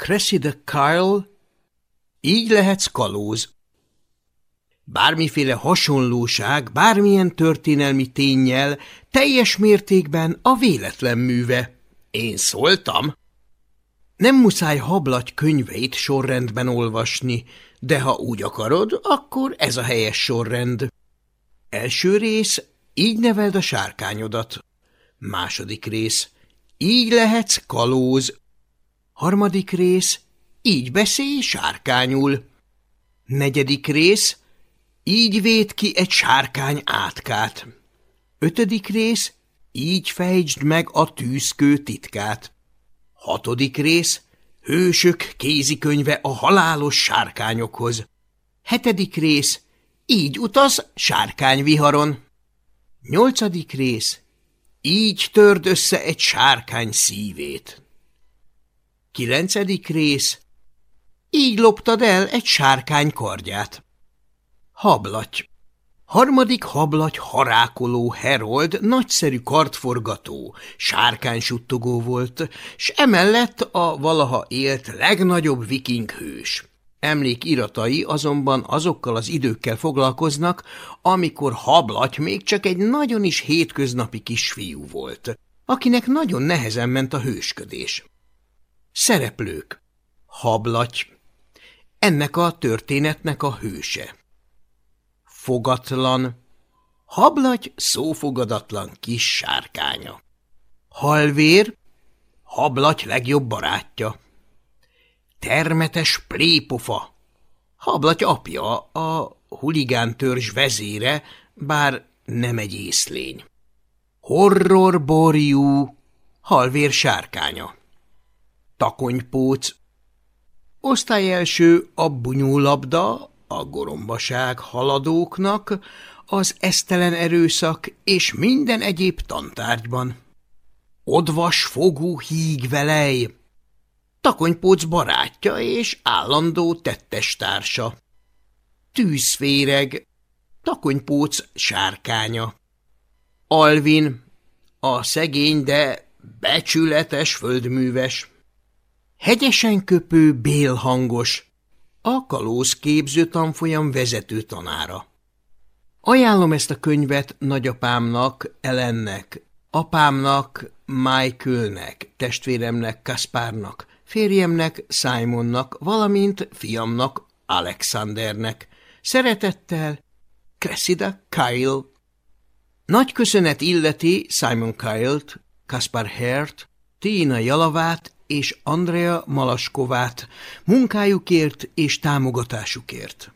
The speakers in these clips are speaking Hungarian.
Cressida Kyle, így lehetsz kalóz. Bármiféle hasonlóság, bármilyen történelmi tényjel teljes mértékben a véletlen műve. Én szóltam. Nem muszáj hablagy könyveit sorrendben olvasni, de ha úgy akarod, akkor ez a helyes sorrend. Első rész, így neveld a sárkányodat. Második rész, így lehetsz kalóz. Harmadik rész, így beszélj sárkányul. Negyedik rész, így véd ki egy sárkány átkát. Ötödik rész, így fejtsd meg a tűzkő titkát. Hatodik rész, hősök kézikönyve a halálos sárkányokhoz. Hetedik rész, így utaz sárkányviharon. Nyolcadik rész, így törd össze egy sárkány szívét. Kilencedik rész, így loptad el egy sárkány kardját. Hablaty. Harmadik hablaty harákoló herold, nagyszerű kartforgató, sárkánysuttogó volt, s emellett a valaha élt legnagyobb viking hős. Emlékiratai azonban azokkal az időkkel foglalkoznak, amikor hablaty még csak egy nagyon is hétköznapi kisfiú volt, akinek nagyon nehezen ment a hősködés. Szereplők Hablaty Ennek a történetnek a hőse fogatlan, hablagy szófogadatlan kis sárkánya. Halvér, hablagy legjobb barátja. Termetes plépofa, hablagy apja, a huligántörzs vezére, bár nem egy észlény. Horror borjú, halvér sárkánya. Takonypóc, osztályelső a bunyólabda, a gorombaság haladóknak, az esztelen erőszak és minden egyéb tantárgyban. Odvas fogú hígvelej, takonypóc barátja és állandó tettestársa. Tűzféreg, takonypóc sárkánya. Alvin, a szegény, de becsületes földműves. Hegyesen köpő bélhangos, a kalózképző tanfolyam vezető tanára. Ajánlom ezt a könyvet nagyapámnak, Ellennek, apámnak, Michaelnek, testvéremnek, Kaspárnak, férjemnek, Simonnak, valamint fiamnak, Alexandernek. Szeretettel, Cressida Kyle. Nagy köszönet illeti Simon Kyle-t, Kaspar Hert, Tina Jalavát és Andrea Malaskovát munkájukért és támogatásukért.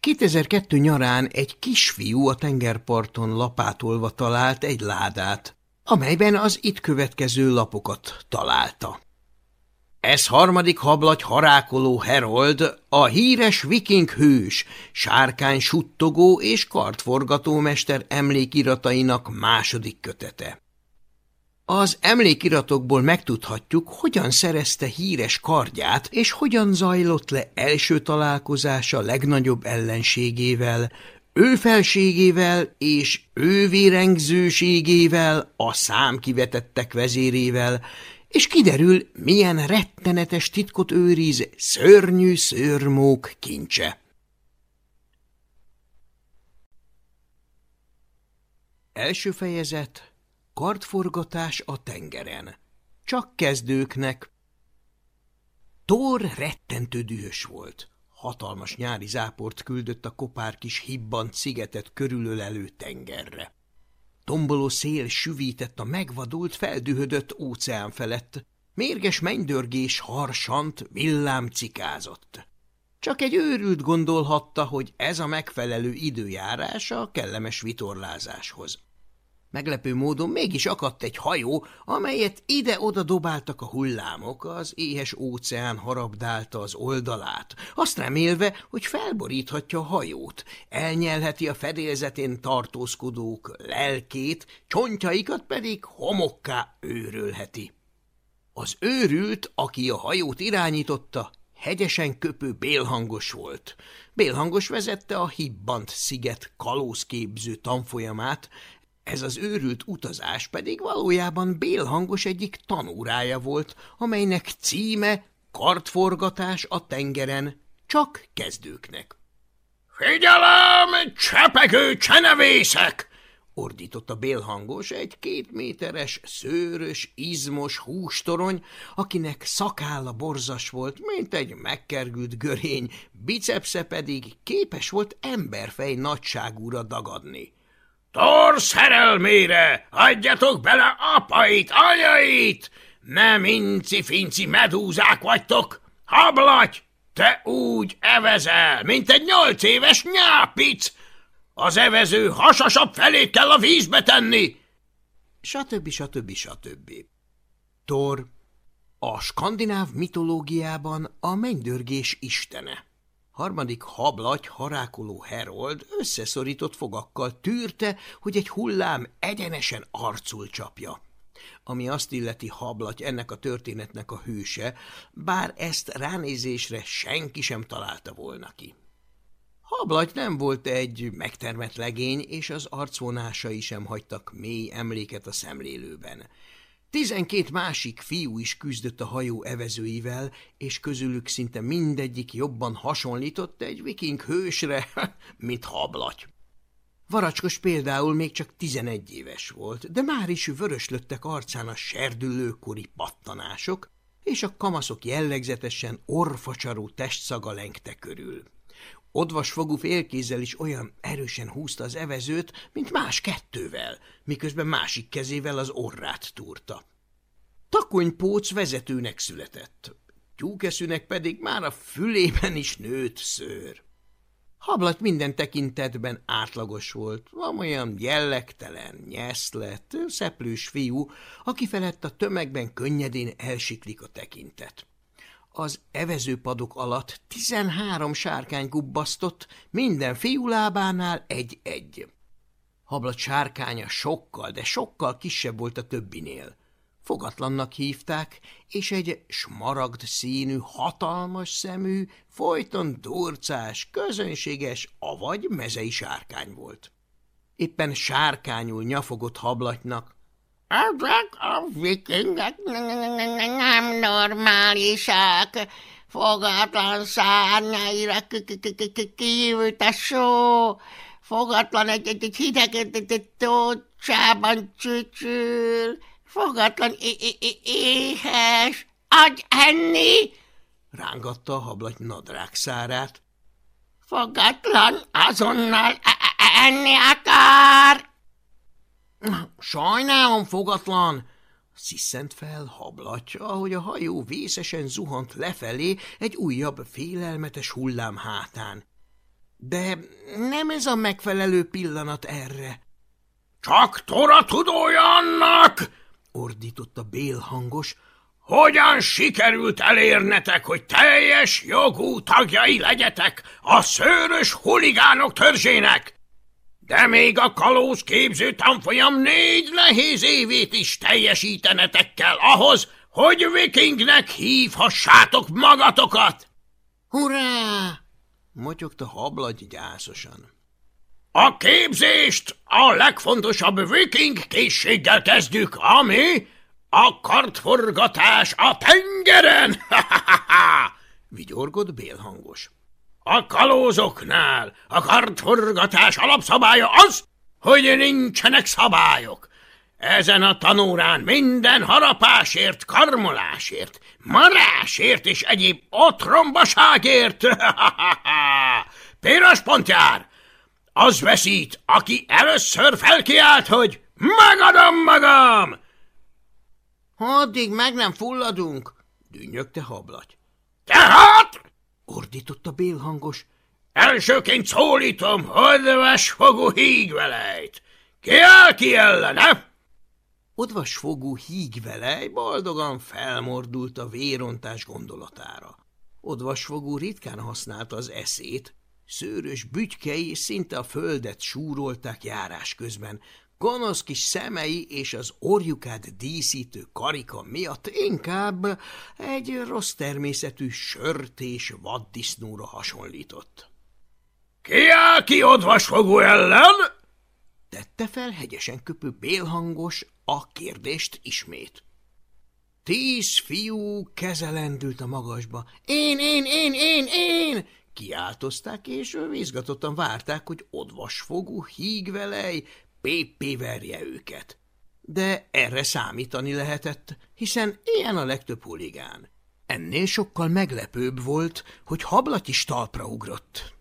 2002 nyarán egy kisfiú a tengerparton lapátolva talált egy ládát, amelyben az itt következő lapokat találta. Ez harmadik hablagy harákoló Herold, a híres viking hős, sárkány suttogó és kartforgatómester emlékiratainak második kötete. Az emlékiratokból megtudhatjuk, hogyan szerezte híres kardját, és hogyan zajlott le első találkozása legnagyobb ellenségével, ő felségével és ő vérengzőségével, a számkivetettek vezérével, és kiderül, milyen rettenetes titkot őriz szörnyű szőrmók kincse. Első fejezet Kartforgatás a tengeren. Csak kezdőknek. Thor rettentő dühös volt. Hatalmas nyári záport küldött a kopár kis hibbant szigetet körülölelő tengerre. Tomboló szél süvített a megvadult, feldühödött óceán felett. Mérges mennydörgés harsant, villám cikázott. Csak egy őrült gondolhatta, hogy ez a megfelelő időjárás a kellemes vitorlázáshoz. Meglepő módon mégis akadt egy hajó, amelyet ide-oda dobáltak a hullámok, az éhes óceán harabdálta az oldalát, azt remélve, hogy felboríthatja a hajót, elnyelheti a fedélzetén tartózkodók lelkét, csontjaikat pedig homokká őrölheti. Az őrült, aki a hajót irányította, hegyesen köpő Bélhangos volt. Bélhangos vezette a Hibbant sziget kalózképző tanfolyamát, ez az őrült utazás pedig valójában Bélhangos egyik tanórája volt, amelynek címe kartforgatás a tengeren csak kezdőknek. – Figyelem, csepegő csenevészek! ordított a bélhangos, egy két méteres, szőrös, izmos hústorony, akinek szakálla borzas volt, mint egy megkergült görény, bicepsze pedig képes volt emberfej nagyságúra dagadni. – Tor szerelmére! Adjatok bele apait, anyait! Nem inci-finci medúzák vagytok! Hablaty! Te úgy evezel, mint egy nyolc éves nyápic! Az evező hasasabb felé kell a vízbe tenni! Satöbbi, satöbbi, satöbbi. Thor a skandináv mitológiában a mennydörgés istene. Harmadik hablagy, harákoló herold összeszorított fogakkal tűrte, hogy egy hullám egyenesen arcul csapja. Ami azt illeti hablaty ennek a történetnek a hőse, bár ezt ránézésre senki sem találta volna ki. Hablagy nem volt egy megtermett legény, és az arcvonásai sem hagytak mély emléket a szemlélőben. Tizenkét másik fiú is küzdött a hajó evezőivel, és közülük szinte mindegyik jobban hasonlított egy viking hősre, mint hablaty. Varacskos például még csak tizenegy éves volt, de már is vöröslöttek arcán a serdülőkori pattanások, és a kamaszok jellegzetesen orfacsarú testszaga lengte körül. Odvasfogú félkézzel is olyan erősen húzta az evezőt, mint más kettővel, miközben másik kezével az orrát túrta. Takonypóc vezetőnek született, tyúkeszűnek pedig már a fülében is nőtt szőr. Hablat minden tekintetben átlagos volt, olyan jellegtelen, nyeszlet, szeplős fiú, aki felett a tömegben könnyedén elsiklik a tekintet. Az evezőpadok alatt tizenhárom sárkány gubbasztott, minden fiú lábánál egy-egy. Hablat sárkánya sokkal, de sokkal kisebb volt a többinél. Fogatlannak hívták, és egy smaragd színű, hatalmas szemű, folyton durcás, közönséges, avagy mezei sárkány volt. Éppen sárkányul nyafogott hablatnak, ezek a vikingek nem normálisak. Fogatlan szárnyaira kiült a só, fogatlan egy, egy, egy hideg egy tócsában csücsül, fogatlan éhes, adj enni! rángatta a hablaty nadrág szárát. Fogatlan azonnal e, e, e, enni akar! Sajnálom, fogatlan! Sziszent fel hablatja, ahogy a hajó vészesen zuhant lefelé egy újabb félelmetes hullám hátán. De nem ez a megfelelő pillanat erre. Csak tora tudója annak, ordította Bél hangos, hogyan sikerült elérnetek, hogy teljes jogú tagjai legyetek a szőrös huligánok törzsének? De még a kalóz képző tanfolyam négy nehéz évét is teljesítenetek kell ahhoz, hogy vikingnek hívhassátok magatokat. Hurrá! motyogta hablagy gyászosan. A képzést a legfontosabb viking készséggel kezdjük, ami a kartforgatás a tengeren! vigyorgott bélhangos. A kalózoknál a kartforgatás alapszabálya az, hogy nincsenek szabályok. Ezen a tanórán minden harapásért, karmolásért, marásért és egyéb otrombaságért piros pont jár. Az veszít, aki először felkiált, hogy megadom magam! Addig meg nem fulladunk, dünnyögte hablaty. Tehát ordította bélhangos. Elsőként szólítom, odvasfogú hígvelejt! Ki áll ki ellene? Odvasfogú hígvelej boldogan felmordult a vérontás gondolatára. Odvasfogú ritkán használta az eszét, szőrös bütykei szinte a földet súrolták járás közben, gonosz kis szemei és az orjukát díszítő karika miatt inkább egy rossz természetű sört és vaddisznóra hasonlított. – Ki áll ki odvasfogó ellen? – tette fel hegyesen köpő bélhangos a kérdést ismét. Tíz fiú kezelendült a magasba. Én, én, én, én, én! Kiáltozták, és izgatottan várták, hogy odvasfogú hígvelej Pépé verje őket. De erre számítani lehetett, hiszen ilyen a legtöbb huligán. Ennél sokkal meglepőbb volt, hogy hablat is talpra ugrott.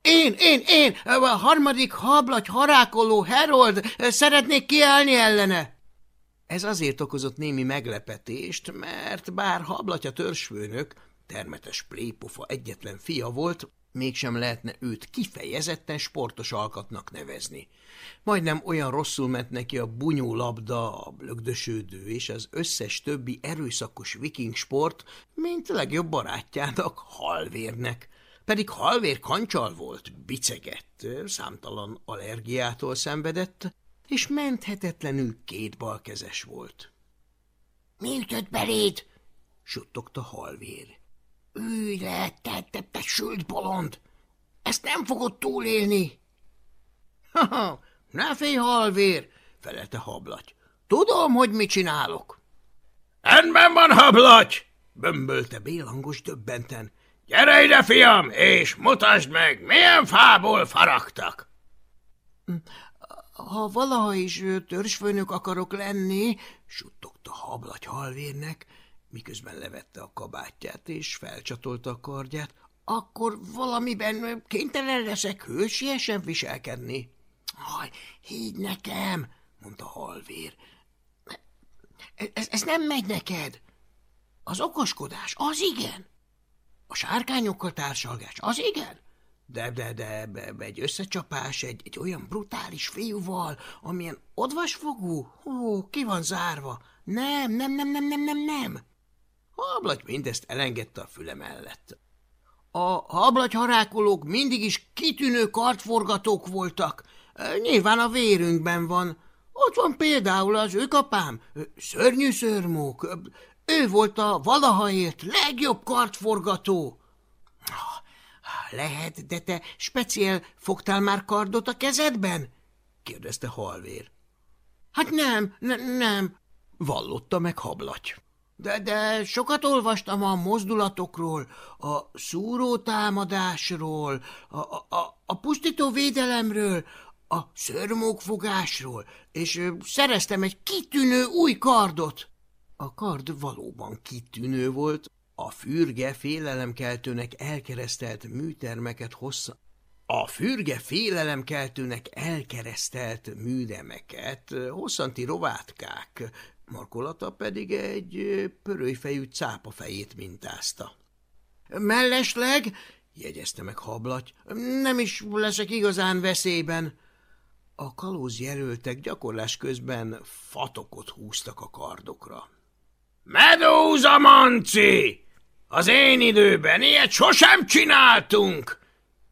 Én, én, én, a harmadik hablaty harákoló Herold, szeretnék kiállni ellene. Ez azért okozott némi meglepetést, mert bár hablatya törzsfőnök, termetes plépofa egyetlen fia volt, mégsem lehetne őt kifejezetten sportos alkatnak nevezni. Majdnem olyan rosszul ment neki a bunyólabda, a lögdösődő és az összes többi erőszakos viking sport, mint legjobb barátjának, halvérnek. Pedig halvér kancsal volt, bicegett, számtalan allergiától szenvedett, és menthetetlenül két balkezes volt. – Mi ütött beléd? – suttogta halvér. – Ülj le, te, te, te sült bolond! Ezt nem fogod túlélni! – Ha-ha, ne félj, halvér! – felelte hablaty. – Tudom, hogy mit csinálok. – Rendben van, hablaty! – bömbölte Bélangos döbbenten. – Gyere ide, fiam, és mutasd meg, milyen fából faragtak! Ha valaha is törzsfőnök akarok lenni, suttogta hablagy halvérnek, miközben levette a kabátját és felcsatolta a kardját, akkor valamiben kénytelen leszek hősiesen viselkedni. Haj, higgy nekem, mondta halvér. Ez, ez nem megy neked. Az okoskodás, az igen. A sárkányokkal társalgás, az igen. De, de, de, de egy összecsapás egy, egy olyan brutális fiúval, amilyen odvasfogú? Hú, ki van zárva? Nem, nem, nem, nem, nem, nem, nem. Hablagy mindezt elengedte a füle mellett. A hablagy harákolók mindig is kitűnő kartforgatók voltak. Nyilván a vérünkben van. Ott van például az ő kapám, szörnyű szörmók. Ő volt a valahaért legjobb kartforgató. Lehet, de te speciál fogtál már kardot a kezedben? kérdezte halvér. Hát nem, ne, nem, vallotta meg hablaty. De, de sokat olvastam a mozdulatokról, a szúrótámadásról, a, a, a, pusztító védelemről, a szörmókfogásról, és szereztem egy kitűnő új kardot. A kard valóban kitűnő volt, a fürge félelemkeltőnek elkeresztelt műtermeket hossza... A fürge félelemkeltőnek elkeresztelt műdemeket hosszanti rovátkák, markolata pedig egy pörölyfejű cápa fejét mintázta. Mellesleg, jegyezte meg hablaty, nem is leszek igazán veszélyben. A kalóz jelöltek gyakorlás közben fatokot húztak a kardokra. Medúza Manci! Az én időben ilyet sosem csináltunk!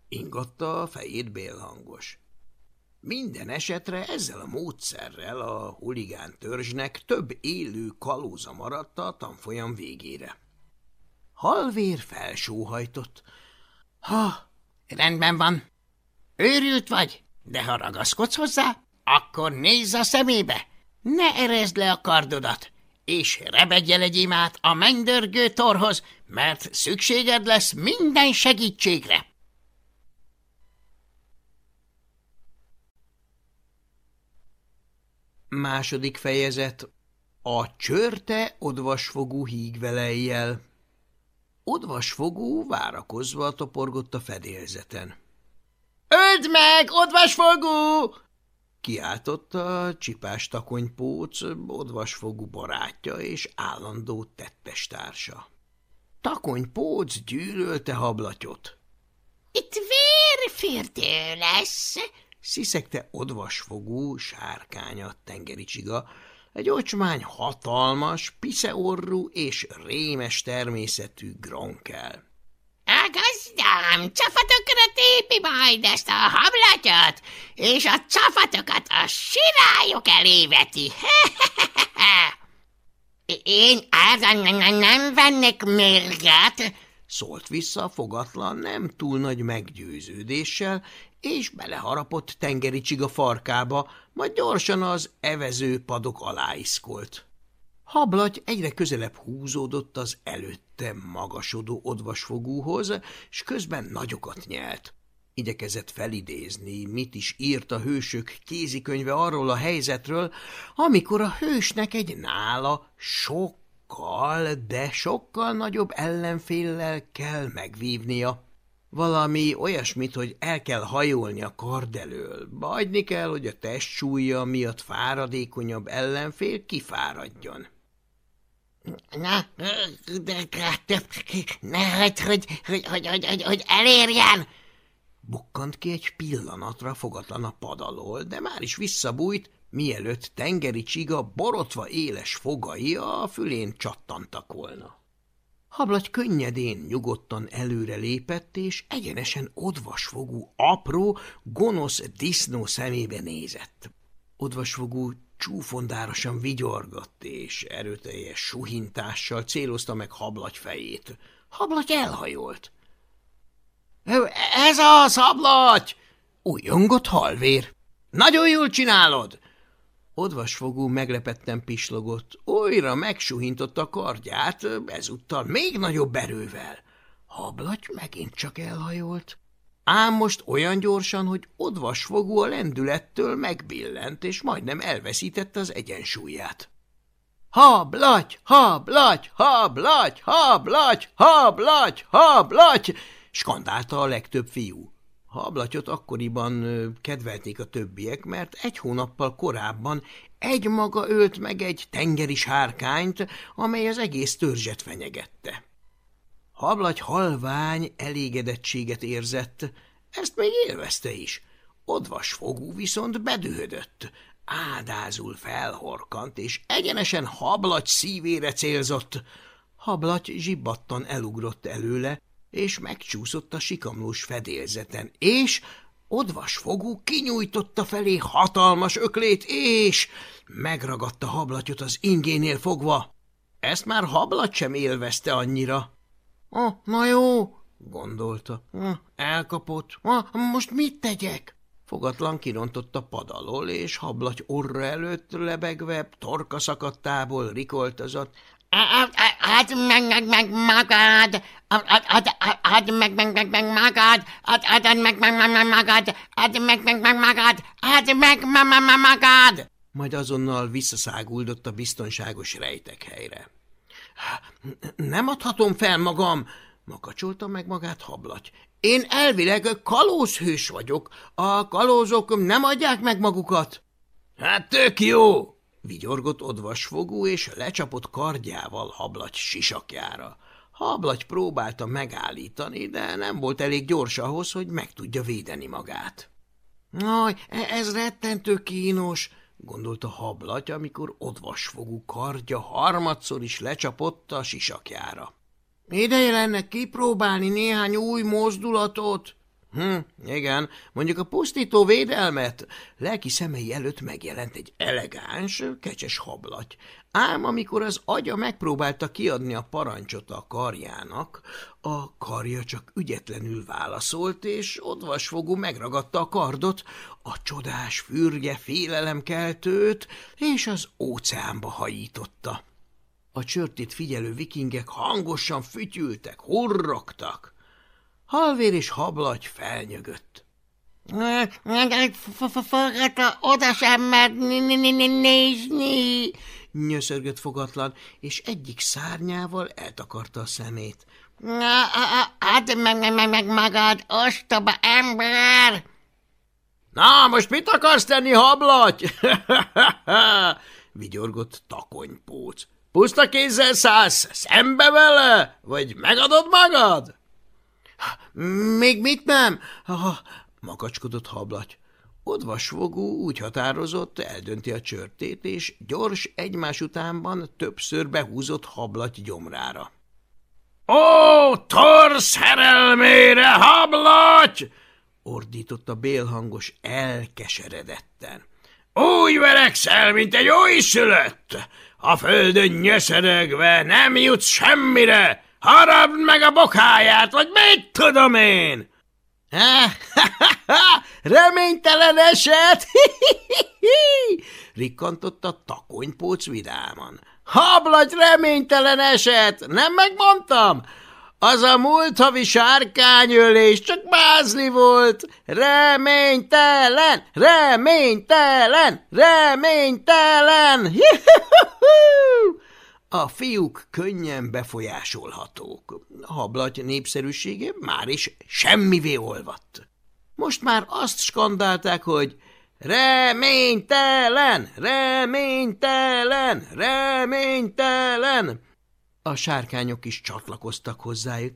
ingatta a fejét bélhangos. Minden esetre ezzel a módszerrel a huligán törzsnek több élő kalóza maradt a tanfolyam végére. Halvér felsóhajtott. Ha, rendben van. Őrült vagy, de ha ragaszkodsz hozzá, akkor nézz a szemébe. Ne erezd le a kardodat, és rebedje legyém át a mennydörgő torhoz, mert szükséged lesz minden segítségre. Második fejezet A csörte odvasfogú hígvelejjel Odvasfogú várakozva toporgott a fedélzeten. – Öld meg, odvasfogú! Kiáltotta a csipás takonypóc, odvasfogú barátja és állandó tettestársa. Takonypóc gyűlölte hablatyot. – Itt vérfürdő lesz! – sziszegte odvasfogú sárkánya tengeri csiga, egy ocsmány hatalmas, piszeorrú és rémes természetű gronkel. A gazdám csafatokra tépi majd ezt a hablatyot, és a csafatokat a sirályok eléveti. Én ezen nem vennék mérget, szólt vissza fogatlan, nem túl nagy meggyőződéssel, és beleharapott tengeri csiga farkába, majd gyorsan az evező padok alá iszkolt. Hablaty egyre közelebb húzódott az előtte magasodó odvasfogúhoz, és közben nagyokat nyelt. Igyekezett felidézni, mit is írt a hősök kézikönyve arról a helyzetről, amikor a hősnek egy nála sokkal, de sokkal nagyobb ellenféllel kell megvívnia. Valami olyasmit, hogy el kell hajolni a kard elől, hagyni kell, hogy a testsúlya miatt fáradékonyabb ellenfél kifáradjon. Na, de, ne, hogy, hogy, hogy, hogy, hogy, hogy, hogy elérjen! Bukkant ki egy pillanatra fogatlan a pad alól, de már is visszabújt, mielőtt tengeri csiga borotva éles fogai a fülén csattantak volna. Hablagy könnyedén, nyugodtan előre lépett, és egyenesen odvasfogú, apró, gonosz disznó szemébe nézett. Odvasfogú csúfondárosan vigyorgott, és erőteljes suhintással célozta meg hablagy fejét. Hablagy elhajolt. – Ez az, hablagy! – újongott halvér. – Nagyon jól csinálod! Odvasfogú meglepetten pislogott, olyra megsuhintotta a kardját, ezúttal még nagyobb erővel. Hablaty megint csak elhajolt. Ám most olyan gyorsan, hogy odvasfogú a lendülettől megbillent, és majdnem elveszítette az egyensúlyát. Hablaty, hablaty, hablaty, hablaty, hablaty, hablaty, skandálta a legtöbb fiú. Hablatyot akkoriban kedvelték a többiek, mert egy hónappal korábban egy maga ölt meg egy tengeri sárkányt, amely az egész törzset fenyegette. Hablaty halvány elégedettséget érzett, ezt még élvezte is. Odvas fogú viszont bedühödött, ádázul felhorkant, és egyenesen hablaty szívére célzott. Hablaty zsibbattan elugrott előle, és megcsúszott a sikamlós fedélzeten, és odvasfogú kinyújtotta felé hatalmas öklét, és megragadta hablatyot az ingénél fogva. Ezt már hablat sem élvezte annyira. Ah, – Na jó, gondolta. Ah, elkapott. Ah, most mit tegyek? Fogatlan kirontott a alól, és hablaty orra előtt lebegve, torka szakadtából rikoltozott. Add meg, meg, magad! Add meg, meg, meg, meg magad! Add meg, meg, meg, meg magad! Add meg, meg, meg magad! Add meg, meg, meg, magad! Majd azonnal visszaszáguldott a biztonságos rejtek helyre. Nem adhatom fel magam, makacsolta meg magát hablaty. Én elvileg kalózhős vagyok, a kalózok nem adják meg magukat. Hát tök jó, Vigyorgott odvasfogú, és lecsapott kardjával hablagy sisakjára. Hablagy próbálta megállítani, de nem volt elég gyors ahhoz, hogy meg tudja védeni magát. – Aj, e- ez rettentő kínos! – gondolta hablaty, amikor odvasfogú kardja harmadszor is lecsapott a sisakjára. – Ideje lenne kipróbálni néhány új mozdulatot! – Hm, igen, mondjuk a pusztító védelmet. Lelki szemei előtt megjelent egy elegáns, kecses hablaty. Ám amikor az agya megpróbálta kiadni a parancsot a karjának, a karja csak ügyetlenül válaszolt, és odvasfogú megragadta a kardot, a csodás fürge félelemkeltőt, és az óceánba hajította. A csörtét figyelő vikingek hangosan fütyültek, hurrogtak. Halvér és hablagy felnyögött. Fogata oda sem mert nézni, nyöszörgött fogatlan, és egyik szárnyával eltakarta a szemét. Add meg, magad, ostoba ember! Na, most mit akarsz tenni, hablaty? vigyorgott takonypóc. Puszta kézzel szállsz szembe vele, vagy megadod magad? Még mit nem? Makacskodott hablaty. Odvasvogú úgy határozott, eldönti a csörtét, és gyors egymás utánban többször behúzott hablaty gyomrára. – Ó, Thor szerelmére, hablaty! – ordította bélhangos elkeseredetten. – Úgy verekszel, mint egy újszülött! A földön nyöszörögve nem jutsz semmire! Harabd meg a bokáját, vagy mit tudom én! Reménytelen eset! Rikkantott a takonypóc vidáman. Hablagy reménytelen eset, nem megmondtam? Az a múlt havi sárkányölés csak bázli volt. Reménytelen, reménytelen, reménytelen. A fiúk könnyen befolyásolhatók. Hablaty népszerűsége már is semmivé olvadt. Most már azt skandálták, hogy reménytelen, reménytelen, reménytelen. A sárkányok is csatlakoztak hozzájuk.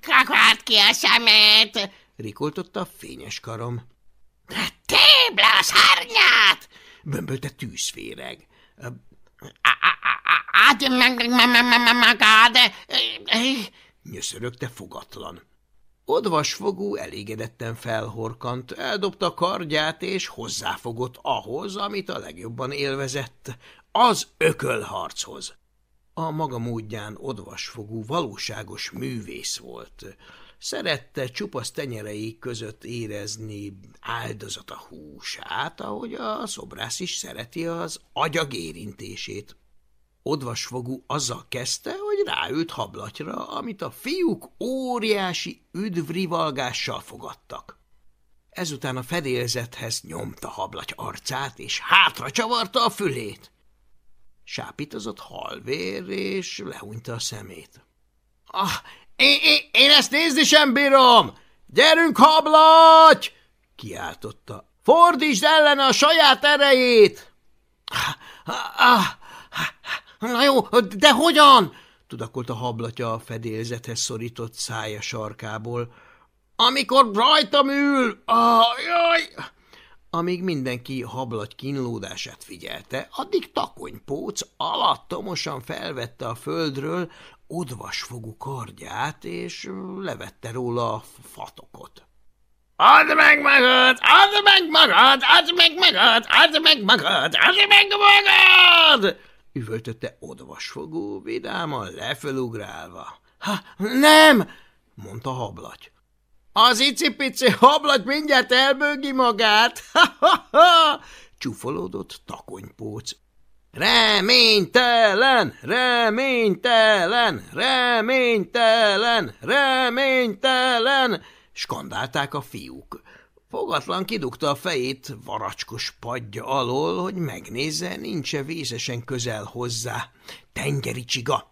Kakart ki a szemét! Rikoltotta a fényes karom. Tépd le a szárnyát! Bömbölte tűzféreg. Meg magad! Nyöszörögte fogatlan. Odvasfogú elégedetten felhorkant, eldobta a kardját, és hozzáfogott ahhoz, amit a legjobban élvezett, az ökölharchoz. A maga módján odvasfogú valóságos művész volt. Szerette csupasz tenyerei között érezni áldozata húsát, ahogy a szobrász is szereti az agyag érintését. Odvasfogú azzal kezdte, hogy ráült hablatyra, amit a fiúk óriási üdvrivalgással fogadtak. Ezután a fedélzethez nyomta hablaty arcát, és hátra csavarta a fülét. Sápítozott halvér, és lehúnyta a szemét. Ah, én, én, én ezt nézni sem bírom! Gyerünk, hablaty! kiáltotta. Fordítsd ellene a saját erejét! Na jó, de hogyan? tudakolt a hablatja a fedélzethez szorított szája sarkából. Amikor rajtam ül! Ah, jaj! Amíg mindenki hablaty kínlódását figyelte, addig takonypóc alattomosan felvette a földről odvasfogú kardját, és levette róla a fatokot. – Add meg magad! Add meg magad! Add meg magad! Add meg magad! Add meg magad! üvöltötte odvasfogó, vidáman lefelugrálva. – Ha, nem! – mondta hablaty. – Az icipici hablaty mindjárt elbőgi magát! Ha, ha, ha! – csúfolódott takonypóc. – Reménytelen! Reménytelen! Reménytelen! Reménytelen! – skandálták a fiúk. Fogatlan kidugta a fejét varacskos padja alól, hogy megnézze, nincs-e vészesen közel hozzá. Tengeri csiga!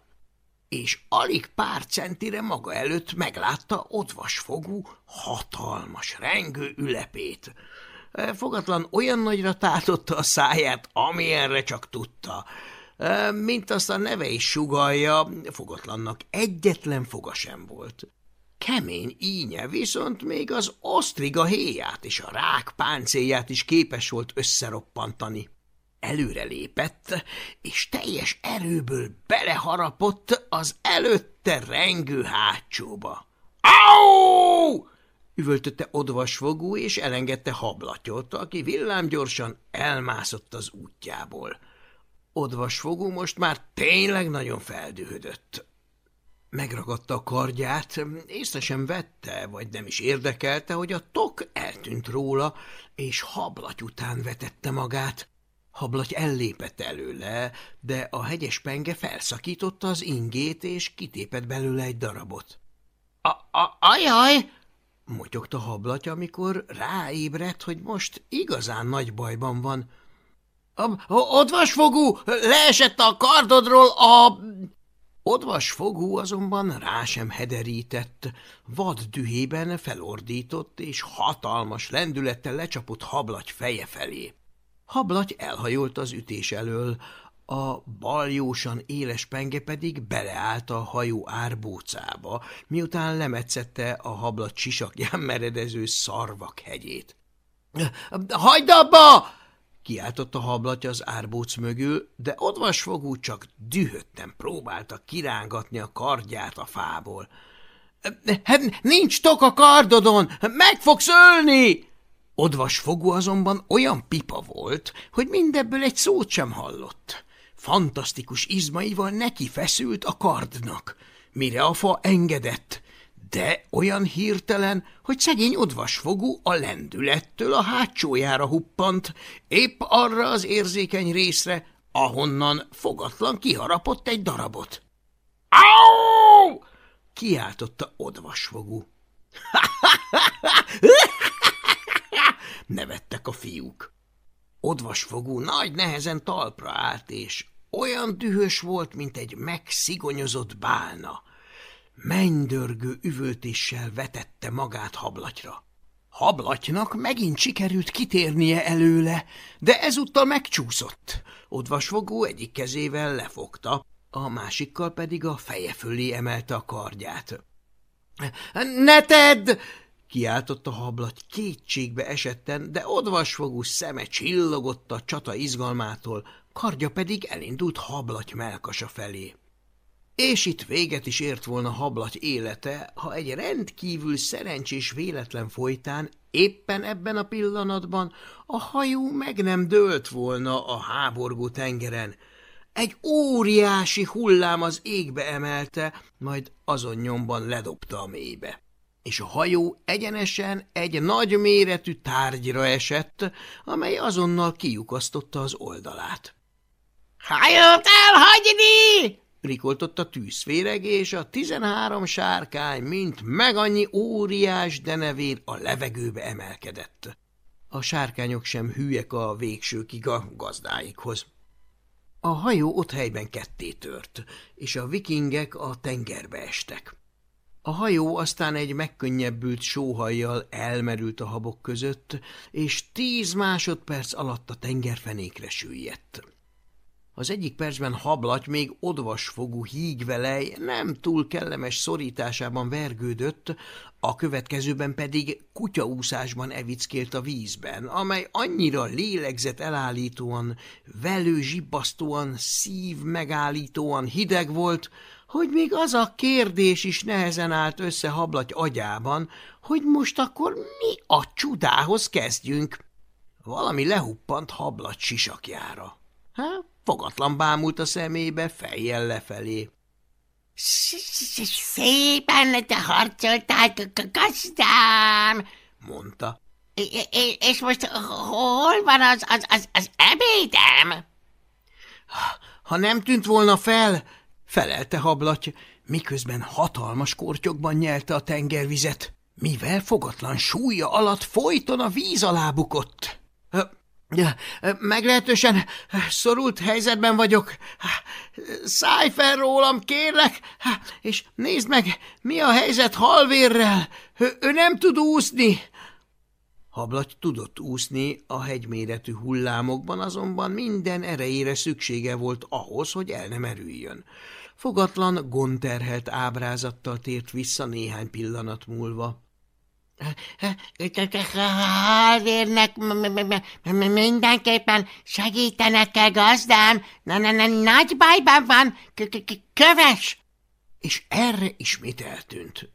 És alig pár centire maga előtt meglátta odvasfogú, hatalmas, rengő ülepét. Fogatlan olyan nagyra tátotta a száját, amilyenre csak tudta. Mint azt a neve is sugalja, fogatlannak egyetlen foga sem volt. Kemény ínye viszont még az osztriga héját és a rák páncélját is képes volt összeroppantani. Előre lépett, és teljes erőből beleharapott az előtte rengő hátsóba. Au! Üvöltötte odvasfogú, és elengedte hablatyot, aki villámgyorsan elmászott az útjából. Odvasfogú most már tényleg nagyon feldühödött. Megragadta a kardját, észre sem vette, vagy nem is érdekelte, hogy a tok eltűnt róla, és hablaty után vetette magát. Hablaty ellépett előle, de a hegyes penge felszakította az ingét, és kitépett belőle egy darabot. – Ajaj! – motyogta hablaty, amikor ráébredt, hogy most igazán nagy bajban van. – Odvasfogú, leesett a kardodról a... Odvas fogú azonban rá sem hederített, vad dühében felordított és hatalmas lendülettel lecsapott hablaty feje felé. Hablaty elhajolt az ütés elől, a baljósan éles penge pedig beleállt a hajó árbócába, miután lemetszette a hablat sisakján meredező szarvak hegyét. – Hagyd abba! kiáltott a hablatja az árbóc mögül, de odvasfogú csak dühötten próbálta kirángatni a kardját a fából. – Nincs tok a kardodon! Meg fogsz ölni! Odvasfogú azonban olyan pipa volt, hogy mindebből egy szót sem hallott. Fantasztikus izmaival neki feszült a kardnak, mire a fa engedett, de olyan hirtelen, hogy szegény odvasfogú a lendülettől a hátsójára huppant, épp arra az érzékeny részre, ahonnan fogatlan kiharapott egy darabot. Au! Kiáltotta odvasfogú. Nevettek a fiúk. Odvasfogú nagy nehezen talpra állt, és olyan dühös volt, mint egy megszigonyozott bálna. Mennydörgő üvöltéssel vetette magát hablatyra. Hablatynak megint sikerült kitérnie előle, de ezúttal megcsúszott. Odvasfogó egyik kezével lefogta, a másikkal pedig a feje fölé emelte a kardját. – Ne tedd! – kiáltott a hablaty kétségbe esetten, de odvasfogú szeme csillogott a csata izgalmától, kardja pedig elindult hablaty melkasa felé. És itt véget is ért volna hablaty élete, ha egy rendkívül szerencsés véletlen folytán éppen ebben a pillanatban a hajó meg nem dőlt volna a háborgó tengeren. Egy óriási hullám az égbe emelte, majd azon nyomban ledobta a mélybe és a hajó egyenesen egy nagy méretű tárgyra esett, amely azonnal kiukasztotta az oldalát. – Hajót elhagyni! rikoltott a tűzféreg, és a tizenhárom sárkány, mint meg annyi óriás denevér a levegőbe emelkedett. A sárkányok sem hülyek a végsőkig a gazdáikhoz. A hajó ott helyben ketté tört, és a vikingek a tengerbe estek. A hajó aztán egy megkönnyebbült sóhajjal elmerült a habok között, és tíz másodperc alatt a tengerfenékre süllyedt. Az egyik percben hablaty még odvasfogú hígvelej nem túl kellemes szorításában vergődött, a következőben pedig kutyaúszásban evickélt a vízben, amely annyira lélegzet elállítóan, velő zsibbasztóan, szív megállítóan hideg volt, hogy még az a kérdés is nehezen állt össze hablaty agyában, hogy most akkor mi a csudához kezdjünk. Valami lehuppant hablaty sisakjára. Hát, fogatlan bámult a szemébe, fejjel lefelé. – Szépen te harcoltál, gazdám! – mondta. – És most hol van az, az, az, az ebédem? – Ha nem tűnt volna fel, felelte hablaty, miközben hatalmas kortyokban nyelte a tengervizet, mivel fogatlan súlya alatt folyton a víz alá bukott. Meglehetősen szorult helyzetben vagyok. Szállj fel rólam, kérlek, és nézd meg, mi a helyzet halvérrel. Ő, nem tud úszni. Hablaty tudott úszni, a hegyméretű hullámokban azonban minden erejére szüksége volt ahhoz, hogy el nem erüljön. Fogatlan, gonterhelt ábrázattal tért vissza néhány pillanat múlva. Halvérnek mindenképpen segítenek kell, gazdám. Na, na, na, nagy bajban van, köves! És erre ismét eltűnt.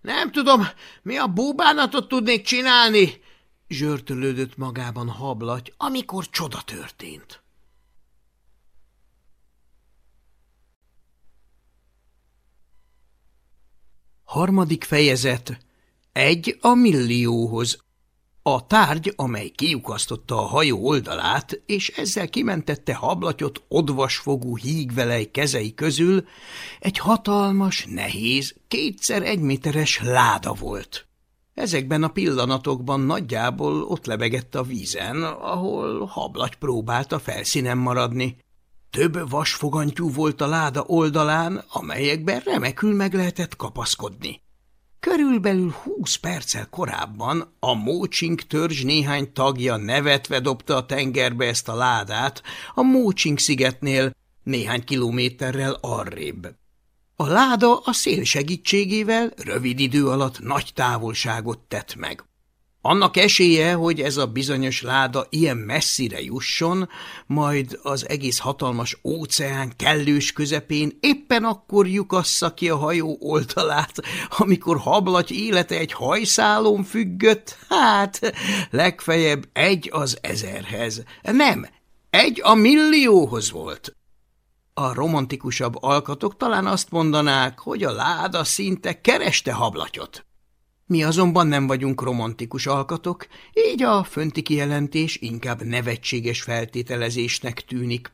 Nem tudom, mi a búbánatot tudnék csinálni, zsörtölődött magában hablaty, amikor csoda történt. Harmadik fejezet Egy a millióhoz A tárgy, amely kiukasztotta a hajó oldalát, és ezzel kimentette hablatyot odvasfogú hígvelej kezei közül, egy hatalmas, nehéz, kétszer egyméteres láda volt. Ezekben a pillanatokban nagyjából ott lebegett a vízen, ahol hablaty próbált a felszínen maradni. Több vasfogantyú volt a láda oldalán, amelyekben remekül meg lehetett kapaszkodni. Körülbelül húsz perccel korábban a Mócsink törzs néhány tagja nevetve dobta a tengerbe ezt a ládát a Mócsink szigetnél néhány kilométerrel arrébb. A láda a szél segítségével rövid idő alatt nagy távolságot tett meg. Annak esélye, hogy ez a bizonyos láda ilyen messzire jusson, majd az egész hatalmas óceán kellős közepén éppen akkor lyukassza ki a hajó oldalát, amikor hablaty élete egy hajszálon függött, hát legfeljebb egy az ezerhez. Nem, egy a millióhoz volt. A romantikusabb alkatok talán azt mondanák, hogy a láda szinte kereste hablatyot. Mi azonban nem vagyunk romantikus alkatok, így a fönti kijelentés inkább nevetséges feltételezésnek tűnik.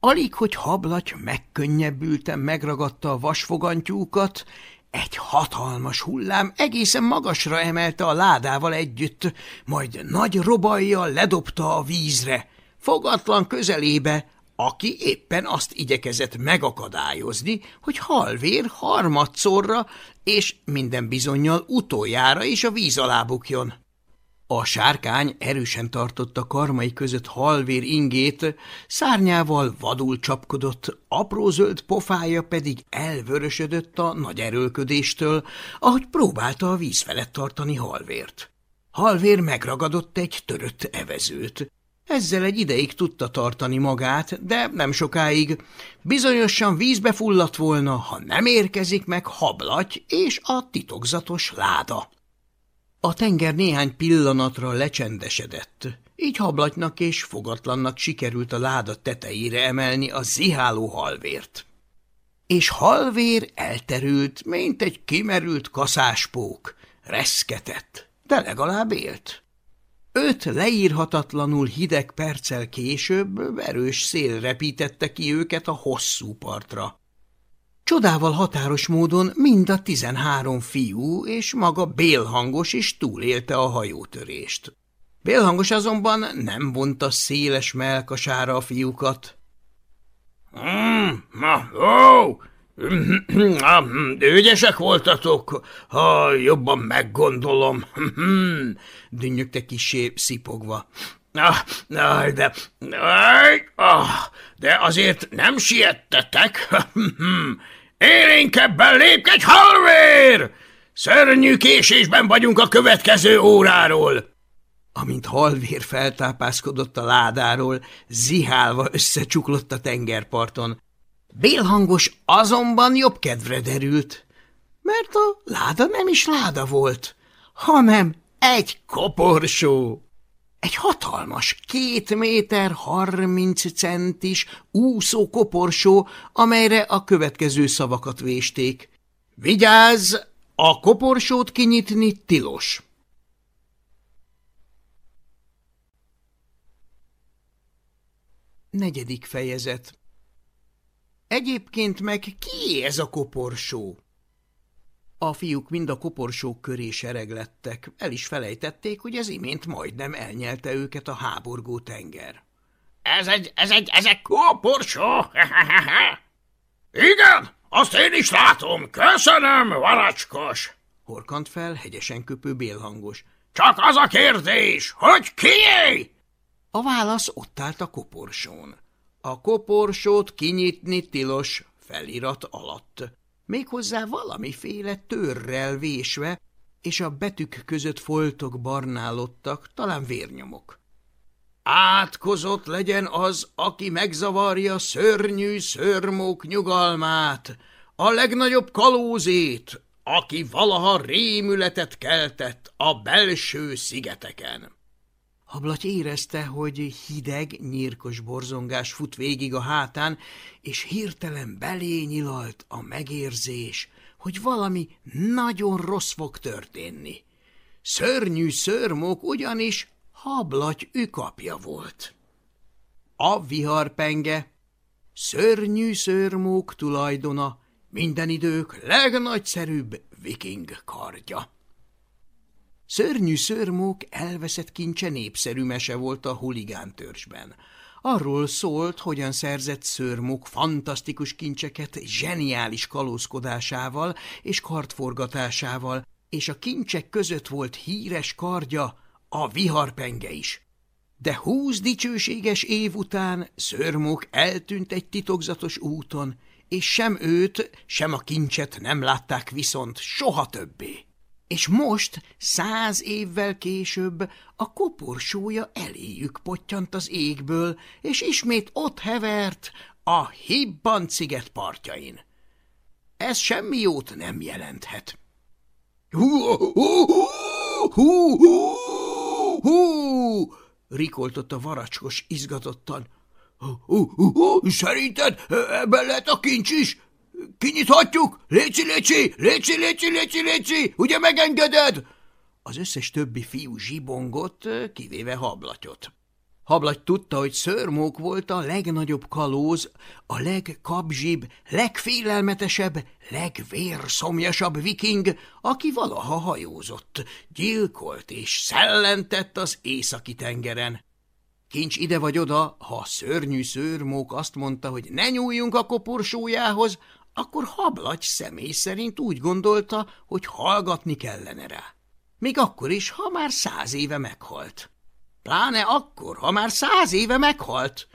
Alig, hogy hablaty megkönnyebbülten megragadta a vasfogantyúkat, egy hatalmas hullám egészen magasra emelte a ládával együtt, majd nagy robajjal ledobta a vízre, fogatlan közelébe, aki éppen azt igyekezett megakadályozni, hogy halvér harmadszorra és minden bizonyal utoljára is a víz alá bukjon. A sárkány erősen tartotta karmai között halvér ingét, szárnyával vadul csapkodott, apró zöld pofája pedig elvörösödött a nagy erőlködéstől, ahogy próbálta a víz felett tartani halvért. Halvér megragadott egy törött evezőt. Ezzel egy ideig tudta tartani magát, de nem sokáig. Bizonyosan vízbe fulladt volna, ha nem érkezik meg hablaty és a titokzatos láda. A tenger néhány pillanatra lecsendesedett, így hablatnak és fogatlannak sikerült a láda tetejére emelni a ziháló halvért. És halvér elterült, mint egy kimerült kaszáspók, reszketett, de legalább élt. Öt leírhatatlanul hideg perccel később erős szél repítette ki őket a hosszú partra. Csodával határos módon mind a tizenhárom fiú és maga Bélhangos is túlélte a hajótörést. Bélhangos azonban nem vonta széles melkasára a fiúkat. Mm, na, ó, ügyesek voltatok, ha jobban meggondolom, dünnyögte kisé szipogva. Ah, de, ah, de azért nem siettetek. Élénkebben lépkedj, halvér! Szörnyű késésben vagyunk a következő óráról. Amint halvér feltápászkodott a ládáról, zihálva összecsuklott a tengerparton. Bélhangos azonban jobb kedvre derült, mert a láda nem is láda volt, hanem egy koporsó. Egy hatalmas, két méter harminc centis úszó koporsó, amelyre a következő szavakat vésték. Vigyázz, a koporsót kinyitni tilos. Negyedik fejezet Egyébként meg ki ez a koporsó? A fiúk mind a koporsók köré sereglettek, el is felejtették, hogy az imént majdnem elnyelte őket a háborgó tenger. – Ez egy, ez egy, ez egy koporsó! – Igen, azt én is látom, köszönöm, varacskos! – horkant fel hegyesen köpő bélhangos. – Csak az a kérdés, hogy kié? A válasz ott állt a koporsón. A koporsót kinyitni tilos felirat alatt méghozzá valamiféle törrel vésve, és a betűk között foltok barnálottak, talán vérnyomok. Átkozott legyen az, aki megzavarja szörnyű szörmók nyugalmát, a legnagyobb kalózét, aki valaha rémületet keltett a belső szigeteken. Hablaty érezte, hogy hideg, nyírkos borzongás fut végig a hátán, és hirtelen belé nyilalt a megérzés, hogy valami nagyon rossz fog történni. Szörnyű szörmok ugyanis hablaty ükapja volt. A viharpenge, szörnyű szörmók tulajdona, minden idők legnagyszerűbb viking kardja. Szörnyű szörmók elveszett kincse népszerű mese volt a huligán törzsben. Arról szólt, hogyan szerzett szörmók fantasztikus kincseket zseniális kalózkodásával és kartforgatásával, és a kincsek között volt híres kardja, a viharpenge is. De húsz dicsőséges év után szörmók eltűnt egy titokzatos úton, és sem őt, sem a kincset nem látták viszont soha többé és most, száz évvel később, a koporsója eléjük pottyant az égből, és ismét ott hevert a Hibban sziget partjain. Ez semmi jót nem jelenthet. Hú, hú, hú, hú, hú, rikoltott a varacskos izgatottan. Hú, hú, hú, szerinted ebben lehet a kincs is? Kinyithatjuk? Léci, léci, léci, léci, léci, léci, ugye megengeded? Az összes többi fiú zsibongott, kivéve hablatyot. Hablaty tudta, hogy szörmók volt a legnagyobb kalóz, a legkapzsibb, legfélelmetesebb, legvérszomjasabb viking, aki valaha hajózott, gyilkolt és szellentett az északi tengeren. Kincs ide vagy oda, ha a szörnyű szőrmók azt mondta, hogy ne nyúljunk a koporsójához, akkor hablagy személy szerint úgy gondolta, hogy hallgatni kellene rá. Még akkor is, ha már száz éve meghalt. Pláne akkor, ha már száz éve meghalt.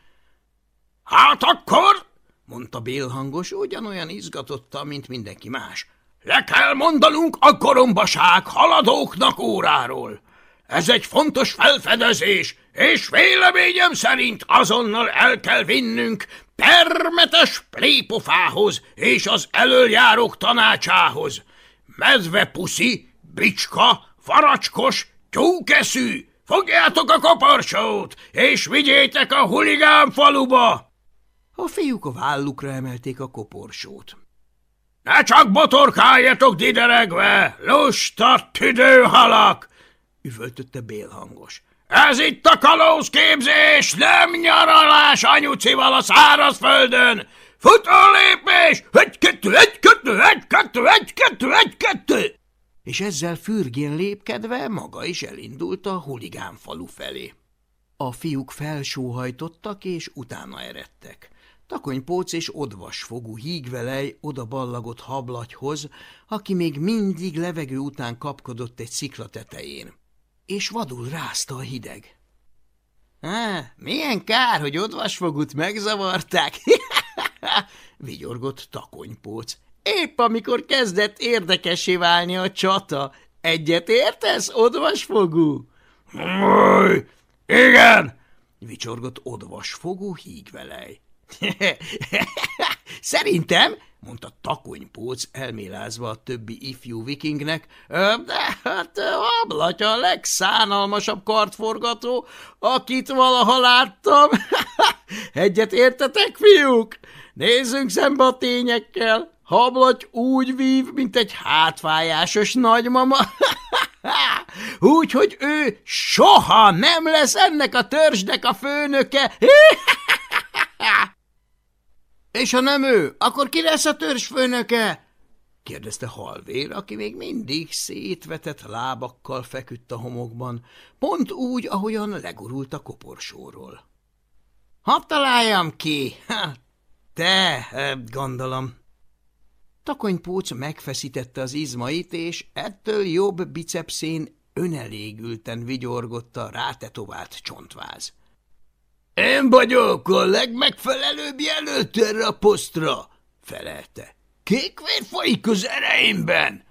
Hát akkor, mondta bélhangos, ugyanolyan izgatotta, mint mindenki más. Le kell mondanunk a gorombaság haladóknak óráról. Ez egy fontos felfedezés, és véleményem szerint azonnal el kell vinnünk permetes plépofához és az elöljárók tanácsához. Medvepuszi, bicska, faracskos, tyúkeszű, fogjátok a koporsót, és vigyétek a huligán faluba! A fiúk a vállukra emelték a koporsót. Ne csak botorkáljatok dideregve, lusta tüdőhalak! üvöltötte bélhangos. Ez itt a kalózképzés, nem nyaralás anyucival a szárazföldön! Futó lépés! Egy-kettő, egy-kettő, egy-kettő, egy-kettő, egy-kettő! És ezzel fürgén lépkedve maga is elindult a huligán falu felé. A fiúk felsóhajtottak és utána eredtek. Takonypóc és odvasfogú hígvelej oda ballagott hablagyhoz, aki még mindig levegő után kapkodott egy szikla tetején és vadul rázta a hideg. Á, milyen kár, hogy odvasfogut megzavarták, vigyorgott takonypóc. Épp amikor kezdett érdekessé válni a csata. Egyet értesz, odvasfogú? Igen, vicsorgott odvasfogú hígvelej. Szerintem, mondta takonypóc elmélázva a többi ifjú vikingnek, de hát ablatya a legszánalmasabb kartforgató, akit valaha láttam. Egyet értetek, fiúk? Nézzünk szembe a tényekkel. Hablaty úgy vív, mint egy hátfájásos nagymama. úgy, hogy ő soha nem lesz ennek a törzsnek a főnöke. És ha nem ő, akkor ki lesz a törzsfőnöke? kérdezte halvér, aki még mindig szétvetett lábakkal feküdt a homokban, pont úgy, ahogyan legurult a koporsóról. Ha találjam ki? Te, gondolom. Takonypóc megfeszítette az izmait, és ettől jobb bicepszén önelégülten vigyorgott a rátetovált csontváz. Én vagyok a legmegfelelőbb jelölt erre a posztra, felelte. Kékvér folyik az ereimben.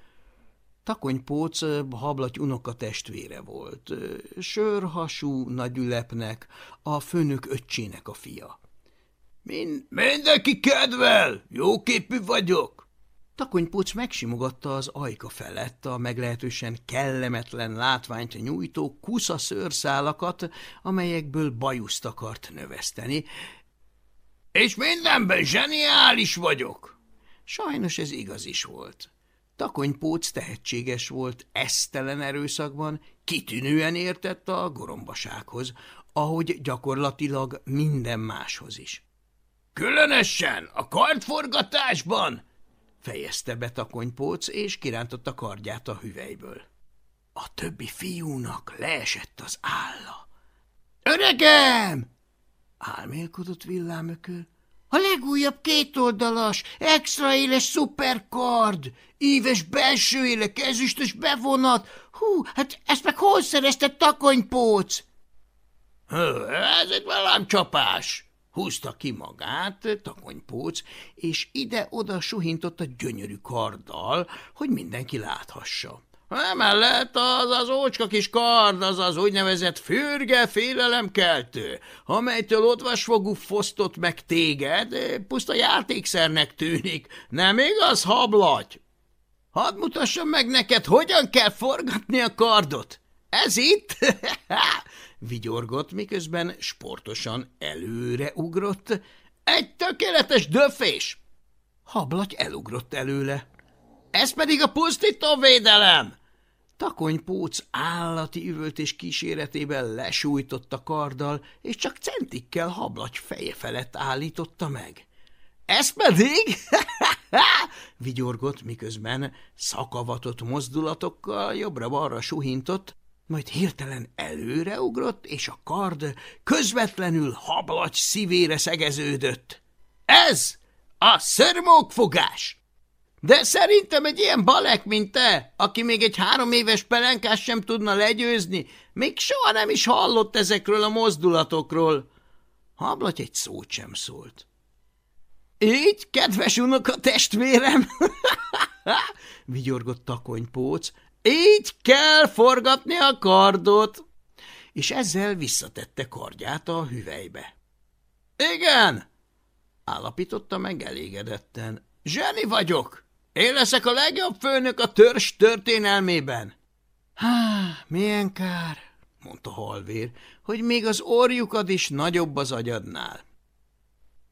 Takonypóc hablaty unoka testvére volt, sörhasú nagyülepnek, a főnök öccsének a fia. Mind, mindenki kedvel, jóképű vagyok. Takonypóc megsimogatta az ajka felett a meglehetősen kellemetlen látványt nyújtó kusza szőrszálakat, amelyekből bajuszt akart növeszteni. És mindenben zseniális vagyok! Sajnos ez igaz is volt. Takonypóc tehetséges volt, esztelen erőszakban, kitűnően értett a gorombasághoz, ahogy gyakorlatilag minden máshoz is. Különösen a kartforgatásban fejezte be takonypóc, és kirántotta kardját a hüvelyből. A többi fiúnak leesett az álla. – Öregem! – álmélkodott villámökő. – A legújabb kétoldalas, extra éles szuperkard, íves belső éle, ezüstös bevonat. Hú, hát ezt meg hol szerezte takonypóc? – Ez egy csapás! Húzta ki magát, takonypóc, és ide-oda suhintott a gyönyörű karddal, hogy mindenki láthassa. Emellett az az ócska kis kard, az az úgynevezett fürge félelemkeltő, amelytől odvasfogú fosztott meg téged, puszta játékszernek tűnik, nem igaz, hablaty? Hadd mutassam meg neked, hogyan kell forgatni a kardot. Ez itt? vigyorgott, miközben sportosan előre ugrott. Egy tökéletes döfés! Hablaty elugrott előle. – Ez pedig a pusztító védelem! Takonypóc állati üvöltés kíséretében lesújtott karddal, és csak centikkel hablagy feje felett állította meg. – Ez pedig? – vigyorgott, miközben szakavatott mozdulatokkal jobbra-balra suhintott, majd hirtelen előreugrott, és a kard közvetlenül hablagy szívére szegeződött. – Ez a szörmókfogás! De szerintem egy ilyen balek, mint te, aki még egy három éves pelenkás sem tudna legyőzni, még soha nem is hallott ezekről a mozdulatokról. Hablaty egy szót sem szólt. Így, kedves unoka testvérem, vigyorgott takonypóc, így kell forgatni a kardot. És ezzel visszatette kardját a hüvelybe. Igen, állapította meg elégedetten. Zseni vagyok. Én leszek a legjobb főnök a törzs történelmében. Há, milyen kár, mondta halvér, hogy még az orjukat is nagyobb az agyadnál.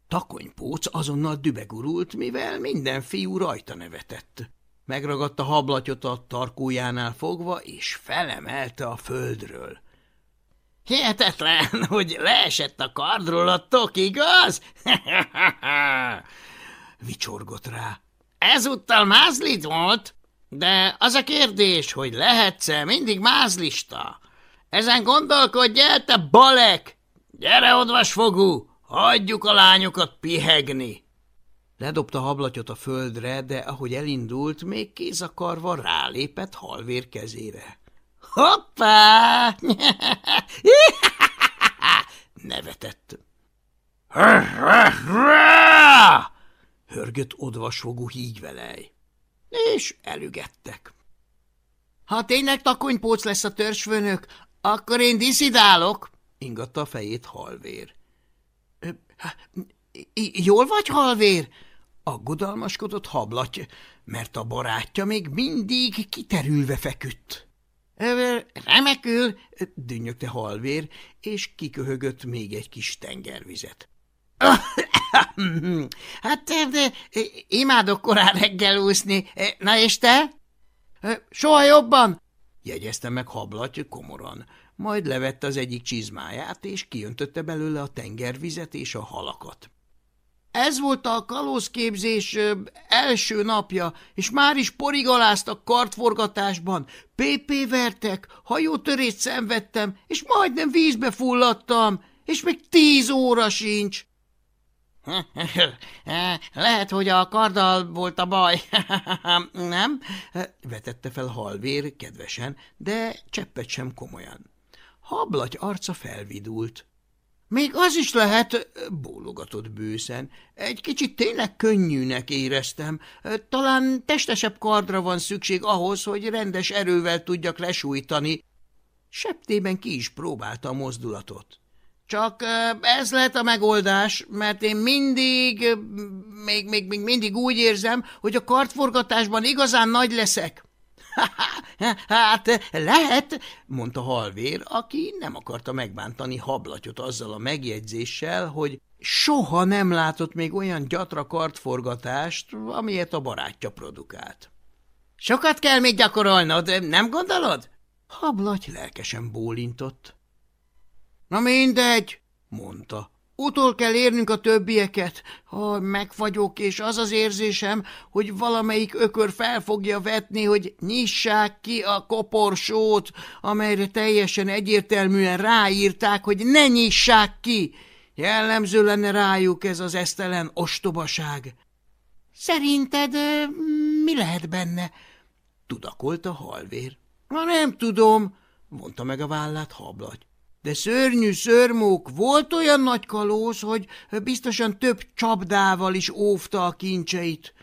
Takonypóc azonnal dübegurult, mivel minden fiú rajta nevetett. Megragadta hablatyot a tarkójánál fogva, és felemelte a földről. – Hihetetlen, hogy leesett a kardról a tok, igaz? – vicsorgott rá. Ezúttal mázlid volt, de az a kérdés, hogy lehetsz-e mindig mázlista? Ezen gondolkodj el, te balek! Gyere, odvasfogú, hagyjuk a lányokat pihegni! Ledobta hablatyot a földre, de ahogy elindult, még kézakarva rálépett halvér kezére. Hoppá! Nevetett hörgött odvasfogú hígyvelej. És elügettek. Ha tényleg takonypóc lesz a törzsfőnök, akkor én diszidálok, ingatta a fejét halvér. Jól vagy, halvér? Aggodalmaskodott hablaty, mert a barátja még mindig kiterülve feküdt. Remekül, dünnyögte halvér, és kiköhögött még egy kis tengervizet. hát de, imádok korán reggel úszni. Na és te? Soha jobban, jegyezte meg hablaty komoran. Majd levette az egyik csizmáját, és kiöntötte belőle a tengervizet és a halakat. Ez volt a kalózképzés első napja, és már is porigaláztak kartforgatásban, PP vertek, hajótörést szenvedtem, és majdnem vízbe fulladtam, és még tíz óra sincs. Lehet, hogy a karddal volt a baj, nem? vetette fel halvér kedvesen, de cseppet sem komolyan. Hablaty arca felvidult. Még az is lehet, bólogatott bőszen. Egy kicsit tényleg könnyűnek éreztem. Talán testesebb kardra van szükség ahhoz, hogy rendes erővel tudjak lesújtani. Septében ki is próbálta a mozdulatot. Csak ez lehet a megoldás, mert én mindig, még, még, még mindig úgy érzem, hogy a kartforgatásban igazán nagy leszek. hát lehet, mondta Halvér, aki nem akarta megbántani hablatyot azzal a megjegyzéssel, hogy soha nem látott még olyan gyatra kartforgatást, amilyet a barátja produkált. Sokat kell még gyakorolnod, nem gondolod? Hablaty lelkesen bólintott. Na mindegy, mondta. Utol kell érnünk a többieket. Ha megfagyok, és az az érzésem, hogy valamelyik ökör fel fogja vetni, hogy nyissák ki a koporsót, amelyre teljesen egyértelműen ráírták, hogy ne nyissák ki. Jellemző lenne rájuk ez az esztelen ostobaság. Szerinted mi lehet benne? Tudakolt a halvér. Na nem tudom, mondta meg a vállát hablagy. De szörnyű szörmók, volt olyan nagy kalóz, hogy biztosan több csapdával is óvta a kincseit.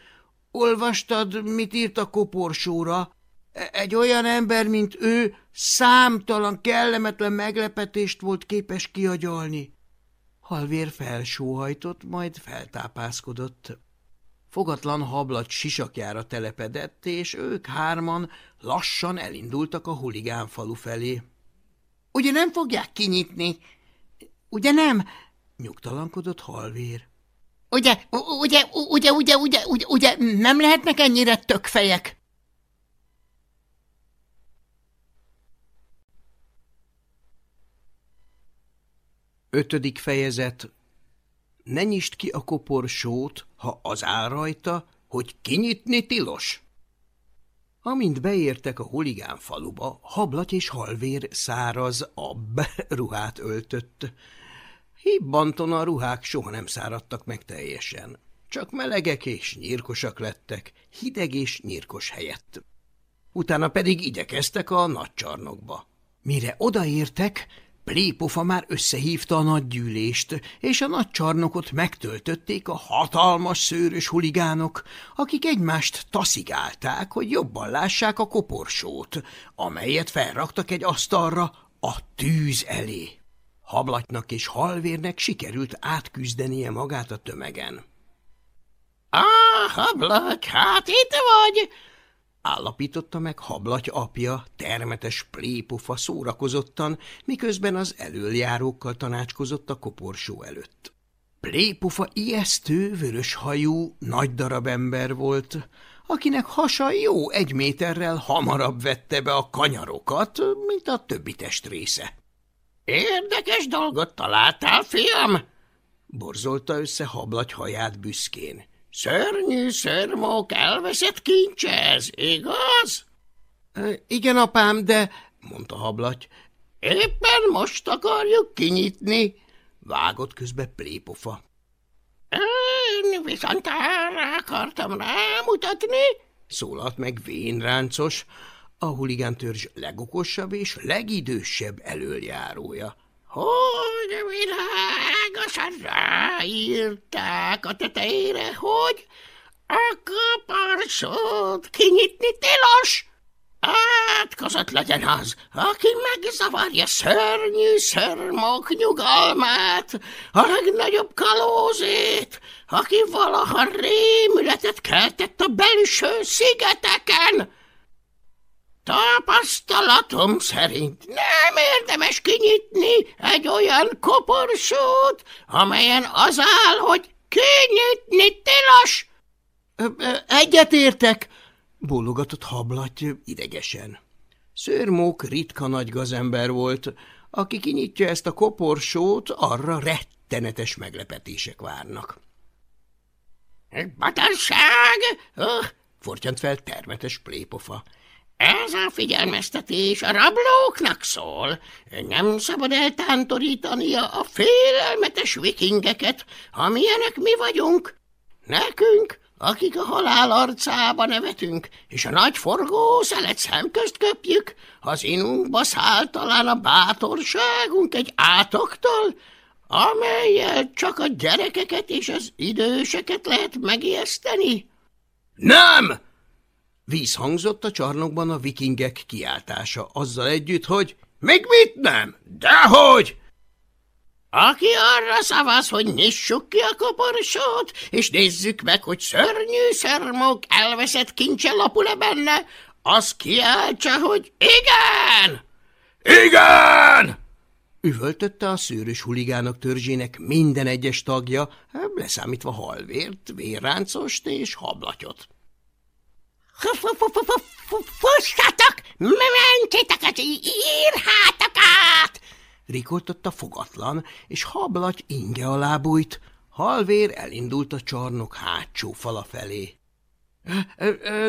Olvastad, mit írt a koporsóra? Egy olyan ember, mint ő, számtalan kellemetlen meglepetést volt képes kiagyalni. Halvér felsóhajtott, majd feltápászkodott. Fogatlan hablat sisakjára telepedett, és ők hárman lassan elindultak a huligán falu felé. Ugye nem fogják kinyitni? Ugye nem? Nyugtalankodott halvér. Ugye, ugye, ugye, ugye, ugye, ugye, ugye, nem lehetnek ennyire tökfejek? Ötödik fejezet Ne nyisd ki a koporsót, ha az áll rajta, hogy kinyitni tilos. Amint beértek a huligán faluba, hablaty és halvér száraz abb ruhát öltött. Hibbanton a ruhák soha nem száradtak meg teljesen. Csak melegek és nyírkosak lettek, hideg és nyírkos helyett. Utána pedig igyekeztek a nagy csarnokba. Mire odaértek, Plépofa már összehívta a nagy gyűlést, és a nagy csarnokot megtöltötték a hatalmas szőrös huligánok, akik egymást taszigálták, hogy jobban lássák a koporsót, amelyet felraktak egy asztalra a tűz elé. Hablatnak és halvérnek sikerült átküzdenie magát a tömegen. – Á, hablaty, hát itt vagy! Állapította meg hablaty apja, termetes plépofa szórakozottan, miközben az elöljárókkal tanácskozott a koporsó előtt. Plépofa ijesztő, vörös hajú, nagy darab ember volt, akinek hasa jó egy méterrel hamarabb vette be a kanyarokat, mint a többi testrésze. – Érdekes dolgot találtál, fiam! – borzolta össze hablagy haját büszkén. Szörnyű szörmók elveszett kincse ez, igaz? Igen, apám, de, mondta hablaty. Éppen most akarjuk kinyitni, vágott közbe plépofa. Én viszont erre akartam rámutatni, szólalt meg vénráncos, a huligántörzs legokosabb és legidősebb elöljárója hogy világosan ráírták a tetejére, hogy a kaparsót kinyitni tilos. Átkozott legyen az, aki megzavarja szörnyű szörmok nyugalmát, a legnagyobb kalózét, aki valaha rémületet keltett a belső szigeteken, Tapasztalatom szerint nem érdemes kinyitni egy olyan koporsót, amelyen az áll, hogy kinyitni tilos. Egyetértek, bólogatott hablaty idegesen. Szőrmók ritka nagy gazember volt, aki kinyitja ezt a koporsót, arra rettenetes meglepetések várnak. Batanság! Oh, fortyant fel termetes plépofa. Ez a figyelmeztetés a rablóknak szól. Nem szabad eltántorítania a félelmetes vikingeket, amilyenek mi vagyunk. Nekünk, akik a halál arcába nevetünk, és a nagy forgó szelet szemközt köpjük, az inunkba száll talán a bátorságunk egy átoktól, amelyel csak a gyerekeket és az időseket lehet megijeszteni. Nem! Vízhangzott a csarnokban a vikingek kiáltása, azzal együtt, hogy még mit nem? Dehogy! Aki arra szavaz, hogy nyissuk ki a koporsót, és nézzük meg, hogy szörnyű szermok elveszett kincse lapul-e benne, az kiáltsa, hogy igen! Igen! Üvöltötte a szőrös huligánok törzsének minden egyes tagja, leszámítva halvért, vérráncost és hablatyot. Fussatok! Mentsétek az írhátok át! Rikoltott fogatlan, és hablaty inge alá bújt. Halvér elindult a csarnok hátsó fala felé.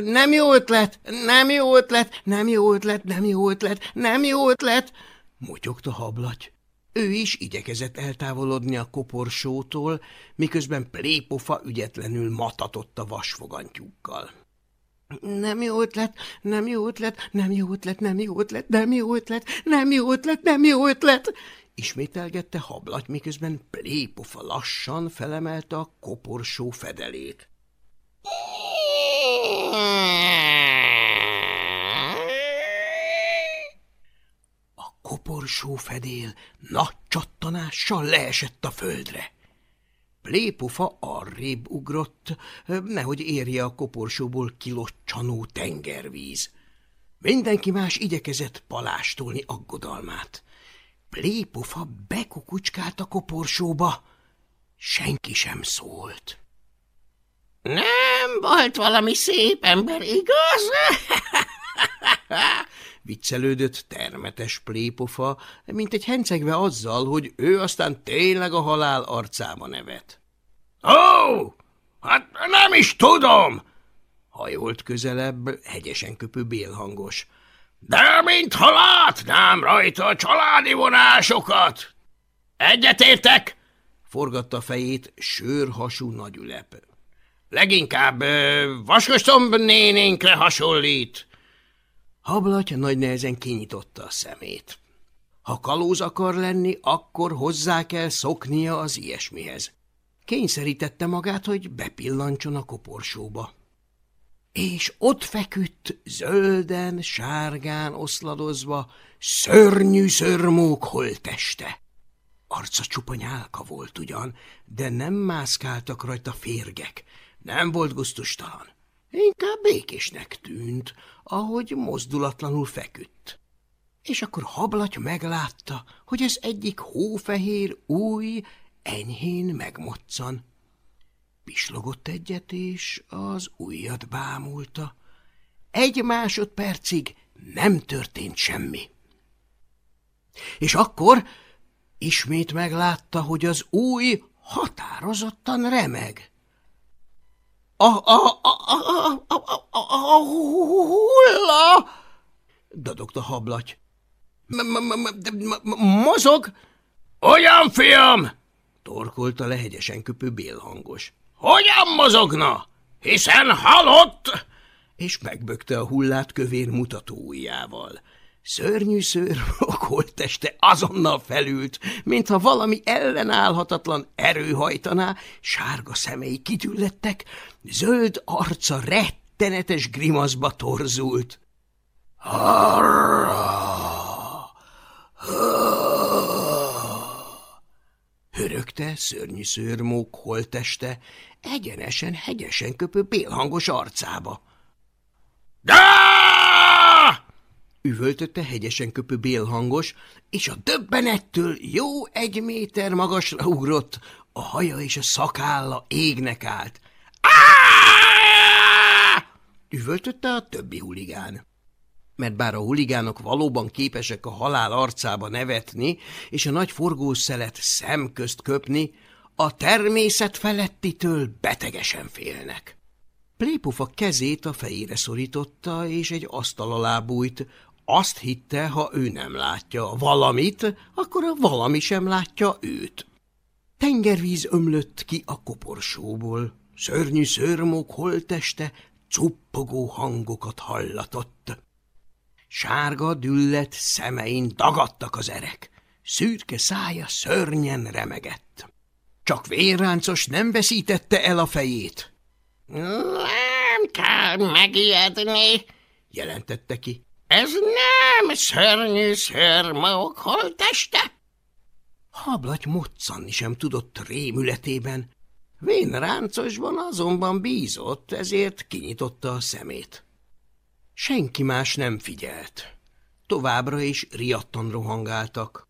Nem jó ötlet, nem jó ötlet, nem jó ötlet, nem jó ötlet, nem jó ötlet, motyogta hablaty. Ő is igyekezett eltávolodni a koporsótól, miközben plépofa ügyetlenül matatott a vasfogantyúkkal. Nem jó ötlet, nem jó ötlet, nem jó ötlet, nem jó ötlet, nem jó ötlet, nem jó ötlet, nem jó ötlet. Ismételgette hablaty, miközben plépofa lassan felemelte a koporsó fedelét. A koporsó fedél nagy csattanással leesett a földre. Plépofa arrébb ugrott, nehogy érje a koporsóból kilocsanó tengervíz. Mindenki más igyekezett palástolni aggodalmát. Plépofa bekukucskált a koporsóba. Senki sem szólt. Nem volt valami szép ember, igaz? Viccelődött termetes plépofa, mint egy hencegve azzal, hogy ő aztán tényleg a halál arcába nevet. Ó, hát nem is tudom, hajolt közelebb, hegyesen köpő bélhangos. De mintha látnám rajta a családi vonásokat. Egyetértek? Forgatta a fejét sörhasú nagyülep. Leginkább vaskostomb nénénkre hasonlít. Hablaty nagy nehezen kinyitotta a szemét. Ha kalóz akar lenni, akkor hozzá kell szoknia az ilyesmihez. Kényszerítette magát, hogy bepillantson a koporsóba. És ott feküdt, zölden, sárgán oszladozva, szörnyű szörmók holteste. Arca csupa nyálka volt ugyan, de nem mászkáltak rajta férgek, nem volt guztustalan. Inkább békésnek tűnt, ahogy mozdulatlanul feküdt. És akkor hablaty meglátta, hogy ez egyik hófehér új, enyhén megmoccan. Pislogott egyet, és az ujjat bámulta. Egy másodpercig nem történt semmi. És akkor ismét meglátta, hogy az új határozottan remeg. A, a, a, a, a, a, a, a hulla! dadogta hablaty. Mozog? Olyan, fiam? torkolta lehegyesen köpő bélhangos. Hogyan mozogna? Hiszen halott! És megbökte a hullát kövér mutatóujjával. Szörnyű szőr holteste azonnal felült, mintha valami ellenállhatatlan erő hajtaná, sárga szemei kitüllettek, zöld arca rettenetes grimaszba torzult. Hörögte szörnyű szőrmók holteste, egyenesen, hegyesen köpő bélhangos arcába. Dá! Üvöltötte hegyesen köpő bélhangos, és a döbbenettől jó egy méter magasra ugrott, a haja és a szakálla égnek állt. üvöltötte a többi huligán. Mert bár a huligánok valóban képesek a halál arcába nevetni, és a nagy forgószelet szemközt köpni, a természet felettitől betegesen félnek. Plépufa kezét a fejére szorította, és egy asztal alá bújt, azt hitte, ha ő nem látja valamit, akkor a valami sem látja őt. Tengervíz ömlött ki a koporsóból, szörnyű szörmok holteste cuppogó hangokat hallatott. Sárga düllet szemein dagadtak az erek, szürke szája szörnyen remegett. Csak vérráncos nem veszítette el a fejét. – Nem kell megijedni – jelentette ki. Ez nem szörnyű szörmók holteste? Hablaty moccanni sem tudott rémületében. Vén ráncosban azonban bízott, ezért kinyitotta a szemét. Senki más nem figyelt. Továbbra is riadtan rohangáltak.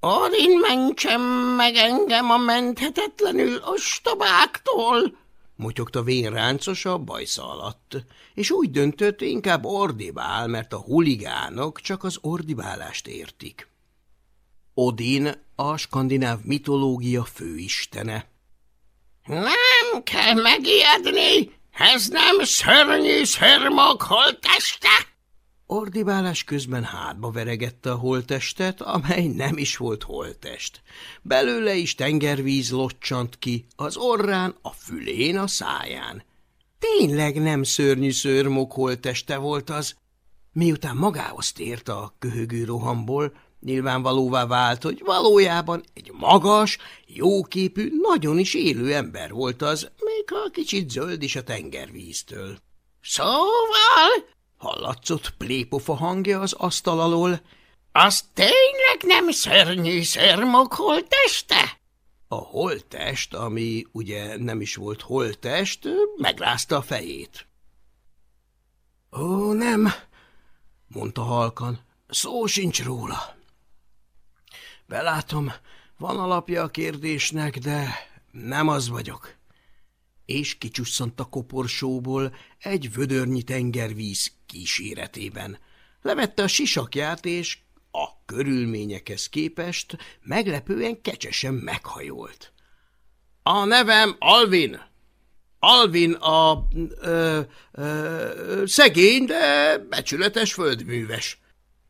Arin mentsem meg engem a menthetetlenül ostobáktól! Motyogta vénráncos a bajsza alatt, és úgy döntött, inkább ordibál, mert a huligánok csak az ordibálást értik. Odin a skandináv mitológia főistene. Nem kell megijedni, ez nem szörnyű szörmok holteste! Ordibálás közben hátba veregette a holtestet, amely nem is volt holtest. Belőle is tengervíz locsant ki, az orrán, a fülén, a száján. Tényleg nem szörnyű szörmok holteste volt az. Miután magához tért a köhögő rohamból, nyilvánvalóvá vált, hogy valójában egy magas, jóképű, nagyon is élő ember volt az, még ha kicsit zöld is a tengervíztől. – Szóval Hallatszott plépofa hangja az asztal alól. Az tényleg nem szörnyű szörmok holteste? A holtest, ami ugye nem is volt holtest, megrázta a fejét. Ó, nem, mondta halkan, szó sincs róla. Belátom, van alapja a kérdésnek, de nem az vagyok. És kicsusszant a koporsóból egy vödörnyi tengervíz kíséretében. Levette a sisakját, és a körülményekhez képest meglepően kecsesen meghajolt. A nevem Alvin. Alvin a ö, ö, szegény, de becsületes földműves.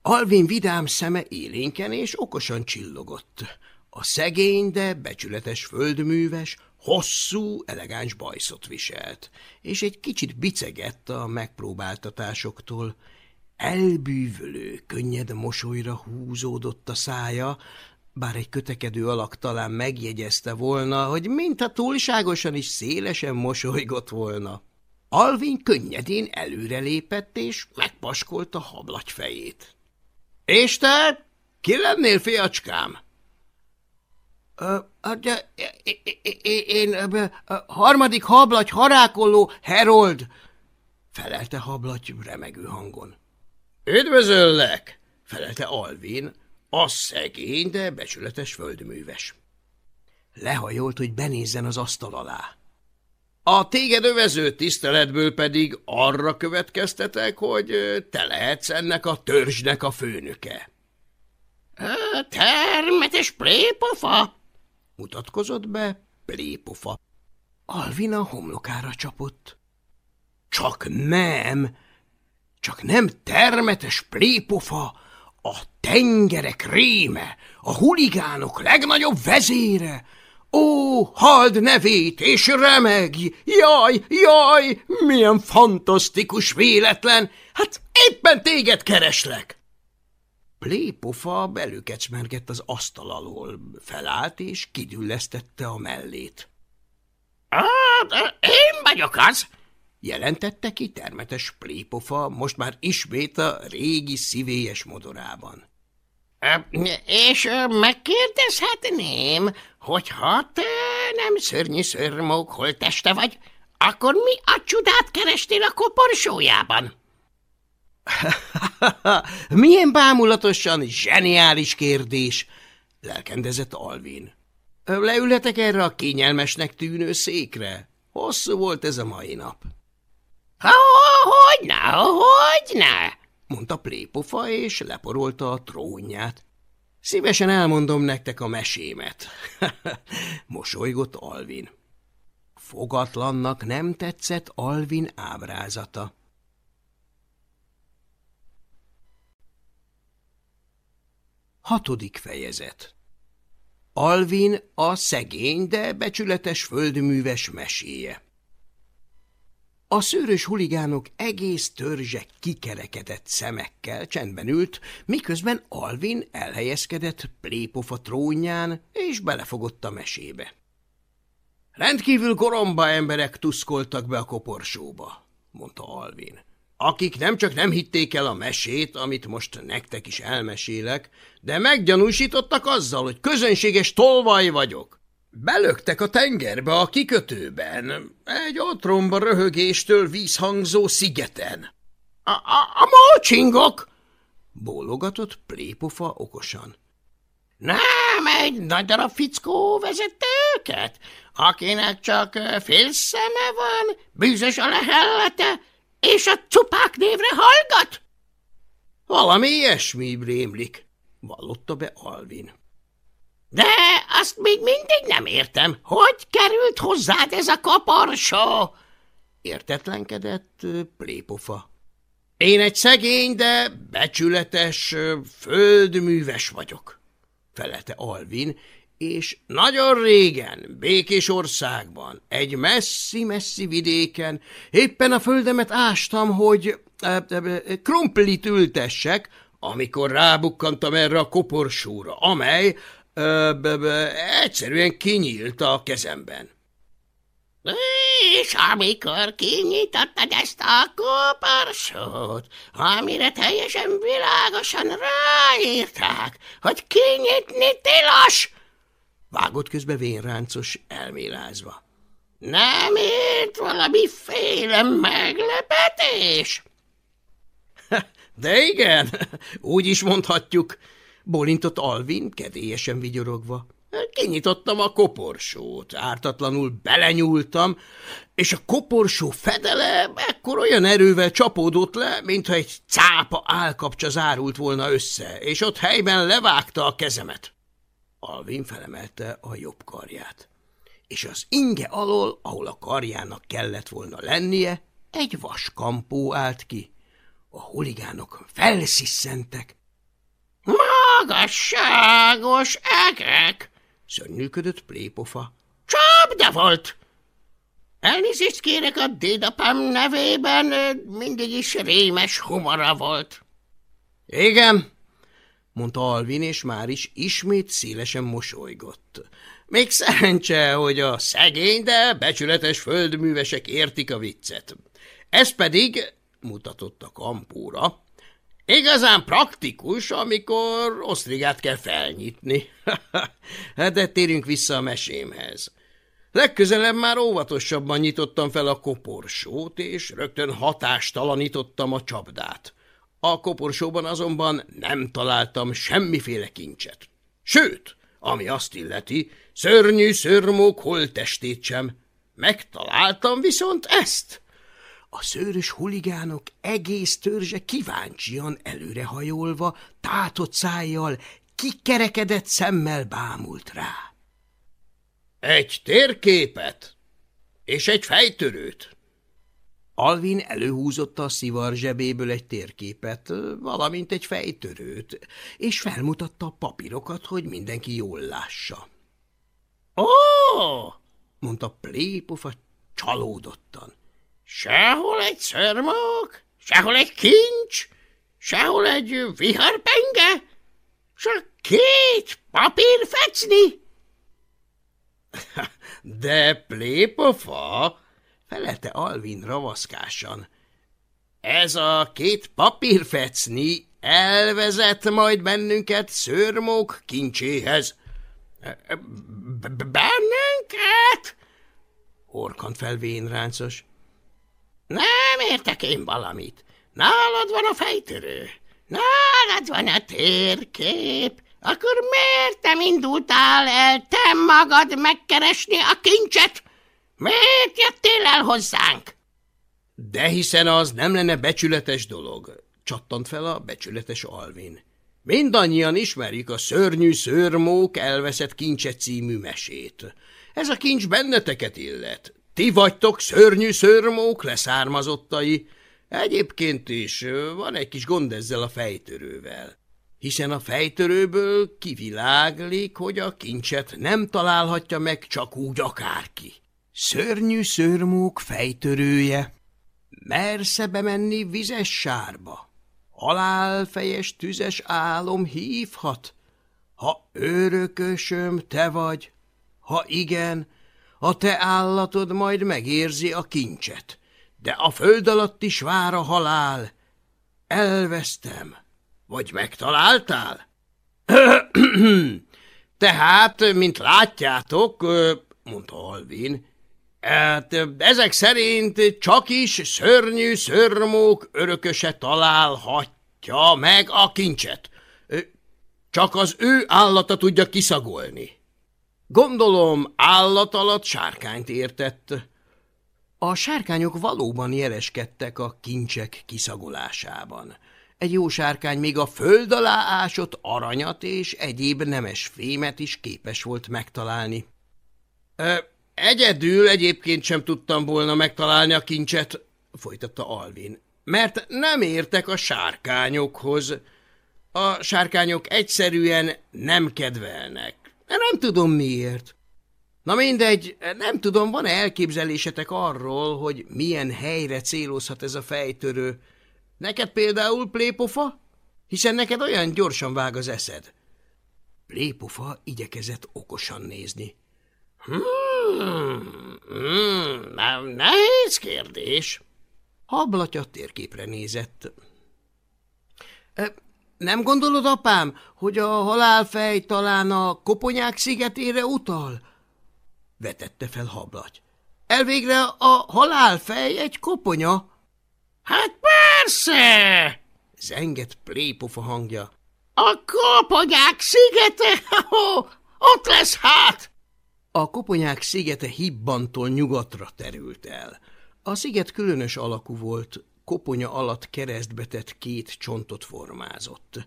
Alvin vidám szeme élénken és okosan csillogott. A szegény, de becsületes földműves hosszú, elegáns bajszot viselt, és egy kicsit bicegett a megpróbáltatásoktól. Elbűvölő, könnyed mosolyra húzódott a szája, bár egy kötekedő alak talán megjegyezte volna, hogy mintha túlságosan is szélesen mosolygott volna. Alvin könnyedén előrelépett, és megpaskolta hablagy fejét. – És te? Ki lennél, fiacskám? Hát, – Én harmadik hablagy harákoló Herold! – felelte hablagy remegő hangon. – Üdvözöllek! – felelte Alvin, a szegény, de becsületes földműves. Lehajolt, hogy benézzen az asztal alá. A téged övező tiszteletből pedig arra következtetek, hogy te lehetsz ennek a törzsnek a főnöke. – Termetes plépofa! – mutatkozott be plépofa. Alvina homlokára csapott. – Csak nem! Csak nem termetes plépofa, a tengerek réme, a huligánok legnagyobb vezére. Ó, hald nevét és remeg! Jaj, jaj, milyen fantasztikus véletlen! Hát éppen téged kereslek! Plépofa belükecmergett az asztal alól, felállt és kidüllesztette a mellét. Hát, – Én vagyok az! jelentette ki termetes plépofa, most már ismét a régi szívélyes modorában. – És megkérdezhetném, hogy ha te nem szörnyű szörmók holteste vagy, akkor mi a csodát kerestél a koporsójában? – Milyen bámulatosan zseniális kérdés! – lelkendezett Alvin. – Leülhetek erre a kényelmesnek tűnő székre? Hosszú volt ez a mai nap. – Hogyne, hogyne, mondta Plépofa, és leporolta a trónját. Szívesen elmondom nektek a mesémet, mosolygott Alvin. Fogatlannak nem tetszett Alvin ábrázata. Hatodik fejezet. Alvin a szegény, de becsületes földműves meséje. A szőrös huligánok egész törzse kikerekedett szemekkel csendben ült, miközben Alvin elhelyezkedett plépofa trónján, és belefogott a mesébe. Rendkívül goromba emberek tuszkoltak be a koporsóba, mondta Alvin, akik nem csak nem hitték el a mesét, amit most nektek is elmesélek, de meggyanúsítottak azzal, hogy közönséges tolvaj vagyok. Belöktek a tengerbe a kikötőben, egy otromba röhögéstől vízhangzó szigeten. A, a, a mocsingok! bólogatott plépofa okosan. Nem, egy nagy darab fickó vezette őket, akinek csak fél szeme van, bűzös a lehellete, és a cupák névre hallgat? Valami ilyesmi rémlik, vallotta be Alvin. De azt még mindig nem értem. Hogy került hozzád ez a kaparsó? Értetlenkedett plépofa. Én egy szegény, de becsületes földműves vagyok, felelte Alvin, és nagyon régen, békés országban, egy messzi-messzi vidéken éppen a földemet ástam, hogy krumplit ültessek, amikor rábukkantam erre a koporsóra, amely be, egyszerűen kinyílt a kezemben. És amikor kinyitottad ezt a koparsót, amire teljesen világosan ráírták, hogy kinyitni tilos, vágott közbe vénráncos elmélázva. Nem ért valamiféle meglepetés? De igen, úgy is mondhatjuk, Bólintott Alvin, kedélyesen vigyorogva. Kinyitottam a koporsót, ártatlanul belenyúltam, és a koporsó fedele ekkor olyan erővel csapódott le, mintha egy cápa állkapcsa zárult volna össze, és ott helyben levágta a kezemet. Alvin felemelte a jobb karját, és az inge alól, ahol a karjának kellett volna lennie, egy vaskampó állt ki. A huligánok felsziszentek. – Magasságos egek! – szörnyűködött plépofa. – Csapda volt! Elnézést kérek a dédapám nevében, mindig is rémes humora volt. – Igen, mondta Alvin, és már is ismét szélesen mosolygott. Még szerencse, hogy a szegény, de becsületes földművesek értik a viccet. Ez pedig, mutatott a kampóra, igazán praktikus, amikor osztrigát kell felnyitni. de térjünk vissza a mesémhez. Legközelebb már óvatosabban nyitottam fel a koporsót, és rögtön hatástalanítottam a csapdát. A koporsóban azonban nem találtam semmiféle kincset. Sőt, ami azt illeti, szörnyű szörmók holtestét sem. Megtaláltam viszont ezt. A szőrös huligánok egész törzse kíváncsian előrehajolva, tátott szájjal, kikerekedett szemmel bámult rá. Egy térképet és egy fejtörőt, Alvin előhúzotta a szivar zsebéből egy térképet, valamint egy fejtörőt, és felmutatta a papírokat, hogy mindenki jól lássa. – Ó! – mondta Plépofa csalódottan. – Sehol egy szörmok, sehol egy kincs, sehol egy viharpenge, csak két papír fecni. – De Plépofa! Felelte Alvin ravaszkásan. Ez a két papírfecni elvezet majd bennünket szörmók kincséhez. Bennünket? Orkant fel vénráncos. Nem értek én valamit. Nálad van a fejtörő, nálad van a térkép, akkor miért nem indultál el te magad megkeresni a kincset? Miért jöttél el hozzánk? De hiszen az nem lenne becsületes dolog, csattant fel a becsületes Alvin. Mindannyian ismerjük a szörnyű szörmók elveszett kincse című mesét. Ez a kincs benneteket illet. Ti vagytok szörnyű szörmók leszármazottai. Egyébként is van egy kis gond ezzel a fejtörővel. Hiszen a fejtörőből kiviláglik, hogy a kincset nem találhatja meg csak úgy akárki. Szörnyű szörmók fejtörője, mersze bemenni vizes sárba, halálfejes tüzes álom hívhat, ha örökösöm te vagy, ha igen, a te állatod majd megérzi a kincset, de a föld alatt is vár a halál. Elvesztem, vagy megtaláltál? Tehát, mint látjátok, mondta Alvin, Hát, ezek szerint csak is szörnyű szörmók örököse találhatja meg a kincset. Csak az ő állata tudja kiszagolni. Gondolom állat alatt sárkányt értett. A sárkányok valóban jeleskedtek a kincsek kiszagolásában. Egy jó sárkány még a föld alá ásott aranyat és egyéb nemes fémet is képes volt megtalálni. Egyedül egyébként sem tudtam volna megtalálni a kincset, folytatta Alvin, mert nem értek a sárkányokhoz. A sárkányok egyszerűen nem kedvelnek. Nem tudom miért. Na mindegy, nem tudom, van-e elképzelésetek arról, hogy milyen helyre célozhat ez a fejtörő? Neked például, plépofa? Hiszen neked olyan gyorsan vág az eszed. Plépofa igyekezett okosan nézni. Hmm, hmm, nem nehéz kérdés. Hablatya térképre nézett. Nem gondolod, apám, hogy a halálfej talán a koponyák szigetére utal? Vetette fel hablaty. Elvégre a halálfej egy koponya. Hát persze! Zengett plépofa hangja. A koponyák szigete? ott lesz hát! A koponyák szigete hibbantól nyugatra terült el. A sziget különös alakú volt, koponya alatt keresztbe tett két csontot formázott.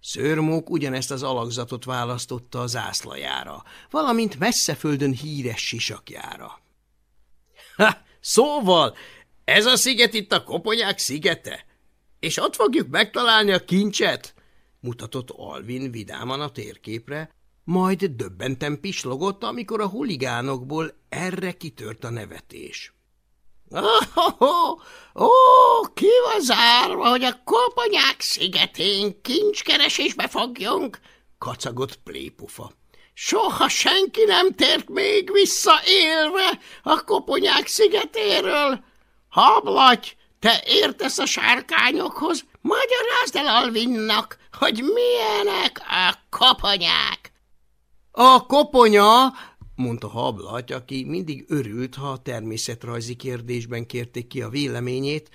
Szörmók ugyanezt az alakzatot választotta a zászlajára, valamint messzeföldön híres sisakjára. Ha, szóval, ez a sziget itt a koponyák szigete? És ott fogjuk megtalálni a kincset? mutatott Alvin vidáman a térképre, majd döbbenten pislogott, amikor a huligánokból erre kitört a nevetés. Oh, oh, oh, ki van zárva, hogy a koponyák szigetén kincskeresésbe fogjunk? kacagott plépufa. Soha senki nem tért még vissza élve a koponyák szigetéről. Hablaty, te értesz a sárkányokhoz, magyarázd el Alvinnak, hogy milyenek a koponyák. A koponya, mondta Hablaty, aki mindig örült, ha a természetrajzi kérdésben kérték ki a véleményét,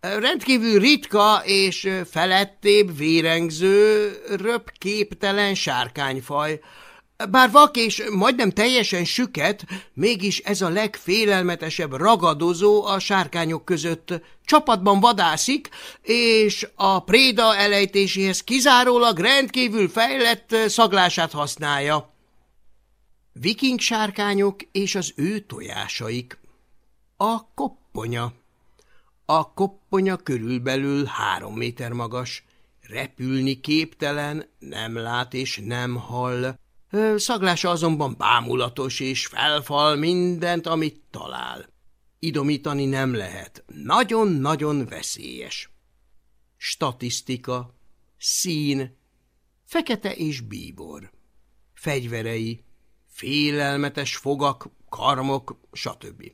rendkívül ritka és felettébb vérengző, röpképtelen sárkányfaj, bár vak és majdnem teljesen süket, mégis ez a legfélelmetesebb ragadozó a sárkányok között. Csapatban vadászik, és a préda elejtéséhez kizárólag rendkívül fejlett szaglását használja. Viking sárkányok és az ő tojásaik. A kopponya. A kopponya körülbelül három méter magas. Repülni képtelen, nem lát és nem hall. Szaglása azonban bámulatos és felfal mindent, amit talál. Idomítani nem lehet. Nagyon-nagyon veszélyes. Statisztika, szín, fekete és bíbor. Fegyverei, félelmetes fogak, karmok, stb.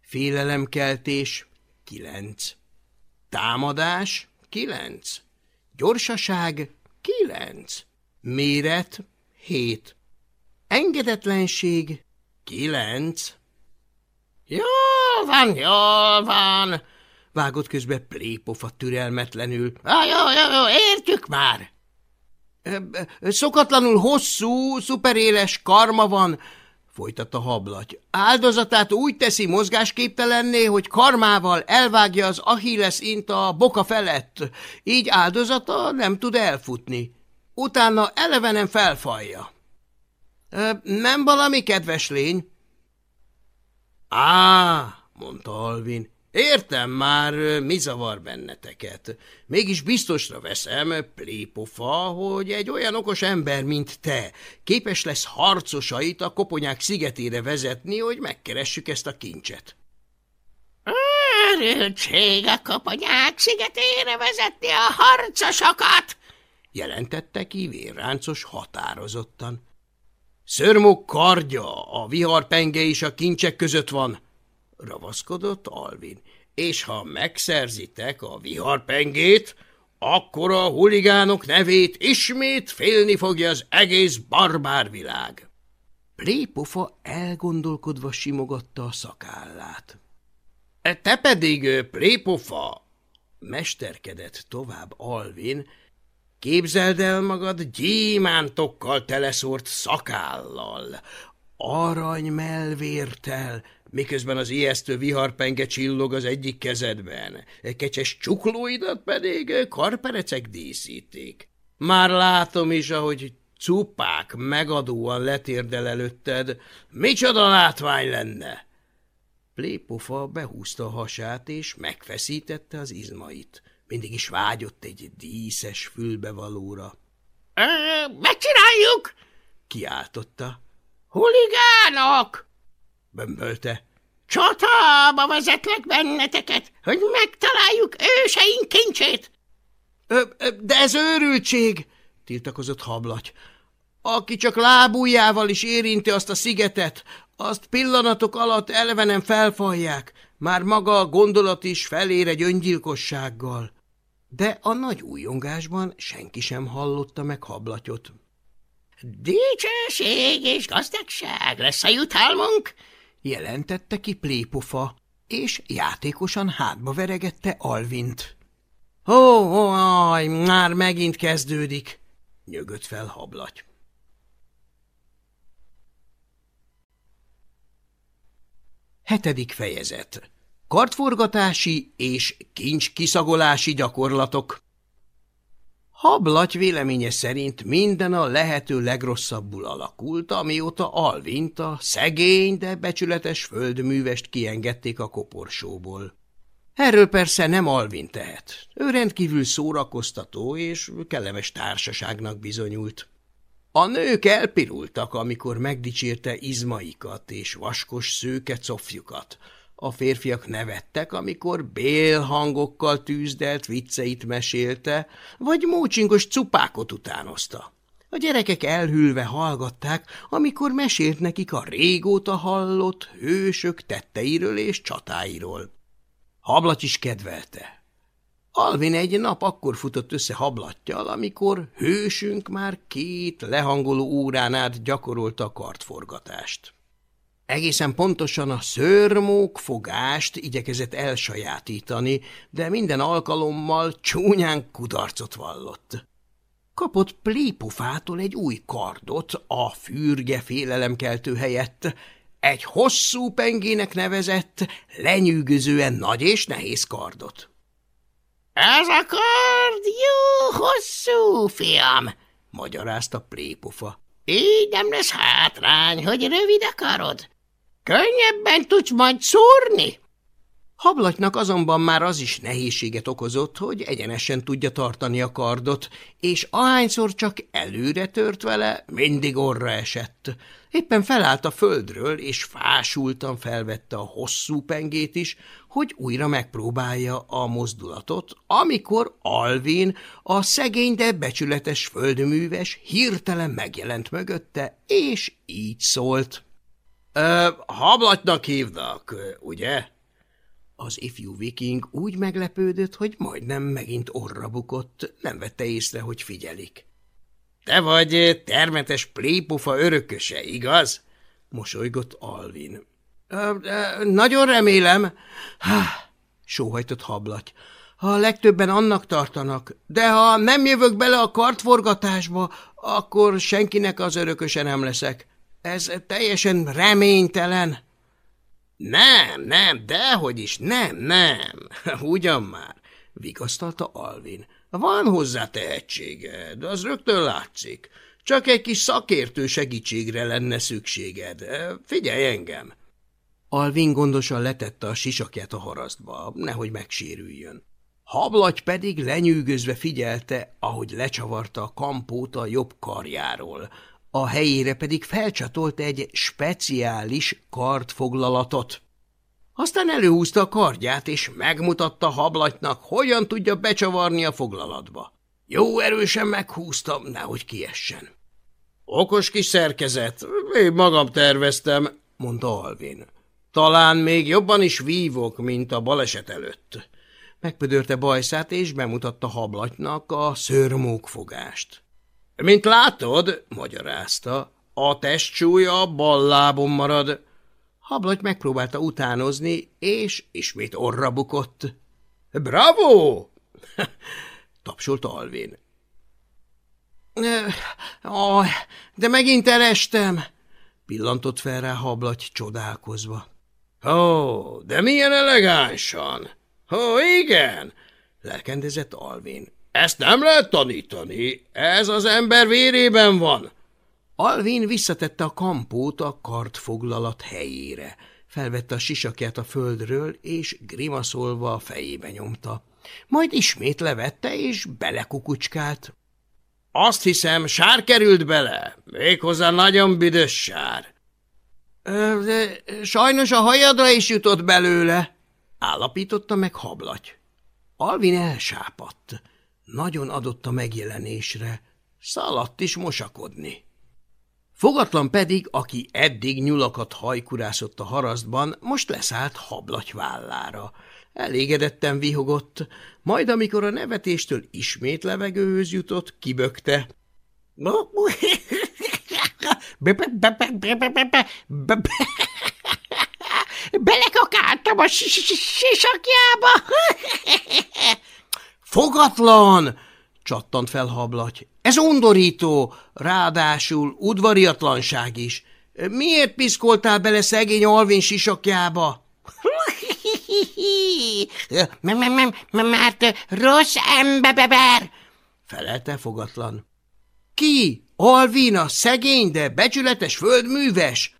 Félelemkeltés, kilenc. Támadás, kilenc. Gyorsaság, kilenc. Méret, hét. Engedetlenség, kilenc. Jól van, jól van, vágott közbe plépofa türelmetlenül. Jó, jó, jó, értjük már. Szokatlanul hosszú, szuperéles karma van, folytatta hablaty. Áldozatát úgy teszi mozgásképtelenné, hogy karmával elvágja az Achilles int a boka felett, így áldozata nem tud elfutni. Utána elevenen felfalja. Nem valami kedves lény? Á, mondta Alvin, Értem már, mi zavar benneteket. Mégis biztosra veszem, plépofa, hogy egy olyan okos ember, mint te, képes lesz harcosait a koponyák szigetére vezetni, hogy megkeressük ezt a kincset. Örültség a koponyák szigetére vezetni a harcosokat, jelentette ki vérráncos határozottan. Szörmok kardja, a viharpenge is a kincsek között van, ravaszkodott Alvin. És ha megszerzitek a viharpengét, akkor a huligánok nevét ismét félni fogja az egész barbárvilág. Plépofa elgondolkodva simogatta a szakállát. E te pedig, Plépofa, mesterkedett tovább Alvin, képzeld el magad gyémántokkal teleszórt szakállal, aranymelvértel, miközben az ijesztő viharpenge csillog az egyik kezedben, kecses csuklóidat pedig karperecek díszítik. Már látom is, ahogy cupák megadóan letérdel előtted. Micsoda látvány lenne! Plépofa behúzta a hasát, és megfeszítette az izmait. Mindig is vágyott egy díszes fülbevalóra. – Megcsináljuk! – kiáltotta. – Huligánok! Bömbölte. Csatába vezetlek benneteket, hogy megtaláljuk őseink kincsét. Ö, de ez őrültség, tiltakozott hablaty. Aki csak lábújjával is érinti azt a szigetet, azt pillanatok alatt elvenem felfalják, már maga a gondolat is felér egy öngyilkossággal. De a nagy újongásban senki sem hallotta meg hablatyot. Dicsőség és gazdagság lesz a jutalmunk, jelentette ki plépofa, és játékosan hátba veregette Alvint. Ó, oh, oh, aj, már megint kezdődik, nyögött fel hablaty. Hetedik fejezet Kartforgatási és kincs kiszagolási gyakorlatok Hablaty véleménye szerint minden a lehető legrosszabbul alakult, amióta Alvint a szegény, de becsületes földművest kiengedték a koporsóból. Erről persze nem Alvin tehet. Ő rendkívül szórakoztató és kellemes társaságnak bizonyult. A nők elpirultak, amikor megdicsérte izmaikat és vaskos szőke cofjukat. A férfiak nevettek, amikor bélhangokkal tűzdelt vicceit mesélte, vagy mócsingos cupákot utánozta. A gyerekek elhűlve hallgatták, amikor mesélt nekik a régóta hallott hősök tetteiről és csatáiról. Hablat is kedvelte. Alvin egy nap akkor futott össze hablattyal, amikor hősünk már két lehangoló órán át gyakorolta a kartforgatást. Egészen pontosan a szörmók fogást igyekezett elsajátítani, de minden alkalommal csúnyán kudarcot vallott. Kapott plépufától egy új kardot a fürge félelemkeltő helyett, egy hosszú pengének nevezett, lenyűgözően nagy és nehéz kardot. – Ez a kard jó hosszú, fiam! – magyarázta plépofa. – Így nem lesz hátrány, hogy rövid a karod. Könnyebben tudsz majd szúrni. Hablatnak azonban már az is nehézséget okozott, hogy egyenesen tudja tartani a kardot, és ahányszor csak előre tört vele, mindig orra esett. Éppen felállt a földről, és fásultan felvette a hosszú pengét is, hogy újra megpróbálja a mozdulatot, amikor Alvin, a szegény, de becsületes földműves hirtelen megjelent mögötte, és így szólt. Ö, hablatnak hívnak, ugye? Az ifjú viking úgy meglepődött, hogy majdnem megint orra bukott, nem vette észre, hogy figyelik. Te vagy termetes plépufa örököse, igaz? mosolygott Alvin. Nagyon remélem. Há, sóhajtott hablaty. A legtöbben annak tartanak, de ha nem jövök bele a kartforgatásba, akkor senkinek az örököse nem leszek. Ez teljesen reménytelen. Nem, nem, dehogy is, nem, nem. Ugyan már, vigasztalta Alvin. Van hozzá tehetséged, az rögtön látszik. Csak egy kis szakértő segítségre lenne szükséged. Figyelj engem! Alvin gondosan letette a sisakját a harasztba, nehogy megsérüljön. Hablagy pedig lenyűgözve figyelte, ahogy lecsavarta a kampót a jobb karjáról, a helyére pedig felcsatolt egy speciális kardfoglalatot. Aztán előhúzta a kardját, és megmutatta hablatnak, hogyan tudja becsavarni a foglalatba. Jó erősen meghúztam, nehogy kiessen. Okos kis szerkezet, én magam terveztem, mondta Alvin. Talán még jobban is vívok, mint a baleset előtt. Megpödörte bajszát, és bemutatta hablatnak a szőrmókfogást. Mint látod, magyarázta, a testsúlya bal lábon marad. Hablagy megpróbálta utánozni, és ismét orra bukott. Bravo! tapsolt Alvin. Oh, de megint elestem, pillantott fel rá hablagy csodálkozva. Ó, oh, de milyen elegánsan! Ó, igen, lelkendezett Alvin. Ezt nem lehet tanítani, ez az ember vérében van. Alvin visszatette a kampót a kartfoglalat helyére, felvette a sisakját a földről, és grimaszolva a fejébe nyomta. Majd ismét levette, és belekukucskált. Azt hiszem, sár került bele, méghozzá nagyon büdös sár. De sajnos a hajadra is jutott belőle, állapította meg hablaty. Alvin elsápadt. Nagyon adott a megjelenésre, szaladt is mosakodni. Fogatlan pedig, aki eddig nyulakat hajkurászott a harasztban, most leszállt hablaty vállára. Elégedetten vihogott, majd amikor a nevetéstől ismét levegőhöz jutott, kibökte. Belekakáltam a sisakjába! Fogatlan! csattant fel hablaty. Ez undorító, ráadásul udvariatlanság is. Miért piszkoltál bele szegény Alvin sisakjába? Mert rossz ember, felelte fogatlan. Ki? Alvin a szegény, de becsületes földműves?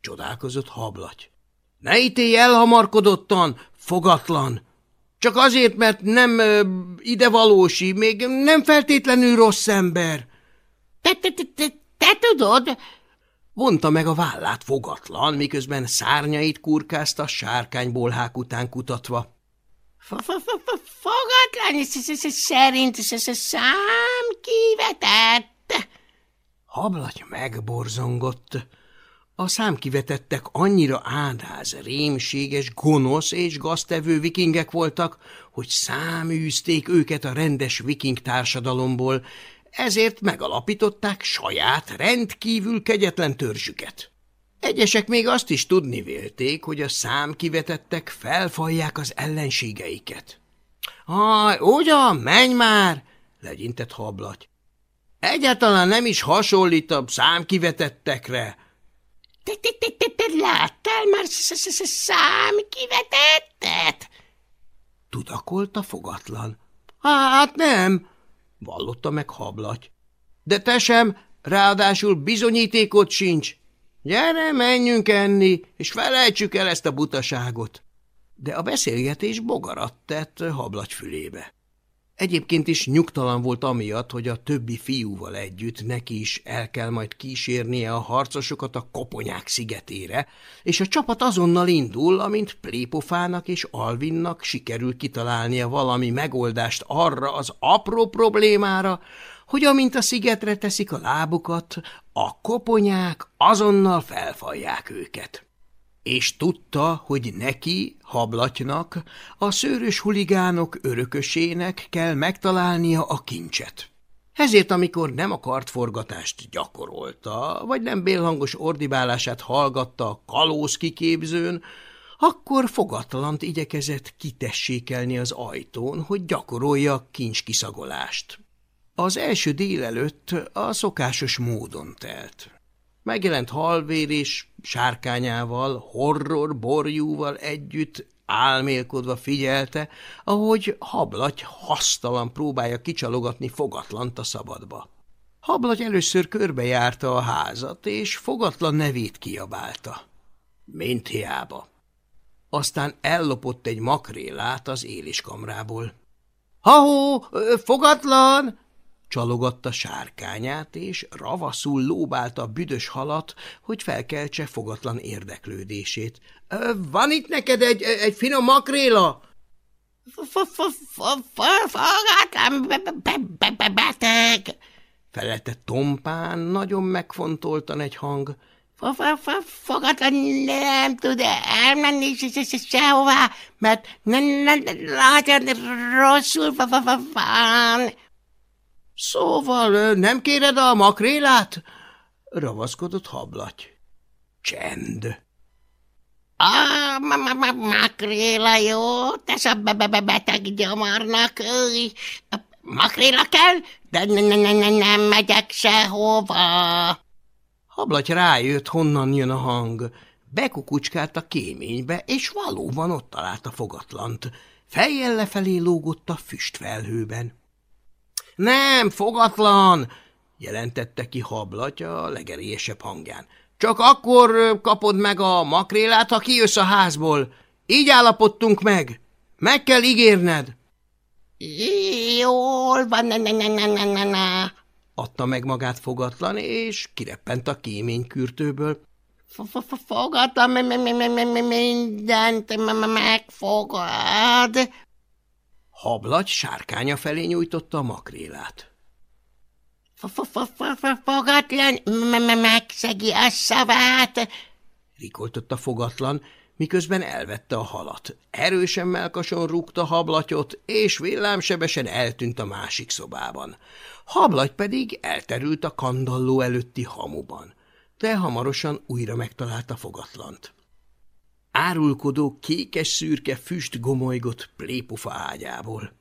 Csodálkozott hablaty. Ne ítélj elhamarkodottan, fogatlan! Csak azért, mert nem ö, idevalósi, még nem feltétlenül rossz ember. Te, te, te, te, te tudod? Vonta meg a vállát fogatlan, miközben szárnyait kurkázta sárkánybolhák után kutatva. Fogatlan szerint szám kivetett. Hablaty megborzongott. A számkivetettek annyira ádáz, rémséges, gonosz és gaztevő vikingek voltak, hogy száműzték őket a rendes viking társadalomból, ezért megalapították saját, rendkívül kegyetlen törzsüket. Egyesek még azt is tudni vélték, hogy a számkivetettek felfalják az ellenségeiket. – Aj, ugyan, menj már! – legyintett hablaty. – Egyáltalán nem is hasonlít a számkivetettekre – te, te, te, te, te láttál már számkivetettet? Tudakolta fogatlan. Hát nem, vallotta meg hablaty. De te sem, ráadásul bizonyítékot sincs. Gyere, menjünk enni, és felejtsük el ezt a butaságot. De a beszélgetés bogarat tett hablaty fülébe. Egyébként is nyugtalan volt amiatt, hogy a többi fiúval együtt neki is el kell majd kísérnie a harcosokat a koponyák szigetére, és a csapat azonnal indul, amint Plépofának és Alvinnak sikerül kitalálnia valami megoldást arra az apró problémára, hogy amint a szigetre teszik a lábukat, a koponyák azonnal felfalják őket és tudta, hogy neki, hablatynak, a szőrös huligánok örökösének kell megtalálnia a kincset. Ezért, amikor nem a kartforgatást gyakorolta, vagy nem bélhangos ordibálását hallgatta a kalóz kiképzőn, akkor fogatlant igyekezett kitessékelni az ajtón, hogy gyakorolja a kincskiszagolást. Az első délelőtt a szokásos módon telt. Megjelent halvér és sárkányával, horror borjúval együtt álmélkodva figyelte, ahogy hablaty hasztalan próbálja kicsalogatni fogatlant a szabadba. Hablaty először körbejárta a házat, és fogatlan nevét kiabálta. Mint hiába. Aztán ellopott egy makrélát az éliskamrából. – Ha-hó, fogatlan! Csalogatta sárkányát, és ravaszul lóbálta a büdös halat, hogy felkeltse fogatlan érdeklődését. – Van itt neked egy, egy finom makréla? – beteg! – felette tompán, nagyon megfontoltan egy hang. – Fogatlan nem tud elmenni sehová, mert nem látja, rosszul van. Szóval nem kéred a makrélát? Ravaszkodott hablaty. Csend. A ma ma ma makréla jó, tesz a be be beteg gyamarnak. Makréla kell, de ne ne ne ne nem megyek sehova. Hablaty rájött, honnan jön a hang. Bekukucskált a kéménybe, és valóban ott találta fogatlant. Fejjel lefelé lógott a füstfelhőben. Nem, fogatlan, jelentette ki hablatja a legerélyesebb hangján. Csak akkor kapod meg a makrélát, ha kijössz a házból. Így állapodtunk meg. Meg kell ígérned. Jól van, ne, ne, ne, ne, ne, ne. Adta meg magát fogatlan, és kireppent a kéménykürtőből. Fogatlan, mindent megfogad. Hablagy sárkánya felé nyújtotta a makrélát. – Fogatlan, megszegi a szavát! – rikoltott a fogatlan, miközben elvette a halat. Erősen melkason rúgta hablatyot, és villámsebesen eltűnt a másik szobában. Hablaty pedig elterült a kandalló előtti hamuban, de hamarosan újra megtalálta fogatlant. Árulkodó kékes-szürke füst gomolygott plépufa ágyából.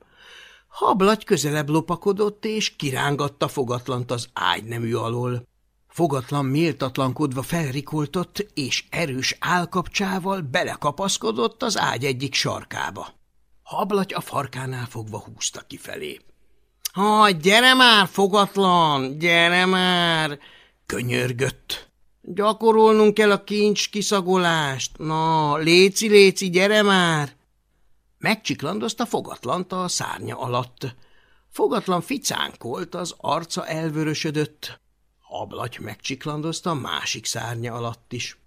Hablagy közelebb lopakodott, és kirángatta fogatlant az ágynemű alól. Fogatlan méltatlankodva felrikoltott, és erős állkapcsával belekapaszkodott az ágy egyik sarkába. Hablaty a farkánál fogva húzta kifelé. – Ha, gyere már, fogatlan, gyere már! – könyörgött. – Gyakorolnunk kell a kincs kiszagolást. Na, léci, léci, gyere már! Megcsiklandozta fogatlant a szárnya alatt. Fogatlan ficánkolt, az arca elvörösödött. Hablaty megcsiklandozta másik szárnya alatt is.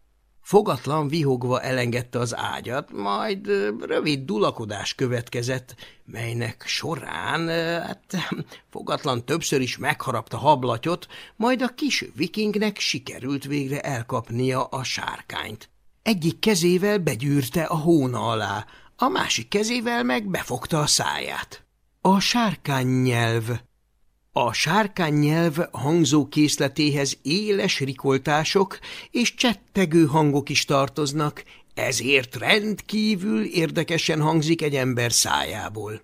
Fogatlan vihogva elengedte az ágyat, majd rövid dulakodás következett, melynek során, hát fogatlan többször is megharapta hablatyot, majd a kis vikingnek sikerült végre elkapnia a sárkányt. Egyik kezével begyűrte a hóna alá, a másik kezével meg befogta a száját. A sárkány nyelv a sárkánynyelv hangzókészletéhez éles rikoltások és csettegő hangok is tartoznak, ezért rendkívül érdekesen hangzik egy ember szájából.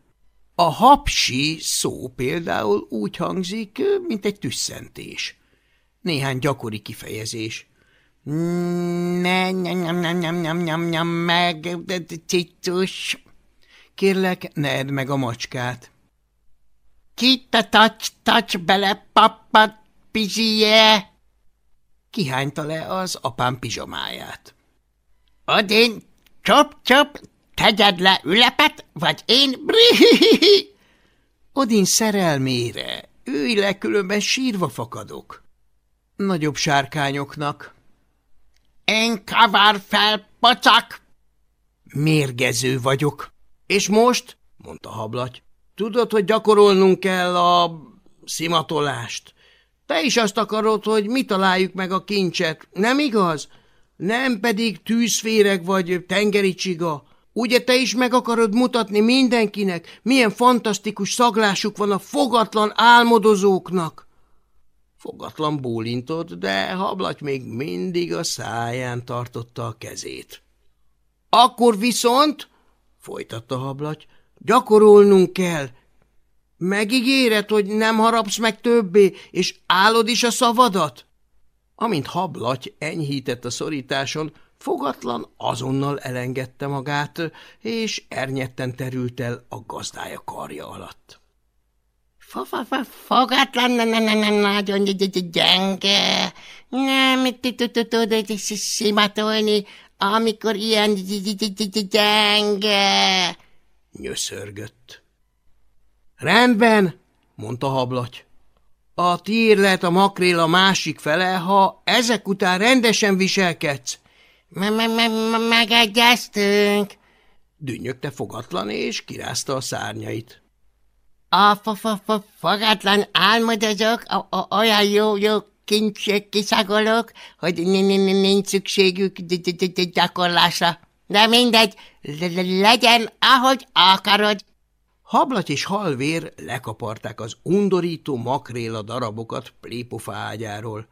A hapsi szó például úgy hangzik, mint egy tüsszentés. Néhány gyakori kifejezés. Ne, nyam, nyam, nyam, nyam, nyam, nyam, nyam, meg, cicus. Kérlek, ne edd meg a macskát. Kita tacs, tacs bele, pappa, pizsie! Kihányta le az apám pizsomáját. Odin, csop, csop, tegyed le ülepet, vagy én brihihihi! Odin szerelmére, ülj le, különben sírva fakadok. Nagyobb sárkányoknak. Én kavar fel, pacak! Mérgező vagyok. És most, mondta hablaty, Tudod, hogy gyakorolnunk kell a szimatolást. Te is azt akarod, hogy mi találjuk meg a kincset, nem igaz? Nem pedig tűzféreg vagy tengeri csiga. Ugye te is meg akarod mutatni mindenkinek, milyen fantasztikus szaglásuk van a fogatlan álmodozóknak? Fogatlan bólintott, de hablaty még mindig a száján tartotta a kezét. Akkor viszont, folytatta hablaty, Gyakorolnunk kell. Megígéred, hogy nem harapsz meg többé, és állod is a szavadat? Amint hablaty enyhített a szorításon, fogatlan azonnal elengedte magát, és ernyetten terült el a gazdája karja alatt. Fogatlan nagyon gyenge, nem tudod szimatolni, amikor ilyen gyenge nyöszörgött. Rendben, mondta hablaty. A tír lehet a makrél a másik fele, ha ezek után rendesen viselkedsz. – Megegyeztünk! – dünnyögte fogatlan, és kirázta a szárnyait. – A fogatlan álmodozok, olyan jó, jó kincsek kiszagolok, hogy nincs szükségük gyakorlásra. De mindegy, legyen, ahogy akarod. Hablaty és halvér lekaparták az undorító makréla darabokat plépofa ágyáról.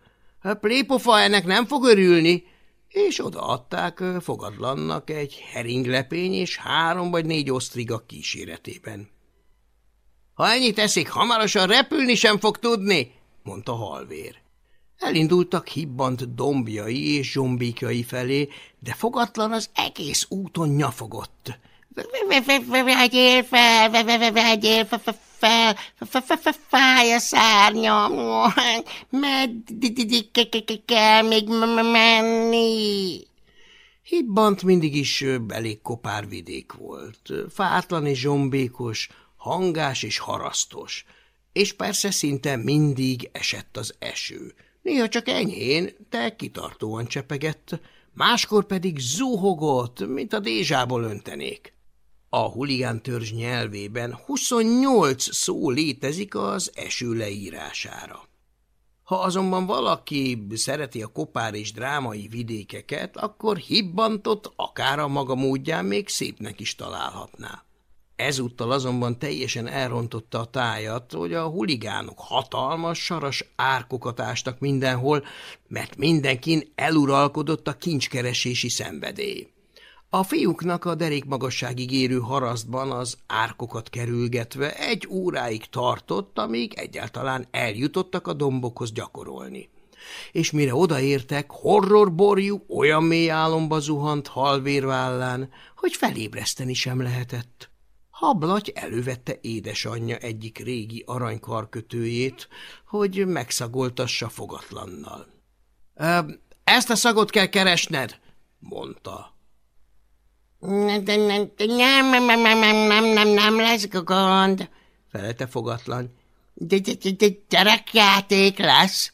Plépofa ennek nem fog örülni, és odaadták fogadlannak egy heringlepény és három vagy négy osztriga kíséretében. Ha ennyit eszik, hamarosan repülni sem fog tudni, mondta halvér. Elindultak hibbant dombjai és zsombékjai felé, de fogatlan az egész úton nyafogott. Vegyél fel, vegyél fel, fáj a szárnyam, meddig kell még menni? Hibbant mindig is elég kopár vidék volt, fátlan és zsombékos, hangás és harasztos, és persze szinte mindig esett az eső. Néha csak enyhén, de kitartóan csepegett, máskor pedig zuhogott, mint a dézsából öntenék. A huligán törzs nyelvében 28 szó létezik az eső leírására. Ha azonban valaki szereti a kopár és drámai vidékeket, akkor hibbantott akár a maga módján még szépnek is találhatná. Ezúttal azonban teljesen elrontotta a tájat, hogy a huligánok hatalmas, saras árkokat ástak mindenhol, mert mindenkin eluralkodott a kincskeresési szenvedély. A fiúknak a derékmagasságig érő harasztban az árkokat kerülgetve egy óráig tartott, amíg egyáltalán eljutottak a dombokhoz gyakorolni. és mire odaértek, horrorborjú olyan mély álomba zuhant halvérvállán, hogy felébreszteni sem lehetett. Hablaty elővette édesanyja egyik régi aranykarkötőjét, hogy megszagoltassa fogatlannal. – Ezt a szagot kell keresned! – mondta. Nem, nem, nem, nem, nem, nem, lesz gond, felelte fogatlan. Gyerekjáték lesz.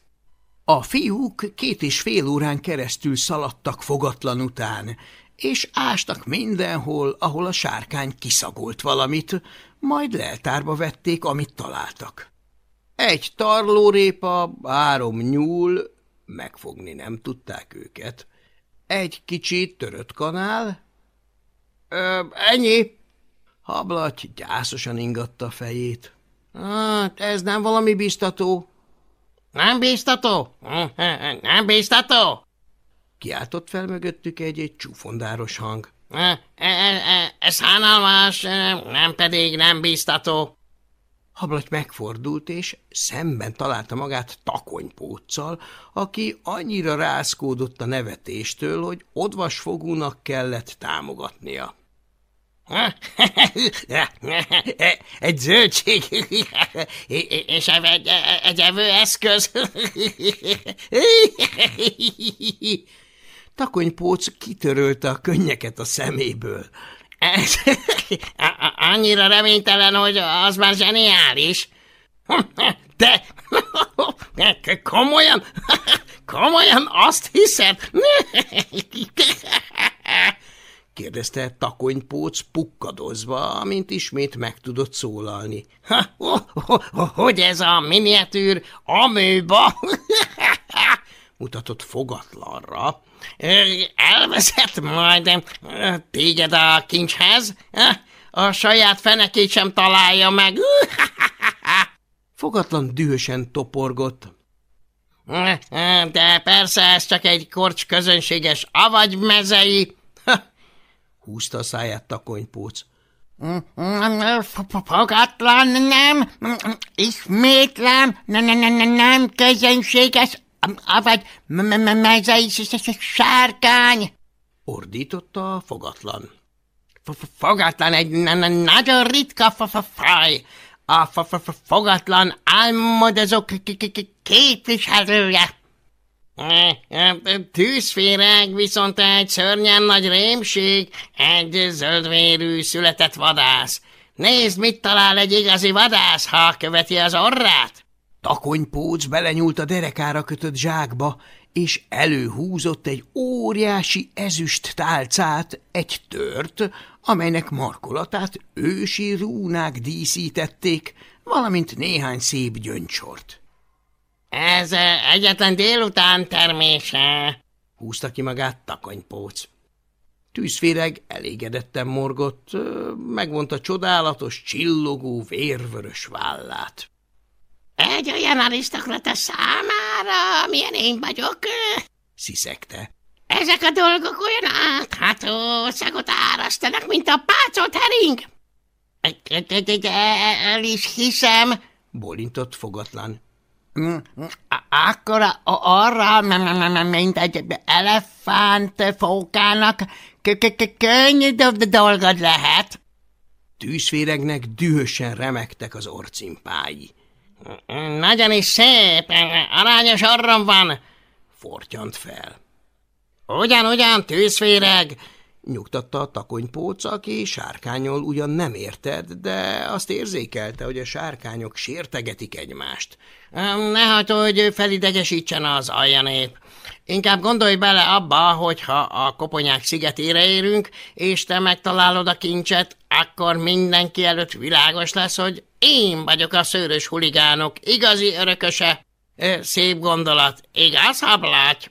A fiúk két és fél órán keresztül szaladtak fogatlan után, és ástak mindenhol, ahol a sárkány kiszagolt valamit, majd leltárba vették, amit találtak. Egy tarlórépa, három nyúl, megfogni nem tudták őket, egy kicsi törött kanál, Ö, ennyi. Hablaty gyászosan ingatta a fejét. Hát, ez nem valami biztató. Nem biztató? Nem biztató? Kiáltott fel mögöttük egy-egy csúfondáros hang. Ez hánalmas, nem pedig nem biztató. Hablaty megfordult, és szemben találta magát takonypóccal, aki annyira rászkódott a nevetéstől, hogy odvasfogúnak kellett támogatnia. egy zöldség, és egy, egy evőeszköz. Takonypóc kitörölte a könnyeket a szeméből. Annyira reménytelen, hogy az már zseniális. De komolyan, komolyan azt hiszed? kérdezte takonypóc pukkadozva, amint ismét meg tudott szólalni. Hogy ez a miniatűr amőba? Mutatott fogatlanra. Elvezet majd téged a kincshez? A saját fenekét sem találja meg. Fogatlan dühösen toporgott. De persze ez csak egy korcs közönséges avagy mezei húzta a száját takonypóc. Fogatlan, nem, ismétlem, nem, nem, nem, nem közönséges, vagy mezei sárkány, ordította a fogatlan. Fogatlan egy nagyon ritka faj, a fogatlan álmodozók képviselője. Tűzféreg viszont egy szörnyen nagy rémség, egy zöldvérű született vadász. Nézd, mit talál egy igazi vadász, ha követi az orrát! Takonypóc belenyúlt a derekára kötött zsákba, és előhúzott egy óriási ezüst tálcát, egy tört, amelynek markolatát ősi rúnák díszítették, valamint néhány szép gyöngycsort. Ez egyetlen délután termése, húzta ki magát takonypóc. Tűzféreg elégedetten morgott, megmondta csodálatos, csillogó, vérvörös vállát. Egy olyan arisztokrata számára, milyen én vagyok, sziszegte. Ezek a dolgok olyan átható szagot árasztanak, mint a pácolt hering. El is hiszem, bolintott fogatlan. Akkor arra, mint egy elefánt fókának könnyű dolgod lehet. Tűzféregnek dühösen remektek az orcimpái. Nagyon is szép, arányos orrom van, fortyant fel. Ugyan, ugyan, tűzféreg, nyugtatta a takonypóc, aki sárkányol ugyan nem érted, de azt érzékelte, hogy a sárkányok sértegetik egymást. Ne hagyd, hogy felidegesítsen az aljanép. Inkább gondolj bele abba, hogy ha a koponyák szigetére érünk, és te megtalálod a kincset, akkor mindenki előtt világos lesz, hogy én vagyok a szőrös huligánok igazi örököse. Szép gondolat, igaz, habláty?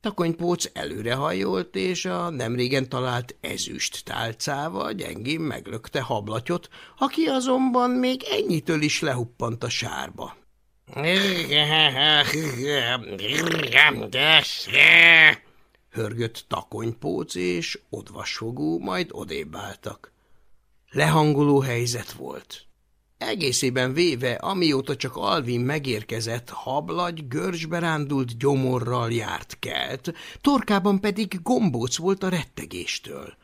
Takonypóc előrehajolt, és a nemrégen talált ezüst tálcával gyengén meglökte hablatyot, aki azonban még ennyitől is lehuppant a sárba. Hörgött takonypóc és odvasfogó, majd odébb álltak. Lehangoló helyzet volt. Egészében véve, amióta csak Alvin megérkezett, hablagy, görcsbe rándult gyomorral járt kelt, torkában pedig gombóc volt a rettegéstől.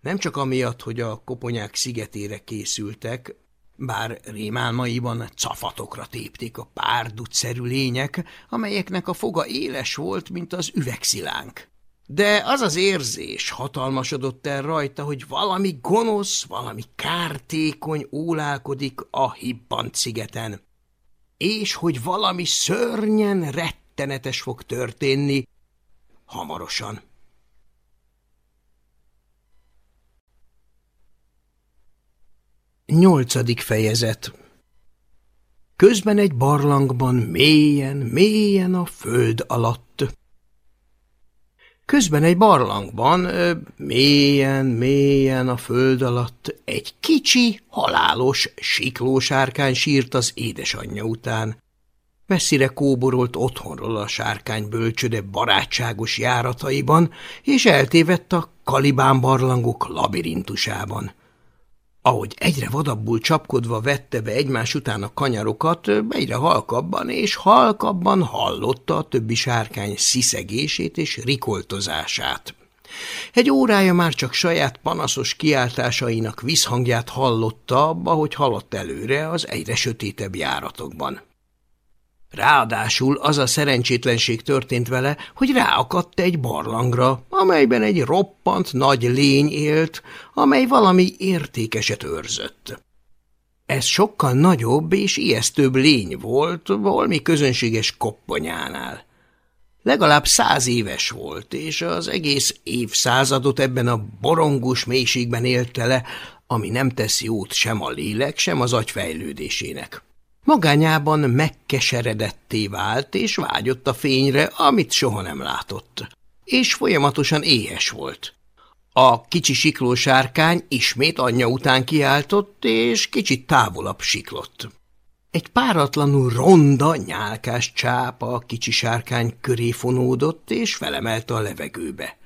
Nem csak amiatt, hogy a koponyák szigetére készültek, bár rémálmaiban cafatokra tépték a párducszerű lények, amelyeknek a foga éles volt, mint az üvegszilánk. De az az érzés hatalmasodott el rajta, hogy valami gonosz, valami kártékony ólálkodik a hibbant szigeten, és hogy valami szörnyen rettenetes fog történni hamarosan. Nyolcadik fejezet Közben egy barlangban mélyen, mélyen a föld alatt. Közben egy barlangban, mélyen, mélyen a föld alatt egy kicsi, halálos siklósárkány sírt az édesanyja után. Messzire kóborolt otthonról a sárkány bölcsöde barátságos járataiban, és eltévedt a kalibán barlangok labirintusában. Ahogy egyre vadabbul csapkodva vette be egymás után a kanyarokat, egyre halkabban és halkabban hallotta a többi sárkány sziszegését és rikoltozását. Egy órája már csak saját panaszos kiáltásainak visszhangját hallotta, ahogy halott előre az egyre sötétebb járatokban. Ráadásul az a szerencsétlenség történt vele, hogy ráakadt egy barlangra, amelyben egy roppant nagy lény élt, amely valami értékeset őrzött. Ez sokkal nagyobb és ijesztőbb lény volt valami közönséges kopponyánál. Legalább száz éves volt, és az egész évszázadot ebben a borongos mélységben élte le, ami nem tesz jót sem a lélek, sem az agy fejlődésének. Magányában megkeseredetté vált, és vágyott a fényre, amit soha nem látott. És folyamatosan éhes volt. A kicsi sikló sárkány ismét anyja után kiáltott, és kicsit távolabb siklott. Egy páratlanul ronda, nyálkás csápa a kicsi sárkány köré fonódott, és felemelte a levegőbe.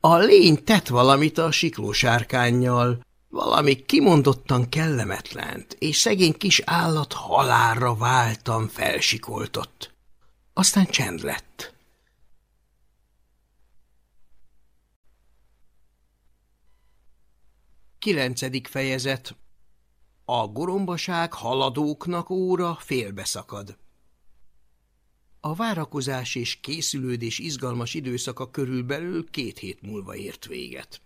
A lény tett valamit a sikló sárkányjal, valami kimondottan kellemetlent, és szegény kis állat halálra váltam felsikoltott. Aztán csend lett. Kilencedik fejezet A gorombaság haladóknak óra félbeszakad. A várakozás és készülődés izgalmas időszaka körülbelül két hét múlva ért véget.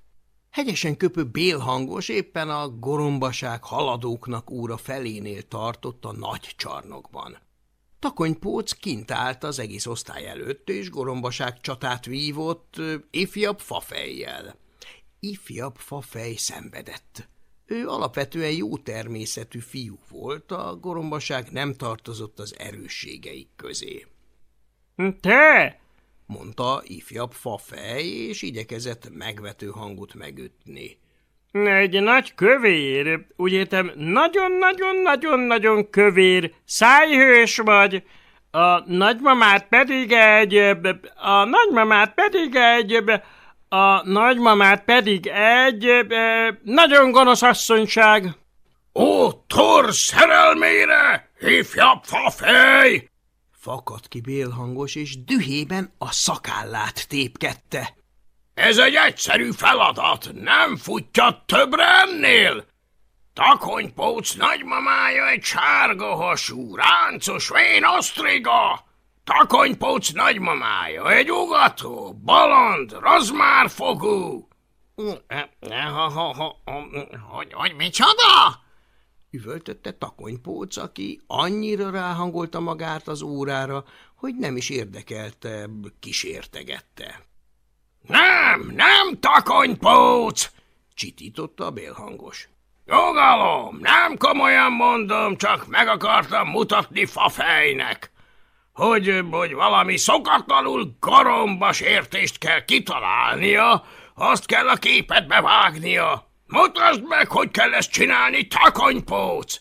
Hegyesen köpő bélhangos éppen a gorombaság haladóknak úra felénél tartott a nagy csarnokban. Takonypóc kint állt az egész osztály előtt, és gorombaság csatát vívott ifjabb fafejjel. Ifjabb fafej szenvedett. Ő alapvetően jó természetű fiú volt, a gorombaság nem tartozott az erősségeik közé. – Te! Mondta ifjabb fafej, és igyekezett megvető hangot megütni. Egy nagy kövér, úgy értem, nagyon-nagyon-nagyon-nagyon kövér, szájhős vagy, a nagymamát pedig egy, a nagymamát pedig egy, a nagymamát pedig egy nagyon gonosz asszonyság. Ó, Thor szerelmére, ifjabb fafej! Fakadt ki bélhangos, és dühében a szakállát tépkedte. Ez egy egyszerű feladat, nem futja többre ennél. Takonypóc nagymamája egy sárga hasú, ráncos vén osztriga. Takonypóc nagymamája egy ugató, baland, razmárfogú. Hogy, hogy micsoda? Üvöltötte takonypóc, aki annyira ráhangolta magát az órára, hogy nem is érdekelte, kísértegette. Nem, nem takonypóc! csitította a bélhangos. Jogalom, nem komolyan mondom, csak meg akartam mutatni fafejnek, hogy, hogy valami szokatlanul garombas értést kell kitalálnia, azt kell a képet bevágnia. Mutasd meg, hogy kell ezt csinálni, takonypóc!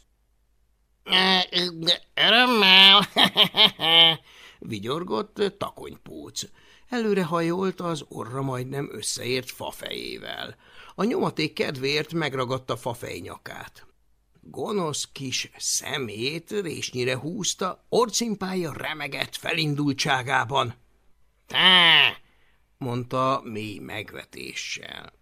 Örömmel! Vigyorgott takonypóc. Előrehajolt az orra majdnem összeért fafejével. A nyomaték kedvéért megragadta fafej nyakát. Gonosz kis szemét résnyire húzta, orcimpája remegett felindultságában. – Te! – mondta mély megvetéssel. –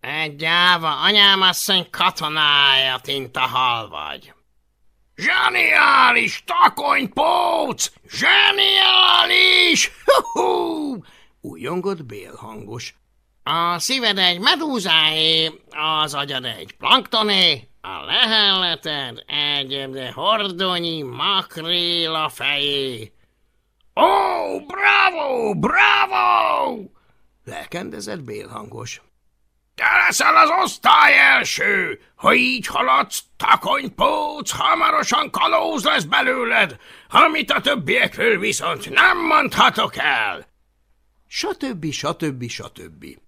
Egy gyáva anyámasszony katonája, tinta hal vagy. – Zseniális takonypóc! Zseniális! Hú-hú! – újongott bélhangos. A szíved egy medúzáé, az agyad egy planktoné, a lehelleted egy hordonyi makréla fejé. Ó, bravo, bravo! Lelkendezett bélhangos. Te leszel az osztály első! Ha így haladsz, takonypóc, hamarosan kalóz lesz belőled, amit a többiekről viszont nem mondhatok el! Satöbbi, satöbbi, satöbbi.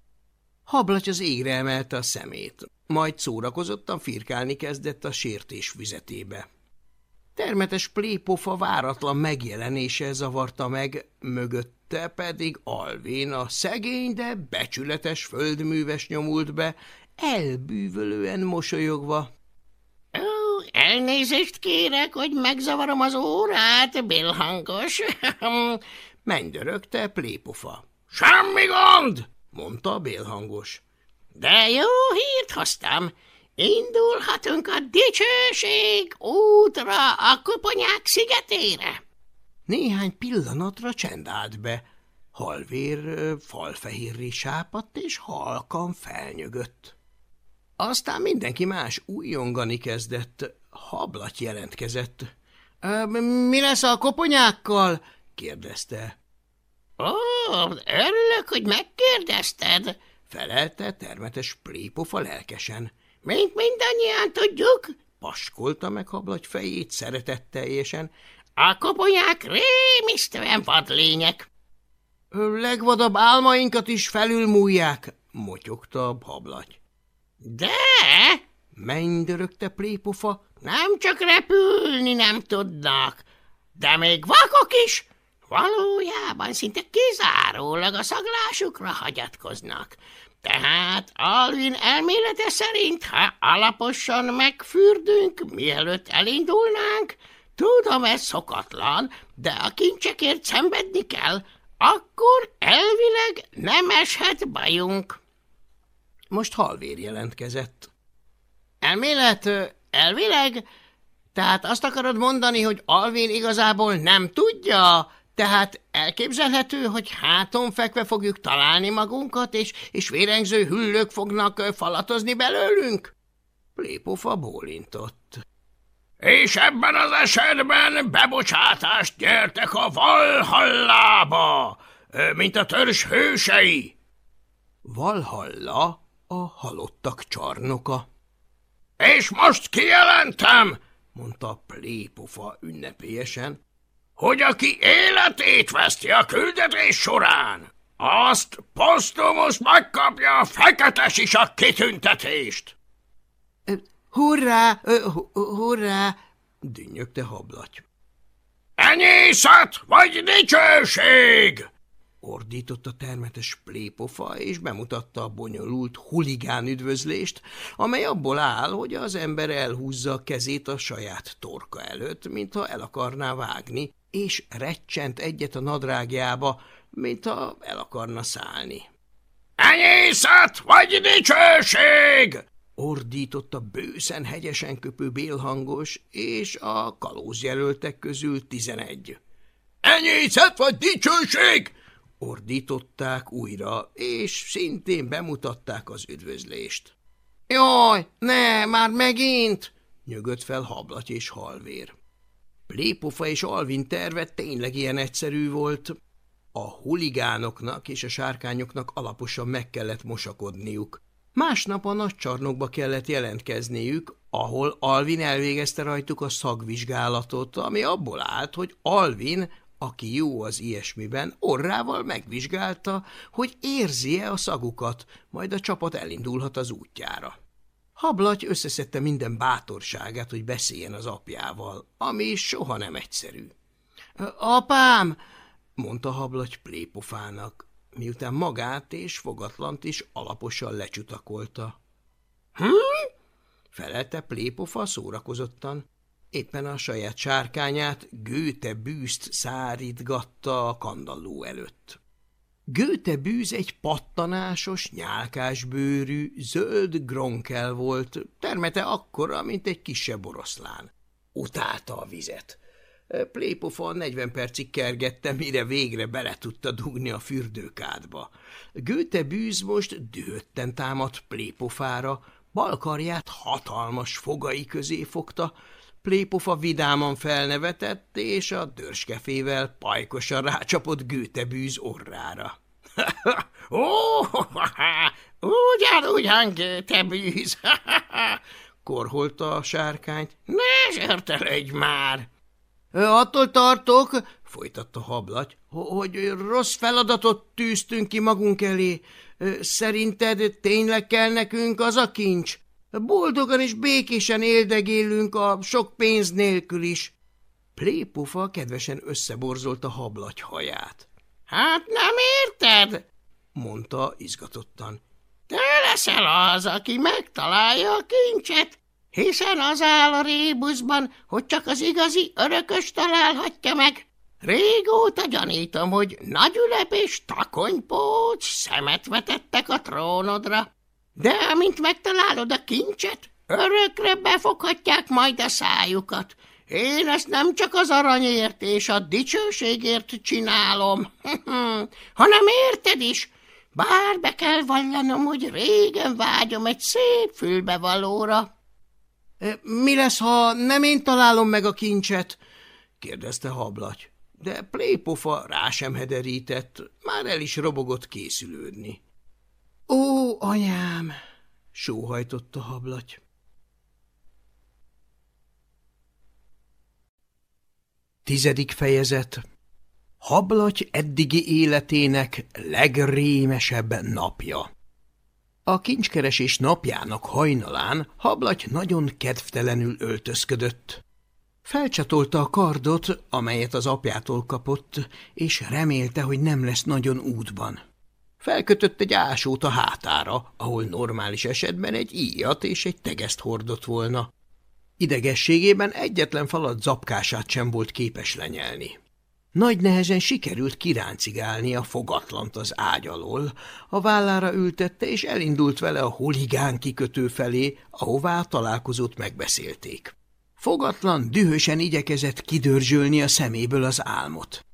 Hablaty az égre emelte a szemét, majd szórakozottan firkálni kezdett a sértés füzetébe. Termetes plépofa váratlan megjelenése zavarta meg, mögötte pedig Alvin a szegény, de becsületes földműves nyomult be, elbűvölően mosolyogva. – Ó, elnézést kérek, hogy megzavarom az órát, bélhangos. – mennydörögte plépofa. – Semmi gond! mondta bélhangos. De jó hírt hoztam. Indulhatunk a dicsőség útra a koponyák szigetére. Néhány pillanatra csend állt be. Halvér falfehérré sápadt, és halkan felnyögött. Aztán mindenki más újongani kezdett. Hablat jelentkezett. – Mi lesz a koponyákkal? – kérdezte. Ó, örülök, hogy megkérdezted, felelte termetes plépofa lelkesen. Mint mindannyian tudjuk, paskolta meg hablagy fejét szeretetteljesen. A koponyák rémisztően vadlények. Legvadabb álmainkat is felülmúlják, motyogta a hablagy. De, mennydörögte plépofa, nem csak repülni nem tudnak, de még vakok is, Valójában szinte kizárólag a szaglásukra hagyatkoznak. Tehát Alvin elmélete szerint, ha alaposan megfürdünk, mielőtt elindulnánk, tudom, ez szokatlan, de a kincsekért szenvedni kell, akkor elvileg nem eshet bajunk. Most halvér jelentkezett. Elmélet, elvileg? Tehát azt akarod mondani, hogy Alvin igazából nem tudja, tehát elképzelhető, hogy háton fekve fogjuk találni magunkat, és, és vérengző hüllők fognak falatozni belőlünk? Plépofa bólintott. És ebben az esetben bebocsátást gyertek a Valhallába, mint a törzs hősei. Valhalla a halottak csarnoka. És most kijelentem, mondta Plépofa ünnepélyesen, hogy aki életét veszti a küldetés során, azt posztumusz megkapja a fekete sisak kitüntetést. Hurrá, hurrá, dünnyögte hablaty. Enyészet vagy dicsőség! ordított a termetes plépofa, és bemutatta a bonyolult huligán üdvözlést, amely abból áll, hogy az ember elhúzza a kezét a saját torka előtt, mintha el akarná vágni, és recsent egyet a nadrágjába, mint ha el akarna szállni. – Enyészet vagy dicsőség! – ordította bőszen hegyesen köpő bélhangos, és a kalózjelöltek közül tizenegy. – Enyészet vagy dicsőség! – ordították újra, és szintén bemutatták az üdvözlést. – Jaj, ne, már megint! – nyögött fel hablaty és halvér. Plépofa és Alvin terve tényleg ilyen egyszerű volt. A huligánoknak és a sárkányoknak alaposan meg kellett mosakodniuk. Másnap a nagy csarnokba kellett jelentkezniük, ahol Alvin elvégezte rajtuk a szagvizsgálatot, ami abból állt, hogy Alvin, aki jó az ilyesmiben, orrával megvizsgálta, hogy érzi-e a szagukat, majd a csapat elindulhat az útjára. Hablaty összeszedte minden bátorságát, hogy beszéljen az apjával, ami soha nem egyszerű. – Apám! – mondta Hablaty plépofának, miután magát és fogatlant is alaposan lecsutakolta. – Hm? – felelte plépofa szórakozottan. Éppen a saját sárkányát Gőte bűzt szárítgatta a kandalló előtt. Gőte bűz egy pattanásos, nyálkás bőrű, zöld gronkel volt, termete akkora, mint egy kisebb oroszlán. Utálta a vizet. Plépofa 40 percig kergette, mire végre bele tudta dugni a fürdőkádba. Gőte bűz most dühötten támadt Plépofára, balkarját hatalmas fogai közé fogta, Plépofa vidáman felnevetett, és a dörskefével pajkosan rácsapott gőtebűz orrára. – Ó, ugyan, ugyan, gőtebűz! – korholta a sárkányt. – Ne zsörtelődj már! – Attól tartok – folytatta hablaty, – hogy rossz feladatot tűztünk ki magunk elé. Szerinted tényleg kell nekünk az a kincs? Boldogan és békésen éldegélünk a sok pénz nélkül is. Plépufa kedvesen összeborzolta hablaty haját. – Hát nem érted? – mondta izgatottan. – Te leszel az, aki megtalálja a kincset, hiszen az áll a rébuszban, hogy csak az igazi örökös találhatja meg. Régóta gyanítom, hogy nagy ülep és takonypóc szemet vetettek a trónodra. De amint megtalálod a kincset, örökre befoghatják majd a szájukat. Én ezt nem csak az aranyért és a dicsőségért csinálom, hanem érted is, bár be kell vallanom, hogy régen vágyom egy szép fülbevalóra. Mi lesz, ha nem én találom meg a kincset? – kérdezte hablaty. De plépofa rá sem hederített, már el is robogott készülődni. Ó, anyám! sóhajtott a hablaty. Tizedik fejezet Hablaty eddigi életének legrémesebb napja A kincskeresés napjának hajnalán Hablaty nagyon kedvtelenül öltözködött. Felcsatolta a kardot, amelyet az apjától kapott, és remélte, hogy nem lesz nagyon útban. Felkötött egy ásót a hátára, ahol normális esetben egy íjat és egy tegeszt hordott volna. Idegességében egyetlen falat zapkását sem volt képes lenyelni. Nagy nehezen sikerült kiráncigálni a fogatlant az ágy alól, a vállára ültette, és elindult vele a huligán kikötő felé, ahová a találkozót megbeszélték. Fogatlan dühösen igyekezett kidörzsölni a szeméből az álmot.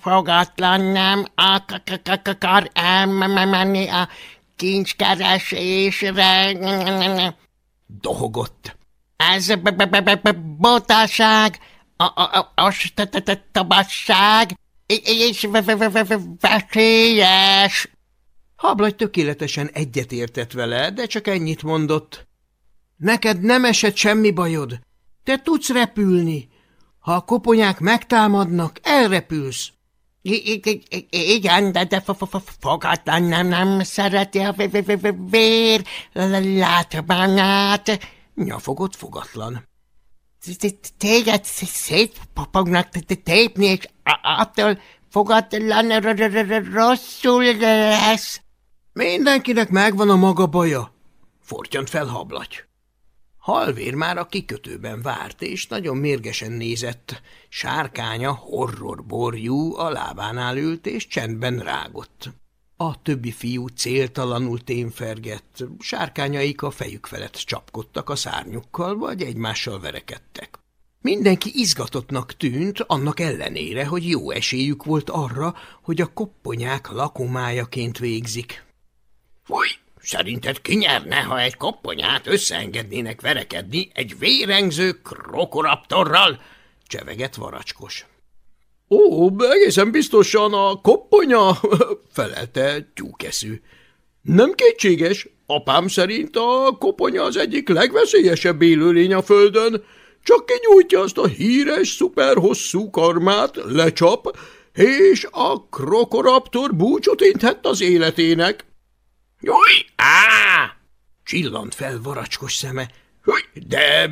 Fogatlan nem akar elmenni a kincskeresésre. Dohogott. Ez botaság, ostobaság és veszélyes. Hablagy tökéletesen egyetértett vele, de csak ennyit mondott. Neked nem esett semmi bajod. Te tudsz repülni. Ha a koponyák megtámadnak, elrepülsz. Igen, de, de fogatlan nem, nem szereti a vér látományát. Nyafogott fogatlan. Téged szét fognak tépni, és attól fogatlan rosszul lesz. Mindenkinek megvan a maga baja, fortyant fel hablaty. Halvér már a kikötőben várt, és nagyon mérgesen nézett. Sárkánya horrorborjú a lábánál ült, és csendben rágott. A többi fiú céltalanul témfergett, sárkányaik a fejük felett csapkodtak a szárnyukkal, vagy egymással verekedtek. Mindenki izgatottnak tűnt, annak ellenére, hogy jó esélyük volt arra, hogy a kopponyák lakomájaként végzik. – Fúj! Szerinted ki nyerne, ha egy kopponyát összeengednének verekedni egy vérengző krokoraptorral? Csevegett varacskos. Ó, egészen biztosan a kopponya, felelte tyúkeszű. Nem kétséges, apám szerint a koponya az egyik legveszélyesebb élőlény a földön. Csak kinyújtja azt a híres, szuperhosszú karmát, lecsap, és a krokoraptor búcsot inthet az életének. Júj! Á! Csillant fel varacskos szeme. Júj! De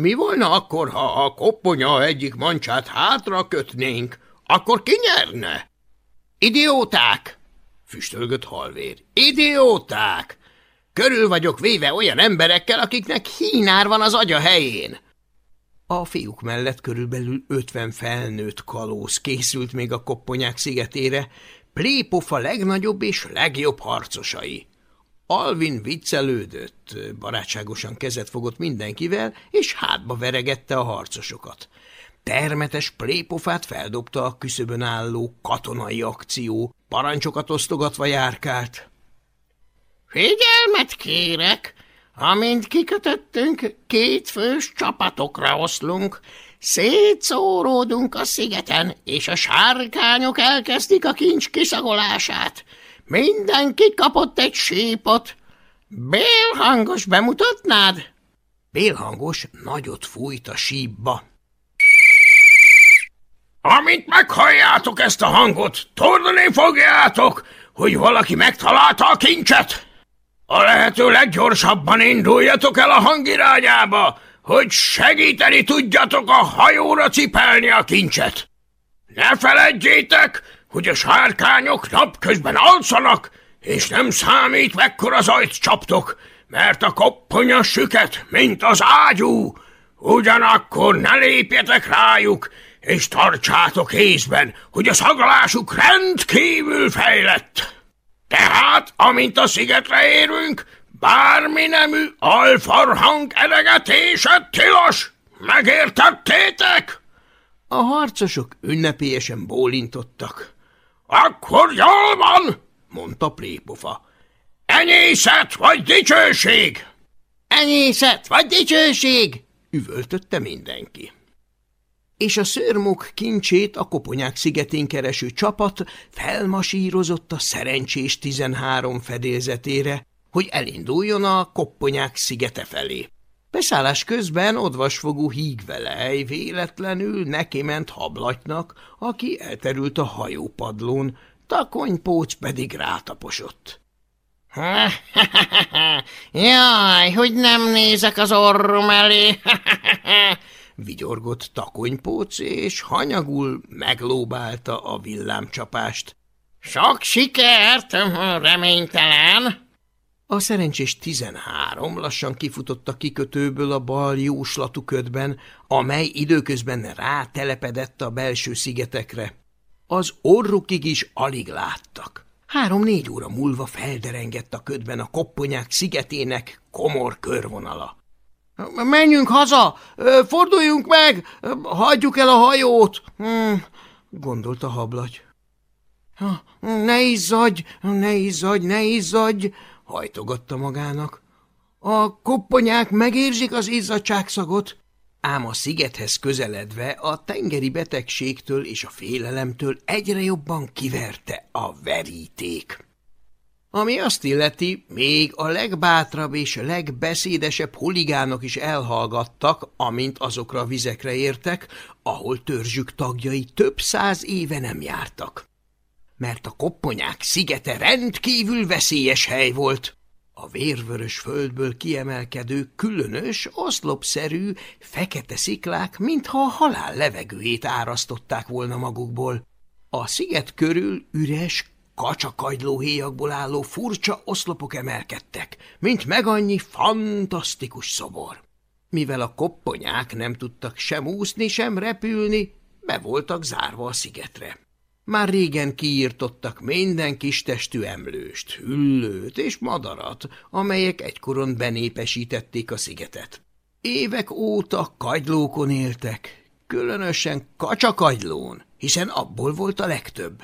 mi volna akkor, ha a kopponya egyik mancsát hátra kötnénk? Akkor ki nyerne? Idióták! Füstölgött halvér. Idióták! Körül vagyok véve olyan emberekkel, akiknek hínár van az agya helyén. A fiúk mellett körülbelül ötven felnőtt kalóz készült még a kopponyák szigetére, Plépofa legnagyobb és legjobb harcosai. Alvin viccelődött, barátságosan kezet fogott mindenkivel, és hátba veregette a harcosokat. Termetes plépofát feldobta a küszöbön álló katonai akció, parancsokat osztogatva járkált. – Figyelmet kérek! Amint kikötöttünk, két fős csapatokra oszlunk, szétszóródunk a szigeten, és a sárkányok elkezdik a kincs kiszagolását. Mindenki kapott egy sípot. Bélhangos bemutatnád? Bélhangos nagyot fújt a sípba. Amint meghalljátok ezt a hangot, tordani fogjátok, hogy valaki megtalálta a kincset. A lehető leggyorsabban induljatok el a hang irányába, hogy segíteni tudjatok a hajóra cipelni a kincset. Ne feledjétek, hogy a sárkányok napközben alszanak, és nem számít, mekkora zajt csaptok, mert a kopponya süket, mint az ágyú. Ugyanakkor ne lépjetek rájuk, és tartsátok észben, hogy a szaglásuk rendkívül fejlett. Tehát, amint a szigetre érünk, bármi nemű alfarhang elegetése tilos! Megértettétek? A harcosok ünnepélyesen bólintottak. Akkor jól van, mondta Plépofa. Enyészet vagy dicsőség? Enyészet vagy dicsőség, üvöltötte mindenki és a szörmok kincsét a koponyák szigetén kereső csapat felmasírozott a szerencsés tizenhárom fedélzetére, hogy elinduljon a kopponyák szigete felé. Beszállás közben odvasfogú hígvelej véletlenül neki ment hablatnak, aki elterült a hajópadlón, takonypóc pedig rátaposott. – Jaj, hogy nem nézek az orrom elé! vigyorgott takonypóc, és hanyagul meglóbálta a villámcsapást. Sok sikert, reménytelen! A szerencsés tizenhárom lassan kifutott a kikötőből a bal jóslatú ködben, amely időközben rátelepedett a belső szigetekre. Az orrukig is alig láttak. Három-négy óra múlva felderengett a ködben a kopponyák szigetének komor körvonala. Menjünk haza! Forduljunk meg! Hagyjuk el a hajót! Hmm, gondolta hablagy. Ne izzadj, ne izzadj, ne izzadj! Hajtogatta magának. A kopponyák megérzik az izzadságszagot, ám a szigethez közeledve a tengeri betegségtől és a félelemtől egyre jobban kiverte a veríték. Ami azt illeti, még a legbátrabb és legbeszédesebb huligánok is elhallgattak, amint azokra a vizekre értek, ahol törzsük tagjai több száz éve nem jártak. Mert a kopponyák szigete rendkívül veszélyes hely volt. A vérvörös földből kiemelkedő, különös, oszlopszerű, fekete sziklák, mintha a halál levegőjét árasztották volna magukból. A sziget körül üres, kacsakagyló héjakból álló furcsa oszlopok emelkedtek, mint meg annyi fantasztikus szobor. Mivel a kopponyák nem tudtak sem úszni, sem repülni, be voltak zárva a szigetre. Már régen kiírtottak minden kis testű emlőst, hüllőt és madarat, amelyek egykoron benépesítették a szigetet. Évek óta kagylókon éltek, különösen kacsakagylón, hiszen abból volt a legtöbb.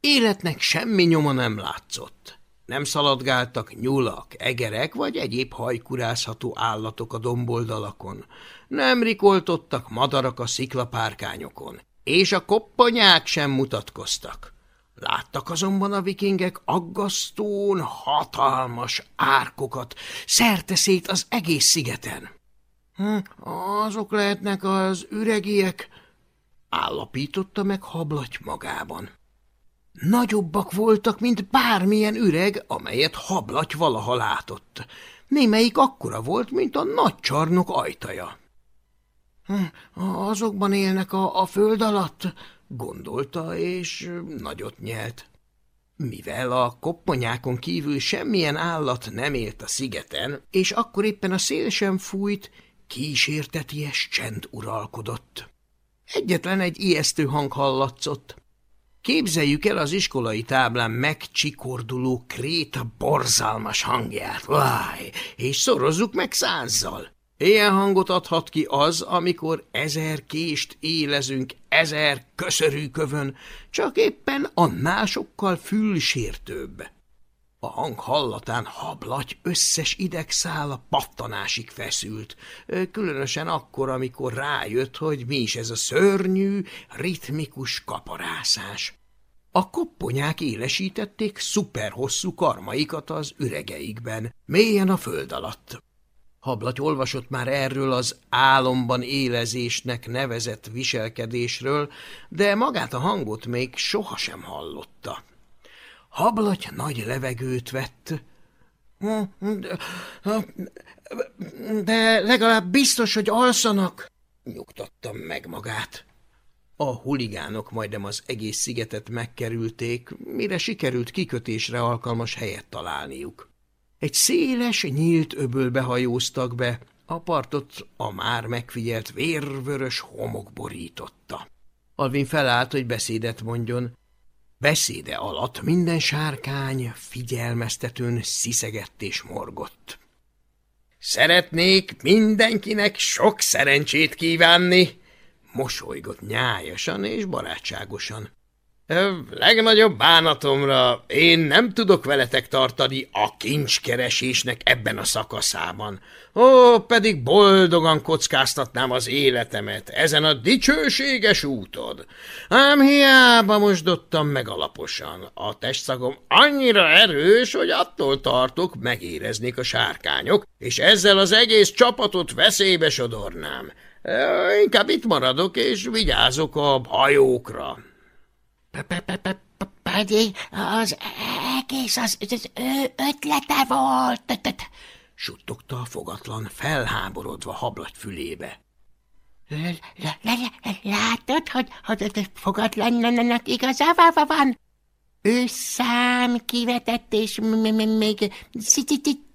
Életnek semmi nyoma nem látszott. Nem szaladgáltak nyulak, egerek vagy egyéb hajkurázható állatok a domboldalakon. Nem rikoltottak madarak a sziklapárkányokon, és a kopponyák sem mutatkoztak. Láttak azonban a vikingek aggasztón hatalmas árkokat, szerteszét az egész szigeten. Hm, azok lehetnek az üregiek, állapította meg hablaty magában. Nagyobbak voltak, mint bármilyen üreg, amelyet hablaty valaha látott. Némelyik akkora volt, mint a nagy csarnok ajtaja. Azokban élnek a, a föld alatt, gondolta, és nagyot nyelt. Mivel a kopponyákon kívül semmilyen állat nem élt a szigeten, és akkor éppen a szél sem fújt, kísérteties csend uralkodott. Egyetlen egy ijesztő hang hallatszott. Képzeljük el az iskolai táblán megcsikorduló kréta borzalmas hangját, váj, és szorozzuk meg százzal. Ilyen hangot adhat ki az, amikor ezer kést élezünk ezer köszörűkövön, csak éppen annál sokkal fülsértőbb. A hang hallatán hablaty összes idegszála pattanásig feszült, különösen akkor, amikor rájött, hogy mi is ez a szörnyű, ritmikus kaparászás. A kopponyák élesítették szuperhosszú karmaikat az üregeikben, mélyen a föld alatt. Hablaty olvasott már erről az álomban élezésnek nevezett viselkedésről, de magát a hangot még sohasem hallotta. Hablaty nagy levegőt vett. De legalább biztos, hogy alszanak, nyugtattam meg magát. A huligánok majdnem az egész szigetet megkerülték, mire sikerült kikötésre alkalmas helyet találniuk. Egy széles, nyílt öbölbe hajóztak be, a partot a már megfigyelt vérvörös homok borította. Alvin felállt, hogy beszédet mondjon. Beszéde alatt minden sárkány figyelmeztetőn sziszegett és morgott. Szeretnék mindenkinek sok szerencsét kívánni, mosolygott nyájasan és barátságosan. Legnagyobb bánatomra én nem tudok veletek tartani a kincskeresésnek ebben a szakaszában. Ó, pedig boldogan kockáztatnám az életemet ezen a dicsőséges útod. Ám hiába mosdottam meg alaposan. A testszagom annyira erős, hogy attól tartok, megéreznék a sárkányok, és ezzel az egész csapatot veszélybe sodornám. Inkább itt maradok, és vigyázok a hajókra. Pedig az egész az, az ő ötlete volt, suttogta a fogatlan, felháborodva hablagy fülébe. Látod, hogy, hogy fogatlannak igazából van? Ő szám kivetett, és még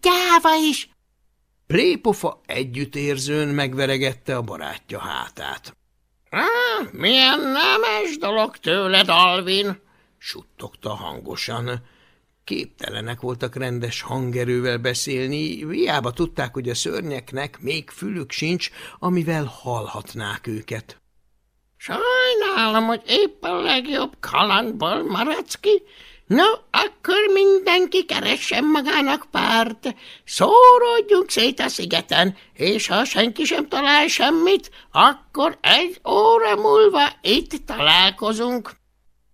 gyáva is. Plépofa együttérzőn megveregette a barátja hátát. – Milyen nemes dolog tőled, Alvin! – suttogta hangosan. Képtelenek voltak rendes hangerővel beszélni, hiába tudták, hogy a szörnyeknek még fülük sincs, amivel hallhatnák őket. – Sajnálom, hogy épp a legjobb kalandból maradsz ki, No, akkor mindenki keressen magának párt, szóródjunk szét a szigeten, és ha senki sem talál semmit, akkor egy óra múlva itt találkozunk.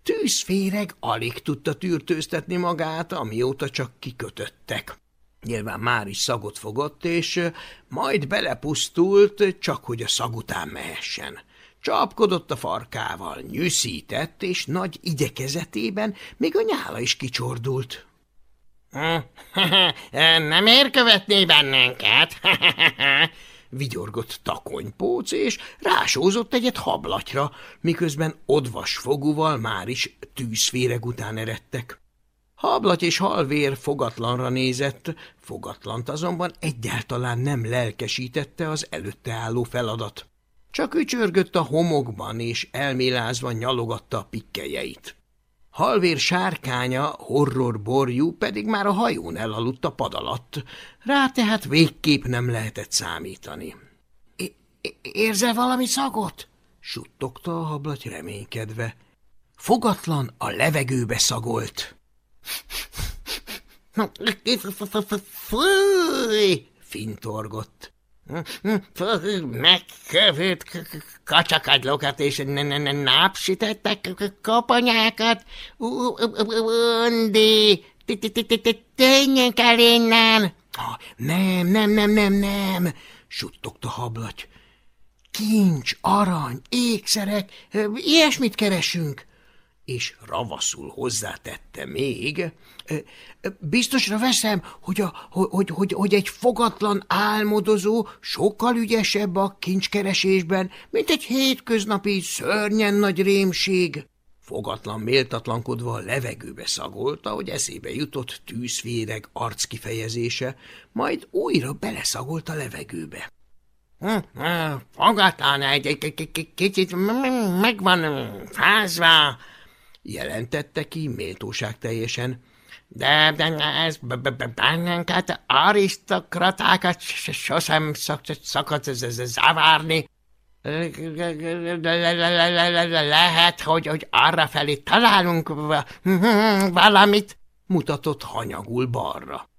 Tűzféreg alig tudta tűrtőztetni magát, amióta csak kikötöttek. Nyilván már is szagot fogott, és majd belepusztult, csak hogy a szag után mehessen. Csapkodott a farkával, nyűszített, és nagy igyekezetében még a nyála is kicsordult. – Nem ér követni bennünket? vigyorgott takonypóc, és rásózott egyet hablatyra, miközben odvas fogúval már is tűzféreg után eredtek. Hablaty és halvér fogatlanra nézett, fogatlant azonban egyáltalán nem lelkesítette az előtte álló feladat. Csak ücsörgött a homokban, és elmélázva nyalogatta a pikkelyeit. Halvér sárkánya, horror borjú pedig már a hajón elaludt a pad alatt, rá tehát végképp nem lehetett számítani. – Érzel valami szagot? – suttogta a hablaty reménykedve. Fogatlan a levegőbe szagolt. – Fúj! – fintorgott. Megkövült kacsakadlókat és nápsítettek koponyákat. Undi, tűnjünk el innen! Nem, nem, nem, nem, nem, suttogta hablaty. Kincs, arany, ékszerek, ilyesmit keresünk és ravaszul hozzátette még, biztosra veszem, hogy, a, hogy, hogy, hogy egy fogatlan álmodozó sokkal ügyesebb a kincskeresésben, mint egy hétköznapi szörnyen nagy rémség. Fogatlan méltatlankodva a levegőbe szagolta, hogy eszébe jutott tűzféreg arckifejezése, majd újra beleszagolt a levegőbe. Hm, hm, fogatlan egy, kicsit meg van fázva, jelentette ki méltóság teljesen. De, de ez bennünket, arisztokratákat sosem szokott zavarni. Lehet, hogy, hogy arra felé találunk valamit, mutatott hanyagul balra.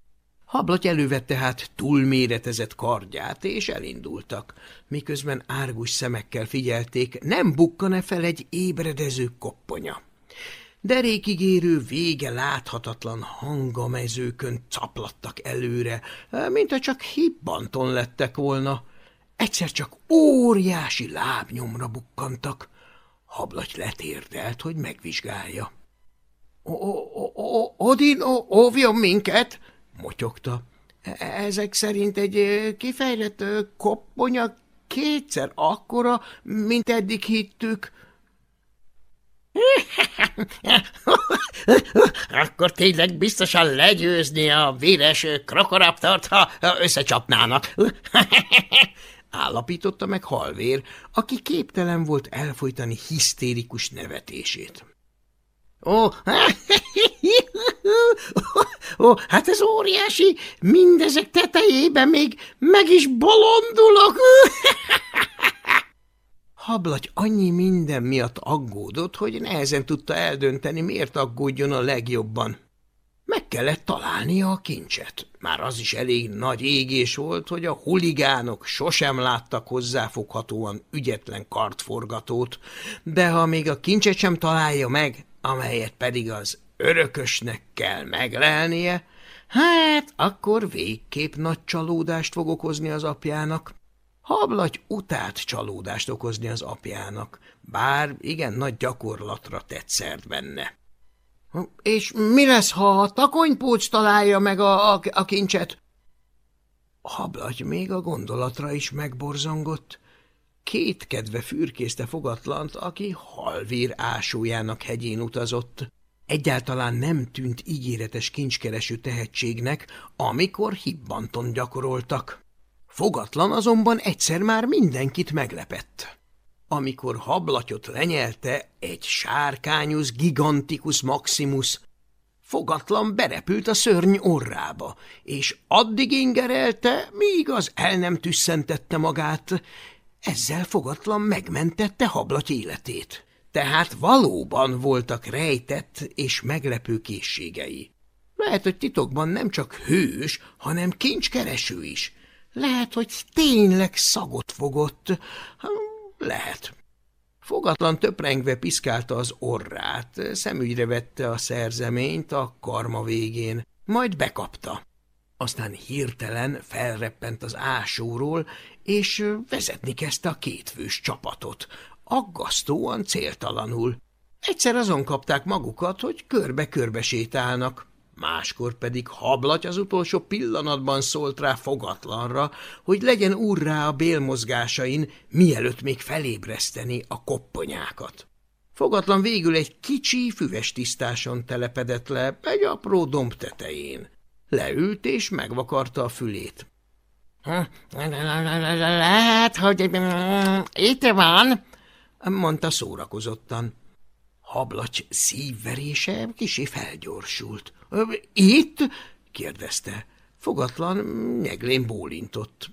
Hablaty elővette hát túlméretezett kardját, és elindultak, miközben árgus szemekkel figyelték, nem bukkan-e fel egy ébredező kopponya. Derékig érő vége láthatatlan hangamezőkön caplattak előre, mint ha csak hibbanton lettek volna. Egyszer csak óriási lábnyomra bukkantak. Hablaty letérdelt, hogy megvizsgálja. – Odin óvjon minket! – motyogta. E-, – Ezek szerint egy kifejlett kopponya kétszer akkora, mint eddig hittük – Akkor tényleg biztosan legyőzni a véres krokoraptort, ha összecsapnának. Állapította meg halvér, aki képtelen volt elfolytani hisztérikus nevetését. Ó, ó, hát ez óriási, mindezek tetejében még meg is bolondulok. Hablagy annyi minden miatt aggódott, hogy nehezen tudta eldönteni, miért aggódjon a legjobban. Meg kellett találnia a kincset. Már az is elég nagy égés volt, hogy a huligánok sosem láttak hozzáfoghatóan ügyetlen kartforgatót, de ha még a kincset sem találja meg, amelyet pedig az örökösnek kell meglelnie, hát akkor végképp nagy csalódást fog okozni az apjának. Hablagy utált csalódást okozni az apjának, bár igen nagy gyakorlatra tett szert benne. – És mi lesz, ha a takonypóc találja meg a, a, a kincset? Hablagy még a gondolatra is megborzongott. Két kedve fürkészte fogatlant, aki halvír ásójának hegyén utazott. Egyáltalán nem tűnt ígéretes kincskereső tehetségnek, amikor hibbanton gyakoroltak. Fogatlan azonban egyszer már mindenkit meglepett. Amikor hablatyot lenyelte egy sárkányus gigantikus maximus, fogatlan berepült a szörny orrába, és addig ingerelte, míg az el nem tüsszentette magát. Ezzel fogatlan megmentette hablaty életét. Tehát valóban voltak rejtett és meglepő készségei. Lehet, hogy titokban nem csak hős, hanem kincskereső is – lehet, hogy tényleg szagot fogott. Hm, lehet. Fogatlan töprengve piszkálta az orrát, szemügyre vette a szerzeményt a karma végén, majd bekapta. Aztán hirtelen felreppent az ásóról, és vezetni kezdte a kétfős csapatot, aggasztóan céltalanul. Egyszer azon kapták magukat, hogy körbe-körbe sétálnak máskor pedig hablaty az utolsó pillanatban szólt rá fogatlanra, hogy legyen urrá a bélmozgásain, mielőtt még felébreszteni a kopponyákat. Fogatlan végül egy kicsi, füves tisztáson telepedett le egy apró domb tetején. Leült és megvakarta a fülét. – Lehet, hogy itt van – mondta szórakozottan. Hablacs szívverése kisé felgyorsult. – Itt? – kérdezte. Fogatlan nyeglén bólintott.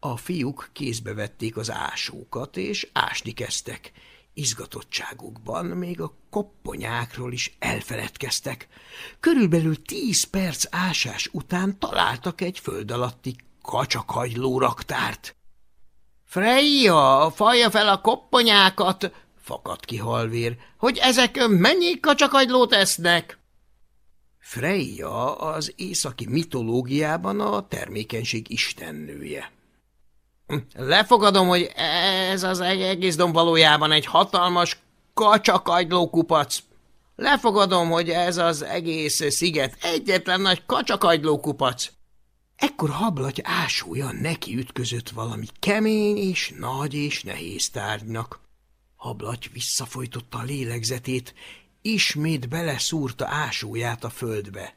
A fiúk kézbe vették az ásókat, és ásni kezdtek. Izgatottságukban még a kopponyákról is elfeledkeztek. Körülbelül tíz perc ásás után találtak egy föld alatti kacsakagyló raktárt. – Freya, falja fel a kopponyákat! – fakadt ki halvér. – Hogy ezek mennyi kacsakagylót esznek? Freya az északi mitológiában a termékenység istennője. Lefogadom, hogy ez az egész domb valójában egy hatalmas kacsakagylókupac. Lefogadom, hogy ez az egész sziget egyetlen nagy kacsakagylókupac. Ekkor hablaty ásója neki ütközött valami kemény és nagy és nehéz tárgynak. Hablaty visszafojtotta a lélegzetét, ismét beleszúrta ásóját a földbe.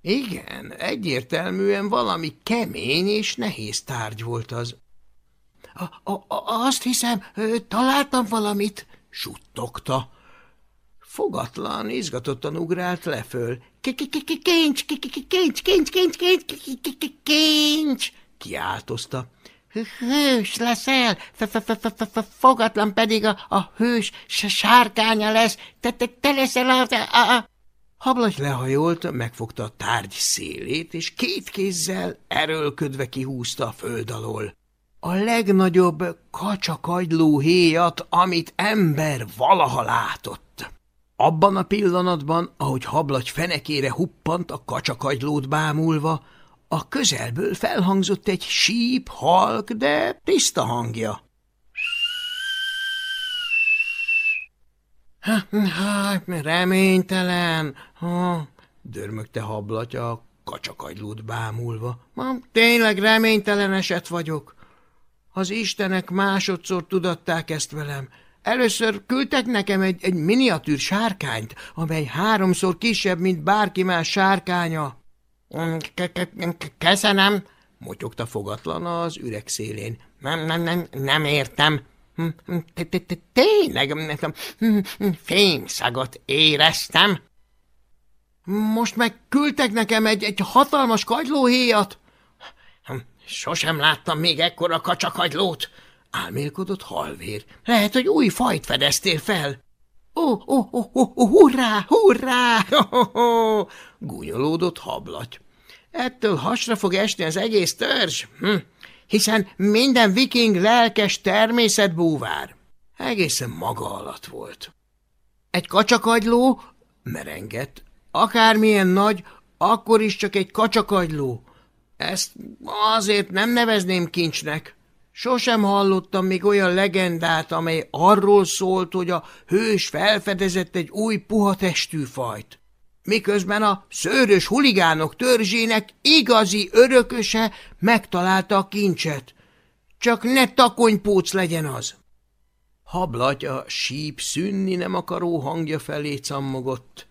Igen, egyértelműen valami kemény és nehéz tárgy volt az. A, a, azt hiszem, találtam valamit, suttogta. Fogatlan, izgatottan ugrált leföl. Kincs, kincs, kincs, kincs, kincs, kincs, kincs, kiáltozta. Hős leszel, fogatlan pedig a, a hős sárkánya lesz, te, te, te leszel a... a... Hablagy lehajolt, megfogta a tárgy szélét, és két kézzel erőlködve kihúzta a föld alól. A legnagyobb kacsakagyló héjat, amit ember valaha látott. Abban a pillanatban, ahogy hablagy fenekére huppant a kacsakagylót bámulva, a közelből felhangzott egy síp, halk, de tiszta hangja. – Reménytelen! Ha, dörmögte hablatja a kacsakagylót bámulva. – Tényleg reménytelen eset vagyok. Az istenek másodszor tudatták ezt velem. Először küldtek nekem egy, egy miniatűr sárkányt, amely háromszor kisebb, mint bárki más sárkánya. – Köszönöm, motyogta fogatlan az üreg szélén. Nem, nem, nem, nem értem. Tényleg, fémszagot éreztem. Most meg küldtek nekem egy, egy hatalmas kagylóhéjat. Sosem láttam még ekkora kacsakagylót, álmélkodott halvér. Lehet, hogy új fajt fedeztél fel. Ó, ó, ó, ó, hurrá, hurrá! gúnyolódott hablaty. Ettől hasra fog esni az egész törzs, hm, hiszen minden viking lelkes természetbúvár. Egészen maga alatt volt. Egy kacsakagyló merengett, akármilyen nagy, akkor is csak egy kacsakagyló. Ezt azért nem nevezném kincsnek. Sosem hallottam még olyan legendát, amely arról szólt, hogy a hős felfedezett egy új puha testű fajt. Miközben a szőrös huligánok törzsének igazi örököse megtalálta a kincset. Csak ne takonypóc legyen az. Hablaty a síp szűnni nem akaró hangja felé cammogott.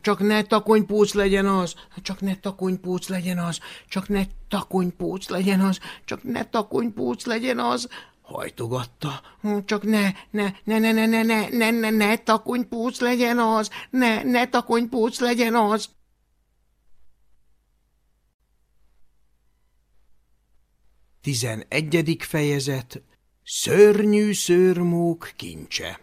Csak ne takonypóc legyen az, csak ne takonypóc legyen az, csak ne takonypóc legyen az, csak ne takonypóc legyen az, hajtogatta. Csak ne, ne, ne, ne, ne, ne, ne, ne, ne, ne takonypóc legyen az, ne, ne takonypóc legyen az. Tizenegyedik fejezet Szörnyű szőrmók kincse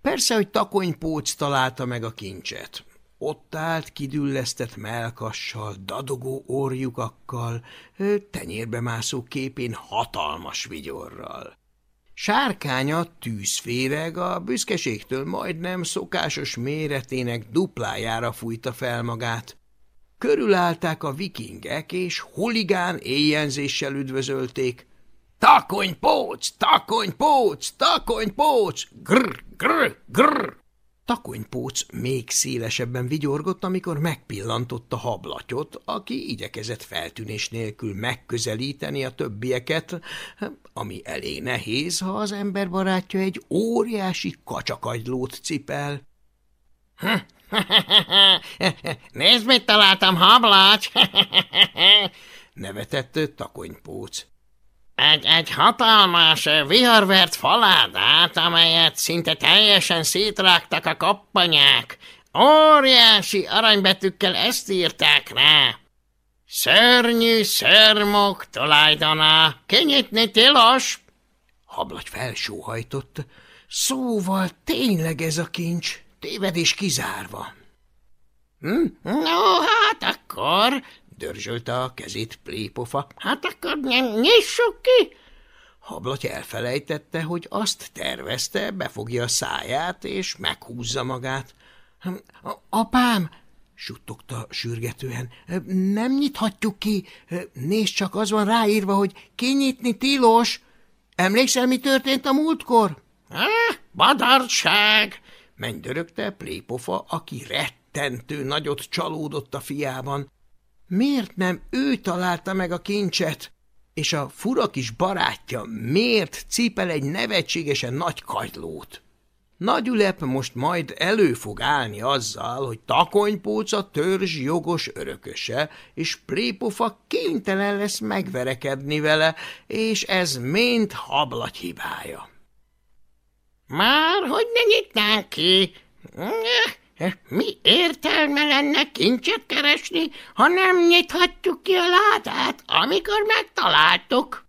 Persze, hogy takonypóc találta meg a kincset. Ott állt kidüllesztett melkassal, dadogó orjukakkal, tenyérbe mászó képén hatalmas vigyorral. Sárkánya tűzféreg a büszkeségtől majdnem szokásos méretének duplájára fújta fel magát. Körülállták a vikingek, és huligán éjjenzéssel üdvözölték. – Takony póc, takony póc, takony póc! Grr, grr, grr! Takonypóc még szélesebben vigyorgott, amikor megpillantotta hablatyot, aki igyekezett feltűnés nélkül megközelíteni a többieket, ami elég nehéz, ha az ember barátja egy óriási kacsakagylót cipel. – Nézd, mit találtam, hablaty! – nevetett takonypóc. Egy, egy hatalmas, viharvert faládát, amelyet szinte teljesen szétrágtak a kappanyák. Óriási aranybetűkkel ezt írták rá. Szörnyű szörmok tulajdona, kinyitni tilos. Hablagy felsóhajtott. Szóval tényleg ez a kincs, tévedés kizárva. Hm? No, hát akkor dörzsölte a kezét plépofa. Hát akkor nyissuk ki! Hablaty elfelejtette, hogy azt tervezte, befogja a száját, és meghúzza magát. Apám! – suttogta sürgetően. – Nem nyithatjuk ki. Nézd csak, az van ráírva, hogy kinyitni tilos. Emlékszel, mi történt a múltkor? – Badarság! – mennydörögte plépofa, aki rettentő nagyot csalódott a fiában. Miért nem ő találta meg a kincset? és a fura kis barátja miért cipel egy nevetségesen nagy kagylót. Nagy ülep most majd elő fog állni azzal, hogy takonypóc a törzs jogos örököse, és Plépofa kénytelen lesz megverekedni vele, és ez mind hablaty hibája. Már hogy ne nyitnánk ki? Mi értelme lenne kincset keresni, ha nem nyithatjuk ki a ládát, amikor megtaláltuk?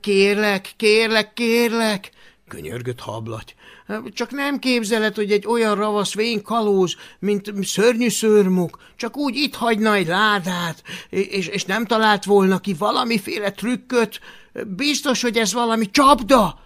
Kérlek, kérlek, kérlek, könyörgött hablaty. Csak nem képzeled, hogy egy olyan ravasz vén kalóz, mint szörnyű szörmuk, csak úgy itt hagyna egy ládát, és, és nem talált volna ki valamiféle trükköt. Biztos, hogy ez valami csapda.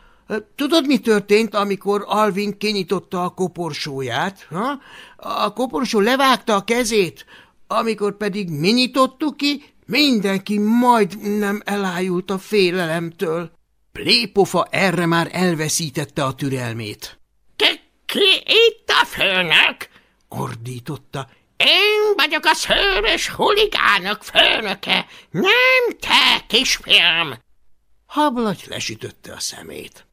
Tudod, mi történt, amikor Alvin kinyitotta a koporsóját? Ha? A koporsó levágta a kezét, amikor pedig mi nyitottuk ki, mindenki majd nem elájult a félelemtől. Plépofa erre már elveszítette a türelmét. Ki, ki itt a főnök? Ordította. Én vagyok a szőrös huligánok főnöke, nem te, kisfiam! Hablagy lesütötte a szemét.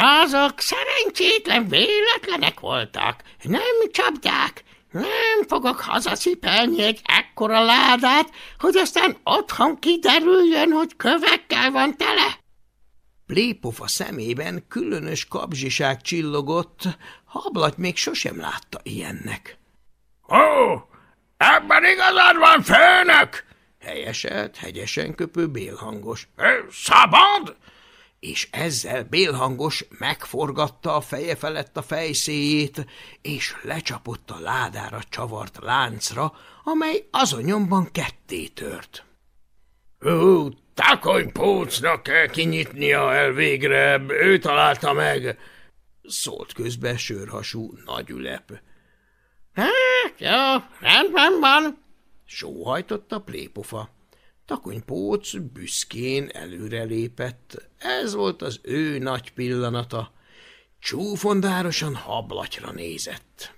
Azok szerencsétlen véletlenek voltak, nem csapdák. Nem fogok hazaszipelni egy ekkora ládát, hogy aztán otthon kiderüljön, hogy kövekkel van tele. Plépofa szemében különös kabzsiság csillogott, hablat még sosem látta ilyennek. – Ó, ebben igazad van, főnök! – helyeselt, hegyesen köpő bélhangos. – Szabad? És ezzel bélhangos megforgatta a feje felett a fejszéjét, és lecsapott a ládára csavart láncra, amely azonyomban ketté tört. – Ó, takonypócnak kell kinyitnia elvégre, ő találta meg! – szólt közbe sörhasú nagyülep. – Hát, jó, rendben van! – sóhajtotta plépofa. Takonypóc büszkén előrelépett. Ez volt az ő nagy pillanata. Csúfondárosan hablatyra nézett.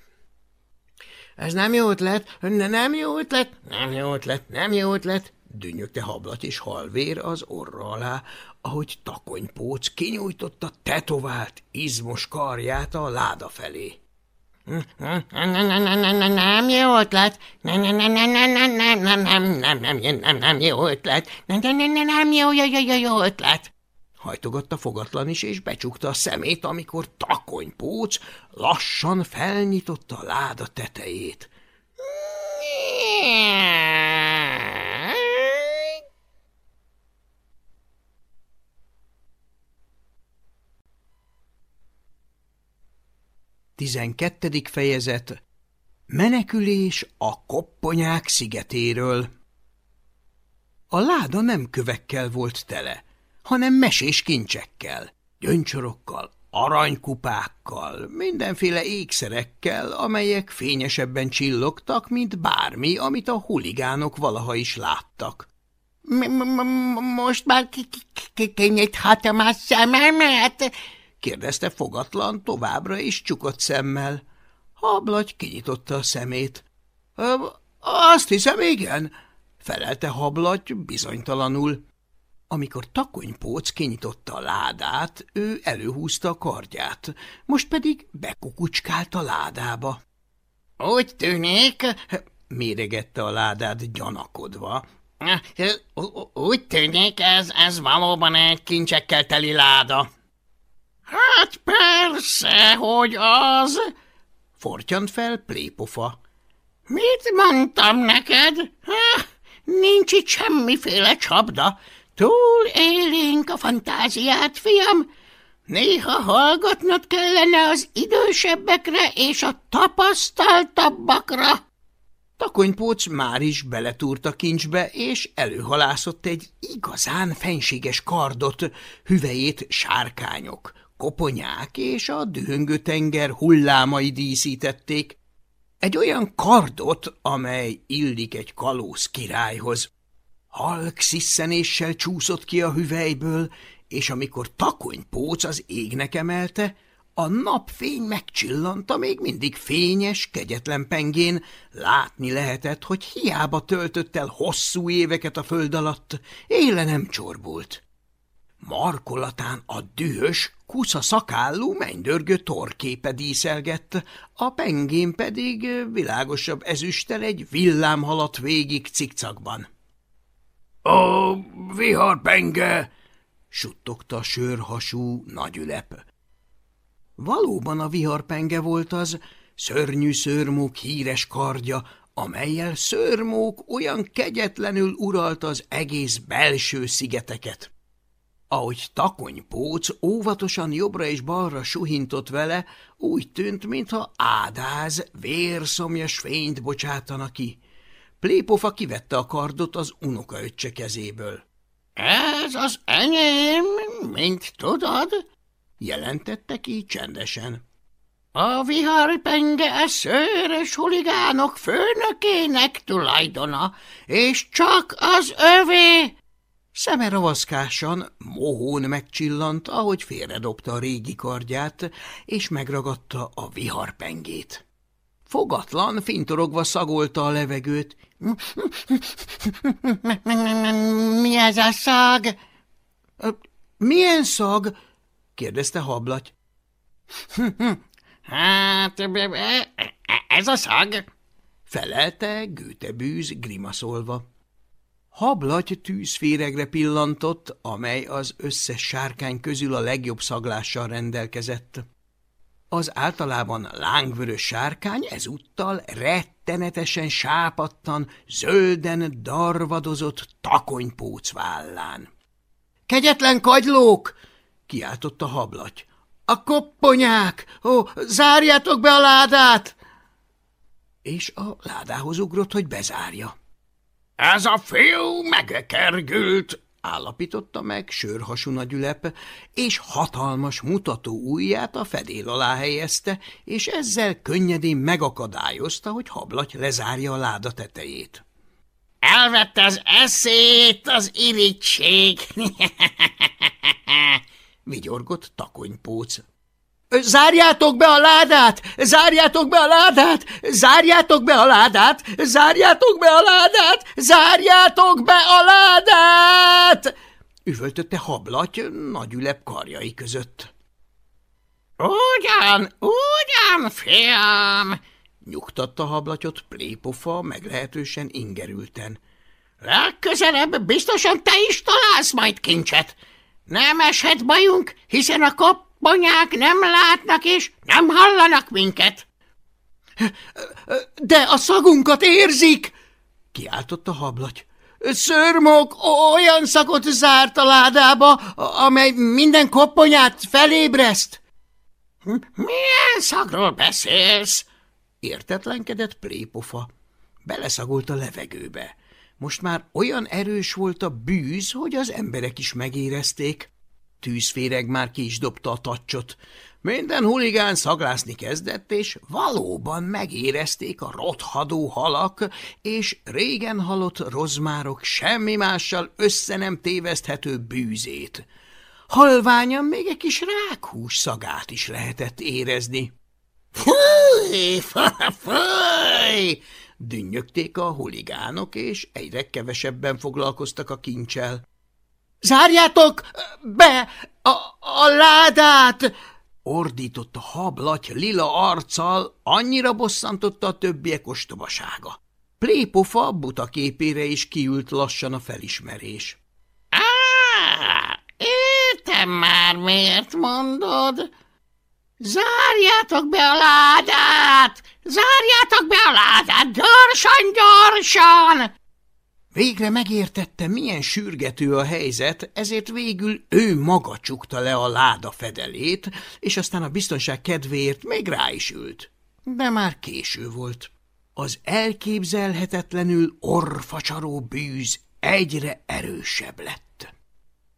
Ez nem jó ötlet, ne, nem jó ötlet, nem jó ötlet, nem jó ötlet, dünnyögte hablat és halvér az orra alá, ahogy takonypóc kinyújtotta tetovált, izmos karját a láda felé. Nem jó ötlet. Nem, nem, nem, nem, nem, nem, nem, nem, nem, nem, nem, nem, nem jó ötlet. Nem, nem, nem, nem, jó, jó, jó, jó, ötlet. Hajtogatta fogatlan is, és becsukta a szemét, amikor takonypóc lassan felnyitotta a láda tetejét. 12. fejezet Menekülés a kopponyák szigetéről A láda nem kövekkel volt tele, hanem mesés kincsekkel, gyöncsorokkal, aranykupákkal, mindenféle ékszerekkel, amelyek fényesebben csillogtak, mint bármi, amit a huligánok valaha is láttak. – Most már kinyithatom a szememet? Kérdezte fogatlan továbbra is csukott szemmel. Hablagy kinyitotta a szemét. – Azt hiszem, igen – felelte hablagy bizonytalanul. Amikor takonypóc kinyitotta a ládát, ő előhúzta a kardját, most pedig bekukucskált a ládába. – Úgy tűnik – méregette a ládát gyanakodva. – Úgy tűnik, ez, ez valóban egy kincsekkel teli láda. Hát persze, hogy az, fortyant fel plépofa. Mit mondtam neked? Ha, nincs itt semmiféle csapda. Túl élénk a fantáziát, fiam. Néha hallgatnod kellene az idősebbekre és a tapasztaltabbakra. Takonypóc már is beletúrt a kincsbe, és előhalászott egy igazán fenséges kardot, hüvejét sárkányok, koponyák és a dühöngő tenger hullámai díszítették. Egy olyan kardot, amely illik egy kalóz királyhoz. Halk sziszenéssel csúszott ki a hüvelyből, és amikor takonypóc az égnek emelte, A napfény megcsillanta még mindig fényes, kegyetlen pengén, látni lehetett, hogy hiába töltött el hosszú éveket a föld alatt, éle nem csorbult. Markolatán a dühös, kusza szakállú mennydörgő torképe díszelgett, a pengén pedig világosabb ezüstel egy villám haladt végig cikcakban. – A viharpenge! – suttogta a sörhasú nagyülep. Valóban a viharpenge volt az, szörnyű szörmók híres kardja, amelyel szörmók olyan kegyetlenül uralta az egész belső szigeteket. Ahogy takonypóc óvatosan jobbra és balra suhintott vele, úgy tűnt, mintha ádáz, vérszomjas fényt bocsátana ki. Plépofa kivette a kardot az unokaöccse kezéből. – Ez az enyém, mint tudod? – jelentette ki csendesen. – A viharpenge a szőrös huligánok főnökének tulajdona, és csak az övé! Szeme ravaszkásan, mohón megcsillant, ahogy félredobta a régi kardját, és megragadta a viharpengét. Fogatlan, fintorogva szagolta a levegőt. – Mi ez a szag? – Milyen szag? – kérdezte hablaty. – Hát, ez a szag – felelte Gőtebűz grimaszolva. Hablaty tűzféregre pillantott, amely az összes sárkány közül a legjobb szaglással rendelkezett. Az általában lángvörös sárkány ezúttal rettenetesen sápattan, zölden darvadozott takonypóc vállán. – Kegyetlen kagylók! – kiáltotta hablaty. – A kopponyák! Ó, zárjátok be a ládát! És a ládához ugrott, hogy bezárja. Ez a fiú megkergült, állapította meg sörhasú nagyülep, és hatalmas mutató ujját a fedél alá helyezte, és ezzel könnyedén megakadályozta, hogy hablaty lezárja a láda tetejét. Elvette az eszét az irigység, vigyorgott takonypóc. Zárjátok be a ládát! Zárjátok be a ládát! Zárjátok be a ládát! Zárjátok be a ládát! Zárjátok be a ládát! Üvöltötte hablaty nagy ülep karjai között. Ugyan, ugyan, fiam! Nyugtatta hablatyot plépofa meglehetősen ingerülten. Legközelebb biztosan te is találsz majd kincset. Nem eshet bajunk, hiszen a kap Banyák nem látnak és nem hallanak minket. De a szagunkat érzik, kiáltotta hablaty. Szörmok olyan szakot zárt a ládába, amely minden kopponyát felébreszt. Milyen szagról beszélsz? Értetlenkedett plépofa. Beleszagolt a levegőbe. Most már olyan erős volt a bűz, hogy az emberek is megérezték. Tűzféreg már ki is dobta a tacsot. Minden huligán szaglászni kezdett, és valóban megérezték a rothadó halak és régen halott rozmárok semmi mással össze nem téveszthető bűzét. Halványan még egy kis rákhús szagát is lehetett érezni. Fúj, fúj! Dünnyögték a huligánok, és egyre kevesebben foglalkoztak a kincsel. Zárjátok be a, a ládát! Ordított a hablaty lila arccal, annyira bosszantotta a többiek ostobasága. Plépofa buta képére is kiült lassan a felismerés. Á, értem már, miért mondod. Zárjátok be a ládát! Zárjátok be a ládát! Gyorsan, gyorsan! Végre megértette, milyen sürgető a helyzet, ezért végül ő maga csukta le a láda fedelét, és aztán a biztonság kedvéért még rá is ült. De már késő volt. Az elképzelhetetlenül orfacsaró bűz egyre erősebb lett.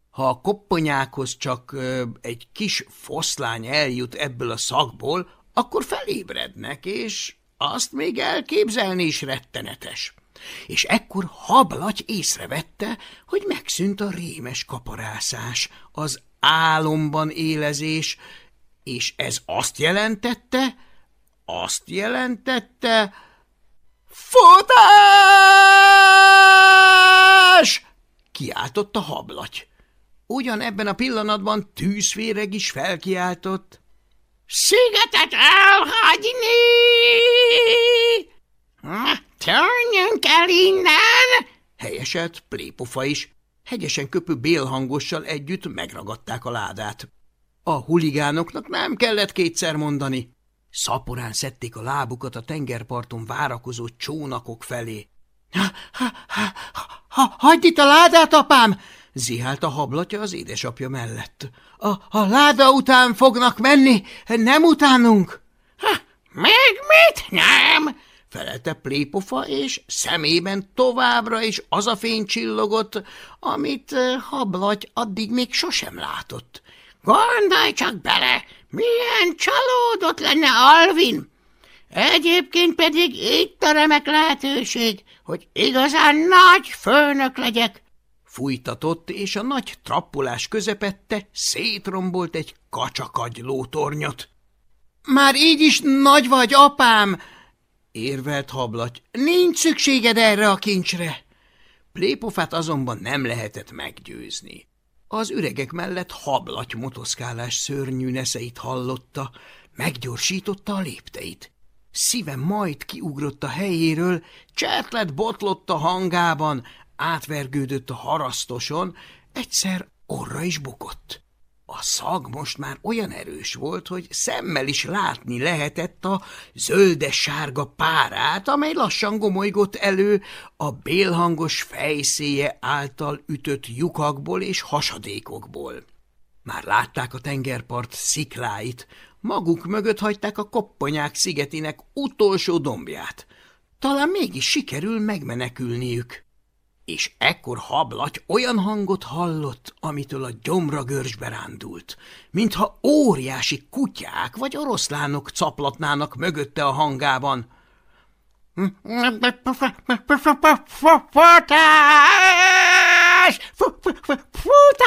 Ha a kopponyákhoz csak ö, egy kis foszlány eljut ebből a szakból, akkor felébrednek, és azt még elképzelni is rettenetes és ekkor hablaty észrevette, hogy megszűnt a rémes kaparászás, az álomban élezés, És ez azt jelentette, azt jelentette, futás! Kiáltott a hablaty. Ugyan ebben a pillanatban tűzféreg is felkiáltott. Szigetet elhagyni! Törnyünk el innen! Helyeselt plépofa is. Hegyesen köpő bélhangossal együtt megragadták a ládát. A huligánoknak nem kellett kétszer mondani. Szaporán szedték a lábukat a tengerparton várakozó csónakok felé. Ha, ha, ha, ha, hagyd itt a ládát, apám! zihált a hablatja az édesapja mellett. A, a láda után fognak menni, nem utánunk. Ha, még mit nem? Felelte plépofa, és szemében továbbra is az a fény csillogott, amit hablaty addig még sosem látott. Gondolj csak bele, milyen csalódott lenne Alvin! Egyébként pedig itt a remek lehetőség, hogy igazán nagy főnök legyek. Fújtatott, és a nagy trappolás közepette szétrombolt egy kacsakagyló tornyot. Már így is nagy vagy, apám! Érvelt hablaty. Nincs szükséged erre a kincsre. Plépofát azonban nem lehetett meggyőzni. Az üregek mellett hablaty motoszkálás szörnyű neszeit hallotta, meggyorsította a lépteit. Szíve majd kiugrott a helyéről, csertlet botlott a hangában, átvergődött a harasztoson, egyszer orra is bukott. A szag most már olyan erős volt, hogy szemmel is látni lehetett a zöldes-sárga párát, amely lassan gomolygott elő a bélhangos fejszéje által ütött lyukakból és hasadékokból. Már látták a tengerpart szikláit, maguk mögött hagyták a kopponyák szigetének utolsó dombját. Talán mégis sikerül megmenekülniük és ekkor hablaty olyan hangot hallott, amitől a gyomra görcsbe rándult, mintha óriási kutyák vagy oroszlánok caplatnának mögötte a hangában. Futás! Futás!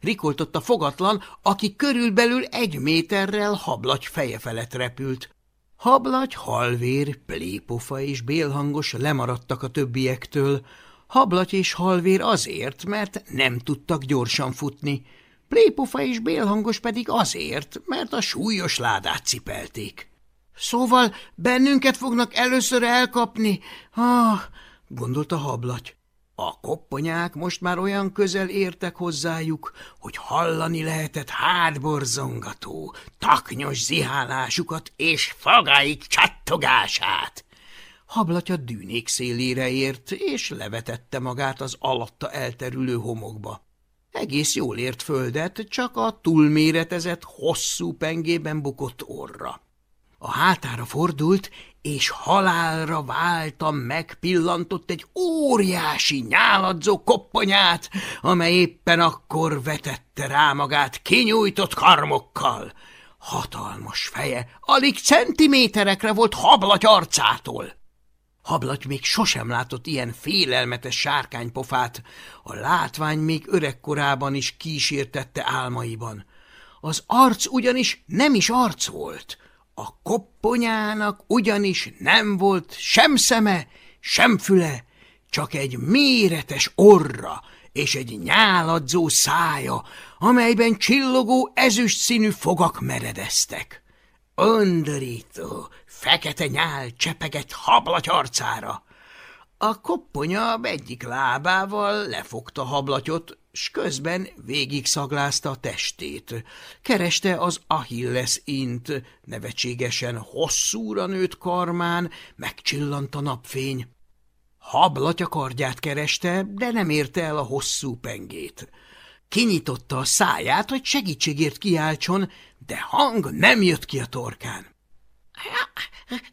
Rikoltott a fogatlan, aki körülbelül egy méterrel hablagy feje felett repült. Hablagy, halvér, plépofa és bélhangos lemaradtak a többiektől. Hablagy és halvér azért, mert nem tudtak gyorsan futni. Plépofa és bélhangos pedig azért, mert a súlyos ládát cipelték. Szóval bennünket fognak először elkapni, ah, gondolta hablagy. A kopponyák most már olyan közel értek hozzájuk, hogy hallani lehetett hátborzongató, taknyos zihálásukat és fogaik csattogását. Hablatya dűnék szélére ért, és levetette magát az alatta elterülő homokba. Egész jól ért földet, csak a túlméretezett, hosszú pengében bukott orra. A hátára fordult, és halálra váltam megpillantott egy óriási nyáladzó kopponyát, amely éppen akkor vetette rá magát kinyújtott karmokkal. Hatalmas feje, alig centiméterekre volt hablaty arcától. Hablaty még sosem látott ilyen félelmetes sárkánypofát, a látvány még öregkorában is kísértette álmaiban. Az arc ugyanis nem is arc volt, a kopponyának ugyanis nem volt sem szeme, sem füle, csak egy méretes orra és egy nyáladzó szája, amelyben csillogó ezüst színű fogak meredeztek. Undorító, fekete nyál csepegett hablatyarcára. A kopponya egyik lábával lefogta hablatyot, s közben végig szaglázta a testét. Kereste az Achilles int, nevetségesen hosszúra nőtt karmán, megcsillant a napfény. Hablatya kardját kereste, de nem érte el a hosszú pengét. Kinyitotta a száját, hogy segítségért kiáltson, de hang nem jött ki a torkán.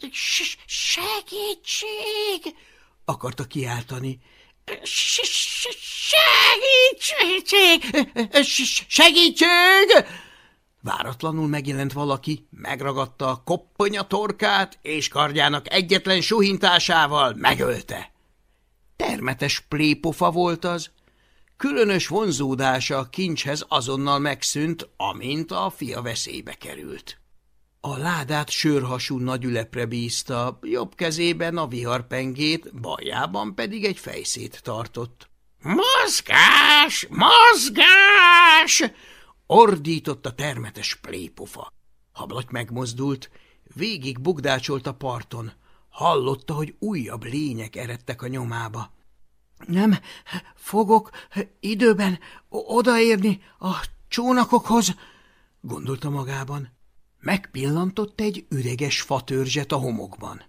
– Segítség! – akarta kiáltani. Segítség! Segítség! Váratlanul megjelent valaki, megragadta a kopponya torkát, és kardjának egyetlen suhintásával megölte. Termetes plépofa volt az. Különös vonzódása a kincshez azonnal megszűnt, amint a fia veszélybe került. A ládát sörhasú nagyülepre bízta, jobb kezében a viharpengét, baljában pedig egy fejszét tartott. – Mozgás! Mozgás! – ordított a termetes plépofa. Hablaty megmozdult, végig bugdácsolt a parton. Hallotta, hogy újabb lények eredtek a nyomába. Nem fogok időben odaérni a csónakokhoz, gondolta magában. Megpillantott egy üreges fatörzset a homokban.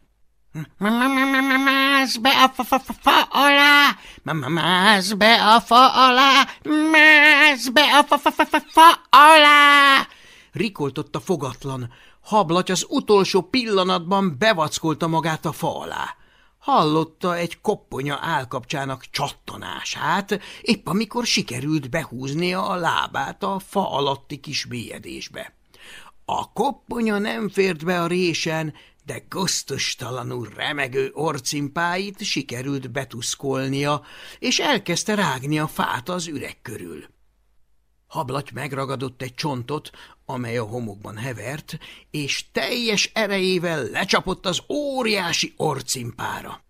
Mász be a fa, fa, fa alá, mász be a fa alá, mász be a fa, fa, fa, fa, fa alá. Rikoltott a fogatlan. Hablaty az utolsó pillanatban bevackolta magát a fa alá. Hallotta egy kopponya állkapcsának csattanását, épp amikor sikerült behúznia a lábát a fa alatti kis mélyedésbe. A kopponya nem fért be a résen, de gaztustalanul remegő orcimpáit sikerült betuszkolnia, és elkezdte rágni a fát az üreg körül. Hablaty megragadott egy csontot, amely a homokban hevert, és teljes erejével lecsapott az óriási orcimpára.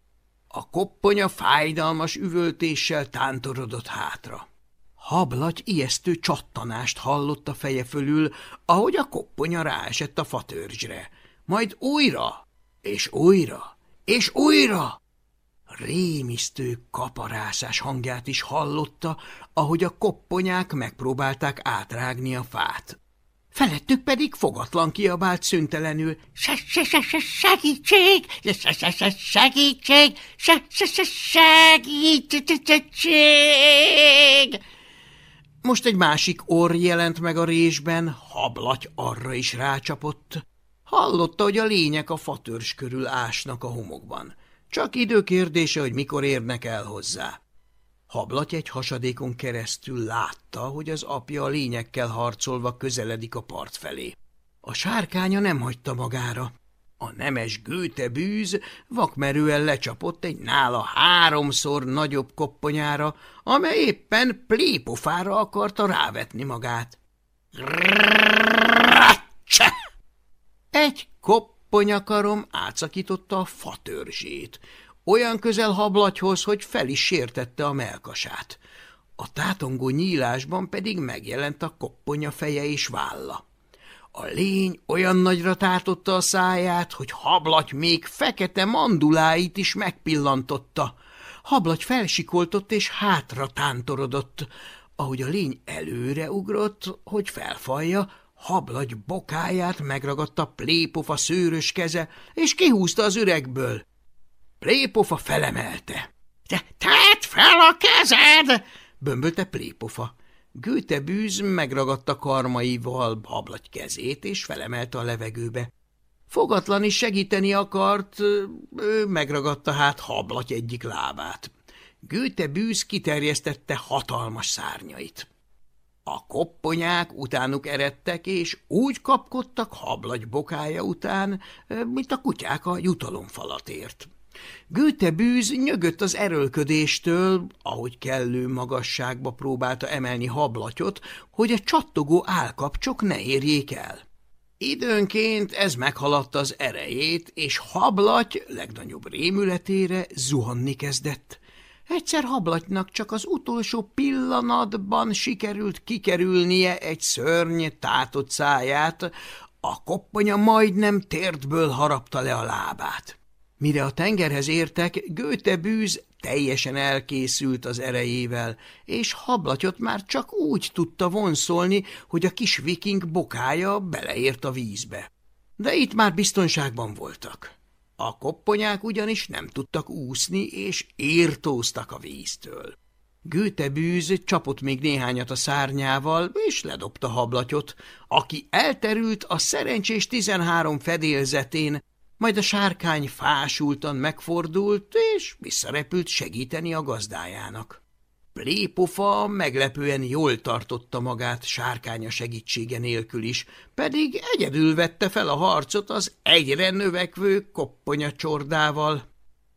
A kopponya fájdalmas üvöltéssel tántorodott hátra. Hablaty ijesztő csattanást hallott a feje fölül, ahogy a kopponya ráesett a fatörzsre. Majd újra, és újra, és újra. Rémisztő kaparászás hangját is hallotta, ahogy a kopponyák megpróbálták átrágni a fát. Felettük pedig fogatlan kiabált szüntelenül. Se, se, se, se, segítség! Se, se, se, se, segítség! Se, se, se, segítség! Most egy másik orr jelent meg a résben, hablaty arra is rácsapott. Hallotta, hogy a lények a fatörs körül ásnak a homokban. Csak időkérdése, hogy mikor érnek el hozzá. Hablaty egy hasadékon keresztül látta, hogy az apja a lényekkel harcolva közeledik a part felé. A sárkánya nem hagyta magára. A nemes gőte bűz vakmerően lecsapott egy nála háromszor nagyobb kopponyára, amely éppen plépofára akarta rávetni magát. Egy kopponyakarom átszakította a fatörzsét, olyan közel hablatyhoz, hogy fel is sértette a melkasát. A tátongó nyílásban pedig megjelent a kopponya feje és válla. A lény olyan nagyra tátotta a száját, hogy hablaty még fekete manduláit is megpillantotta. Hablaty felsikoltott és hátra tántorodott. Ahogy a lény előre ugrott, hogy felfalja, hablagy bokáját megragadta plépofa szőrös keze, és kihúzta az üregből. Plépofa felemelte. Te – Tedd fel a kezed! – bömbölte Plépofa. Gőte bűz megragadta karmaival hablagy kezét, és felemelte a levegőbe. Fogatlan is segíteni akart, ő megragadta hát hablaty egyik lábát. Gőte bűz kiterjesztette hatalmas szárnyait. A kopponyák utánuk eredtek, és úgy kapkodtak hablagy bokája után, mint a kutyák a jutalomfalatért. Gőte bűz nyögött az erőlködéstől, ahogy kellő magasságba próbálta emelni hablatyot, hogy a csattogó állkapcsok ne érjék el. Időnként ez meghaladta az erejét, és hablaty legnagyobb rémületére zuhanni kezdett. Egyszer hablatynak csak az utolsó pillanatban sikerült kikerülnie egy szörny tátott száját, a kopponya majdnem tértből harapta le a lábát. Mire a tengerhez értek, Göte bűz teljesen elkészült az erejével, és hablatyot már csak úgy tudta vonszolni, hogy a kis viking bokája beleért a vízbe. De itt már biztonságban voltak. A kopponyák ugyanis nem tudtak úszni, és írtóztak a víztől. Gőte bűz csapott még néhányat a szárnyával, és ledobta hablatyot, aki elterült a szerencsés tizenhárom fedélzetén, majd a sárkány fásultan megfordult, és visszarepült segíteni a gazdájának. Plépofa meglepően jól tartotta magát sárkánya segítsége nélkül is, pedig egyedül vette fel a harcot az egyre növekvő kopponya csordával.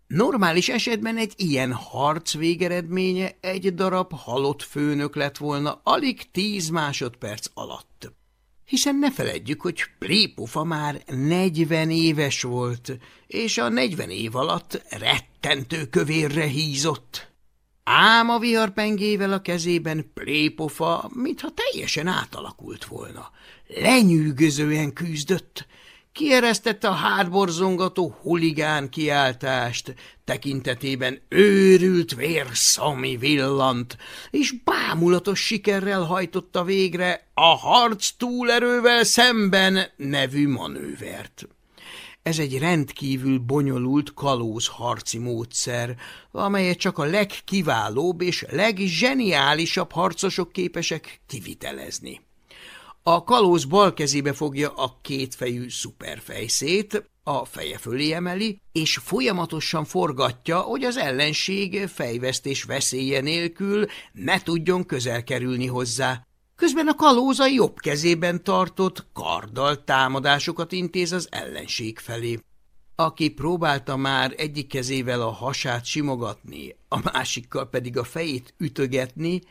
Normális esetben egy ilyen harc végeredménye egy darab halott főnök lett volna alig tíz másodperc alatt. Hiszen ne feledjük, hogy Plépufa már negyven éves volt, és a negyven év alatt rettentő kövérre hízott. Ám a viharpengével a kezében Plépofa, mintha teljesen átalakult volna. Lenyűgözően küzdött, Kieresztette a hátborzongató huligán kiáltást, tekintetében őrült vérszami villant, és bámulatos sikerrel hajtotta végre a harc túlerővel szemben nevű manővert. Ez egy rendkívül bonyolult kalóz harci módszer, amelyet csak a legkiválóbb és leggeniálisabb harcosok képesek kivitelezni. A kalóz bal kezébe fogja a kétfejű szuperfejszét, a feje fölé emeli, és folyamatosan forgatja, hogy az ellenség fejvesztés veszélye nélkül ne tudjon közel kerülni hozzá. Közben a kalóz a jobb kezében tartott karddal támadásokat intéz az ellenség felé. Aki próbálta már egyik kezével a hasát simogatni, a másikkal pedig a fejét ütögetni,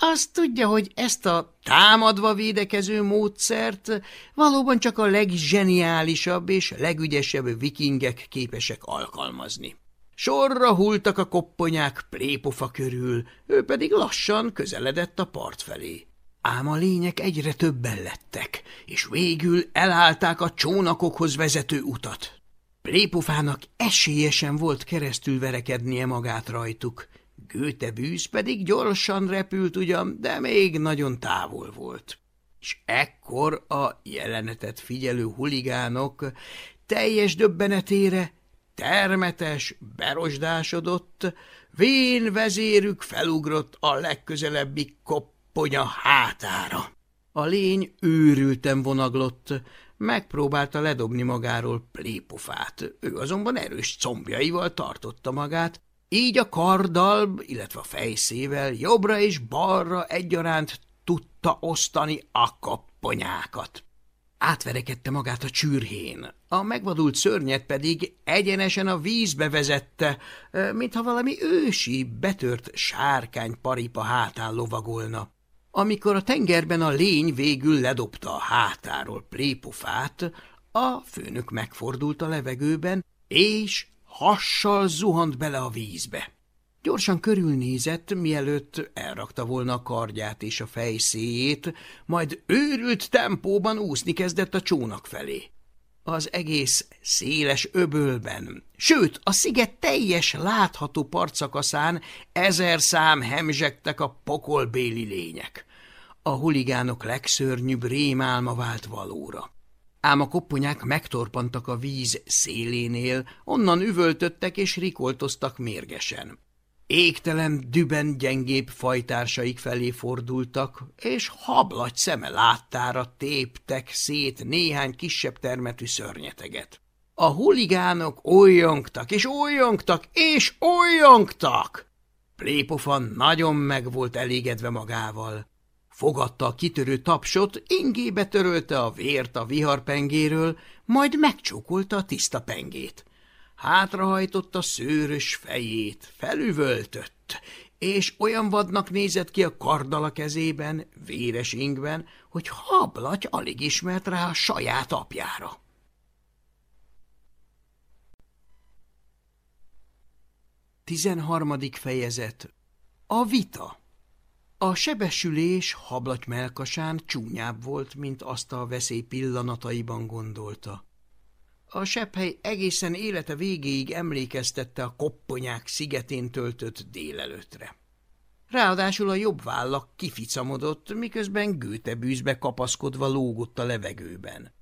azt tudja, hogy ezt a támadva védekező módszert valóban csak a leggeniálisabb és legügyesebb vikingek képesek alkalmazni. Sorra hultak a kopponyák plépofa körül, ő pedig lassan közeledett a part felé. Ám a lények egyre többen lettek, és végül elállták a csónakokhoz vezető utat. Plépofának esélyesen volt keresztül verekednie magát rajtuk, Gőte bűz pedig gyorsan repült ugyan, de még nagyon távol volt. És ekkor a jelenetet figyelő huligánok teljes döbbenetére termetes, berosdásodott, vén vezérük felugrott a legközelebbi kopponya hátára. A lény őrülten vonaglott, megpróbálta ledobni magáról plépofát, ő azonban erős combjaival tartotta magát, így a karddal, illetve a fejszével jobbra és balra egyaránt tudta osztani a kapponyákat. Átverekedte magát a csürhén, a megvadult szörnyet pedig egyenesen a vízbe vezette, mintha valami ősi, betört sárkány paripa hátán lovagolna. Amikor a tengerben a lény végül ledobta a hátáról plépofát, a főnök megfordult a levegőben, és hassal zuhant bele a vízbe. Gyorsan körülnézett, mielőtt elrakta volna a kardját és a fejszéjét, majd őrült tempóban úszni kezdett a csónak felé. Az egész széles öbölben, sőt, a sziget teljes látható partszakaszán ezer szám hemzsegtek a pokolbéli lények. A huligánok legszörnyűbb rémálma vált valóra ám a kopponyák megtorpantak a víz szélénél, onnan üvöltöttek és rikoltoztak mérgesen. Égtelen, düben gyengébb fajtársaik felé fordultak, és hablagy szeme láttára téptek szét néhány kisebb termetű szörnyeteget. A huligánok olyongtak, és olyongtak, és olyongtak! Plépofan nagyon meg volt elégedve magával. Fogadta a kitörő tapsot, ingébe törölte a vért a viharpengéről, majd megcsókolta a tiszta pengét. Hátrahajtotta szőrös fejét, felüvöltött, és olyan vadnak nézett ki a kardal a kezében, véres ingben, hogy hablaty alig ismert rá a saját apjára. Tizenharmadik fejezet A vita a sebesülés hablaty melkasán csúnyább volt, mint azt a veszély pillanataiban gondolta. A sepphely egészen élete végéig emlékeztette a kopponyák szigetén töltött délelőtre. Ráadásul a jobb vállak kificamodott, miközben gőtebűzbe kapaszkodva lógott a levegőben.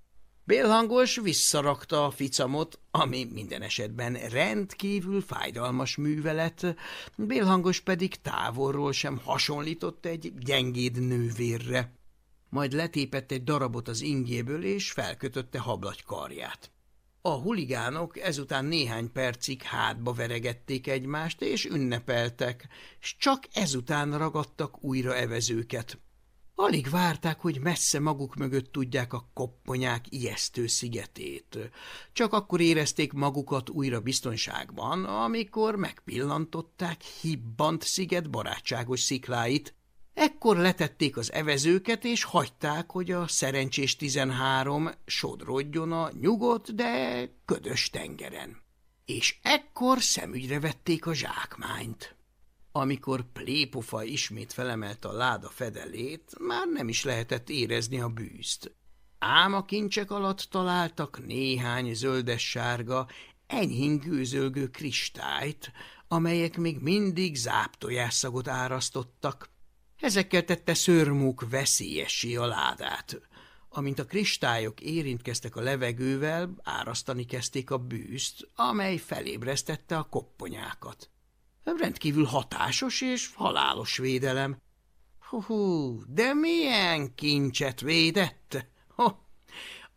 Bélhangos visszarakta a ficamot, ami minden esetben rendkívül fájdalmas művelet, Bélhangos pedig távolról sem hasonlított egy gyengéd nővérre. Majd letépett egy darabot az ingéből, és felkötötte hablagy karját. A huligánok ezután néhány percig hátba veregették egymást, és ünnepeltek, s csak ezután ragadtak újra evezőket. Alig várták, hogy messze maguk mögött tudják a kopponyák ijesztő szigetét. Csak akkor érezték magukat újra biztonságban, amikor megpillantották hibbant sziget barátságos szikláit. Ekkor letették az evezőket, és hagyták, hogy a szerencsés tizenhárom sodrodjon a nyugodt, de ködös tengeren. És ekkor szemügyre vették a zsákmányt. Amikor plépofa ismét felemelte a láda fedelét, már nem is lehetett érezni a bűzt. Ám a kincsek alatt találtak néhány zöldes-sárga, enyhén gőzölgő kristályt, amelyek még mindig záptojásszagot árasztottak. Ezekkel tette szörmúk veszélyessé a ládát. Amint a kristályok érintkeztek a levegővel, árasztani kezdték a bűzt, amely felébresztette a kopponyákat. Rendkívül hatásos és halálos védelem. Hú, de milyen kincset védett? Ho,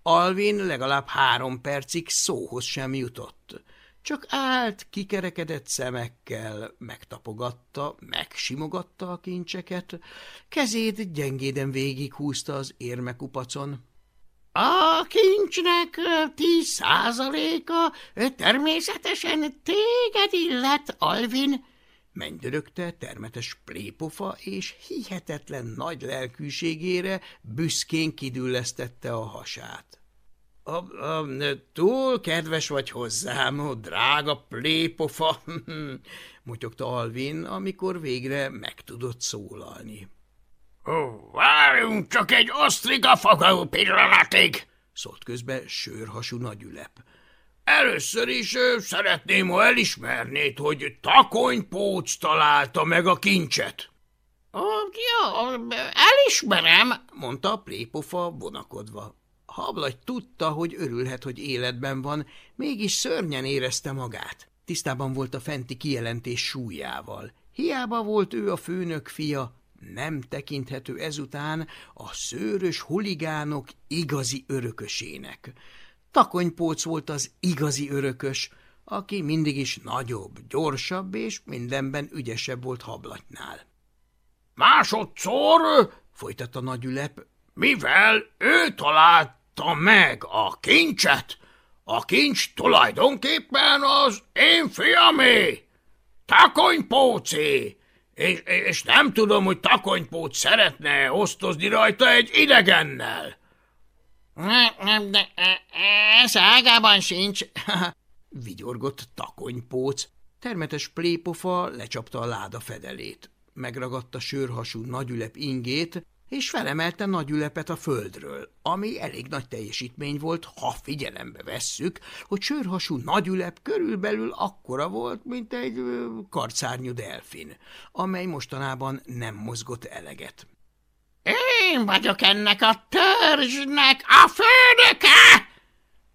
Alvin legalább három percig szóhoz sem jutott. Csak állt kikerekedett szemekkel, megtapogatta, megsimogatta a kincseket, kezét gyengéden végighúzta az érmekupacon. A kincsnek tíz százaléka természetesen téged illet, Alvin, mennydörögte termetes plépofa, és hihetetlen nagy lelkűségére büszkén kidüllesztette a hasát. A, a, túl kedves vagy hozzám, ó, drága plépofa, motyogta Alvin, amikor végre meg tudott szólalni. Ó, várjunk csak egy osztriga fogalú pillanatig, szólt közbe sörhasú nagyülep. Először is ö, szeretném, ha elismernéd, hogy takonypóc találta meg a kincset. Ó, jó, elismerem, mondta a plépofa vonakodva. Hablagy tudta, hogy örülhet, hogy életben van, mégis szörnyen érezte magát. Tisztában volt a fenti kijelentés súlyával. Hiába volt ő a főnök fia, nem tekinthető ezután a szőrös huligánok igazi örökösének. Takonypóc volt az igazi örökös, aki mindig is nagyobb, gyorsabb és mindenben ügyesebb volt hablatnál. Másodszor, folytatta nagyülep, mivel ő talált meg a kincset. A kincs tulajdonképpen az én fiamé, Takonypócé, és, és nem tudom, hogy Takonypóc szeretne osztozni rajta egy idegennel. Nem, de ez ágában sincs, vigyorgott Takonypóc. Termetes plépofa lecsapta a láda fedelét. Megragadta sörhasú nagyülep ingét, és felemelte nagyülepet a földről, ami elég nagy teljesítmény volt, ha figyelembe vesszük, hogy sörhasú nagyülep körülbelül akkora volt, mint egy karcárnyú delfin, amely mostanában nem mozgott eleget. Én vagyok ennek a törzsnek a főnöke!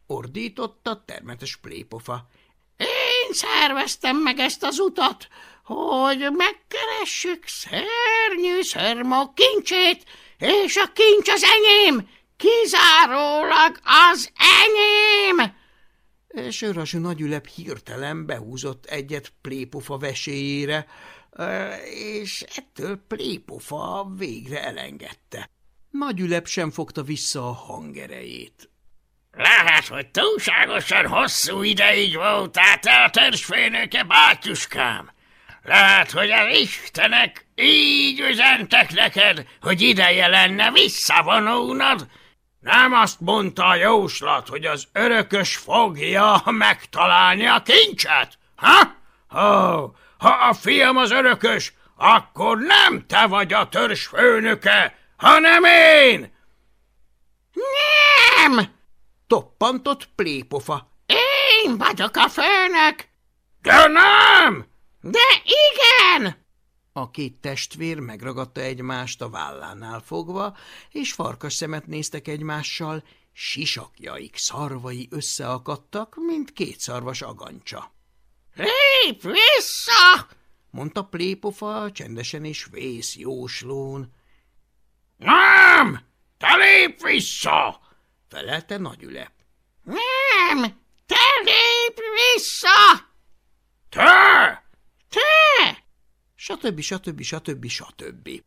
Ordította termetes plépofa. Én szerveztem meg ezt az utat, hogy megkeressük szörnyű szörmok kincsét, és a kincs az enyém, kizárólag az enyém! Sörhasú nagyülep hirtelen behúzott egyet plépofa veséjére, és ettől plépofa végre elengedte. Nagyülep sem fogta vissza a hangerejét. Lehet, hogy túlságosan hosszú ideig voltál te a törzsfőnöke, bátyuskám. Lehet, hogy az istenek így üzentek neked, hogy ideje lenne visszavonulnod. Nem azt mondta a jóslat, hogy az örökös fogja megtalálni a kincset? Ha? Ó, ha a fiam az örökös, akkor nem te vagy a törzs főnöke, hanem én! Nem! Toppantott plépofa. Én vagyok a főnök! De nem! De igen! A két testvér megragadta egymást a vállánál fogva, és farkas szemet néztek egymással, sisakjaik, szarvai összeakadtak, mint két szarvas agancsa. Lép vissza! mondta plépofa csendesen és vész jóslón. Nem! Te lép vissza! felelte nagyülep. Nem! Te lép vissza! Te! Te! Satöbbi, satöbbi, satöbbi, satöbbi.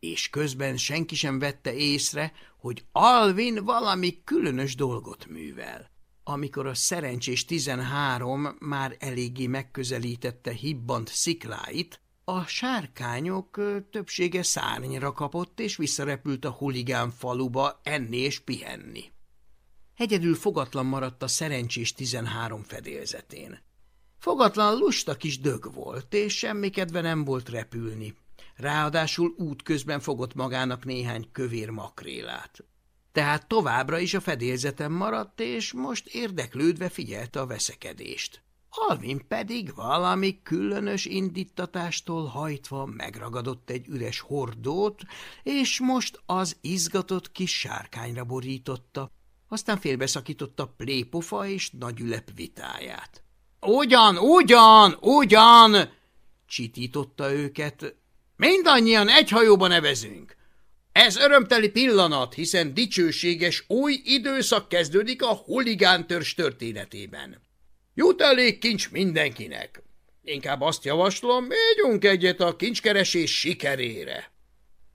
és közben senki sem vette észre, hogy Alvin valami különös dolgot művel. Amikor a szerencsés tizenhárom már eléggé megközelítette hibbant szikláit, a sárkányok többsége szárnyra kapott, és visszarepült a huligán faluba enni és pihenni. Egyedül fogatlan maradt a szerencsés tizenhárom fedélzetén. Fogatlan lusta kis dög volt, és semmi kedve nem volt repülni. Ráadásul útközben fogott magának néhány kövér makrélát. Tehát továbbra is a fedélzeten maradt, és most érdeklődve figyelte a veszekedést. Alvin pedig valami különös indítatástól hajtva megragadott egy üres hordót, és most az izgatott kis sárkányra borította, aztán félbeszakította plépofa és nagyülep vitáját. – Ugyan, ugyan, ugyan! – csitította őket. – Mindannyian egy hajóba nevezünk. Ez örömteli pillanat, hiszen dicsőséges új időszak kezdődik a huligántörs történetében. Jut elég kincs mindenkinek. Inkább azt javaslom, égyunk egyet a kincskeresés sikerére.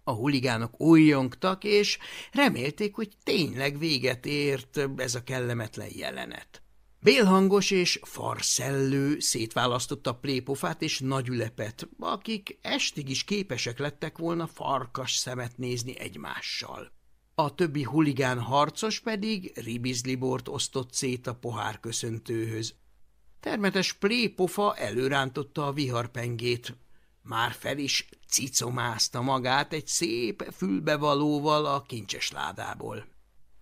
A huligánok újjongtak, és remélték, hogy tényleg véget ért ez a kellemetlen jelenet. Bélhangos és farszellő szétválasztotta plépofát és nagyülepet, akik estig is képesek lettek volna farkas szemet nézni egymással. A többi huligán harcos pedig ribizlibort osztott szét a pohár köszöntőhöz. Termetes plépofa előrántotta a viharpengét, már fel is cicomázta magát egy szép fülbevalóval a kincses ládából. –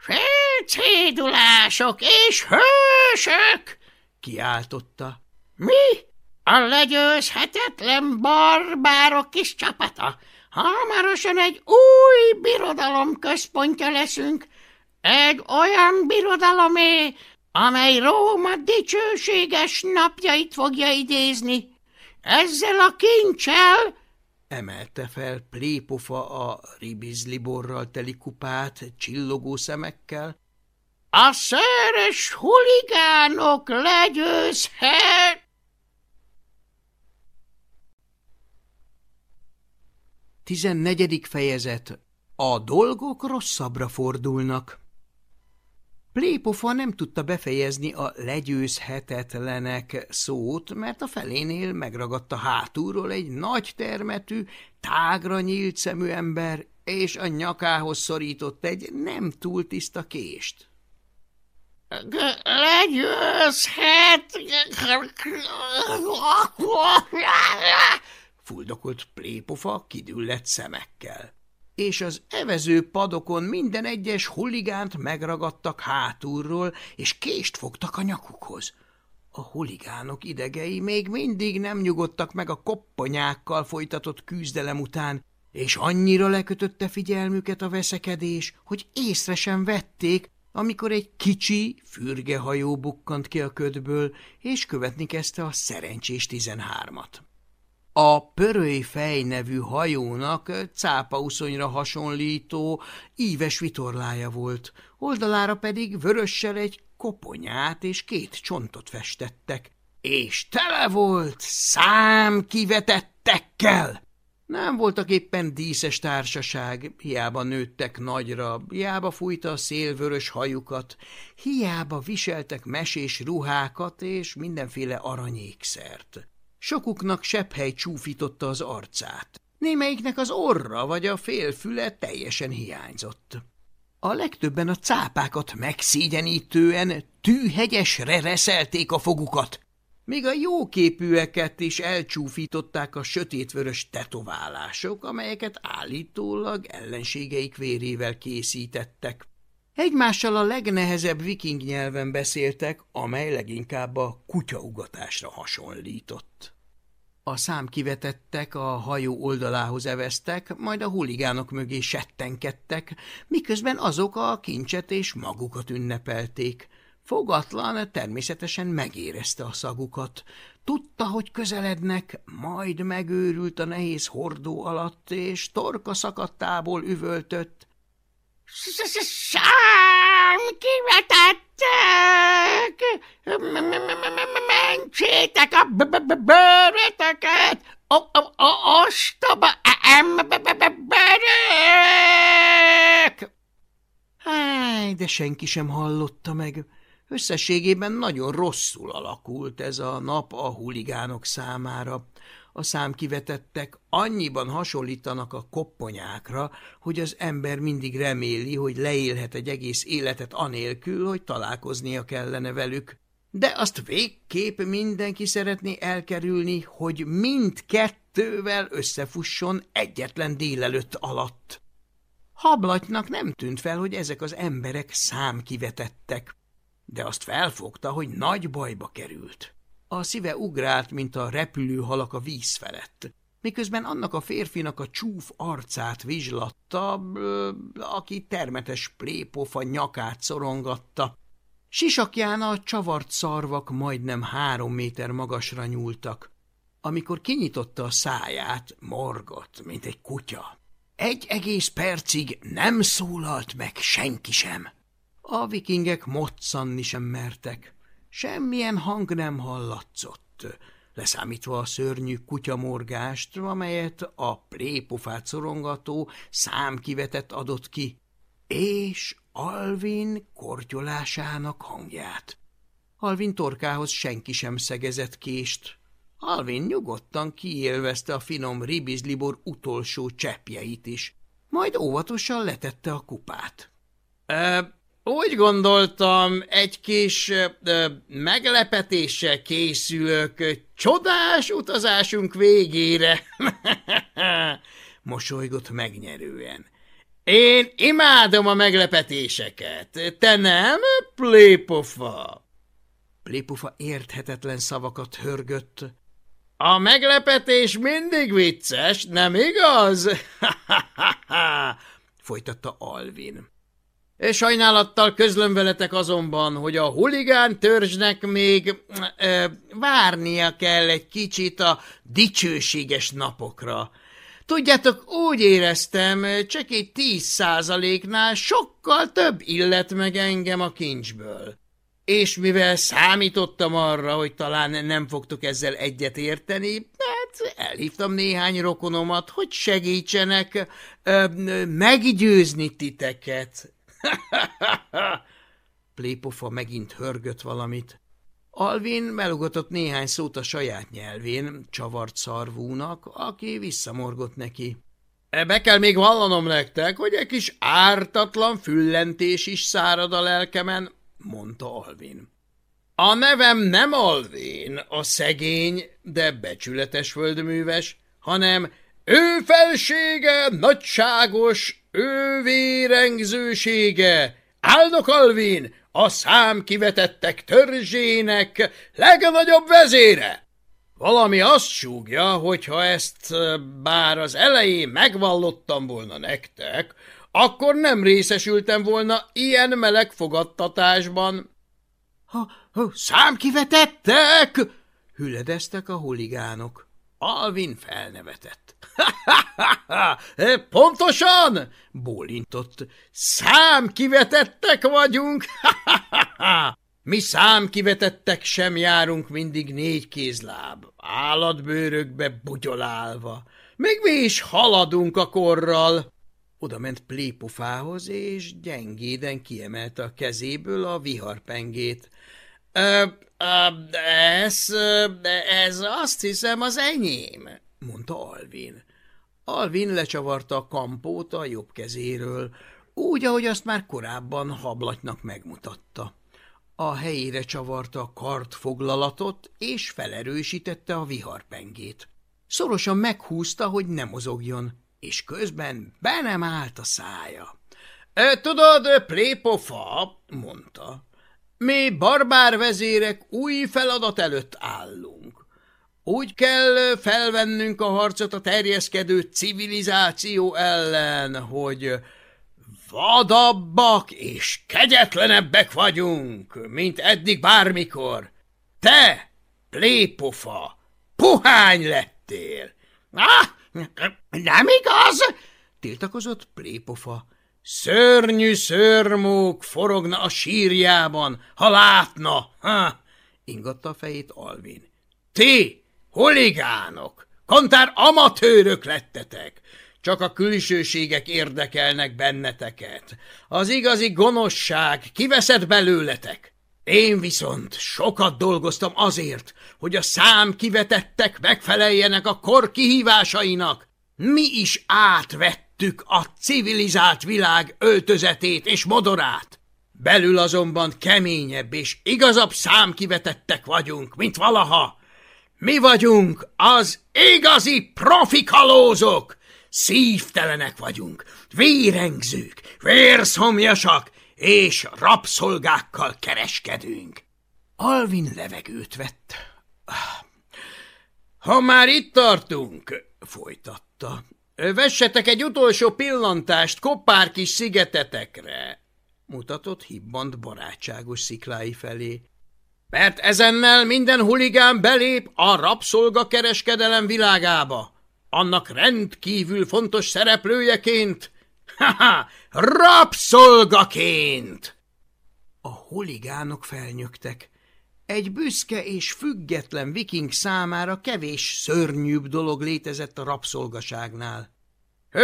Felcédulások és hősök! – kiáltotta. – Mi? A legyőzhetetlen barbárok kis csapata. Hamarosan egy új birodalom központja leszünk. Egy olyan birodalomé, amely Róma dicsőséges napjait fogja idézni. Ezzel a kincsel emelte fel plépofa a ribizliborral teli kupát csillogó szemekkel. A szőrös huligánok legyőzhet! Tizennegyedik fejezet A dolgok rosszabbra fordulnak Plépofa nem tudta befejezni a legyőzhetetlenek szót, mert a felénél megragadta hátulról egy nagy termetű, tágra nyílt szemű ember, és a nyakához szorított egy nem túl tiszta kést. – Legyőzhet! – fuldokolt Plépofa kidüllett szemekkel és az evező padokon minden egyes huligánt megragadtak hátulról, és kést fogtak a nyakukhoz. A huligánok idegei még mindig nem nyugodtak meg a kopponyákkal folytatott küzdelem után, és annyira lekötötte figyelmüket a veszekedés, hogy észre sem vették, amikor egy kicsi, fürgehajó bukkant ki a ködből, és követni kezdte a szerencsés tizenhármat. A pörői fej nevű hajónak cápauszonyra hasonlító, íves vitorlája volt, oldalára pedig vörössel egy koponyát és két csontot festettek, és tele volt szám kivetettekkel. Nem voltak éppen díszes társaság, hiába nőttek nagyra, hiába fújta a szélvörös hajukat, hiába viseltek mesés ruhákat és mindenféle aranyékszert. Sokuknak sepphely csúfította az arcát. Némelyiknek az orra vagy a félfüle teljesen hiányzott. A legtöbben a cápákat megszégyenítően tűhegyesre reszelték a fogukat, míg a jóképűeket is elcsúfították a sötétvörös tetoválások, amelyeket állítólag ellenségeik vérével készítettek. Egymással a legnehezebb viking nyelven beszéltek, amely leginkább a kutyaugatásra hasonlított. A számkivetettek a hajó oldalához eveztek, majd a huligánok mögé settenkedtek, miközben azok a kincset és magukat ünnepelték. Fogatlan természetesen megérezte a szagukat. Tudta, hogy közelednek, majd megőrült a nehéz hordó alatt, és torka szakadtából üvöltött. Sánki vetettek! Mentsétek a bőröteket! Ostoba emberek! Háj, de senki sem hallotta meg. Összességében nagyon rosszul alakult ez a nap a huligánok számára. A számkivetettek annyiban hasonlítanak a kopponyákra, hogy az ember mindig reméli, hogy leélhet egy egész életet anélkül, hogy találkoznia kellene velük. De azt végképp mindenki szeretné elkerülni, hogy mindkettővel összefusson egyetlen délelőtt alatt. Hablatnak nem tűnt fel, hogy ezek az emberek számkivetettek, de azt felfogta, hogy nagy bajba került. A szíve ugrált, mint a repülő halak a víz felett, miközben annak a férfinak a csúf arcát vizslatta, aki termetes plépofa nyakát szorongatta. Sisakján a csavart szarvak majdnem három méter magasra nyúltak. Amikor kinyitotta a száját, morgott, mint egy kutya. Egy egész percig nem szólalt meg senki sem. A vikingek moccanni sem mertek. Semmilyen hang nem hallatszott, leszámítva a szörnyű kutyamorgást, amelyet a plépofát szorongató számkivetet adott ki, és Alvin kortyolásának hangját. Alvin torkához senki sem szegezett kést. Alvin nyugodtan kiélvezte a finom ribizlibor utolsó cseppjeit is, majd óvatosan letette a kupát. Úgy gondoltam, egy kis ö, meglepetéssel készülök csodás utazásunk végére. Mosolygott megnyerően. Én imádom a meglepetéseket. Te nem, plépofa? Plépofa érthetetlen szavakat hörgött. A meglepetés mindig vicces, nem igaz? folytatta Alvin. Sajnálattal közlöm veletek azonban, hogy a huligán törzsnek még ö, várnia kell egy kicsit a dicsőséges napokra. Tudjátok, úgy éreztem, csak egy tíz százaléknál sokkal több illet meg engem a kincsből. És mivel számítottam arra, hogy talán nem fogtok ezzel egyet érteni, hát elhívtam néhány rokonomat, hogy segítsenek ö, meggyőzni titeket. Plépofa megint hörgött valamit. Alvin melugatott néhány szót a saját nyelvén, csavart szarvúnak, aki visszamorgott neki. E, be kell még vallanom nektek, hogy egy kis ártatlan füllentés is szárad a lelkemen, mondta Alvin. A nevem nem Alvin, a szegény, de becsületes földműves, hanem ő felsége, nagyságos, ő vérengzősége, Áldok Alvin, a szám kivetettek törzsének legnagyobb vezére. Valami azt súgja, hogy ha ezt bár az elején megvallottam volna nektek, akkor nem részesültem volna ilyen meleg fogadtatásban. Ha, ha számkivetettek! hüledeztek a huligánok. Alvin felnevetett. – Pontosan! – bólintott. – Számkivetettek vagyunk! Mi számkivetettek sem járunk mindig négy kézláb, állatbőrökbe bugyolálva. Még mi is haladunk a korral. Oda ment plépufához, és gyengéden kiemelte a kezéből a viharpengét. Ez, ez azt hiszem az enyém, mondta Alvin. Alvin lecsavarta a kampót a jobb kezéről, úgy, ahogy azt már korábban hablatnak megmutatta. A helyére csavarta a kartfoglalatot, és felerősítette a viharpengét. Szorosan meghúzta, hogy ne mozogjon, és közben be nem állt a szája. – Tudod, plépofa, mondta, mi barbár vezérek új feladat előtt állunk. Úgy kell felvennünk a harcot a terjeszkedő civilizáció ellen, hogy vadabbak és kegyetlenebbek vagyunk, mint eddig bármikor. Te, plépofa, puhány lettél. Ah, nem igaz? tiltakozott plépofa. Szörnyű szörmók forogna a sírjában, ha látna, ha! ingatta a fejét Alvin. Ti, huligánok, kontár amatőrök lettetek, Csak a külsőségek érdekelnek benneteket. Az igazi gonoszság kiveszett belőletek. Én viszont sokat dolgoztam azért, hogy a szám kivetettek megfeleljenek a kor kihívásainak. Mi is átvettük a civilizált világ öltözetét és modorát. Belül azonban keményebb és igazabb számkivetettek vagyunk, mint valaha. Mi vagyunk az igazi profikalózok, szívtelenek vagyunk, vérengzők, vérszomjasak, és rabszolgákkal kereskedünk. Alvin levegőt vett. Ha már itt tartunk, folytatta, vessetek egy utolsó pillantást koppár kis szigetetekre, mutatott hibbant barátságos sziklái felé. Mert ezennel minden huligán belép a rabszolgakereskedelem világába. Annak rendkívül fontos szereplőjeként, ha-ha, rabszolgaként! A huligánok felnyögtek. Egy büszke és független viking számára kevés szörnyűbb dolog létezett a rabszolgaságnál.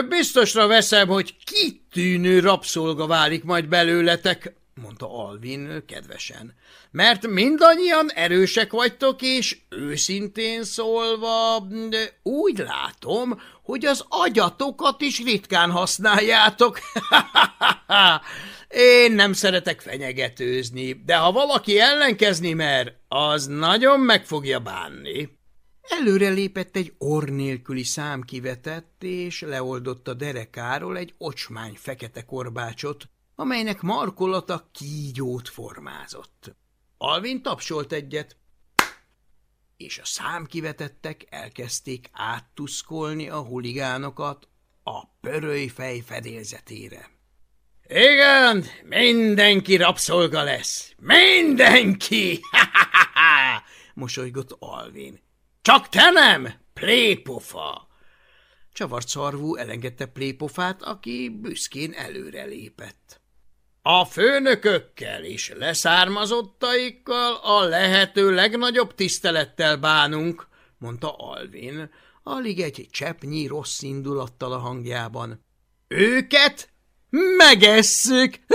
Biztosra veszem, hogy kitűnő rabszolga válik majd belőletek, mondta Alvin kedvesen, mert mindannyian erősek vagytok, és őszintén szólva úgy látom, hogy az agyatokat is ritkán használjátok. Én nem szeretek fenyegetőzni, de ha valaki ellenkezni mer, az nagyon meg fogja bánni. Előre lépett egy orr nélküli szám kivetett, és leoldotta derekáról egy ocsmány fekete korbácsot, amelynek markolata kígyót formázott. Alvin tapsolt egyet, és a számkivetettek elkezdték áttuszkolni a huligánokat a pöröly fej fedélzetére. Igen, mindenki rabszolga lesz. Mindenki! mosolygott Alvin. Csak te nem, plépofa! Csavart szarvú elengedte plépofát, aki büszkén előre lépett. A főnökökkel és leszármazottaikkal a lehető legnagyobb tisztelettel bánunk, mondta Alvin, alig egy cseppnyi rossz indulattal a hangjában. Őket megesszük!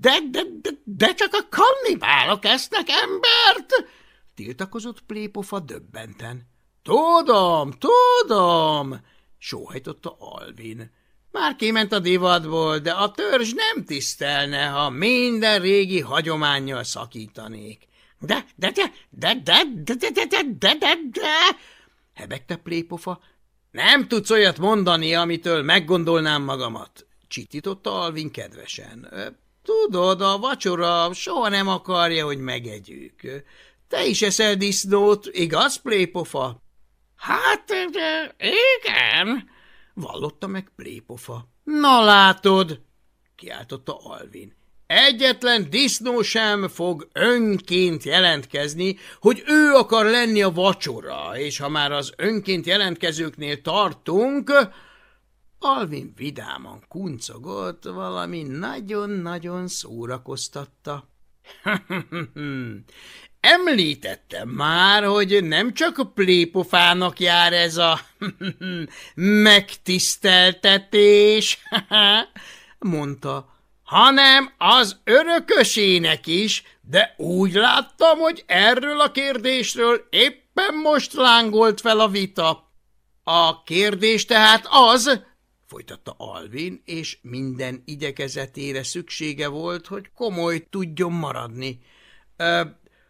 De, de, de, de csak a kannibálok esznek embert! tiltakozott plépofa döbbenten. Tudom, tudom, sóhajtotta Alvin. Már kiment a divatból, de a törzs nem tisztelne, ha minden régi hagyományjal szakítanék. De, de, de, de, de, de, de, de, de, de, de, de, hebegte plépofa. Nem tudsz olyat mondani, amitől meggondolnám magamat, csitította Alvin kedvesen. Tudod, a vacsora soha nem akarja, hogy megegyük. Te is eszel disznót, igaz, plépofa? Hát, igen, vallotta meg plépofa. Na látod, kiáltotta Alvin. Egyetlen disznó sem fog önként jelentkezni, hogy ő akar lenni a vacsora, és ha már az önként jelentkezőknél tartunk, Alvin vidáman kuncogott, valami nagyon-nagyon szórakoztatta. Említettem már, hogy nem csak a plépofának jár ez a megtiszteltetés, mondta, hanem az örökösének is, de úgy láttam, hogy erről a kérdésről éppen most lángolt fel a vita. A kérdés tehát az, folytatta Alvin, és minden igyekezetére szüksége volt, hogy komoly tudjon maradni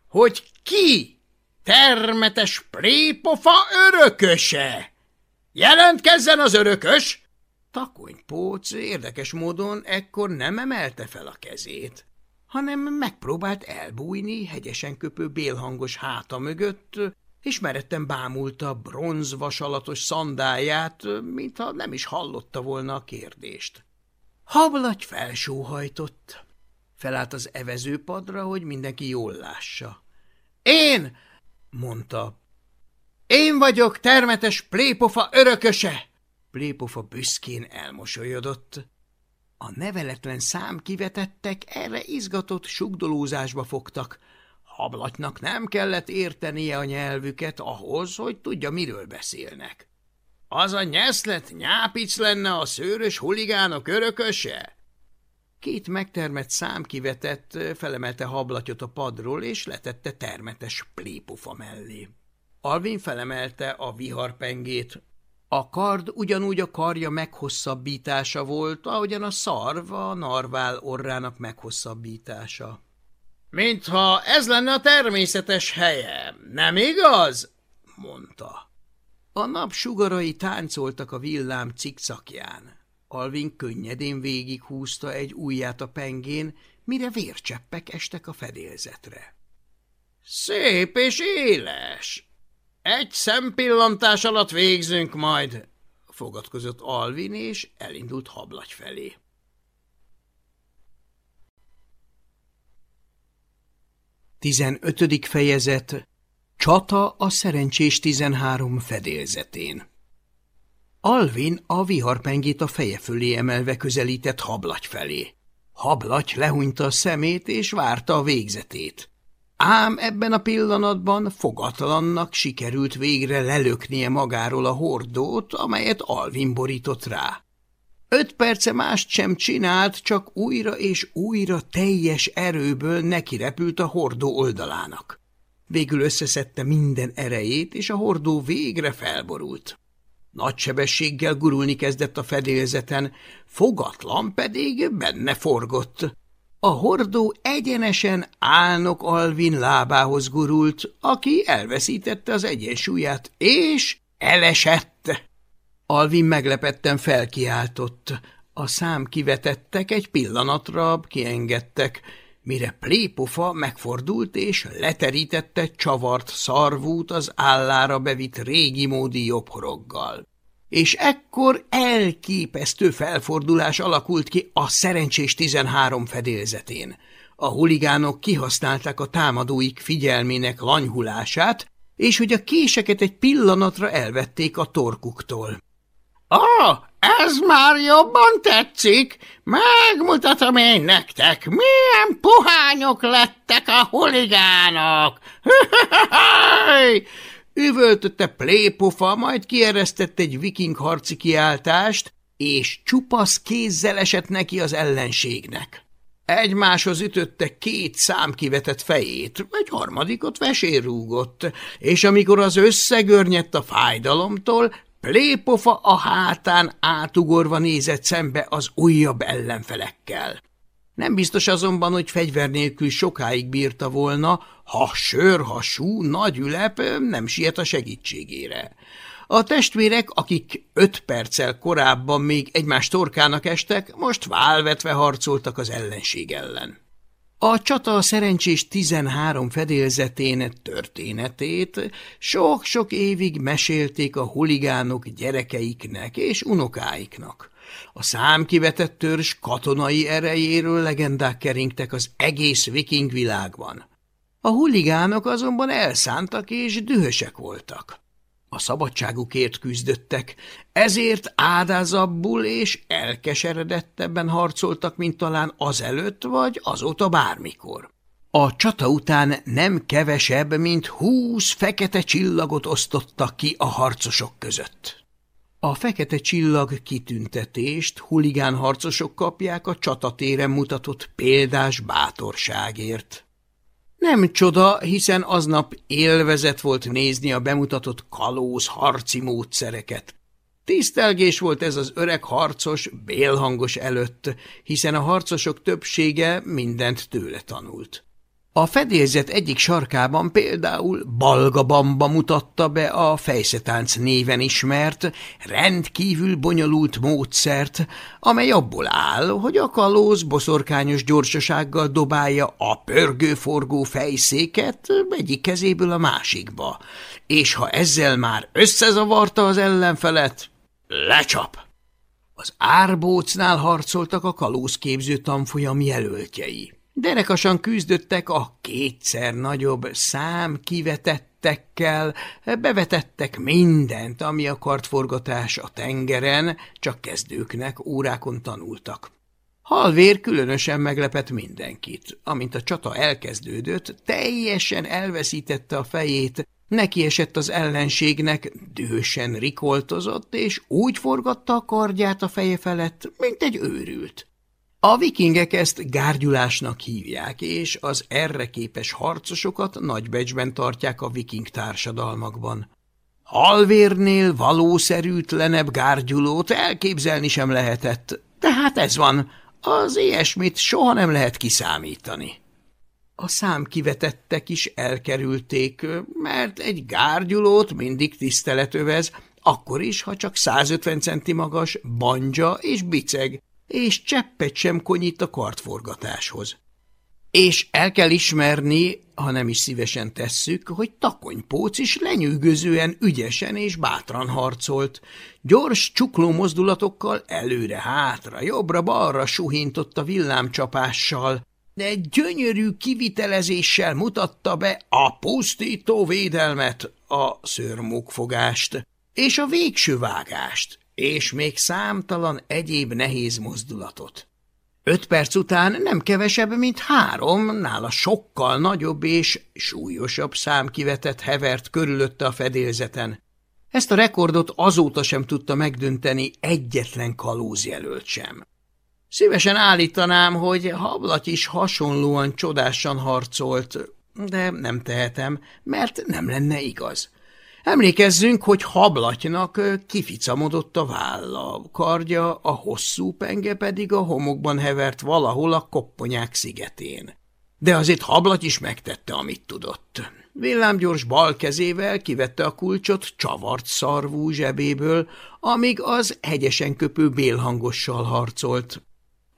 hogy ki termetes prépofa örököse. Jelentkezzen az örökös! Takonypóc érdekes módon ekkor nem emelte fel a kezét, hanem megpróbált elbújni hegyesen köpő bélhangos háta mögött, és meretten bámulta bronzvasalatos szandáját, mintha nem is hallotta volna a kérdést. Hablagy felsóhajtott. Felállt az evezőpadra, hogy mindenki jól lássa. Én, mondta. Én vagyok termetes plépofa örököse! Plépofa büszkén elmosolyodott. A neveletlen szám kivetettek erre izgatott sugdolózásba fogtak. Hablatnak nem kellett értenie a nyelvüket ahhoz, hogy tudja, miről beszélnek. Az a nyeszlet nyápic lenne a szőrös huligánok örököse? Két megtermett szám kivetett, felemelte hablatyot a padról, és letette termetes plépofa mellé. Alvin felemelte a viharpengét. A kard ugyanúgy a karja meghosszabbítása volt, ahogyan a szarv a narvál orrának meghosszabbítása. – Mintha ez lenne a természetes helye, nem igaz? – mondta. A nap sugarai táncoltak a villám cikcakján. Alvin könnyedén végighúzta egy ujját a pengén, mire vércseppek estek a fedélzetre. – Szép és éles! Egy szempillantás alatt végzünk majd! – fogadkozott Alvin, és elindult hablagy felé. Tizenötödik fejezet Csata a szerencsés tizenhárom fedélzetén Alvin a viharpengét a feje fölé emelve közelített hablagy felé. Hablagy lehúnyta a szemét és várta a végzetét. Ám ebben a pillanatban fogatlannak sikerült végre lelöknie magáról a hordót, amelyet Alvin borított rá. Öt perce mást sem csinált, csak újra és újra teljes erőből nekirepült a hordó oldalának. Végül összeszedte minden erejét, és a hordó végre felborult. Nagy sebességgel gurulni kezdett a fedélzeten, fogatlan pedig benne forgott. A hordó egyenesen álnok Alvin lábához gurult, aki elveszítette az egyensúlyát, és elesett. Alvin meglepetten felkiáltott. A szám kivetettek, egy pillanatra kiengedtek, mire plépofa megfordult és leterítette csavart szarvút az állára bevitt régi módi jobbhoroggal. És ekkor elképesztő felfordulás alakult ki a szerencsés tizenhárom fedélzetén. A huligánok kihasználták a támadóik figyelmének lanyhulását, és hogy a késeket egy pillanatra elvették a torkuktól. Ah, ez már jobban tetszik. Megmutatom én nektek, milyen puhányok lettek a huligánok. Üvöltötte plépofa, majd kieresztett egy viking harci kiáltást, és csupasz kézzel esett neki az ellenségnek. Egymáshoz ütötte két számkivetett fejét, egy harmadikot vesérúgott, és amikor az összegörnyedt a fájdalomtól, Plépofa a hátán átugorva nézett szembe az újabb ellenfelekkel. Nem biztos azonban, hogy fegyver nélkül sokáig bírta volna, ha sör, ha sú, nagy ülep nem siet a segítségére. A testvérek, akik öt perccel korábban még egymás torkának estek, most válvetve harcoltak az ellenség ellen. A csata szerencsés tizenhárom fedélzetén történetét sok-sok évig mesélték a huligánok gyerekeiknek és unokáiknak. A számkivetett törzs katonai erejéről legendák keringtek az egész viking világban. A huligánok azonban elszántak és dühösek voltak. A szabadságukért küzdöttek, ezért ádázabbul és elkeseredettebben harcoltak, mint talán azelőtt vagy azóta bármikor. A csata után nem kevesebb, mint húsz fekete csillagot osztottak ki a harcosok között. A fekete csillag kitüntetést huligán harcosok kapják a csatatéren mutatott példás bátorságért. Nem csoda, hiszen aznap élvezet volt nézni a bemutatott kalóz harci módszereket. Tisztelgés volt ez az öreg harcos bélhangos előtt, hiszen a harcosok többsége mindent tőle tanult. A fedélzet egyik sarkában például Balga Bamba mutatta be a fejszetánc néven ismert, rendkívül bonyolult módszert, amely abból áll, hogy a kalóz boszorkányos gyorsasággal dobálja a pörgőforgó fejszéket egyik kezéből a másikba, és ha ezzel már összezavarta az ellenfelet, lecsap. Az árbócnál harcoltak a kalózképző tanfolyam jelöltjei. Derekasan küzdöttek a kétszer nagyobb szám kivetettekkel, bevetettek mindent, ami a kartforgatás a tengeren, csak kezdőknek órákon tanultak. Halvér különösen meglepett mindenkit. Amint a csata elkezdődött, teljesen elveszítette a fejét, Neki esett az ellenségnek, dühösen rikoltozott, és úgy forgatta a kardját a feje felett, mint egy őrült. A vikingek ezt gárgyulásnak hívják, és az erre képes harcosokat nagybecsben tartják a viking társadalmakban. Halvérnél valószerűtlenebb gárgyulót elképzelni sem lehetett, de hát ez van, az ilyesmit soha nem lehet kiszámítani. A számkivetettek is elkerülték, mert egy gárgyulót mindig tisztelet övez, akkor is, ha csak 150 centi magas, banja és biceg, és cseppet sem konyít a kartforgatáshoz. És el kell ismerni, ha nem is szívesen tesszük, hogy takonypóc is lenyűgözően ügyesen és bátran harcolt. Gyors csukló mozdulatokkal előre-hátra, jobbra-balra suhintott a villámcsapással, de gyönyörű kivitelezéssel mutatta be a pusztító védelmet, a szörmukfogást és a végső vágást, és még számtalan egyéb nehéz mozdulatot. Öt perc után nem kevesebb, mint három, nála sokkal nagyobb és súlyosabb számkivetett hevert körülötte a fedélzeten. Ezt a rekordot azóta sem tudta megdönteni egyetlen kalózjelölt sem. Szívesen állítanám, hogy Hablat is hasonlóan csodásan harcolt, de nem tehetem, mert nem lenne igaz. Emlékezzünk, hogy hablatynak kificamodott a válla, kardja, a hosszú penge pedig a homokban hevert valahol a kopponyák szigetén. De azért hablaty is megtette, amit tudott. Villámgyors bal kezével kivette a kulcsot csavart szarvú zsebéből, amíg az hegyesen köpő bélhangossal harcolt.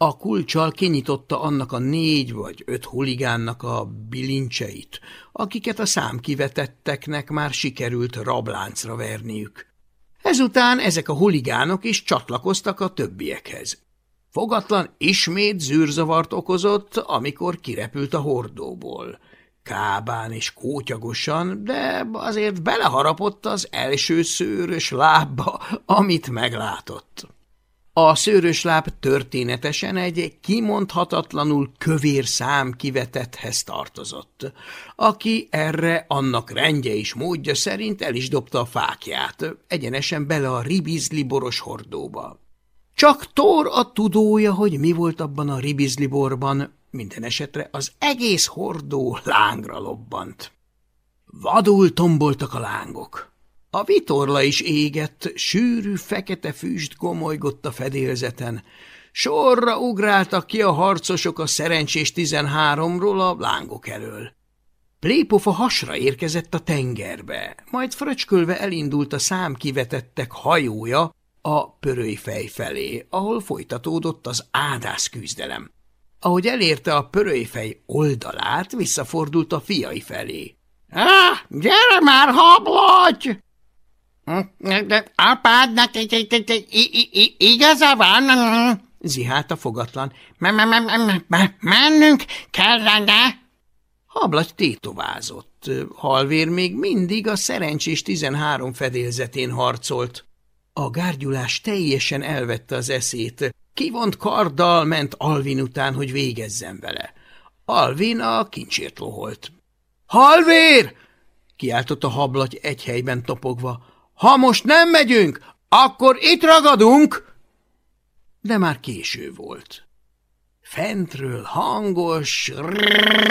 A kulcsal kinyitotta annak a négy vagy öt huligánnak a bilincseit, akiket a számkivetetteknek már sikerült rabláncra verniük. Ezután ezek a huligánok is csatlakoztak a többiekhez. Fogatlan ismét zűrzavart okozott, amikor kirepült a hordóból. Kábán és kótyagosan, de azért beleharapott az első szőrös lábba, amit meglátott. A szőrösláb történetesen egy kimondhatatlanul kövér szám kivetethez tartozott, aki erre annak rendje és módja szerint el is dobta a fákját, egyenesen bele a ribizli boros hordóba. Csak Tor a tudója, hogy mi volt abban a ribizli borban, minden esetre az egész hordó lángra lobbant. Vadul tomboltak a lángok. A vitorla is égett, sűrű, fekete füst gomolygott a fedélzeten. Sorra ugráltak ki a harcosok a szerencsés tizenháromról a lángok elől. Plépofa hasra érkezett a tengerbe, majd fröcskölve elindult a számkivetettek hajója a pörölyfej felé, ahol folytatódott az ádász küzdelem. Ahogy elérte a pörölyfej oldalát, visszafordult a fiai felé. – Ah, gyere már, hablaty! Apádnak igaza van? Zihált a fogatlan. Mennünk kellene? Hablagy tétovázott. Halvér még mindig a szerencsés tizenhárom fedélzetén harcolt. A gárgyulás teljesen elvette az eszét. Kivont karddal ment Alvin után, hogy végezzen vele. Alvin a kincsért loholt. – Halvér! – kiáltott a hablagy egy helyben topogva. Ha most nem megyünk, akkor itt ragadunk! De már késő volt. Fentről hangos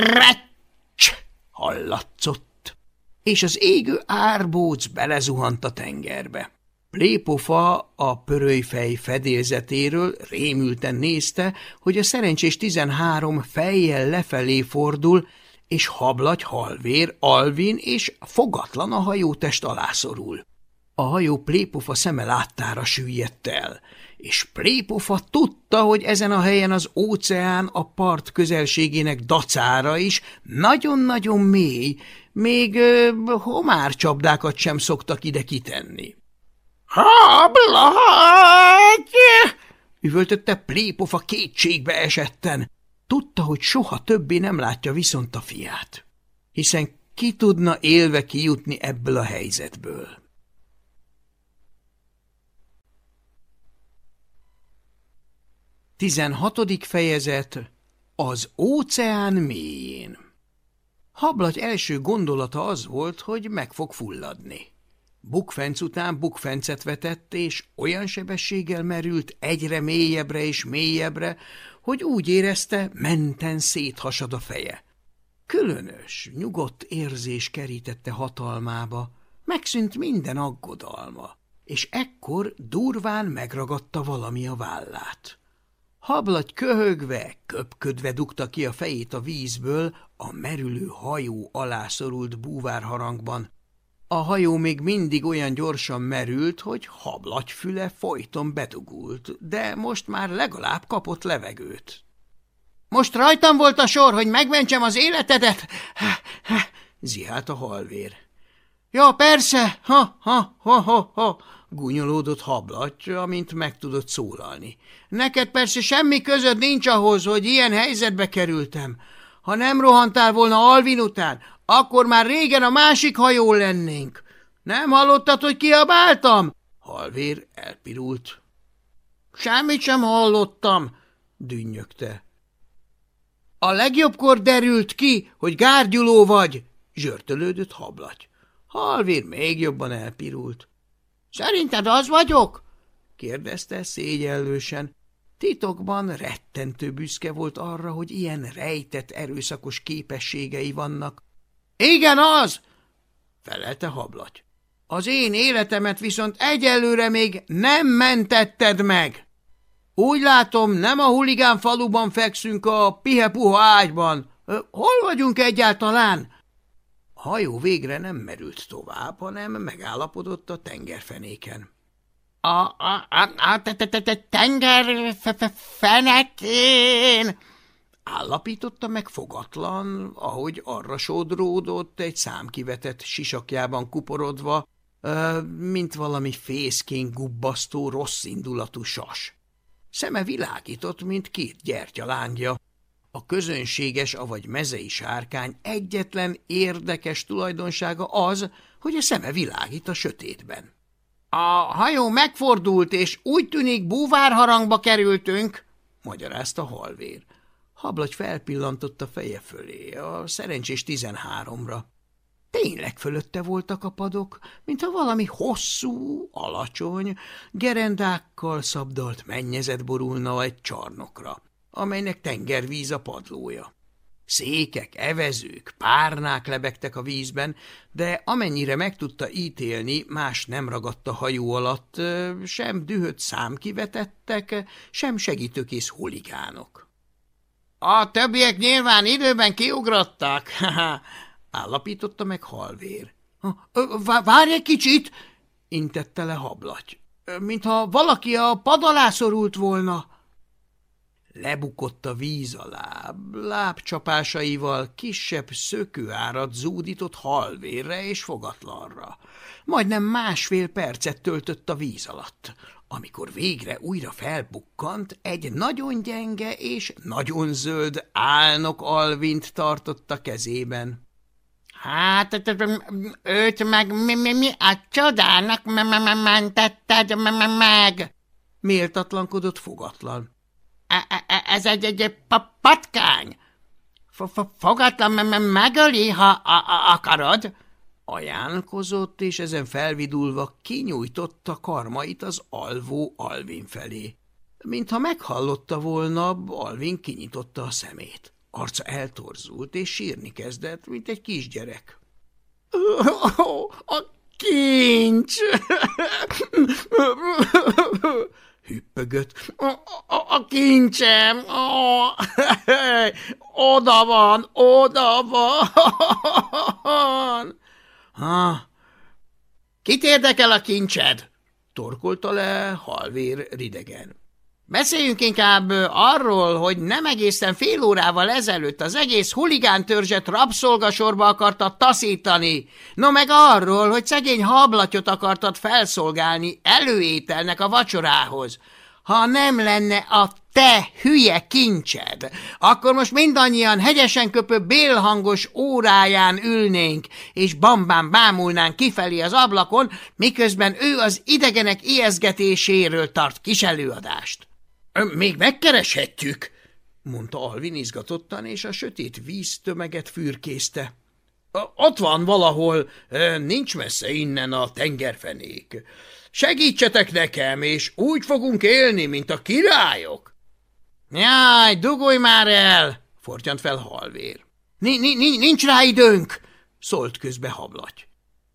recs hallatszott, és az égő árbóc belezuhant a tengerbe. Plépofa a pörölyfej fedélzetéről rémülten nézte, hogy a szerencsés tizenhárom fejjel lefelé fordul, és hablagy halvér, alvin és fogatlan a hajótest alá. A hajó Plépofa szeme láttára süllyedt el, és Plépofa tudta, hogy ezen a helyen az óceán a part közelségének dacára is nagyon-nagyon mély, még ö, homárcsapdákat sem szoktak ide kitenni. – Hablagy! – üvöltötte Plépofa kétségbe esetten. Tudta, hogy soha többé nem látja viszont a fiát, hiszen ki tudna élve kijutni ebből a helyzetből. Tizenhatodik fejezet Az óceán mélyén Hablagy első gondolata az volt, hogy meg fog fulladni. Bukfenc után bukfencet vetett, és olyan sebességgel merült egyre mélyebbre és mélyebbre, hogy úgy érezte, menten széthasad a feje. Különös, nyugodt érzés kerítette hatalmába, megszűnt minden aggodalma, és ekkor durván megragadta valami a vállát. Hablagy köhögve, köpködve dugta ki a fejét a vízből, a merülő hajó alá szorult búvárharangban. A hajó még mindig olyan gyorsan merült, hogy hablagyfüle folyton bedugult, de most már legalább kapott levegőt. – Most rajtam volt a sor, hogy megmentsem az életedet? – zihált a halvér. – Ja, persze, ha, ha, ha, ha, ha gúnyolódott hablaty, amint meg tudott szólalni. Neked persze semmi közöd nincs ahhoz, hogy ilyen helyzetbe kerültem. Ha nem rohantál volna Alvin után, akkor már régen a másik hajó lennénk. Nem hallottad, hogy kiabáltam? Halvér elpirult. Semmit sem hallottam, dünnyögte. A legjobbkor derült ki, hogy gárgyuló vagy, zsörtölődött hablaty. Halvér még jobban elpirult. Szerinted az vagyok? kérdezte szégyellősen. Titokban rettentő büszke volt arra, hogy ilyen rejtett erőszakos képességei vannak. Igen, az! felelte hablaty. Az én életemet viszont egyelőre még nem mentetted meg. Úgy látom, nem a huligán faluban fekszünk a pihepuha ágyban. Hol vagyunk egyáltalán? A hajó végre nem merült tovább, hanem megállapodott a tengerfenéken. A, a, a, a tenger fenekén! Állapította meg fogatlan, ahogy arra sodródott egy számkivetett sisakjában kuporodva, mint valami fészkén gubbasztó, rossz indulatú sas. Szeme világított, mint két gyertyalángja, a közönséges, avagy mezei sárkány egyetlen érdekes tulajdonsága az, hogy a szeme világít a sötétben. A hajó megfordult, és úgy tűnik búvárharangba kerültünk, magyarázta halvér. Hablagy felpillantott a feje fölé, a szerencsés tizenháromra. Tényleg fölötte voltak a padok, mintha valami hosszú, alacsony, gerendákkal szabdalt mennyezet borulna egy csarnokra amelynek tengervíz a padlója. Székek, evezők, párnák lebegtek a vízben, de amennyire meg tudta ítélni, más nem ragadt a hajó alatt, sem dühött számkivetettek, sem segítőkész huligánok. – A többiek nyilván időben kiugrottak, állapította meg halvér. – Várj egy kicsit! – intette le hablaty. – Mintha valaki a pad alá szorult volna. – Lebukott a víz alá, lábcsapásaival kisebb szökőárat zúdított halvérre és fogatlanra. Majdnem másfél percet töltött a víz alatt. Amikor végre újra felbukkant, egy nagyon gyenge és nagyon zöld álnok alvint tartott a kezében. – Hát, őt meg mi, mi, mi a csodának mentetted meg? – méltatlankodott fogatlan. E, e, e, ez egy, egy patkány. Fogatlan megöli, ha akarod. Ajánlkozott, és ezen felvidulva kinyújtotta karmait az alvó Alvin felé. Mintha meghallotta volna, Alvin kinyitotta a szemét. Arca eltorzult, és sírni kezdett, mint egy kisgyerek. – A kincs! hüppögött. A, a, a kincsem! A, oda van, oda van! Ha, kit érdekel a kincsed? torkolta le halvér ridegen. Beszéljünk inkább arról, hogy nem egészen fél órával ezelőtt az egész huligántörzset rabszolgasorba akartad taszítani, no meg arról, hogy szegény hablatyot akartad felszolgálni előételnek a vacsorához. Ha nem lenne a te hülye kincsed, akkor most mindannyian hegyesen köpő bélhangos óráján ülnénk, és bambán bámulnánk kifelé az ablakon, miközben ő az idegenek ijeszgetéséről tart kis előadást. Még megkereshetjük, mondta Alvin izgatottan, és a sötét víztömeget fürkészte. Ott van valahol, nincs messze innen a tengerfenék. Segítsetek nekem, és úgy fogunk élni, mint a királyok. Jaj, dugulj már el! fortyant fel halvér. Nincs rá időnk, szólt közbe hablaty.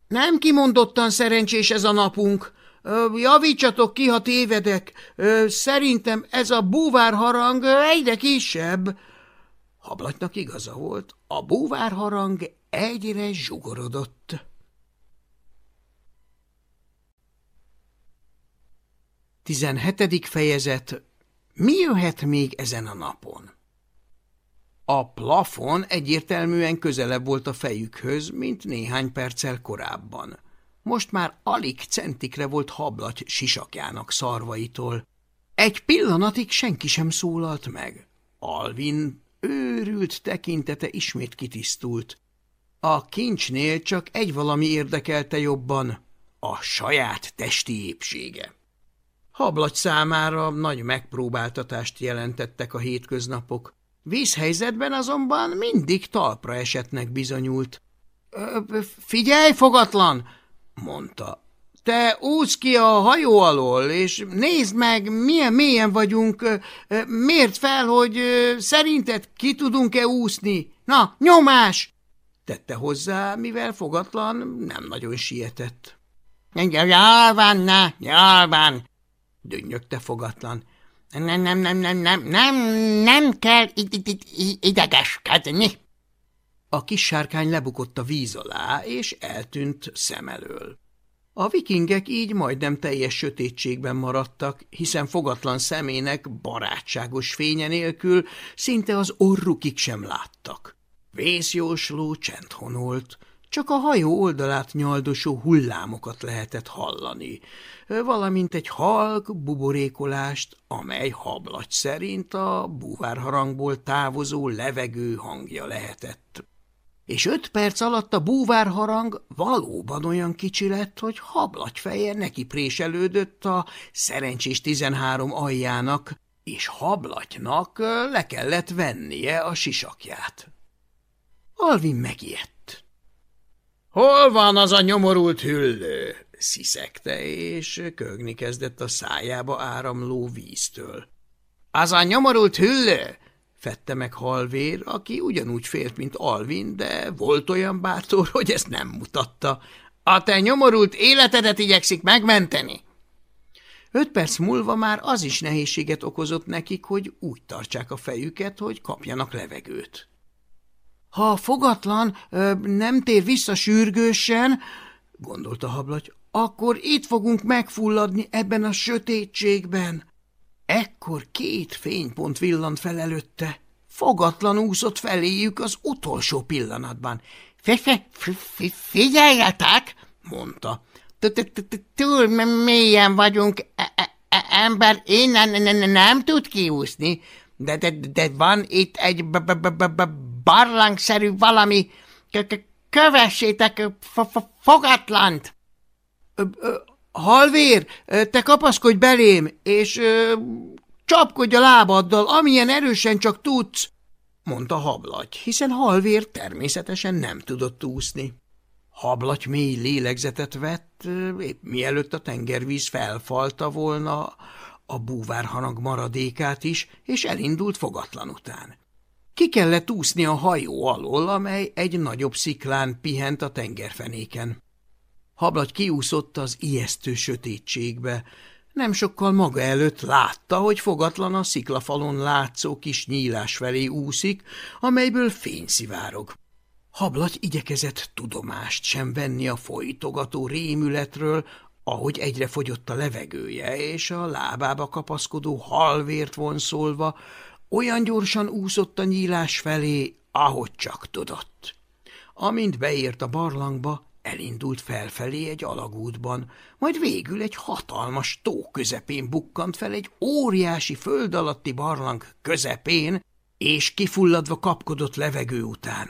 Nem kimondottan szerencsés ez a napunk. Javítsatok ki, ha tévedek. Szerintem ez a búvárharang egyre kisebb. Hablatnak igaza volt, a búvárharang egyre zsugorodott. Tizenhetedik fejezet Mi jöhet még ezen a napon? A plafon egyértelműen közelebb volt a fejükhöz, mint néhány perccel korábban. Most már alig centikre volt hablaty sisakjának szarvaitól. Egy pillanatig senki sem szólalt meg. Alvin őrült tekintete ismét kitisztult. A kincsnél csak egy valami érdekelte jobban, a saját testi épsége. Hablagy számára nagy megpróbáltatást jelentettek a hétköznapok. Vízhelyzetben azonban mindig talpra esetnek bizonyult. – Figyelj, fogatlan! – mondta. – Te úsz ki a hajó alól, és nézd meg, milyen mélyen vagyunk. Miért fel, hogy szerinted ki tudunk-e úszni? Na, nyomás! – tette hozzá, mivel fogatlan nem nagyon sietett. – na, jól van! – dönnyögte fogatlan. Nem, nem, nem, nem, nem, nem, nem kell idegeskedni. A kis sárkány lebukott a víz alá, és eltűnt szem elől. A vikingek így majdnem teljes sötétségben maradtak, hiszen fogatlan szemének barátságos fénye nélkül szinte az orrukig sem láttak. Vészjósló csend honolt, csak a hajó oldalát nyaldosó hullámokat lehetett hallani, valamint egy halk buborékolást, amely hablagy szerint a búvárharangból távozó levegő hangja lehetett. És öt perc alatt a búvárharang valóban olyan kicsi lett, hogy hablagy feje neki préselődött a szerencsés tizenhárom aljának, és hablatynak le kellett vennie a sisakját. Alvin megijedt. Hol van az a nyomorult hüllő? sziszegte, és kögni kezdett a szájába áramló víztől. Az a nyomorult hüllő? Fette meg halvér, aki ugyanúgy félt, mint Alvin, de volt olyan bátor, hogy ezt nem mutatta. A te nyomorult életedet igyekszik megmenteni. Öt perc múlva már az is nehézséget okozott nekik, hogy úgy tartsák a fejüket, hogy kapjanak levegőt. Ha fogatlan nem tér vissza sürgősen, gondolta hablaty, akkor itt fogunk megfulladni ebben a sötétségben. Ekkor két fénypont villant fel előtte. Fogatlan úszott feléjük az utolsó pillanatban. – Figyeljetek! – mondta. – Túl mélyen vagyunk, e, e, e, ember innen nem tud kiúszni, de, de, de van itt egy barlangszerű valami. Kövessétek fogatlant! Halvér, te kapaszkodj belém, és csapkodj a lábaddal, amilyen erősen csak tudsz, mondta hablaty, hiszen halvér természetesen nem tudott úszni. Hablaty mély lélegzetet vett, épp mielőtt a tengervíz felfalta volna a búvárhanag maradékát is, és elindult fogatlan után. Ki kellett úszni a hajó alól, amely egy nagyobb sziklán pihent a tengerfenéken. Hablagy kiúszott az ijesztő sötétségbe. Nem sokkal maga előtt látta, hogy fogatlan a sziklafalon látszó kis nyílás felé úszik, amelyből fény szivárog. Hablagy igyekezett tudomást sem venni a folytogató rémületről, ahogy egyre fogyott a levegője, és a lábába kapaszkodó halvért vonszolva, olyan gyorsan úszott a nyílás felé, ahogy csak tudott. Amint beért a barlangba, elindult felfelé egy alagútban, majd végül egy hatalmas tó közepén bukkant fel egy óriási föld alatti barlang közepén, és kifulladva kapkodott levegő után.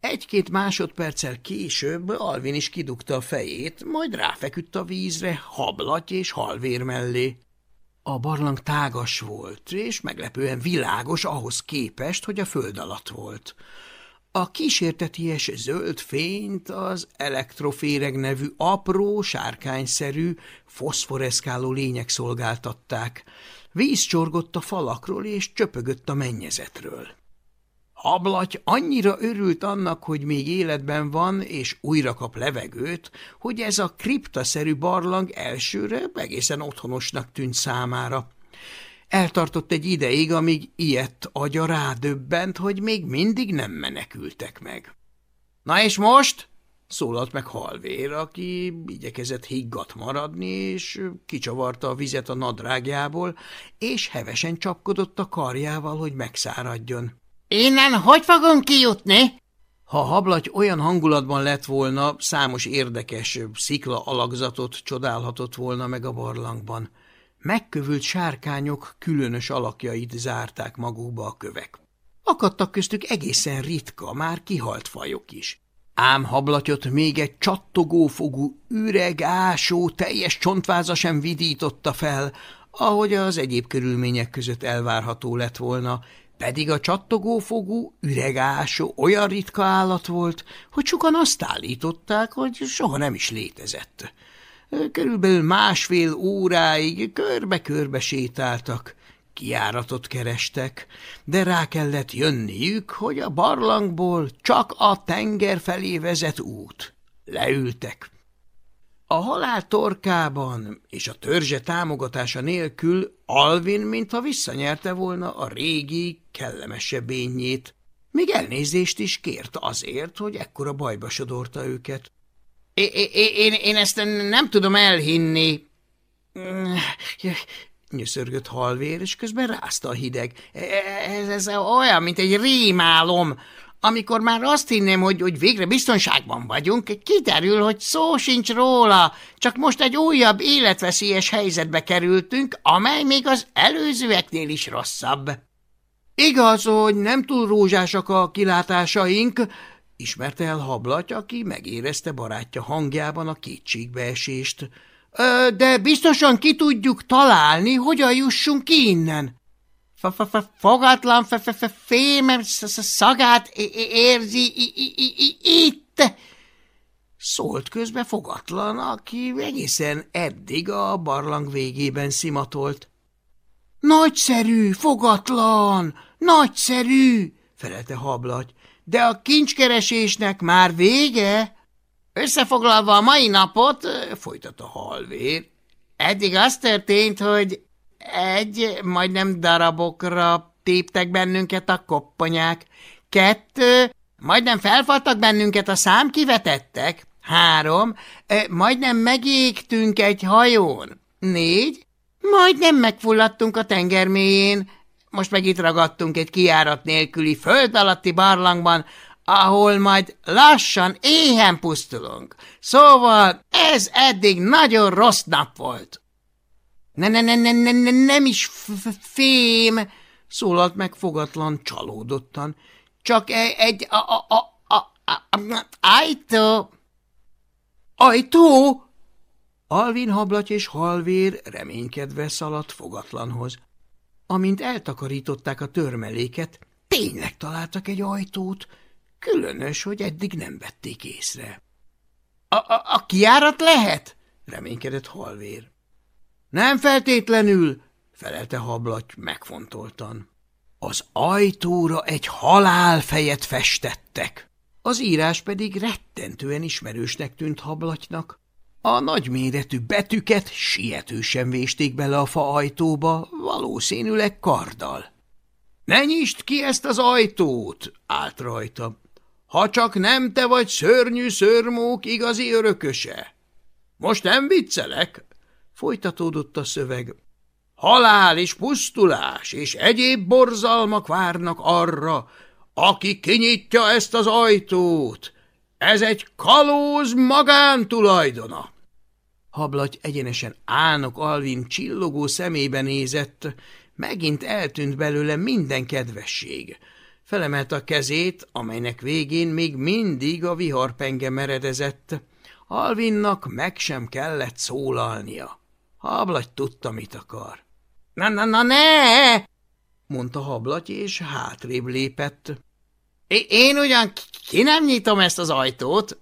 Egy-két másodperccel később Alvin is kidugta a fejét, majd ráfeküdt a vízre, hablaty és halvér mellé. A barlang tágas volt, és meglepően világos ahhoz képest, hogy a föld alatt volt. A kísérteties zöld fényt az elektroféreg nevű apró, sárkányszerű, foszforeszkáló lények szolgáltatták. Víz csorgott a falakról és csöpögött a mennyezetről. Hablaty annyira örült annak, hogy még életben van, és újra kap levegőt, hogy ez a kriptaszerű barlang elsőre egészen otthonosnak tűnt számára. Eltartott egy ideig, amíg ilyet agya rádöbbent, hogy még mindig nem menekültek meg. – Na és most? – szólalt meg halvér, aki igyekezett higgadt maradni, és kicsavarta a vizet a nadrágjából, és hevesen csapkodott a karjával, hogy megszáradjon. Innen hogy fogunk kijutni? Ha hablaty olyan hangulatban lett volna, számos érdekes szikla alakzatot csodálhatott volna meg a barlangban. Megkövült sárkányok különös alakjait zárták magukba a kövek. Akadtak köztük egészen ritka, már kihalt fajok is. Ám hablatyot még egy csattogófogú, üreg, ásó, teljes csontváza sem vidította fel, ahogy az egyéb körülmények között elvárható lett volna, pedig a csattogófogú, üregásó olyan ritka állat volt, hogy sokan azt állították, hogy soha nem is létezett. Körülbelül másfél óráig körbe-körbe sétáltak, kiáratot kerestek, de rá kellett jönniük, hogy a barlangból csak a tenger felé vezet út. Leültek. A halál torkában és a törzse támogatása nélkül Alvin mintha visszanyerte volna a régi, kellemesebb ényét, még elnézést is kért azért, hogy ekkora bajba sodorta őket. É, én, én ezt nem tudom elhinni. Nyöszörgött halvér, és közben rázta a hideg. Ez, ez olyan, mint egy rémálom. Amikor már azt hinném, hogy, hogy végre biztonságban vagyunk, kiderül, hogy szó sincs róla, csak most egy újabb életveszélyes helyzetbe kerültünk, amely még az előzőeknél is rosszabb. Igaz, hogy nem túl rózsásak a kilátásaink, ismerte el Hablaty, aki megérezte barátja hangjában a kétségbeesést. De biztosan ki tudjuk találni, hogyan jussunk ki innen. Fogatlan fém szagát érzi itt. Szólt közbe fogatlan, aki egészen eddig a barlang végében szimatolt. Nagyszerű, fogatlan, nagyszerű, felelte hablaty, de a kincskeresésnek már vége? Összefoglalva a mai napot, folytatta halvér, eddig az történt, hogy egy, majdnem darabokra téptek bennünket a kopponyák. Kettő, majdnem felfaltak bennünket a számkivetettek. Három, majdnem megégtünk egy hajón. Négy, majdnem megfulladtunk a tenger mélyén. Most meg itt ragadtunk egy kiárat nélküli föld alatti barlangban, ahol majd lassan éhen pusztulunk. Szóval ez eddig nagyon rossz nap volt. Ne, ne, ne, ne, ne, ne nem is fém, szólalt meg fogatlan csalódottan. Csak e, egy a, a, a, a, a, ajtó. Ajtó? Alvin hablaty és halvér reménykedve szaladt fogatlanhoz. Amint eltakarították a törmeléket, tényleg találtak egy ajtót, különös, hogy eddig nem vették észre. A, a, a kiárat lehet? reménykedett halvér. Nem feltétlenül, felelte hablaty megfontoltan. Az ajtóra egy halálfejet festettek. Az írás pedig rettentően ismerősnek tűnt hablatynak. A nagyméretű betűket sietősen vésték bele a fa ajtóba, valószínűleg karddal. – Ne nyisd ki ezt az ajtót! – állt rajta. – Ha csak nem te vagy szörnyű szörmók igazi örököse! Most nem viccelek, Folytatódott a szöveg. Halál és pusztulás és egyéb borzalmak várnak arra, aki kinyitja ezt az ajtót. Ez egy kalóz magántulajdona. Hablagy egyenesen álnok Alvin csillogó szemébe nézett, megint eltűnt belőle minden kedvesség. Felemelt a kezét, amelynek végén még mindig a viharpenge meredezett. Alvinnak meg sem kellett szólalnia. Hablaty tudta, mit akar. Na, na, na, ne! mondta hablaty, és hátrébb lépett. Én ugyan ki nem nyitom ezt az ajtót.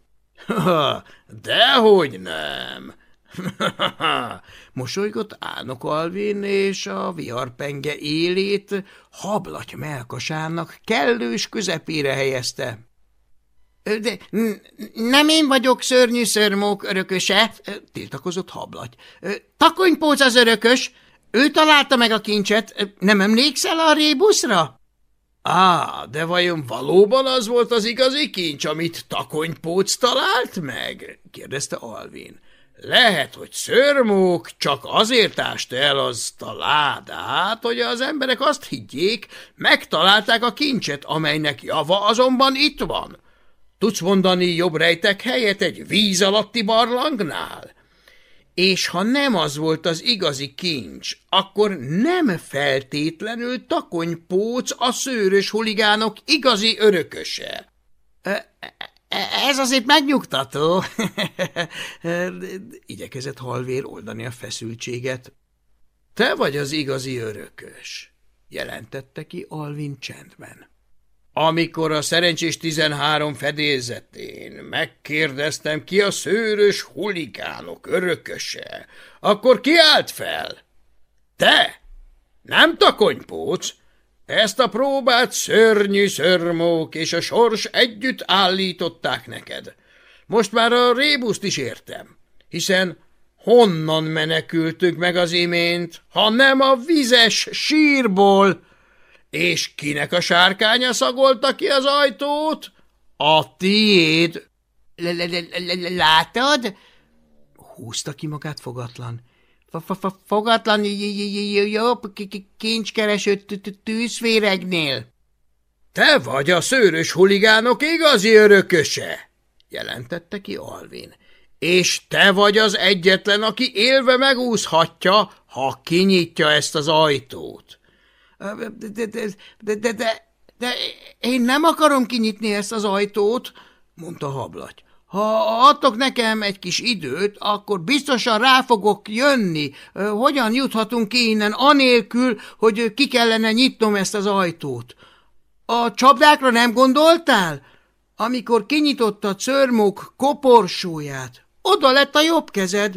Dehogy nem. Mosolygott Álnok Alvin, és a viharpenge élét hablaty melkasának kellős közepére helyezte. De nem én vagyok szörnyű szörmók örököse, tiltakozott hablaty. Takonypóc az örökös, ő találta meg a kincset, nem emlékszel a rébuszra? Á, de vajon valóban az volt az igazi kincs, amit takonypóc talált meg? kérdezte Alvin. Lehet, hogy szörmók csak azért ást el azt a ládát, hogy az emberek azt higgyék, megtalálták a kincset, amelynek java azonban itt van. Tudsz mondani jobb rejtek helyet egy víz alatti barlangnál? És ha nem az volt az igazi kincs, akkor nem feltétlenül takonypóc a szőrös huligánok igazi örököse. Ez azért megnyugtató. Igyekezett halvér oldani a feszültséget. Te vagy az igazi örökös, jelentette ki Alvin csendben. Amikor a szerencsés tizenhárom fedélzetén megkérdeztem ki a szőrös huligánok örököse, akkor kiállt fel. Te? Nem takonypóc? Ezt a próbát szörnyű szörmók és a sors együtt állították neked. Most már a rébuszt is értem, hiszen honnan menekültük meg az imént, ha nem a vizes sírból? És kinek a sárkánya szagolta ki az ajtót? A tiéd. Látod? Húzta ki magát fogatlan. Fogatlan jobb kincskereső tűzféregnél. Te vagy a szőrös huligánok igazi örököse, jelentette ki Alvin. És te vagy az egyetlen, aki élve megúszhatja, ha kinyitja ezt az ajtót. De, de, de, de, de, de én nem akarom kinyitni ezt az ajtót, mondta hablaty. Ha adtok nekem egy kis időt, akkor biztosan rá fogok jönni. Hogyan juthatunk ki innen anélkül, hogy ki kellene nyitnom ezt az ajtót? A csapdákra nem gondoltál? Amikor kinyitotta Cörmok koporsóját, oda lett a jobb kezed.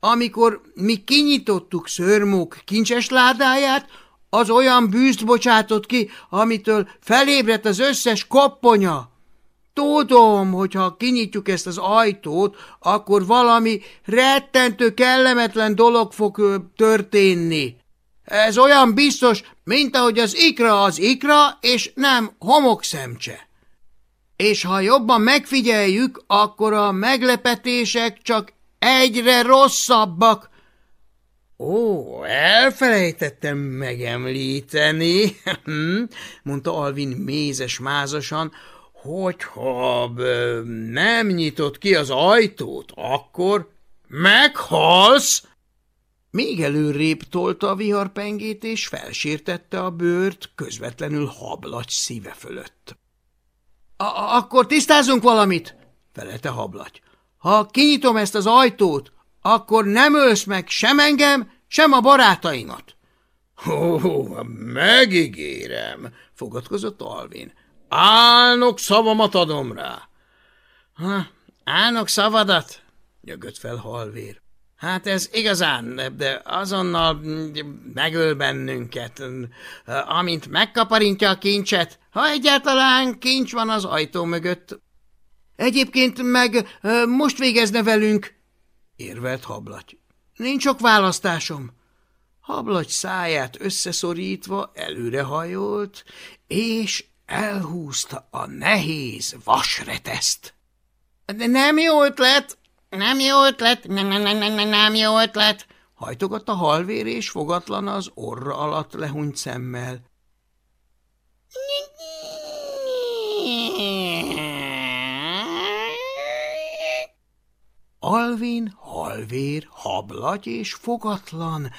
Amikor mi kinyitottuk Szörmók kincses ládáját, az olyan bűzt bocsátott ki, amitől felébredt az összes kopponya. Tudom, hogy ha kinyitjuk ezt az ajtót, akkor valami rettentő kellemetlen dolog fog történni. Ez olyan biztos, mint ahogy az ikra az ikra, és nem homokszemcse. És ha jobban megfigyeljük, akkor a meglepetések csak egyre rosszabbak. Ó, elfelejtettem megemlíteni, mondta Alvin mézes-mázasan, hogyha nem nyitott ki az ajtót, akkor meghalsz. Még előrébb tolta a viharpengét, és felsértette a bőrt közvetlenül hablagy szíve fölött. – Akkor tisztázunk valamit, felelte hablagy. Ha kinyitom ezt az ajtót, akkor nem ölsz meg sem engem, sem a barátaimat. – Ó, megígérem, fogadkozott Alvin. Álnok szavamat adom rá. Ha, álnok szavadat? nyögött fel halvér. Hát ez igazán, de azonnal megöl bennünket, amint megkaparintja a kincset, ha egyáltalán kincs van az ajtó mögött. Egyébként meg most végezne velünk, érvelt hablaty. Nincs sok választásom. Hablaty száját összeszorítva előrehajolt, és elhúzta a nehéz vasreteszt. De nem jó ötlet, nem jó ötlet, nem, nem, nem, nem, nem jó ötlet, hajtogatta halvér és fogatlan az orra alatt lehunyt szemmel. Alvin, halvér, hablagy és fogatlan,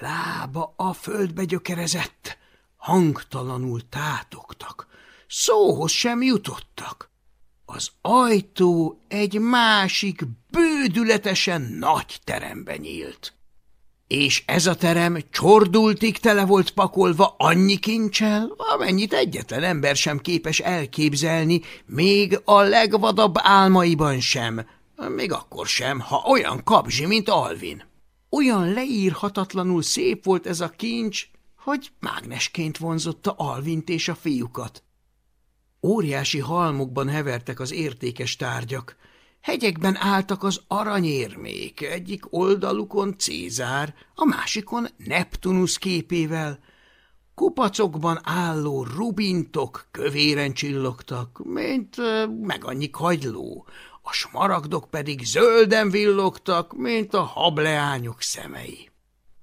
lába a földbe gyökerezett, hangtalanul tátogtak, szóhoz sem jutottak. Az ajtó egy másik, bődületesen nagy terembe nyílt. és ez a terem csordultig tele volt pakolva annyi kincsel, amennyit egyetlen ember sem képes elképzelni, még a legvadabb álmaiban sem, még akkor sem, ha olyan kapzsi, mint Alvin. Olyan leírhatatlanul szép volt ez a kincs, hogy mágnesként vonzotta Alvint és a fiúkat. Óriási halmokban hevertek az értékes tárgyak, Hegyekben álltak az aranyérmék, egyik oldalukon Cézár, a másikon Neptunusz képével. Kupacokban álló rubintok kövéren csillogtak, mint meg annyi kagyló, a smaragdok pedig zölden villogtak, mint a hableányok szemei.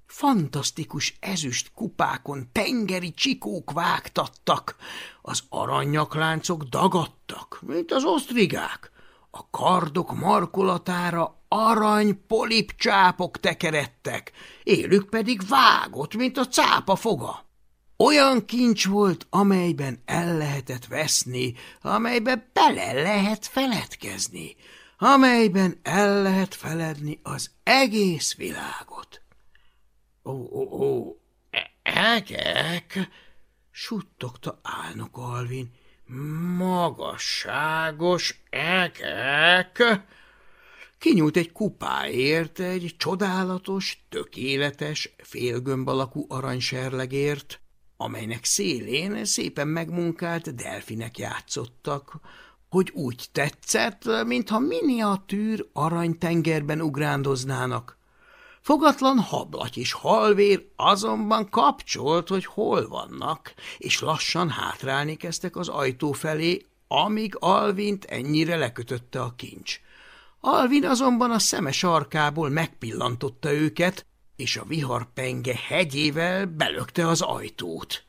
Fantasztikus ezüst kupákon tengeri csikók vágtattak, az aranyakláncok dagadtak, mint az osztrigák, a kardok markolatára arany polipcsápok tekerettek, élük pedig vágott, mint a cápa foga. Olyan kincs volt, amelyben el lehetett veszni, amelyben bele lehet feledkezni, amelyben el lehet feledni az egész világot. Ó, ó, ó, egek, suttogta álnok Alvin, Magasságos ekek! Kinyúlt egy kupáért, egy csodálatos, tökéletes, félgömb alakú aranyserlegért, amelynek szélén szépen megmunkált delfinek játszottak, hogy úgy tetszett, mintha miniatűr aranytengerben ugrándoznának. Fogatlan hablaty és halvér azonban kapcsolt, hogy hol vannak, és lassan hátrálni kezdtek az ajtó felé, amíg Alvint ennyire lekötötte a kincs. Alvin azonban a szeme sarkából megpillantotta őket, és a viharpenge hegyével belökte az ajtót.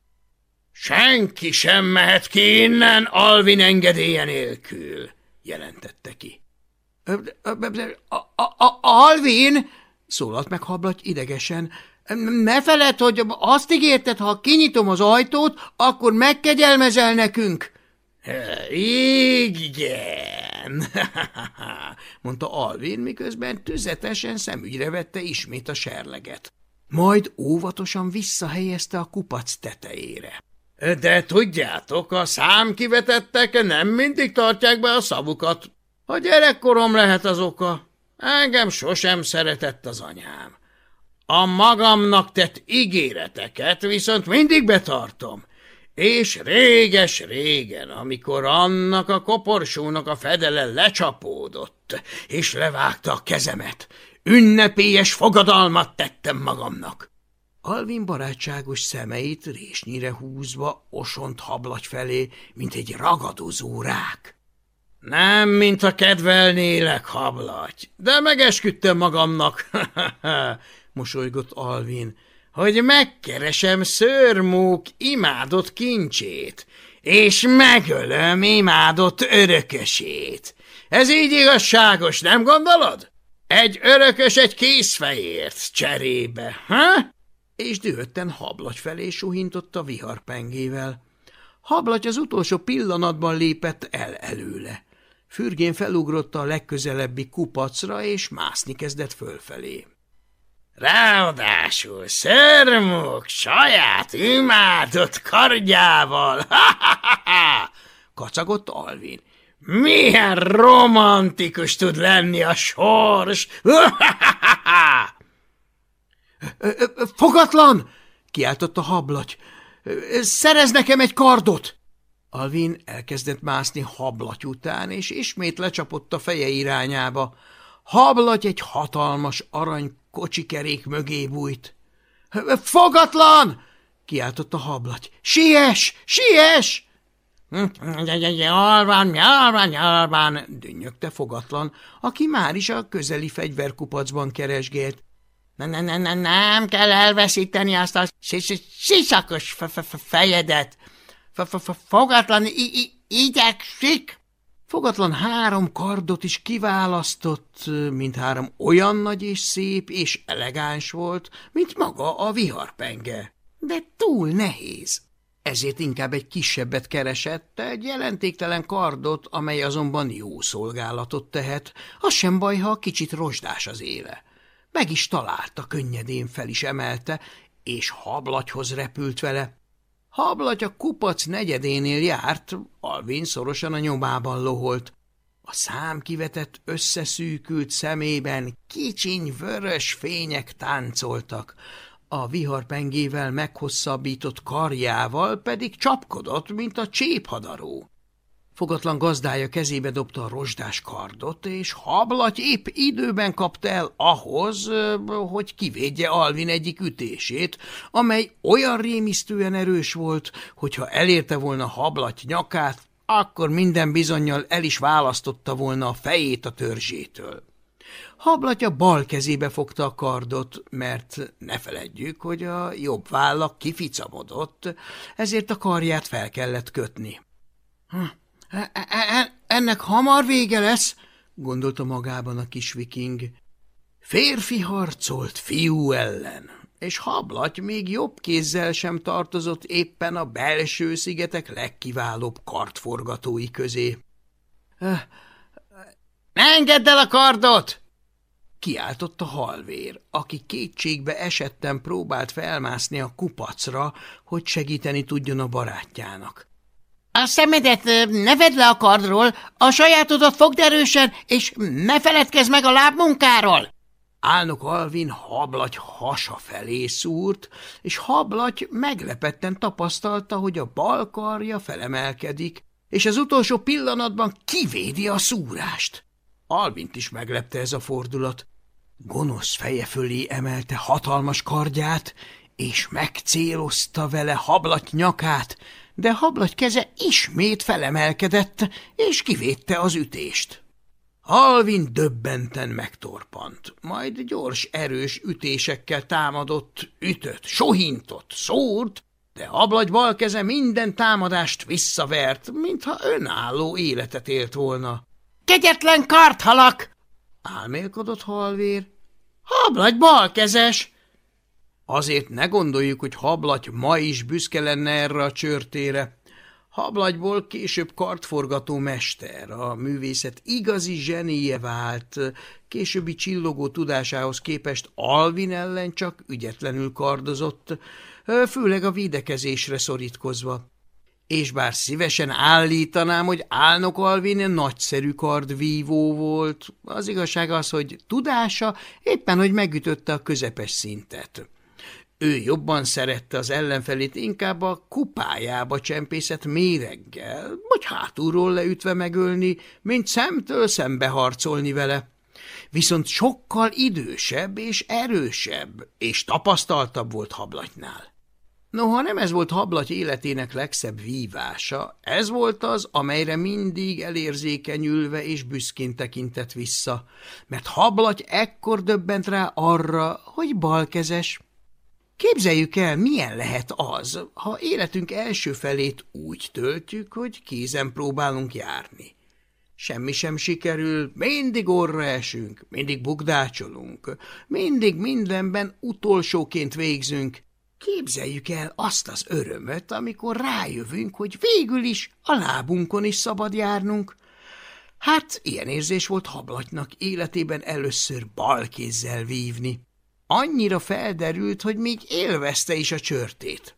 – Senki sem mehet ki innen Alvin engedélye nélkül, jelentette ki. – Alvin! szólalt meg hablaty idegesen. Ne feled, hogy azt ígérted, ha kinyitom az ajtót, akkor megkegyelmezel nekünk. Igen, mondta Alvin, miközben tüzetesen szemügyre vette ismét a serleget. Majd óvatosan visszahelyezte a kupac tetejére. De tudjátok, a számkivetettek nem mindig tartják be a szavukat. A gyerekkorom lehet az oka. Engem sosem szeretett az anyám. A magamnak tett ígéreteket viszont mindig betartom. És réges-régen, amikor annak a koporsónak a fedele lecsapódott, és levágta a kezemet, ünnepélyes fogadalmat tettem magamnak. Alvin barátságos szemeit résnyire húzva osont hablagy felé, mint egy ragadozó rák. Nem, mintha kedvelnélek, hablaty, de megesküdtem magamnak, mosolygott Alvin, hogy megkeresem szörmók imádott kincsét, és megölöm imádott örökösét. Ez így igazságos, nem gondolod? Egy örökös egy készfejért cserébe, ha? És dühötten hablagy felé suhintott a viharpengével. Hablagy az utolsó pillanatban lépett el előle. Fürgén felugrott a legközelebbi kupacra, és mászni kezdett fölfelé. Ráadásul szörmök saját imádott kardjával! Ha-ha-ha! kacagott Alvin. Milyen romantikus tud lenni a sors! Fogatlan! kiáltott a hablaty. Szerez nekem egy kardot! Alvin elkezdett mászni hablaty után, és ismét lecsapott a feje irányába. Hablaty egy hatalmas arany kocsikerék mögé bújt. – Fogatlan! – kiáltott a hablaty. – Siess! Siess! – van, jól van! – dünnyögte fogatlan, aki már is a közeli fegyverkupacban keresgélt. Ne, ne, ne, ne, nem kell elveszíteni azt a sisakos fejedet. Fogatlan igyekszik! Fogatlan három kardot is kiválasztott, mint három olyan nagy és szép és elegáns volt, mint maga a viharpenge, de túl nehéz. Ezért inkább egy kisebbet keresett, egy jelentéktelen kardot, amely azonban jó szolgálatot tehet, az sem baj, ha kicsit rozsdás az éle. Meg is találta, könnyedén fel is emelte, és hablatyhoz repült vele. Hablaty a kupac negyedénél járt, Alvin szorosan a nyomában loholt. A szám kivetett összeszűkült szemében kicsiny vörös fények táncoltak, a viharpengével meghosszabbított karjával pedig csapkodott, mint a cséphadaró. Fogatlan gazdája kezébe dobta a rozsdás kardot, és hablaty épp időben kapta el ahhoz, hogy kivédje Alvin egyik ütését, amely olyan rémisztően erős volt, hogyha elérte volna hablaty nyakát, akkor minden bizonyal el is választotta volna a fejét a törzsétől. Hablatja bal kezébe fogta a kardot, mert ne feledjük, hogy a jobb vállak kificamodott, ezért a karját fel kellett kötni. Hm, ennek hamar vége lesz, gondolta magában a kis viking. Férfi harcolt fiú ellen, és hablaty még jobb kézzel sem tartozott éppen a belső szigetek legkiválóbb kartforgatói közé. – Ne engedd el a kardot! Kiáltott a halvér, aki kétségbe esetten próbált felmászni a kupacra, hogy segíteni tudjon a barátjának. A szemedet ne vedd le a kardról, a sajátodat fogd erősen, és ne feledkezz meg a lábmunkáról! Álnok Alvin hablagy hasa felé szúrt, és hablagy meglepetten tapasztalta, hogy a bal karja felemelkedik, és az utolsó pillanatban kivédi a szúrást. Alvint is meglepte ez a fordulat. Gonosz feje fölé emelte hatalmas kardját, és megcélozta vele hablaty nyakát, de hablaty keze ismét felemelkedett, és kivédte az ütést. Alvin döbbenten megtorpant, majd gyors, erős ütésekkel támadott, ütött, sohintott, szórt, de hablagy bal keze minden támadást visszavert, mintha önálló életet élt volna. – Kegyetlen karthalak! Álmélkodott halvér. Hablagy balkezes! Azért ne gondoljuk, hogy hablagy ma is büszke lenne erre a csörtére. Hablagyból később kartforgató mester, a művészet igazi zsenie vált, későbbi csillogó tudásához képest Alvin ellen csak ügyetlenül kardozott, főleg a védekezésre szorítkozva és bár szívesen állítanám, hogy Álnok Alvin nagyszerű kardvívó volt, az igazság az, hogy tudása éppen, hogy megütötte a közepes szintet. Ő jobban szerette az ellenfelét inkább a kupájába csempészett méreggel, vagy hátulról leütve megölni, mint szemtől szembe harcolni vele. Viszont sokkal idősebb és erősebb, és tapasztaltabb volt hablatnál. Noha nem ez volt Hablaty életének legszebb vívása, ez volt az, amelyre mindig elérzékenyülve és büszkén tekintett vissza, mert Hablaty ekkor döbbent rá arra, hogy balkezes. Képzeljük el, milyen lehet az, ha életünk első felét úgy töltjük, hogy kézen próbálunk járni. Semmi sem sikerül, mindig orra esünk, mindig bugdácsolunk, mindig mindenben utolsóként végzünk, Képzeljük el azt az örömöt, amikor rájövünk, hogy végül is a lábunkon is szabad járnunk. Hát ilyen érzés volt Hablatnak életében először bal kézzel vívni. Annyira felderült, hogy még élvezte is a csörtét.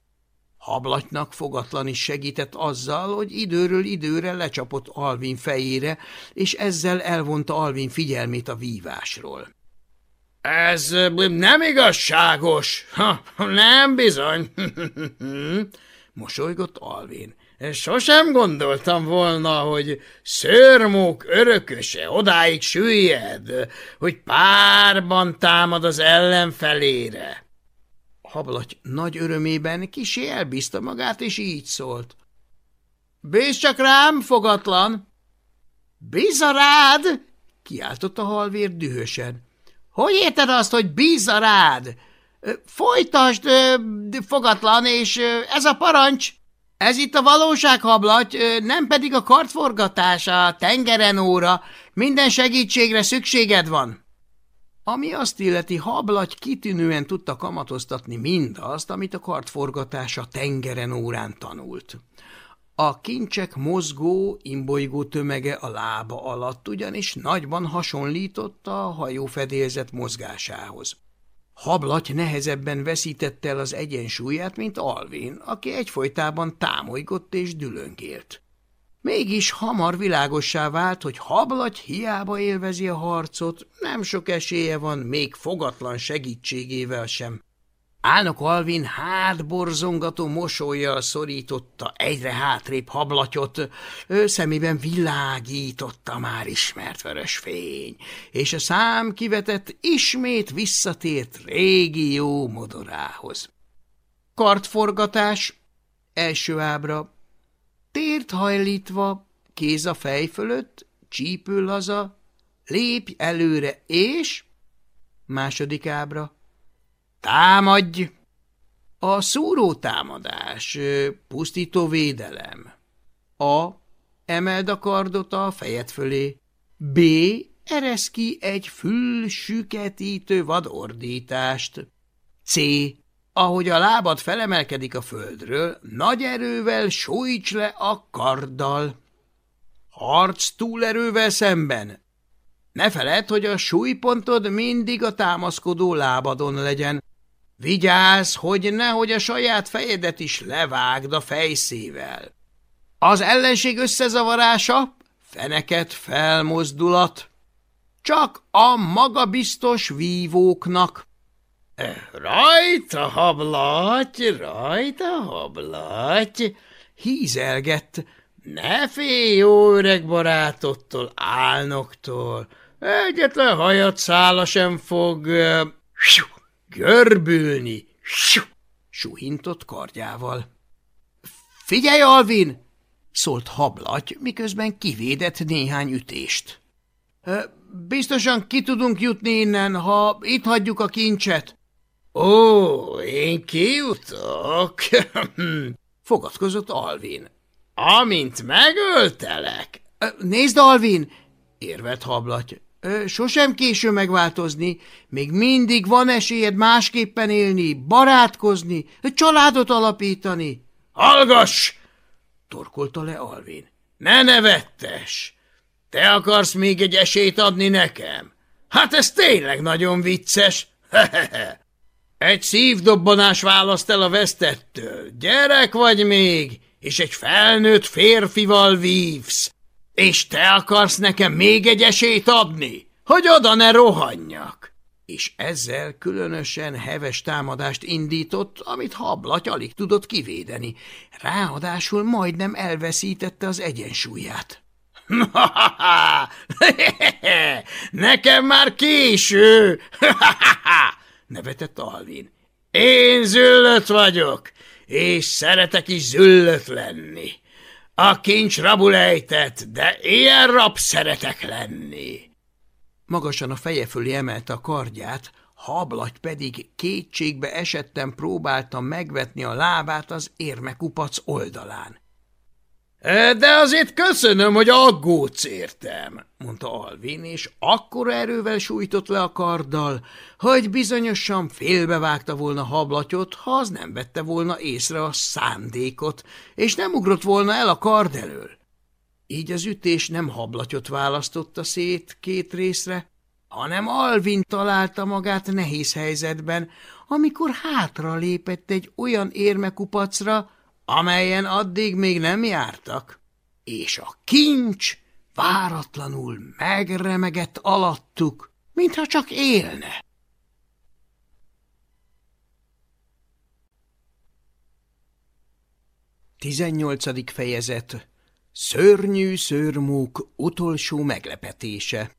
Hablatnak fogatlan is segített azzal, hogy időről időre lecsapott Alvin fejére, és ezzel elvonta Alvin figyelmét a vívásról. Ez nem igazságos. Ha, nem bizony. Mosolygott Alvin. Sosem gondoltam volna, hogy szörmók örököse odáig süllyed, hogy párban támad az ellenfelére. Hablaty nagy örömében kisé elbízta magát, és így szólt. Bíz csak rám, fogatlan! Bíz rád! kiáltotta halvér dühösen. Hogy érted azt, hogy bízza rád? Folytasd, fogatlan, és ez a parancs. Ez itt a valóság, hablaty, nem pedig a kartforgatás, a tengeren óra. Minden segítségre szükséged van. Ami azt illeti, hablaty kitűnően tudta kamatoztatni mindazt, amit a kartforgatás a tengeren órán tanult. A kincsek mozgó, imbolygó tömege a lába alatt ugyanis nagyban hasonlította a hajófedélzet mozgásához. Hablaty nehezebben veszítette el az egyensúlyát, mint Alvin, aki egyfolytában támolygott és dülöngélt. Mégis hamar világossá vált, hogy hablaty hiába élvezi a harcot, nem sok esélye van még fogatlan segítségével sem. Álnok Alvin hátborzongató mosolyjal szorította egyre hátrébb hablatyot, ő szemében világította már ismert vörös fény, és a szám kivetett ismét visszatért régi jó modorához. Kartforgatás, első ábra, tért hajlítva, kéz a fej fölött, csípő laza, lépj előre, és... Második ábra, Támadj! A szúró támadás, pusztító védelem. A. Emeld a kardot a fejed fölé. B. Eresz ki egy fülsüketítő vadordítást. C. Ahogy a lábad felemelkedik a földről, nagy erővel sújts le a karddal. Harc túlerővel szemben. Ne feled, hogy a súlypontod mindig a támaszkodó lábadon legyen, Vigyázz, hogy nehogy a saját fejedet is levágd a fejszével. Az ellenség összezavarása, feneket felmozdulat. Csak a magabiztos vívóknak. Rajta, hablaty, rajta, hablaty, hízelgett. Ne félj jó öreg barátodtól, álnoktól. Egyetlen hajat szála sem fog... Görbülni! Suhintott kardjával. Figyelj, Alvin! szólt hablaty, miközben kivédett néhány ütést. Biztosan ki tudunk jutni innen, ha itt hagyjuk a kincset. Ó, én kijutok? fogadkozott Alvin. Amint megöltelek? Nézd, Alvin! érvelt hablaty. Sosem késő megváltozni, még mindig van esélyed másképpen élni, barátkozni, családot alapítani. Hallgass! torkolta le Alvin. Ne nevettes! Te akarsz még egy esélyt adni nekem? Hát ez tényleg nagyon vicces. egy szívdobbanás választ el a vesztettől. Gyerek vagy még, és egy felnőtt férfival vívsz. És te akarsz nekem még egy esélyt adni, hogy oda ne rohanjak? És ezzel különösen heves támadást indított, amit hablaty alig tudott kivédeni. Ráadásul majdnem elveszítette az egyensúlyát. Nekem már késő! nevetett Alvin. Én züllött vagyok, és szeretek is züllött lenni. A kincs rabul ejtett, de ilyen rab szeretek lenni. Magasan a feje fölé emelte a kardját, hablagy pedig kétségbe esetten próbálta megvetni a lábát az érmekupac oldalán. De azért köszönöm, hogy aggódsz értem, mondta Alvin, és akkora erővel sújtott le a karddal, hogy bizonyosan félbevágta volna hablatyot, ha az nem vette volna észre a szándékot, és nem ugrott volna el a kard elől. Így az ütés nem hablatyot választotta szét két részre, hanem Alvin találta magát nehéz helyzetben, amikor hátra lépett egy olyan érmekupacra, amelyen addig még nem jártak, és a kincs váratlanul megremegett alattuk, mintha csak élne. Tizennyolcadik fejezet. Szörnyű szörmúk utolsó meglepetése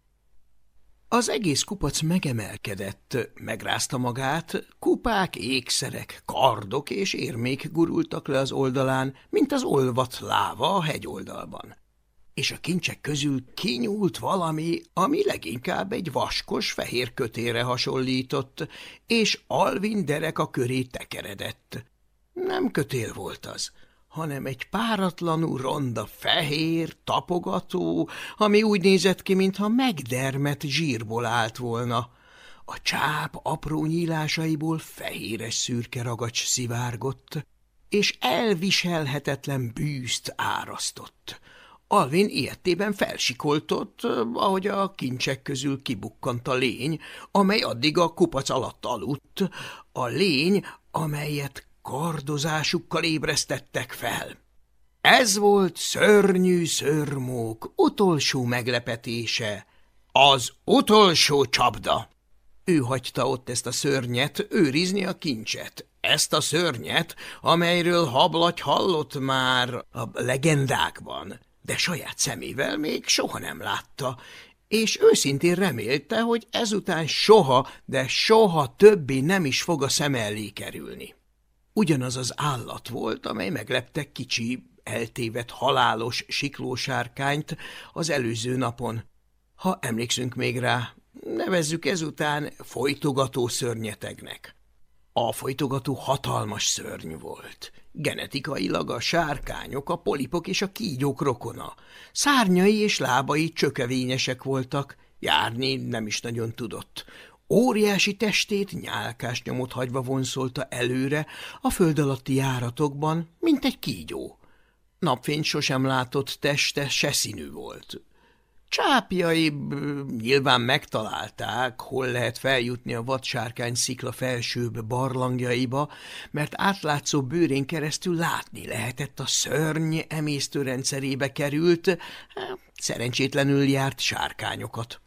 az egész kupac megemelkedett, megrázta magát, kupák, ékszerek, kardok és érmék gurultak le az oldalán, mint az olvat láva a hegyoldalban. És a kincsek közül kinyúlt valami, ami leginkább egy vaskos fehér kötére hasonlított, és Alvin derek a köré tekeredett. Nem kötél volt az, hanem egy páratlanul ronda fehér, tapogató, ami úgy nézett ki, mintha megdermet zsírból állt volna. A csáp apró nyílásaiból fehéres szürke ragacs szivárgott, és elviselhetetlen bűzt árasztott. Alvin ilyettében felsikoltott, ahogy a kincsek közül kibukkant a lény, amely addig a kupac alatt aludt, a lény, amelyet kardozásukkal ébresztettek fel. Ez volt szörnyű szörmók utolsó meglepetése, az utolsó csapda. Ő hagyta ott ezt a szörnyet őrizni a kincset, ezt a szörnyet, amelyről hablagy hallott már a legendákban, de saját szemével még soha nem látta, és őszintén remélte, hogy ezután soha, de soha többé nem is fog a szem elé kerülni. Ugyanaz az állat volt, amely meglepte kicsi, eltévedt halálos siklósárkányt az előző napon. Ha emlékszünk még rá, nevezzük ezután folytogató szörnyetegnek. A folytogató hatalmas szörny volt. Genetikailag a sárkányok, a polipok és a kígyók rokona. Szárnyai és lábai csökevényesek voltak, járni nem is nagyon tudott. Óriási testét nyálkás nyomot hagyva vonszolta előre a föld alatti járatokban, mint egy kígyó. Napfényt sosem látott teste se színű volt. Csápjai nyilván megtalálták, hol lehet feljutni a vadsárkány szikla felsőbb barlangjaiba, mert átlátszó bőrén keresztül látni lehetett a szörny emésztőrendszerébe került, szerencsétlenül járt sárkányokat.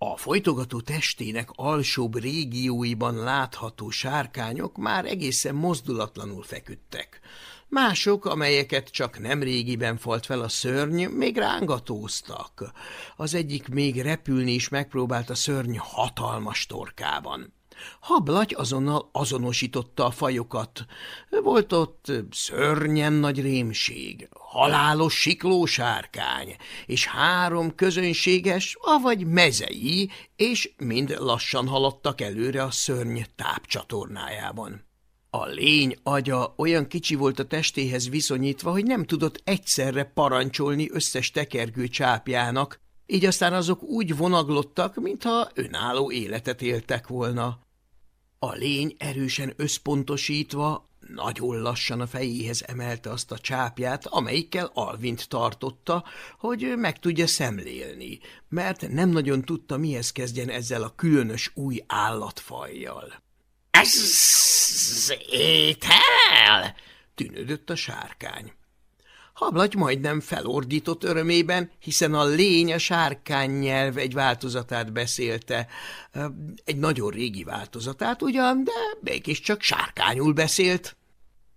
A folytogató testének alsóbb régióiban látható sárkányok már egészen mozdulatlanul feküdtek. Mások, amelyeket csak nem régiben falt fel a szörny, még rángatóztak. Az egyik még repülni is megpróbált a szörny hatalmas torkában. Hablaty azonnal azonosította a fajokat. Volt ott szörnyen nagy rémség, halálos siklósárkány, és három közönséges, avagy mezei, és mind lassan haladtak előre a szörny tápcsatornájában. A lény agya olyan kicsi volt a testéhez viszonyítva, hogy nem tudott egyszerre parancsolni összes tekergő csápjának, így aztán azok úgy vonaglottak, mintha önálló életet éltek volna. A lény erősen összpontosítva, nagyon lassan a fejéhez emelte azt a csápját, amelyikkel Alvint tartotta, hogy meg tudja szemlélni, mert nem nagyon tudta, mihez kezdjen ezzel a különös új állatfajjal. – Ez étel? – tűnődött a sárkány. Hablagy majdnem felordított örömében, hiszen a lény a sárkány nyelv egy változatát beszélte. Egy nagyon régi változatát ugyan, de mégiscsak sárkányul beszélt.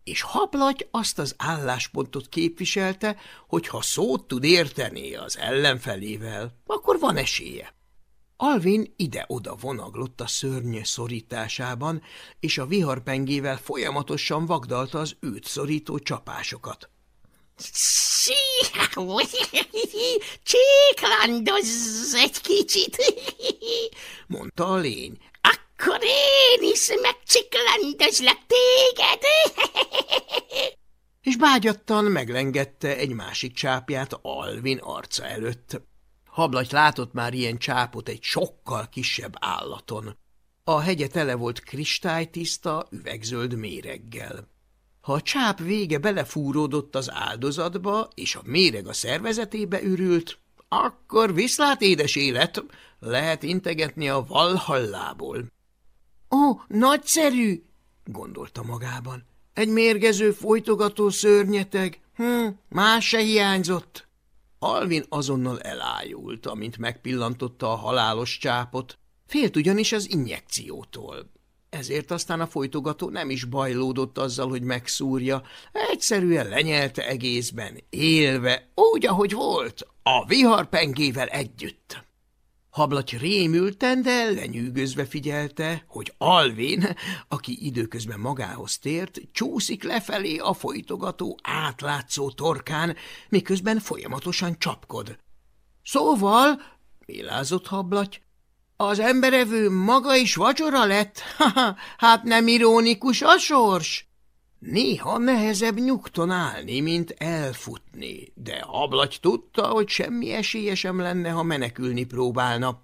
És Hablagy azt az álláspontot képviselte, hogy ha szót tud érteni az ellenfelével, akkor van esélye. Alvin ide-oda vonaglott a szörny szorításában, és a viharpengével folyamatosan vagdalta az őt szorító csapásokat. Cséklandozz egy kicsit, mondta a lény. Akkor én is megcsiklandozlak téged. és bágyattan meglengette egy másik csápját Alvin arca előtt. Hablaty látott már ilyen csápot egy sokkal kisebb állaton. A hegye tele volt kristálytiszta, üvegzöld méreggel. Ha a csáp vége belefúródott az áldozatba, és a méreg a szervezetébe ürült, akkor viszlát édes élet, lehet integetni a valhallából. Ó, oh, nagyszerű, gondolta magában. Egy mérgező folytogató szörnyeteg, hm, más se hiányzott. Alvin azonnal elájult, amint megpillantotta a halálos csápot, félt ugyanis az injekciótól. Ezért aztán a folytogató nem is bajlódott azzal, hogy megszúrja, egyszerűen lenyelte egészben, élve, úgy, ahogy volt, a viharpengével együtt. Hablaty rémülten, de lenyűgözve figyelte, hogy Alvin, aki időközben magához tért, csúszik lefelé a folytogató átlátszó torkán, miközben folyamatosan csapkod. Szóval, mélázott Hablaty, az emberevő maga is vacsora lett? hát nem ironikus a sors? Néha nehezebb nyugton állni, mint elfutni, de Ablagy tudta, hogy semmi esélye sem lenne, ha menekülni próbálna.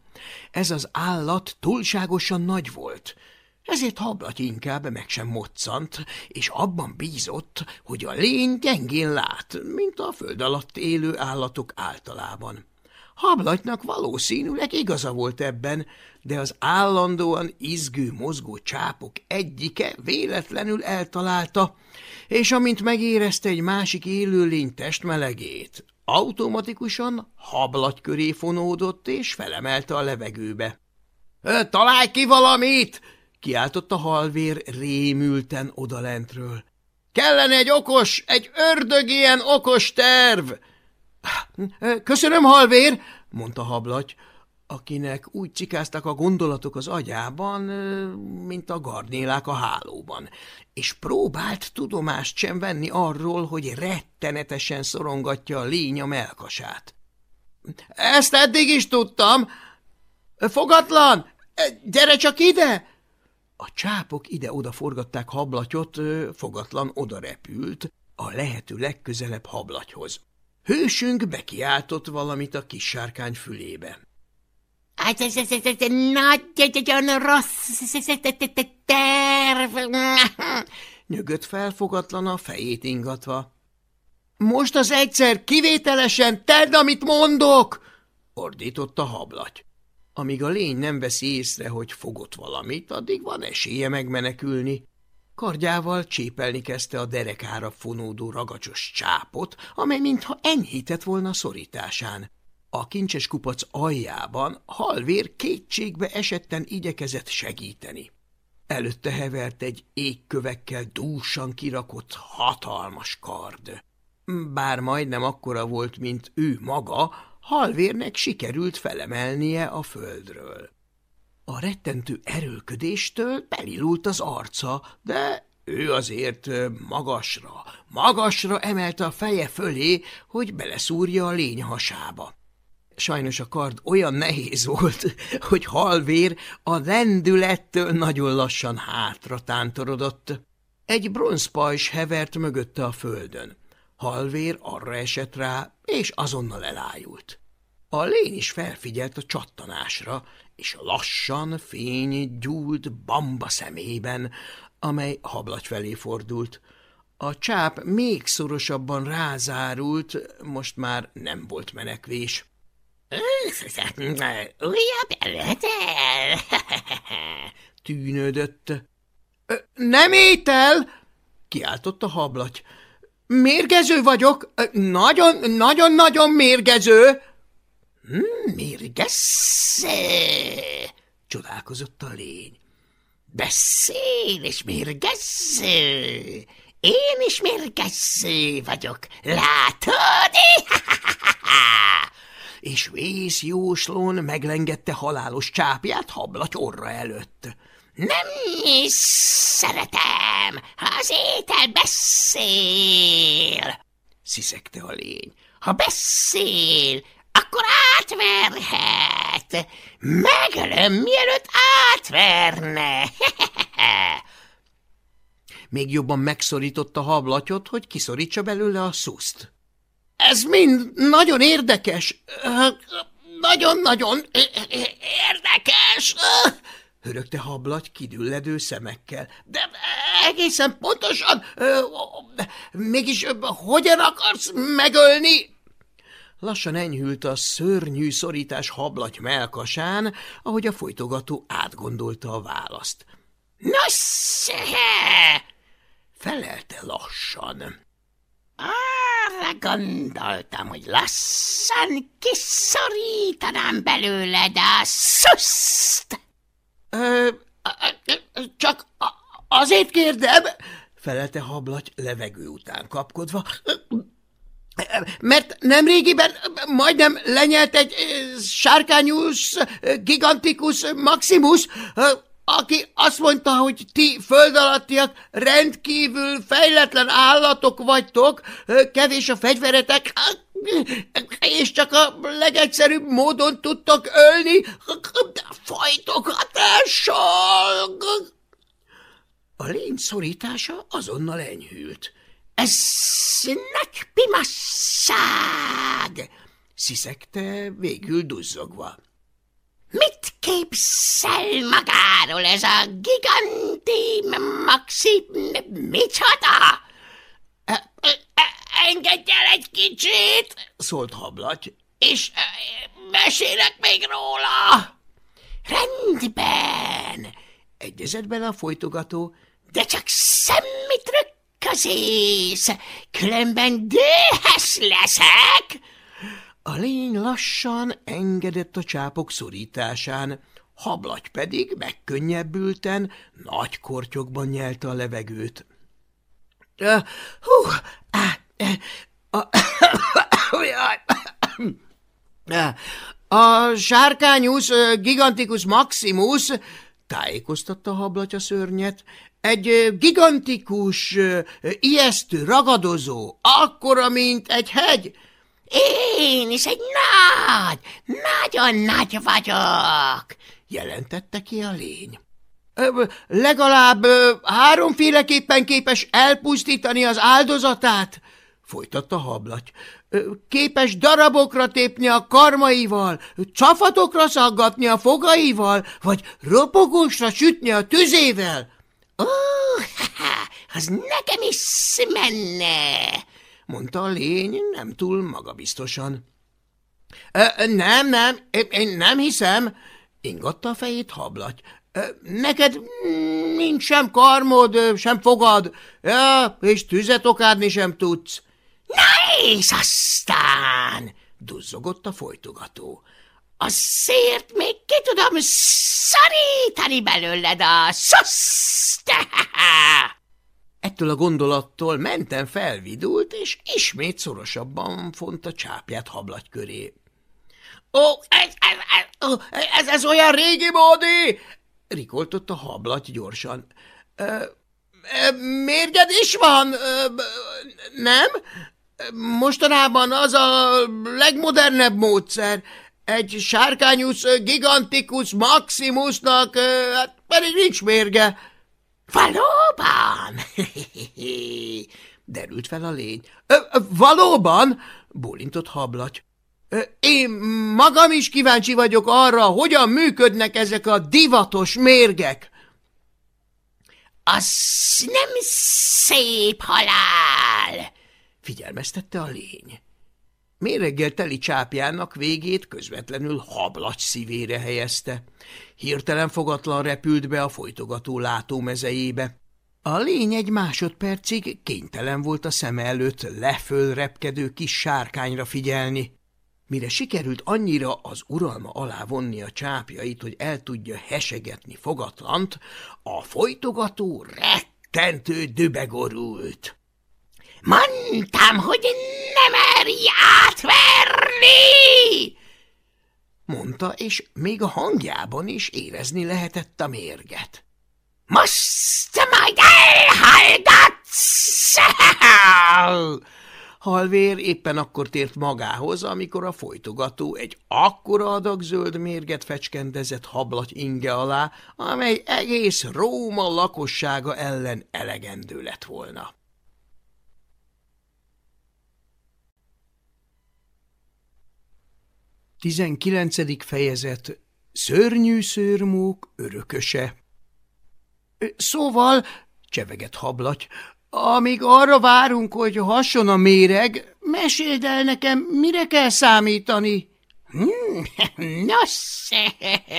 Ez az állat túlságosan nagy volt. ezért hablaty inkább meg sem moccant, és abban bízott, hogy a lény gyengén lát, mint a föld alatt élő állatok általában. Hablatynak valószínűleg igaza volt ebben, de az állandóan izgő, mozgó csápok egyike véletlenül eltalálta, és amint megérezte egy másik élőlény testmelegét, automatikusan hablaty köré fonódott és felemelte a levegőbe. – Találj ki valamit! – kiáltott a halvér rémülten odalentről. – Kellene egy okos, egy ördög ilyen okos terv! – Köszönöm, halvér! – mondta hablaty, akinek úgy cikáztak a gondolatok az agyában, mint a gardnélák a hálóban, és próbált tudomást sem venni arról, hogy rettenetesen szorongatja a lény a melkasát. – Ezt eddig is tudtam! Fogatlan! Gyere csak ide! A csápok ide-oda forgatták hablatyot, fogatlan oda repült, a lehető legközelebb hablatyhoz. Hősünk bekiáltott valamit a kis sárkány fülébe. Hát nagyon rossz terv. Nyögött felfogatlan a fejét ingatva. Most az egyszer kivételesen tedd, amit mondok! ordította hablaty. Amíg a lény nem veszi észre, hogy fogott valamit, addig van esélye megmenekülni. Kardjával csépelni kezdte a derekára fonódó ragacsos csápot, amely mintha enyhített volna szorításán. A kincses kupac aljában halvér kétségbe esetten igyekezett segíteni. Előtte hevert egy égkövekkel dúsan kirakott hatalmas kard. Bár majdnem akkora volt, mint ő maga, halvérnek sikerült felemelnie a földről. A rettentő erőködéstől belilult az arca, de ő azért magasra, magasra emelte a feje fölé, hogy beleszúrja a lény hasába. Sajnos a kard olyan nehéz volt, hogy halvér a lendülettől nagyon lassan hátra tántorodott. Egy bronzpajs hevert mögötte a földön. Halvér arra esett rá, és azonnal elájult. A lény is felfigyelt a csattanásra, és lassan fény gyúlt bamba szemében, amely hablagy felé fordult. A csáp még szorosabban rázárult, most már nem volt menekvés. Újabb előtel! Tűnődött. Nem étel! kiáltott a hablaty. Mérgező vagyok, nagyon-nagyon-nagyon mérgező! Hmm, mérgező! csodálkozott a lény. Beszél és mérgező! Én is mérgező vagyok, látod? és vészjóslón meglengette halálos csápját hablaty orra előtt. Nem is szeretem, ha az étel beszél, sziszegte a lény. Ha beszél, akkor átverhet. Megölöm, mielőtt átverne. Még jobban megszorította hablatyot, hogy kiszorítsa belőle a szuszt. Ez mind nagyon érdekes. Nagyon-nagyon érdekes. Hörögte hablaty kidülledő szemekkel. De egészen pontosan, mégis hogyan akarsz megölni? Lassan enyhült a szörnyű szorítás hablaty melkasán, ahogy a folytogató átgondolta a választ. – Nos, felelte lassan. Arra gondoltam, hogy lassan kiszorítanám belőled a szuszt. – Csak azért kérdem, felelte hablaty levegő után kapkodva, mert nemrégiben majdnem lenyelt egy sárkányus, gigantikus Maximus, aki azt mondta, hogy ti föld alattiak rendkívül fejletlen állatok vagytok, kevés a fegyveretek, és csak a legegyszerűbb módon tudtok ölni fajtogatással. A lény szorítása azonnal enyhült. Ez nagy pimasság! sziszegte végül duzzogva. Mit képzel magáról ez a giganti maxi micsoda? Engedj el egy kicsit, szólt hablaty. És mesélek még róla. Rendben, egyezett bele a folytogató. De csak semmi trükközés, különben déhes leszek. A lény lassan engedett a csápok szorításán, hablagy pedig megkönnyebbülten nagy kortyokban nyelte a levegőt. Uh, hú, uh, uh, a sárkányusz gigantikus maximus, tájékoztatta hablatya szörnyet, egy gigantikus, ijesztő, ragadozó, akkora, mint egy hegy, én is egy nagy, nagyon nagy vagyok, jelentette ki a lény. Legalább háromféleképpen képes elpusztítani az áldozatát, folytatta hablaty. Képes darabokra tépni a karmaival, csafatokra szaggatni a fogaival, vagy ropogósra sütni a tüzével. Ó, az nekem is menne, mondta a lény nem túl magabiztosan. – Nem, nem, én nem hiszem, ingatta a fejét hablaty. Neked nincs sem karmod, sem fogad, ja, és tüzet okádni sem tudsz. Na és aztán, duzzogott a folytogató, azért még ki tudom szarítani belőled a szoszt! Ettől a gondolattól menten felvidult, és ismét szorosabban font a csápját hablagy köré. – Ó, ez, ez, ez, ez olyan régi módi! – rikoltott a hablaty gyorsan. – Mérged is van, nem? Mostanában az a legmodernebb módszer. Egy sárkányusz gigantikus maximusnak, hát pedig nincs mérge. Valóban? Derült fel a lény. Valóban? Bólintott hablaty. Én magam is kíváncsi vagyok arra, hogyan működnek ezek a divatos mérgek. Az nem szép halál, figyelmeztette a lény. Méreggel teli csápjának végét közvetlenül hablacs szívére helyezte. Hirtelen fogatlan repült be a folytogató látómezejébe. A lény egy másodpercig kénytelen volt a szeme előtt leföl repkedő kis sárkányra figyelni. Mire sikerült annyira az uralma alá vonni a csápjait, hogy el tudja hesegetni fogatlant, a folytogató rettentő dübegorult. Mondtam, hogy nem merj átverni! mondta, és még a hangjában is érezni lehetett a mérget. Most majd elhallgatsz! Halvér éppen akkor tért magához, amikor a folytogató egy akkora adag zöld mérget fecskendezett hablat inge alá, amely egész Róma lakossága ellen elegendő lett volna. 19. fejezet Szörnyű szőrmók örököse Szóval, cseveget hablaty, amíg arra várunk, hogy hason a méreg, meséld el nekem, mire kell számítani? Hmm, nos,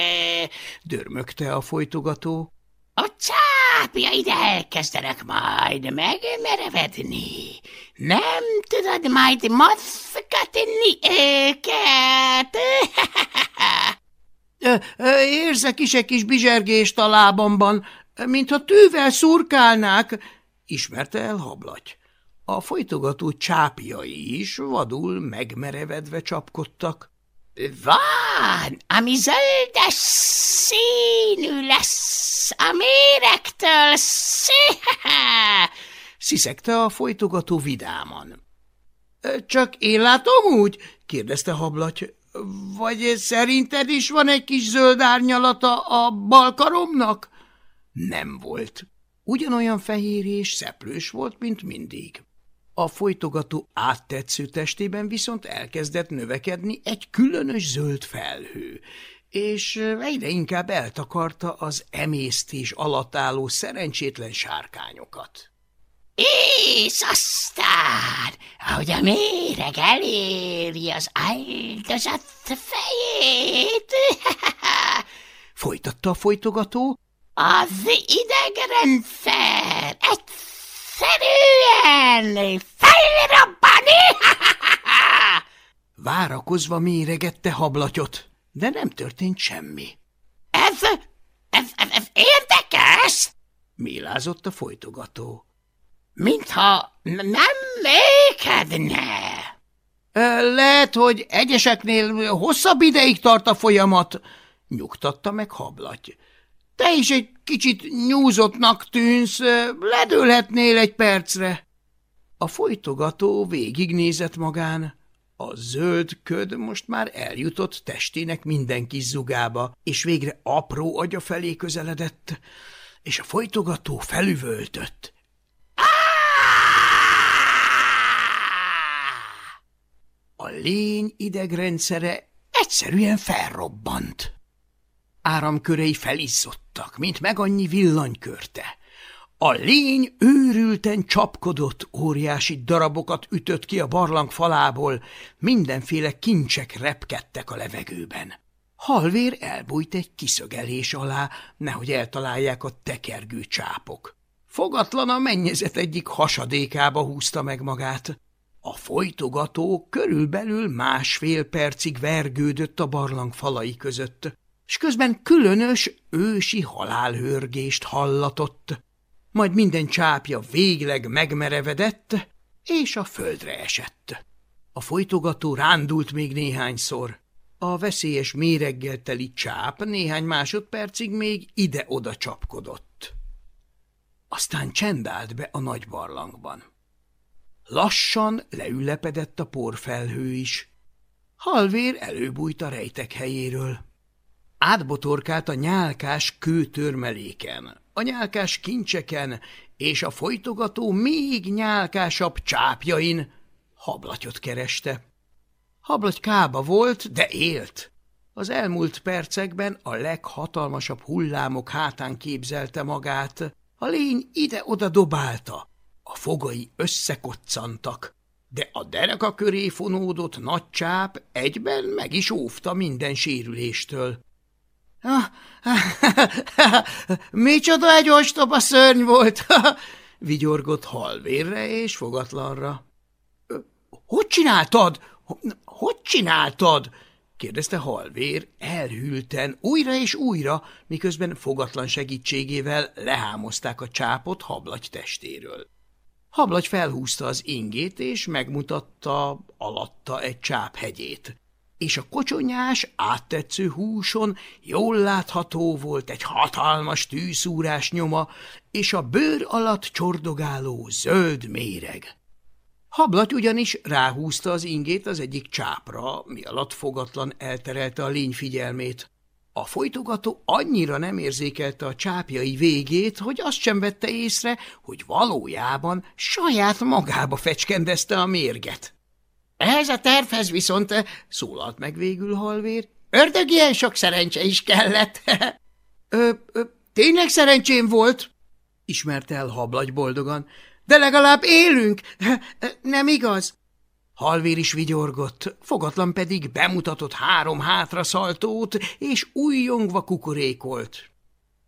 dörmögte a folytogató. A cápjaid elkezdenek majd megmerevedni. Nem tudod majd mozgatni őket. Érzek is egy kis bizsergést a lábamban, mintha tűvel szurkálnák, ismerte el hablaty. A folytogató csápjai is vadul megmerevedve csapkodtak. Van, ami zöldes színű lesz a méregtől, sziszegte a folytogató vidáman. Csak én látom úgy? kérdezte hablaty. Vagy szerinted is van egy kis zöld árnyalata a balkaromnak? Nem volt. Ugyanolyan fehér és szeplős volt, mint mindig. A folytogató áttetsző testében viszont elkezdett növekedni egy különös zöld felhő, és egyre inkább eltakarta az emésztés alatt álló szerencsétlen sárkányokat. És aztán, ahogy a méreg eléri az áldozat fejét, folytatta a folytogató, az idegrendszer egyszerűen felrobbani. Várakozva méregette hablatyot, de nem történt semmi. Ez, ez, ez, ez érdekes, Mélázott a folytogató. mintha nem lékedne. "Ö, Lehet, hogy egyeseknél hosszabb ideig tart a folyamat, nyugtatta meg hablaty. Te is egy kicsit nyúzottnak tűnsz, ledőlhetnél egy percre. A folytogató végignézett magán. A zöld köd most már eljutott testének minden kis zugába, és végre apró agya felé közeledett, és a folytogató felüvöltött. A lény idegrendszere egyszerűen felrobbant. Áramkörei felizzottak, mint meg annyi villanykörte. A lény őrülten csapkodott, óriási darabokat ütött ki a barlang falából, mindenféle kincsek repkedtek a levegőben. Halvér elbújt egy kiszögelés alá, nehogy eltalálják a tekergő csápok. Fogatlan a mennyezet egyik hasadékába húzta meg magát. A folytogató körülbelül másfél percig vergődött a barlang falai között, és közben különös ősi halálhörgést hallatott. Majd minden csápja végleg megmerevedett, és a földre esett. A folytogató rándult még néhányszor. A veszélyes méreggel teli csáp néhány másodpercig még ide-oda csapkodott. Aztán csend állt be a nagy barlangban. Lassan leülepedett a porfelhő is. Halvér előbújt a rejtek helyéről. Átbotorkált a nyálkás kőtörmeléken, a nyálkás kincseken és a folytogató még nyálkásabb csápjain. Hablatyot kereste. Hablaty kába volt, de élt. Az elmúlt percekben a leghatalmasabb hullámok hátán képzelte magát. A lény ide-oda dobálta, a fogai összekoccantak, de a dereka köré fonódott nagy csáp egyben meg is óvta minden sérüléstől. Micsoda egy ostoba szörny volt! vigyorgott halvérre és fogatlanra. – Hogy csináltad? Hogy csináltad? kérdezte halvér elhűlten újra és újra, miközben fogatlan segítségével lehámozták a csápot hablagy testéről. Hablagy felhúzta az ingét, és megmutatta alatta egy csáp hegyét. És a kocsonyás, áttetsző húson jól látható volt egy hatalmas tűszúrás nyoma, és a bőr alatt csordogáló zöld méreg. Hablaty ugyanis ráhúzta az ingét az egyik csápra, mi alatt fogatlan elterelte a lény figyelmét. A folytogató annyira nem érzékelte a csápjai végét, hogy azt sem vette észre, hogy valójában saját magába fecskendezte a mérget. Ez a tervhez viszont, szólalt meg végül halvér, ördög ilyen sok szerencse is kellett. ö, ö, tényleg szerencsém volt? ismerte el hablagy boldogan. De legalább élünk, nem igaz? Halvér is vigyorgott, fogatlan pedig bemutatott három hátraszaltót, és újjongva kukorékolt.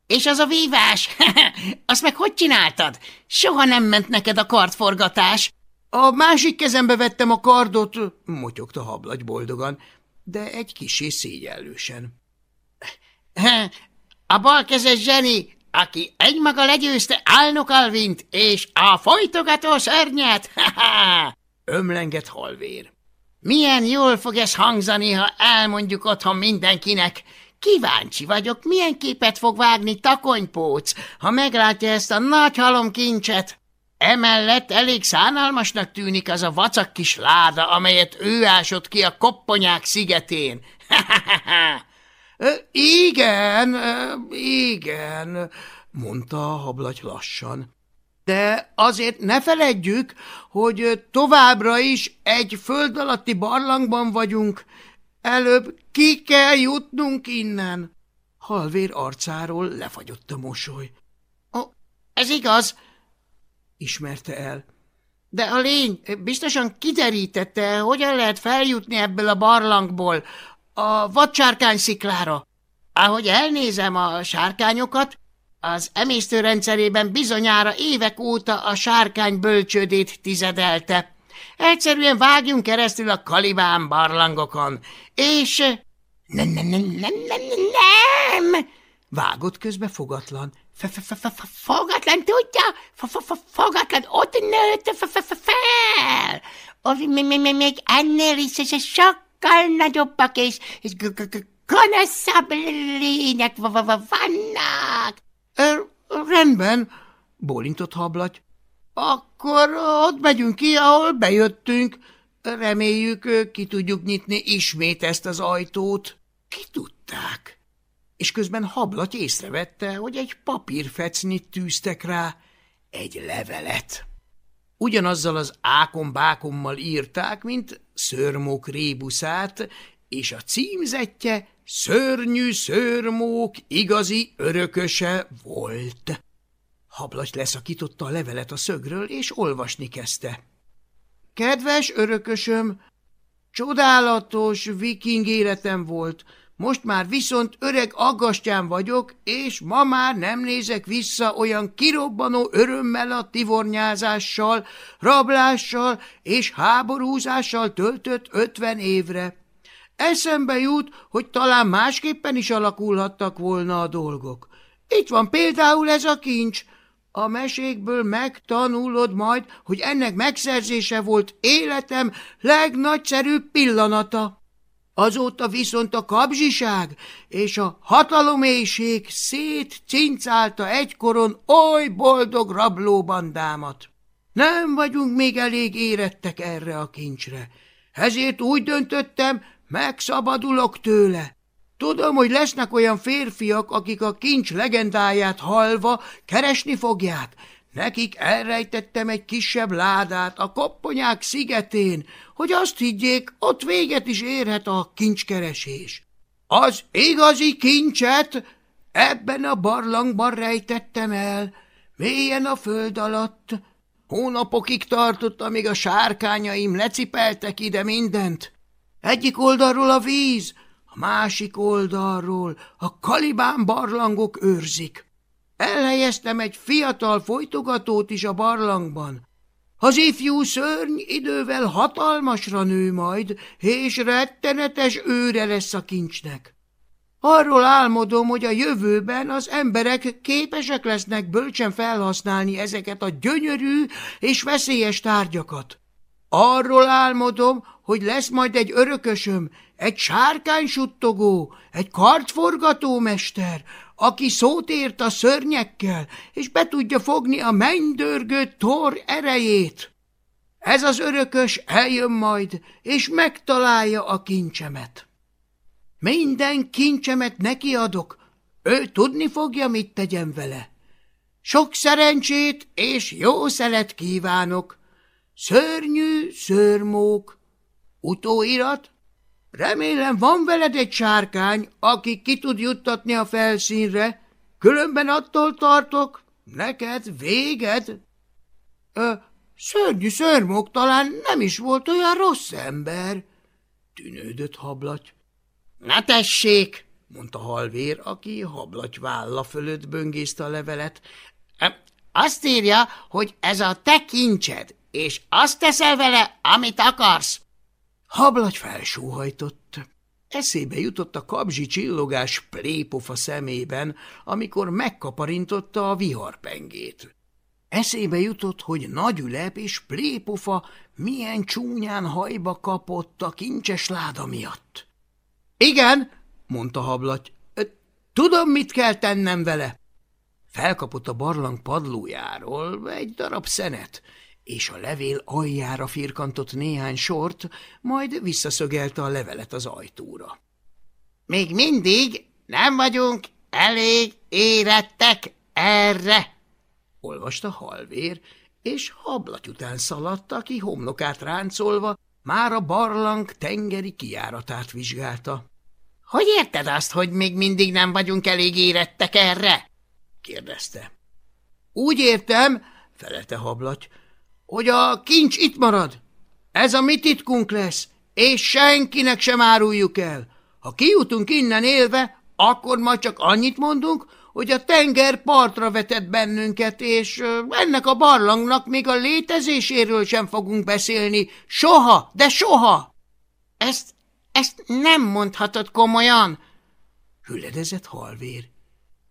És az a vívás, azt meg hogy csináltad? Soha nem ment neked a kardforgatás. A másik kezembe vettem a kardot, motyogta hablagy boldogan, de egy kisé szégyellősen. A balkezes zseni, aki egymaga legyőzte Álnok Alvint és a folytogató szörnyet. Ömlengett halvér. Milyen jól fog ez hangzani, ha elmondjuk otthon mindenkinek. Kíváncsi vagyok, milyen képet fog vágni takonypóc, ha meglátja ezt a nagy halomkincset. Emellett elég szánalmasnak tűnik az a vacak kis láda, amelyet ő ásott ki a kopponyák szigetén. Igen, igen, mondta a hablagy lassan. De azért ne feledjük, hogy továbbra is egy föld alatti barlangban vagyunk, Előbb ki kell jutnunk innen. Halvér arcáról lefagyott a mosoly. Ó, ez igaz, ismerte el. de a lény biztosan kiderítette, hogyan lehet feljutni ebből a barlangból a vadsárkány sziklára. Ahogy elnézem a sárkányokat, az emésztőrendszerében bizonyára évek óta a sárkány bölcsődét tizedelte. Egyszerűen vágjunk keresztül a kalibán barlangokon, és... Nem, nem, nem, nem, nem, nem! Vágott közbe fogatlan. Fogatlan tudja? Fogatlan ott nőtt fel! Még ennél is sokkal nagyobbak és gonoszabb lények vannak. Rendben, bólintott hablaty. Akkor ott megyünk ki, ahol bejöttünk. Reméljük, ki tudjuk nyitni ismét ezt az ajtót. Ki tudták? És közben hablaty észrevette, hogy egy papírfecnit tűztek rá, egy levelet. Ugyanazzal az ákom-bákommal írták, mint szörmók rébuszát, és a címzetje szörnyű szörmók igazi örököse volt. Hablaty leszakította a levelet a szögről, és olvasni kezdte. Kedves örökösöm, csodálatos viking életem volt, most már viszont öreg aggastyán vagyok, és ma már nem nézek vissza olyan kirobbanó örömmel a tivornyázással, rablással és háborúzással töltött ötven évre. Eszembe jut, hogy talán másképpen is alakulhattak volna a dolgok. Itt van például ez a kincs. A mesékből megtanulod majd, hogy ennek megszerzése volt életem legnagyszerűbb pillanata. Azóta viszont a kabzsiság és a hatalomélység szétcincálta egykoron oly boldog rablóbandámat. Nem vagyunk még elég érettek erre a kincsre, ezért úgy döntöttem, megszabadulok tőle. Tudom, hogy lesznek olyan férfiak, akik a kincs legendáját halva keresni fogják, Nekik elrejtettem egy kisebb ládát a kopponyák szigetén, hogy azt higgyék, ott véget is érhet a kincskeresés. Az igazi kincset ebben a barlangban rejtettem el, mélyen a föld alatt. Hónapokig tartott, amíg a sárkányaim lecipeltek ide mindent. Egyik oldalról a víz, a másik oldalról a kalibán barlangok őrzik. Elhelyeztem egy fiatal folytogatót is a barlangban. Az ifjú szörny idővel hatalmasra nő majd, és rettenetes őre lesz a kincsnek. Arról álmodom, hogy a jövőben az emberek képesek lesznek bölcsen felhasználni ezeket a gyönyörű és veszélyes tárgyakat. Arról álmodom, hogy lesz majd egy örökösöm, egy sárkánysuttogó, egy kartforgató mester, aki szót ért a szörnyekkel, és be tudja fogni a mennydörgő tor erejét. Ez az örökös eljön majd, és megtalálja a kincsemet. Minden kincsemet neki adok, ő tudni fogja, mit tegyen vele. Sok szerencsét és jó szelet kívánok. Szörnyű szörmók. Utóirat Remélem van veled egy sárkány, aki ki tud juttatni a felszínre, különben attól tartok, neked véged. Ö, szörnyű szörmok talán nem is volt olyan rossz ember, tűnődött hablaty. Na tessék, mondta halvér, aki hablaty válla fölött böngészte a levelet. Azt írja, hogy ez a te kincsed, és azt teszel vele, amit akarsz. Hablagy felsóhajtott. Eszébe jutott a kabzsi csillogás plépofa szemében, amikor megkaparintotta a viharpengét. Eszébe jutott, hogy nagy ülep és plépofa milyen csúnyán hajba kapott a kincses láda miatt. – Igen, mondta hablaty, tudom, mit kell tennem vele. Felkapott a barlang padlójáról egy darab szenet, és a levél aljára firkantott néhány sort, majd visszaszögelte a levelet az ajtóra. Még mindig nem vagyunk elég érettek erre, olvasta halvér, és hablaty után szaladt, aki homlokát ráncolva már a barlang tengeri kiáratát vizsgálta. – Hogy érted azt, hogy még mindig nem vagyunk elég érettek erre? – kérdezte. – Úgy értem, felelte hablaty, hogy a kincs itt marad. Ez a mi titkunk lesz, és senkinek sem áruljuk el. Ha kijutunk innen élve, akkor majd csak annyit mondunk, hogy a tenger partra vetett bennünket, és ennek a barlangnak még a létezéséről sem fogunk beszélni. Soha, de soha! Ezt, ezt nem mondhatod komolyan, hüledezett halvér.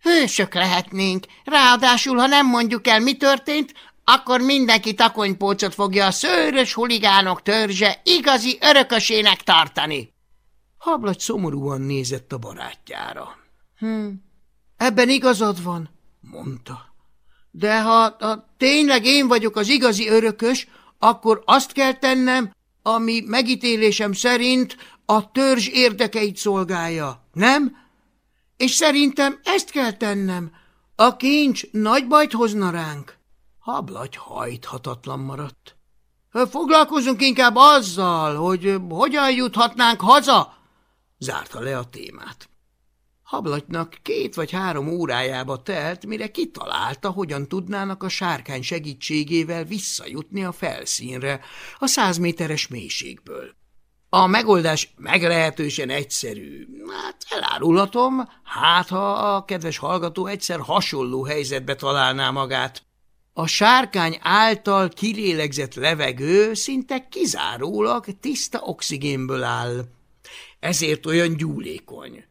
Hősök lehetnénk, ráadásul, ha nem mondjuk el, mi történt, akkor mindenki takonypócot fogja a szőrös huligánok törzse igazi örökösének tartani. Hablagy szomorúan nézett a barátjára. Hm, ebben igazad van, mondta. De ha, ha tényleg én vagyok az igazi örökös, akkor azt kell tennem, ami megítélésem szerint a törzs érdekeit szolgálja, nem? És szerintem ezt kell tennem. A kincs nagy bajt hozna ránk. Hablagy hajthatatlan maradt. Foglalkozunk inkább azzal, hogy hogyan juthatnánk haza, zárta le a témát. Hablatynak két vagy három órájába telt, mire kitalálta, hogyan tudnának a sárkány segítségével visszajutni a felszínre, a száz méteres mélységből. A megoldás meglehetősen egyszerű. Hát elárulhatom, hát ha a kedves hallgató egyszer hasonló helyzetbe találná magát. A sárkány által kilélegzett levegő szinte kizárólag tiszta oxigénből áll. Ezért olyan gyúlékony.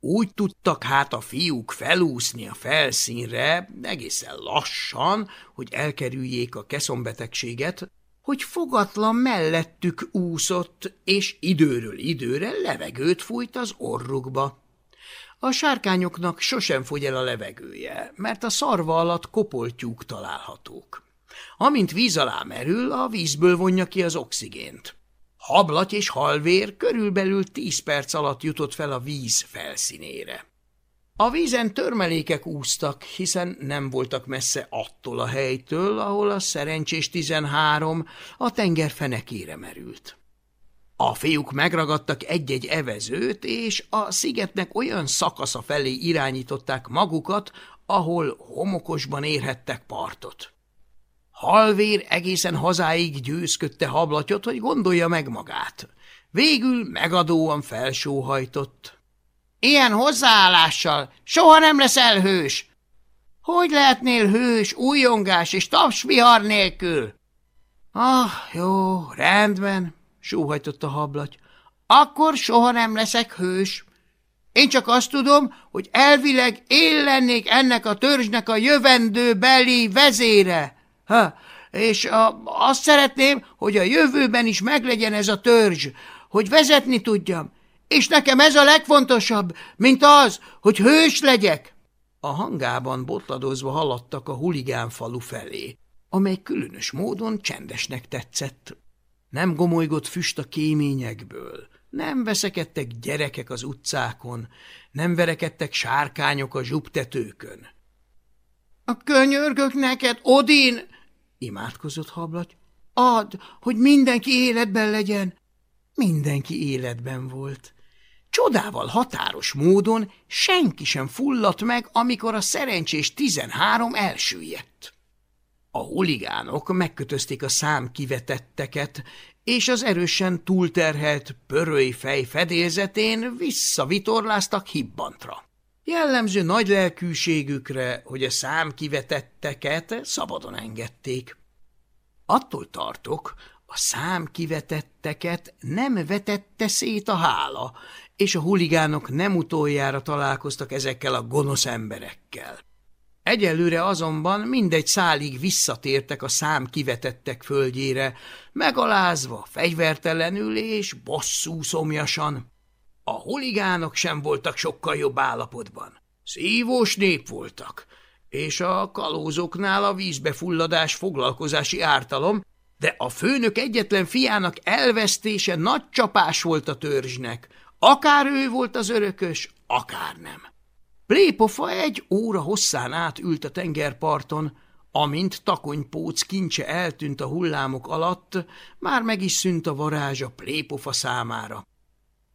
Úgy tudtak hát a fiúk felúszni a felszínre, egészen lassan, hogy elkerüljék a keszombetegséget, hogy fogatlan mellettük úszott, és időről időre levegőt fújt az orrukba. A sárkányoknak sosem fogy el a levegője, mert a szarva alatt kopoltyúk találhatók. Amint víz alá merül, a vízből vonja ki az oxigént. Hablaty és halvér körülbelül tíz perc alatt jutott fel a víz felszínére. A vízen törmelékek úsztak, hiszen nem voltak messze attól a helytől, ahol a szerencsés tizenhárom a tenger fenekére merült. A fiúk megragadtak egy-egy evezőt, és a szigetnek olyan szakasza felé irányították magukat, ahol homokosban érhettek partot. Halvér egészen hazáig győzködte hablatyot, hogy gondolja meg magát. Végül megadóan felsóhajtott. Ilyen hozzáállással soha nem leszel hős. Hogy lehetnél hős, újongás és tapsvihar nélkül? Ah, jó, rendben, sóhajtott a hablaty. Akkor soha nem leszek hős. Én csak azt tudom, hogy elvileg én lennék ennek a törzsnek a jövendő beli vezére. Ha, és a, azt szeretném, hogy a jövőben is meglegyen ez a törzs, hogy vezetni tudjam, és nekem ez a legfontosabb, mint az, hogy hős legyek. A hangában botladozva haladtak a huligán falu felé, amely különös módon csendesnek tetszett. Nem gomolygott füst a kéményekből, nem veszekedtek gyerekek az utcákon, nem verekedtek sárkányok a zsubtetőkön. – A könyörgök neked, Odin! – imádkozott hablaty. – Add, hogy mindenki életben legyen! Mindenki életben volt. Csodával határos módon senki sem fulladt meg, amikor a szerencsés tizenhárom elsüllyedt. A huligánok megkötözték a szám kivetetteket, és az erősen túlterhelt fej fedélzetén visszavitorláztak hibbantra. Jellemző nagy lelkűségükre, hogy a szám kivetetteket szabadon engedték. Attól tartok, a szám kivetetteket nem vetette szét a hála, és a huligánok nem utoljára találkoztak ezekkel a gonosz emberekkel. Egyelőre azonban mindegy szálig visszatértek a szám kivetettek földjére, megalázva, fegyvertelenül és bosszú szomjasan. A huligánok sem voltak sokkal jobb állapotban. Szívós nép voltak, és a kalózoknál a vízbefulladás foglalkozási ártalom, de a főnök egyetlen fiának elvesztése nagy csapás volt a törzsnek, akár ő volt az örökös, akár nem. Plépofa egy óra hosszán át ült a tengerparton, Amint takonypóc kincse eltűnt a hullámok alatt, már meg is szűnt a varázs plépofa számára.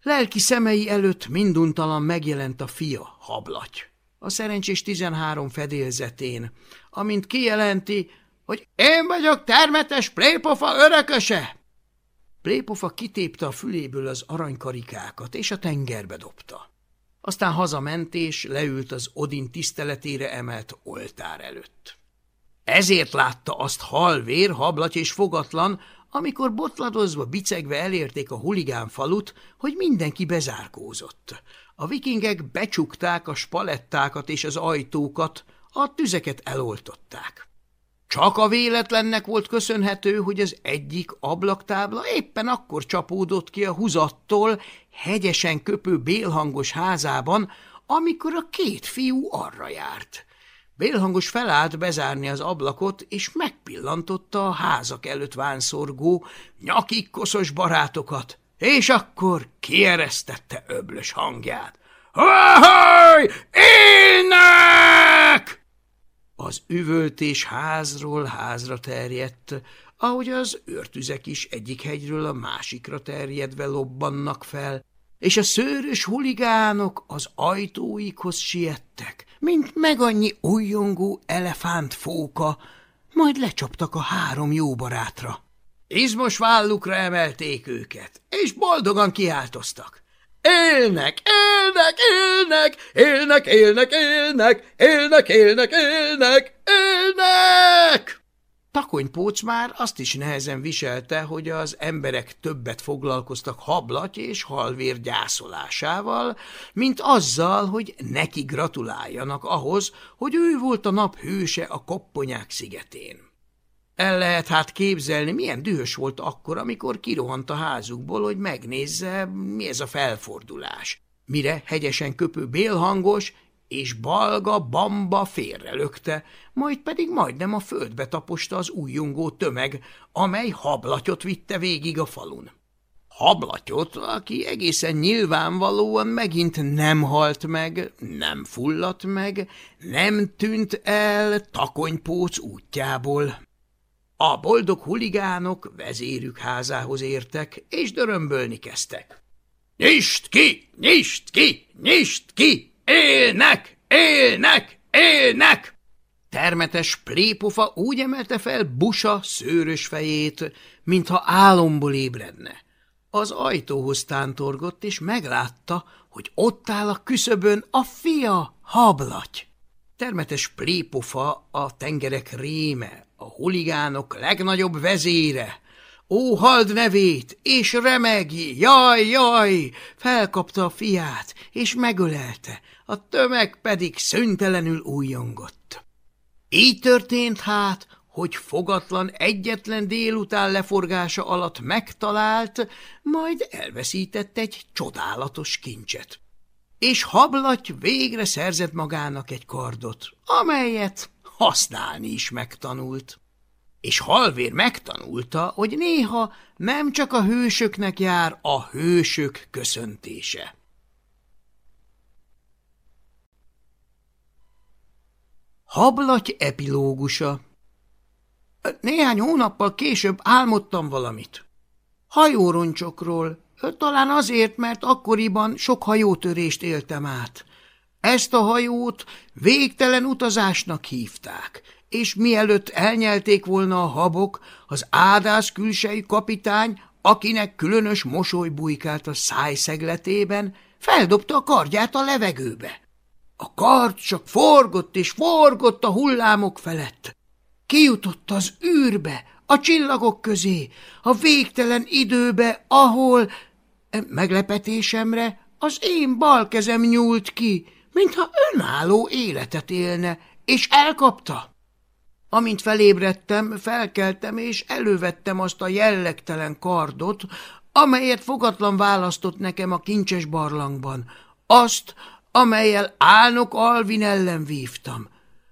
Lelki szemei előtt minduntalan megjelent a fia, hablaty, a szerencsés tizenhárom fedélzetén, amint kijelenti, hogy én vagyok termetes plépofa örököse. Plépofa kitépte a füléből az aranykarikákat, és a tengerbe dobta. Aztán hazament, és leült az Odin tiszteletére emelt oltár előtt. Ezért látta azt halvér, hablaty és fogatlan, amikor botladozva, bicegve elérték a huligán falut, hogy mindenki bezárkózott. A vikingek becsukták a spalettákat és az ajtókat, a tüzeket eloltották. Csak a véletlennek volt köszönhető, hogy az egyik ablaktábla éppen akkor csapódott ki a húzattól hegyesen köpő bélhangos házában, amikor a két fiú arra járt. Bélhangos felállt bezárni az ablakot, és megpillantotta a házak előtt vánszorgó, nyakik koszos barátokat, és akkor kieresztette öblös hangját. – Ahoy! Élnek! Az üvöltés házról házra terjedt, ahogy az őrtüzek is egyik hegyről a másikra terjedve lobbannak fel, és a szőrös huligánok az ajtóikhoz siettek, mint meg annyi újjongó elefántfóka, majd lecsaptak a három jó barátra. Izmos vállukra emelték őket, és boldogan kiáltoztak. Élnek, élnek, élnek, élnek, élnek, élnek, élnek, élnek, élnek, élnek! Takonypóc már azt is nehezen viselte, hogy az emberek többet foglalkoztak hablaty és halvér gyászolásával, mint azzal, hogy neki gratuláljanak ahhoz, hogy ő volt a nap hőse a Kopponyák szigetén. El lehet hát képzelni, milyen dühös volt akkor, amikor kirohant a házukból, hogy megnézze, mi ez a felfordulás. Mire hegyesen köpő bélhangos és balga bamba félrelökte, majd pedig majdnem a földbe taposta az újjongó tömeg, amely hablatyot vitte végig a falun. Hablatyot, aki egészen nyilvánvalóan megint nem halt meg, nem fulladt meg, nem tűnt el takonypóc útjából. A boldog huligánok vezérük házához értek, és dörömbölni kezdtek. – Nyisd ki! Nyisd ki! Nyisd ki! Élnek! Élnek! Élnek! Termetes plépofa úgy emelte fel busa szőrös fejét, mintha álomból ébredne. Az ajtóhoz tántorgott, és meglátta, hogy ott áll a küszöbön a fia, hablaty. Termetes plépofa a tengerek réme, a huligánok legnagyobb vezére. Ó, hald nevét, és remegi, jaj, jaj! Felkapta a fiát, és megölelte, a tömeg pedig szüntelenül újjongott. Így történt hát, hogy fogatlan egyetlen délután leforgása alatt megtalált, majd elveszített egy csodálatos kincset. És hablaty végre szerzett magának egy kardot, amelyet használni is megtanult. És halvér megtanulta, hogy néha nem csak a hősöknek jár a hősök köszöntése. Hablaty epilógusa Néhány hónappal később álmodtam valamit. Hajóroncsokról, talán azért, mert akkoriban sok hajótörést éltem át. Ezt a hajót végtelen utazásnak hívták, és mielőtt elnyelték volna a habok, az ádász külsejű kapitány, akinek különös mosoly bujkált a szájszegletében, feldobta a kardját a levegőbe. A kard csak forgott és forgott a hullámok felett. Kijutott az űrbe, a csillagok közé, a végtelen időbe, ahol, meglepetésemre, az én bal kezem nyúlt ki, mintha önálló életet élne, és elkapta. Amint felébredtem, felkeltem, és elővettem azt a jellegtelen kardot, amelyet fogatlan választott nekem a kincses barlangban, azt, amelyel álnok Alvin ellen vívtam.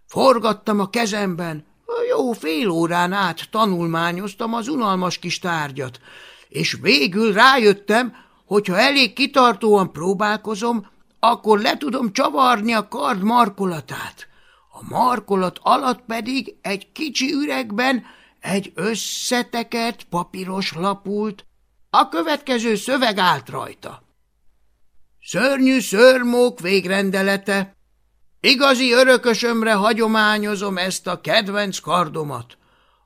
Forgattam a kezemben, jó fél órán át tanulmányoztam az unalmas kis tárgyat, és végül rájöttem, hogyha elég kitartóan próbálkozom, akkor le tudom csavarni a kard markolatát. a markolat alatt pedig egy kicsi üregben egy összetekert papíros lapult, a következő szöveg állt rajta. Szörnyű szörmók végrendelete. Igazi örökösömre hagyományozom ezt a kedvenc kardomat.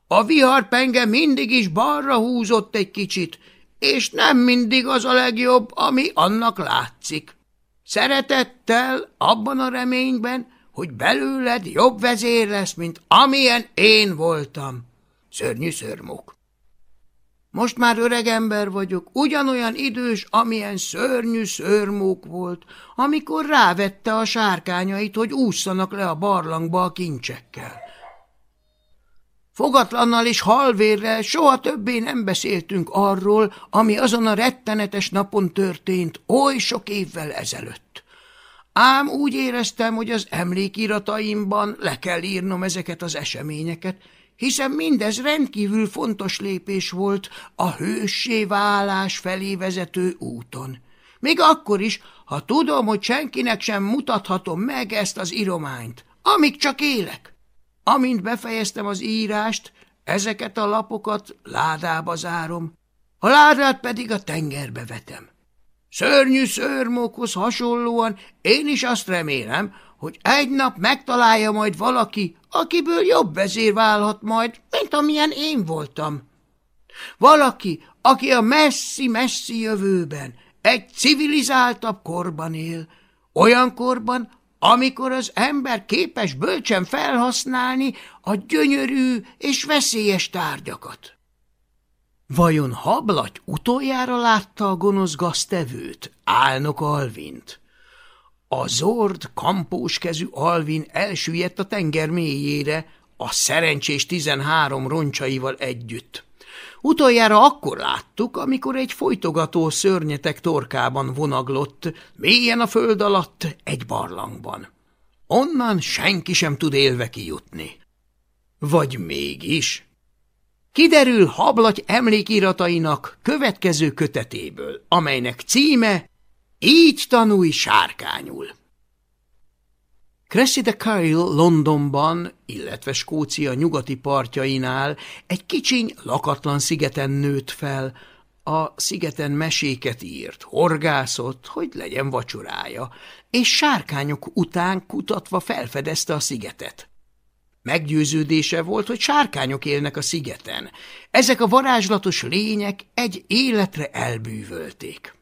A viharpenge mindig is balra húzott egy kicsit, és nem mindig az a legjobb, ami annak látszik. Szeretettel, abban a reményben, hogy belőled jobb vezér lesz, mint amilyen én voltam. Szörnyű szörmok. Most már öreg ember vagyok, ugyanolyan idős, amilyen szörnyű szörmók volt, amikor rávette a sárkányait, hogy ússzanak le a barlangba a kincsekkel. Fogatlannal és halvérrel soha többé nem beszéltünk arról, ami azon a rettenetes napon történt oly sok évvel ezelőtt. Ám úgy éreztem, hogy az emlékirataimban le kell írnom ezeket az eseményeket, hiszen mindez rendkívül fontos lépés volt a hőssé válás felé vezető úton. Még akkor is, ha tudom, hogy senkinek sem mutathatom meg ezt az irományt, amíg csak élek. Amint befejeztem az írást, ezeket a lapokat ládába zárom, a ládát pedig a tengerbe vetem. Szörnyű szörmókhoz hasonlóan én is azt remélem, hogy egy nap megtalálja majd valaki, akiből jobb vezér válhat majd, mint amilyen én voltam. Valaki, aki a messzi-messzi jövőben egy civilizáltabb korban él, olyan korban, amikor az ember képes bölcsen felhasználni a gyönyörű és veszélyes tárgyakat. Vajon hablaty utoljára látta a gonosz gaztevőt, álnok Alvint? A zord, kampós kezű Alvin elsüllyedt a tenger mélyére, a szerencsés tizenhárom roncsaival együtt. Utoljára akkor láttuk, amikor egy folytogató szörnyetek torkában vonaglott, mélyen a föld alatt, egy barlangban. Onnan senki sem tud élve kijutni. Vagy mégis? Kiderül hablaty emlékiratainak következő kötetéből, amelynek címe így tanulj sárkányul. Cressida Kyle Londonban, illetve Skócia nyugati partjainál egy kicsiny, lakatlan szigeten nőtt fel. A szigeten meséket írt, horgászott, hogy legyen vacsorája, és sárkányok után kutatva felfedezte a szigetet. Meggyőződése volt, hogy sárkányok élnek a szigeten. Ezek a varázslatos lények egy életre elbűvölték.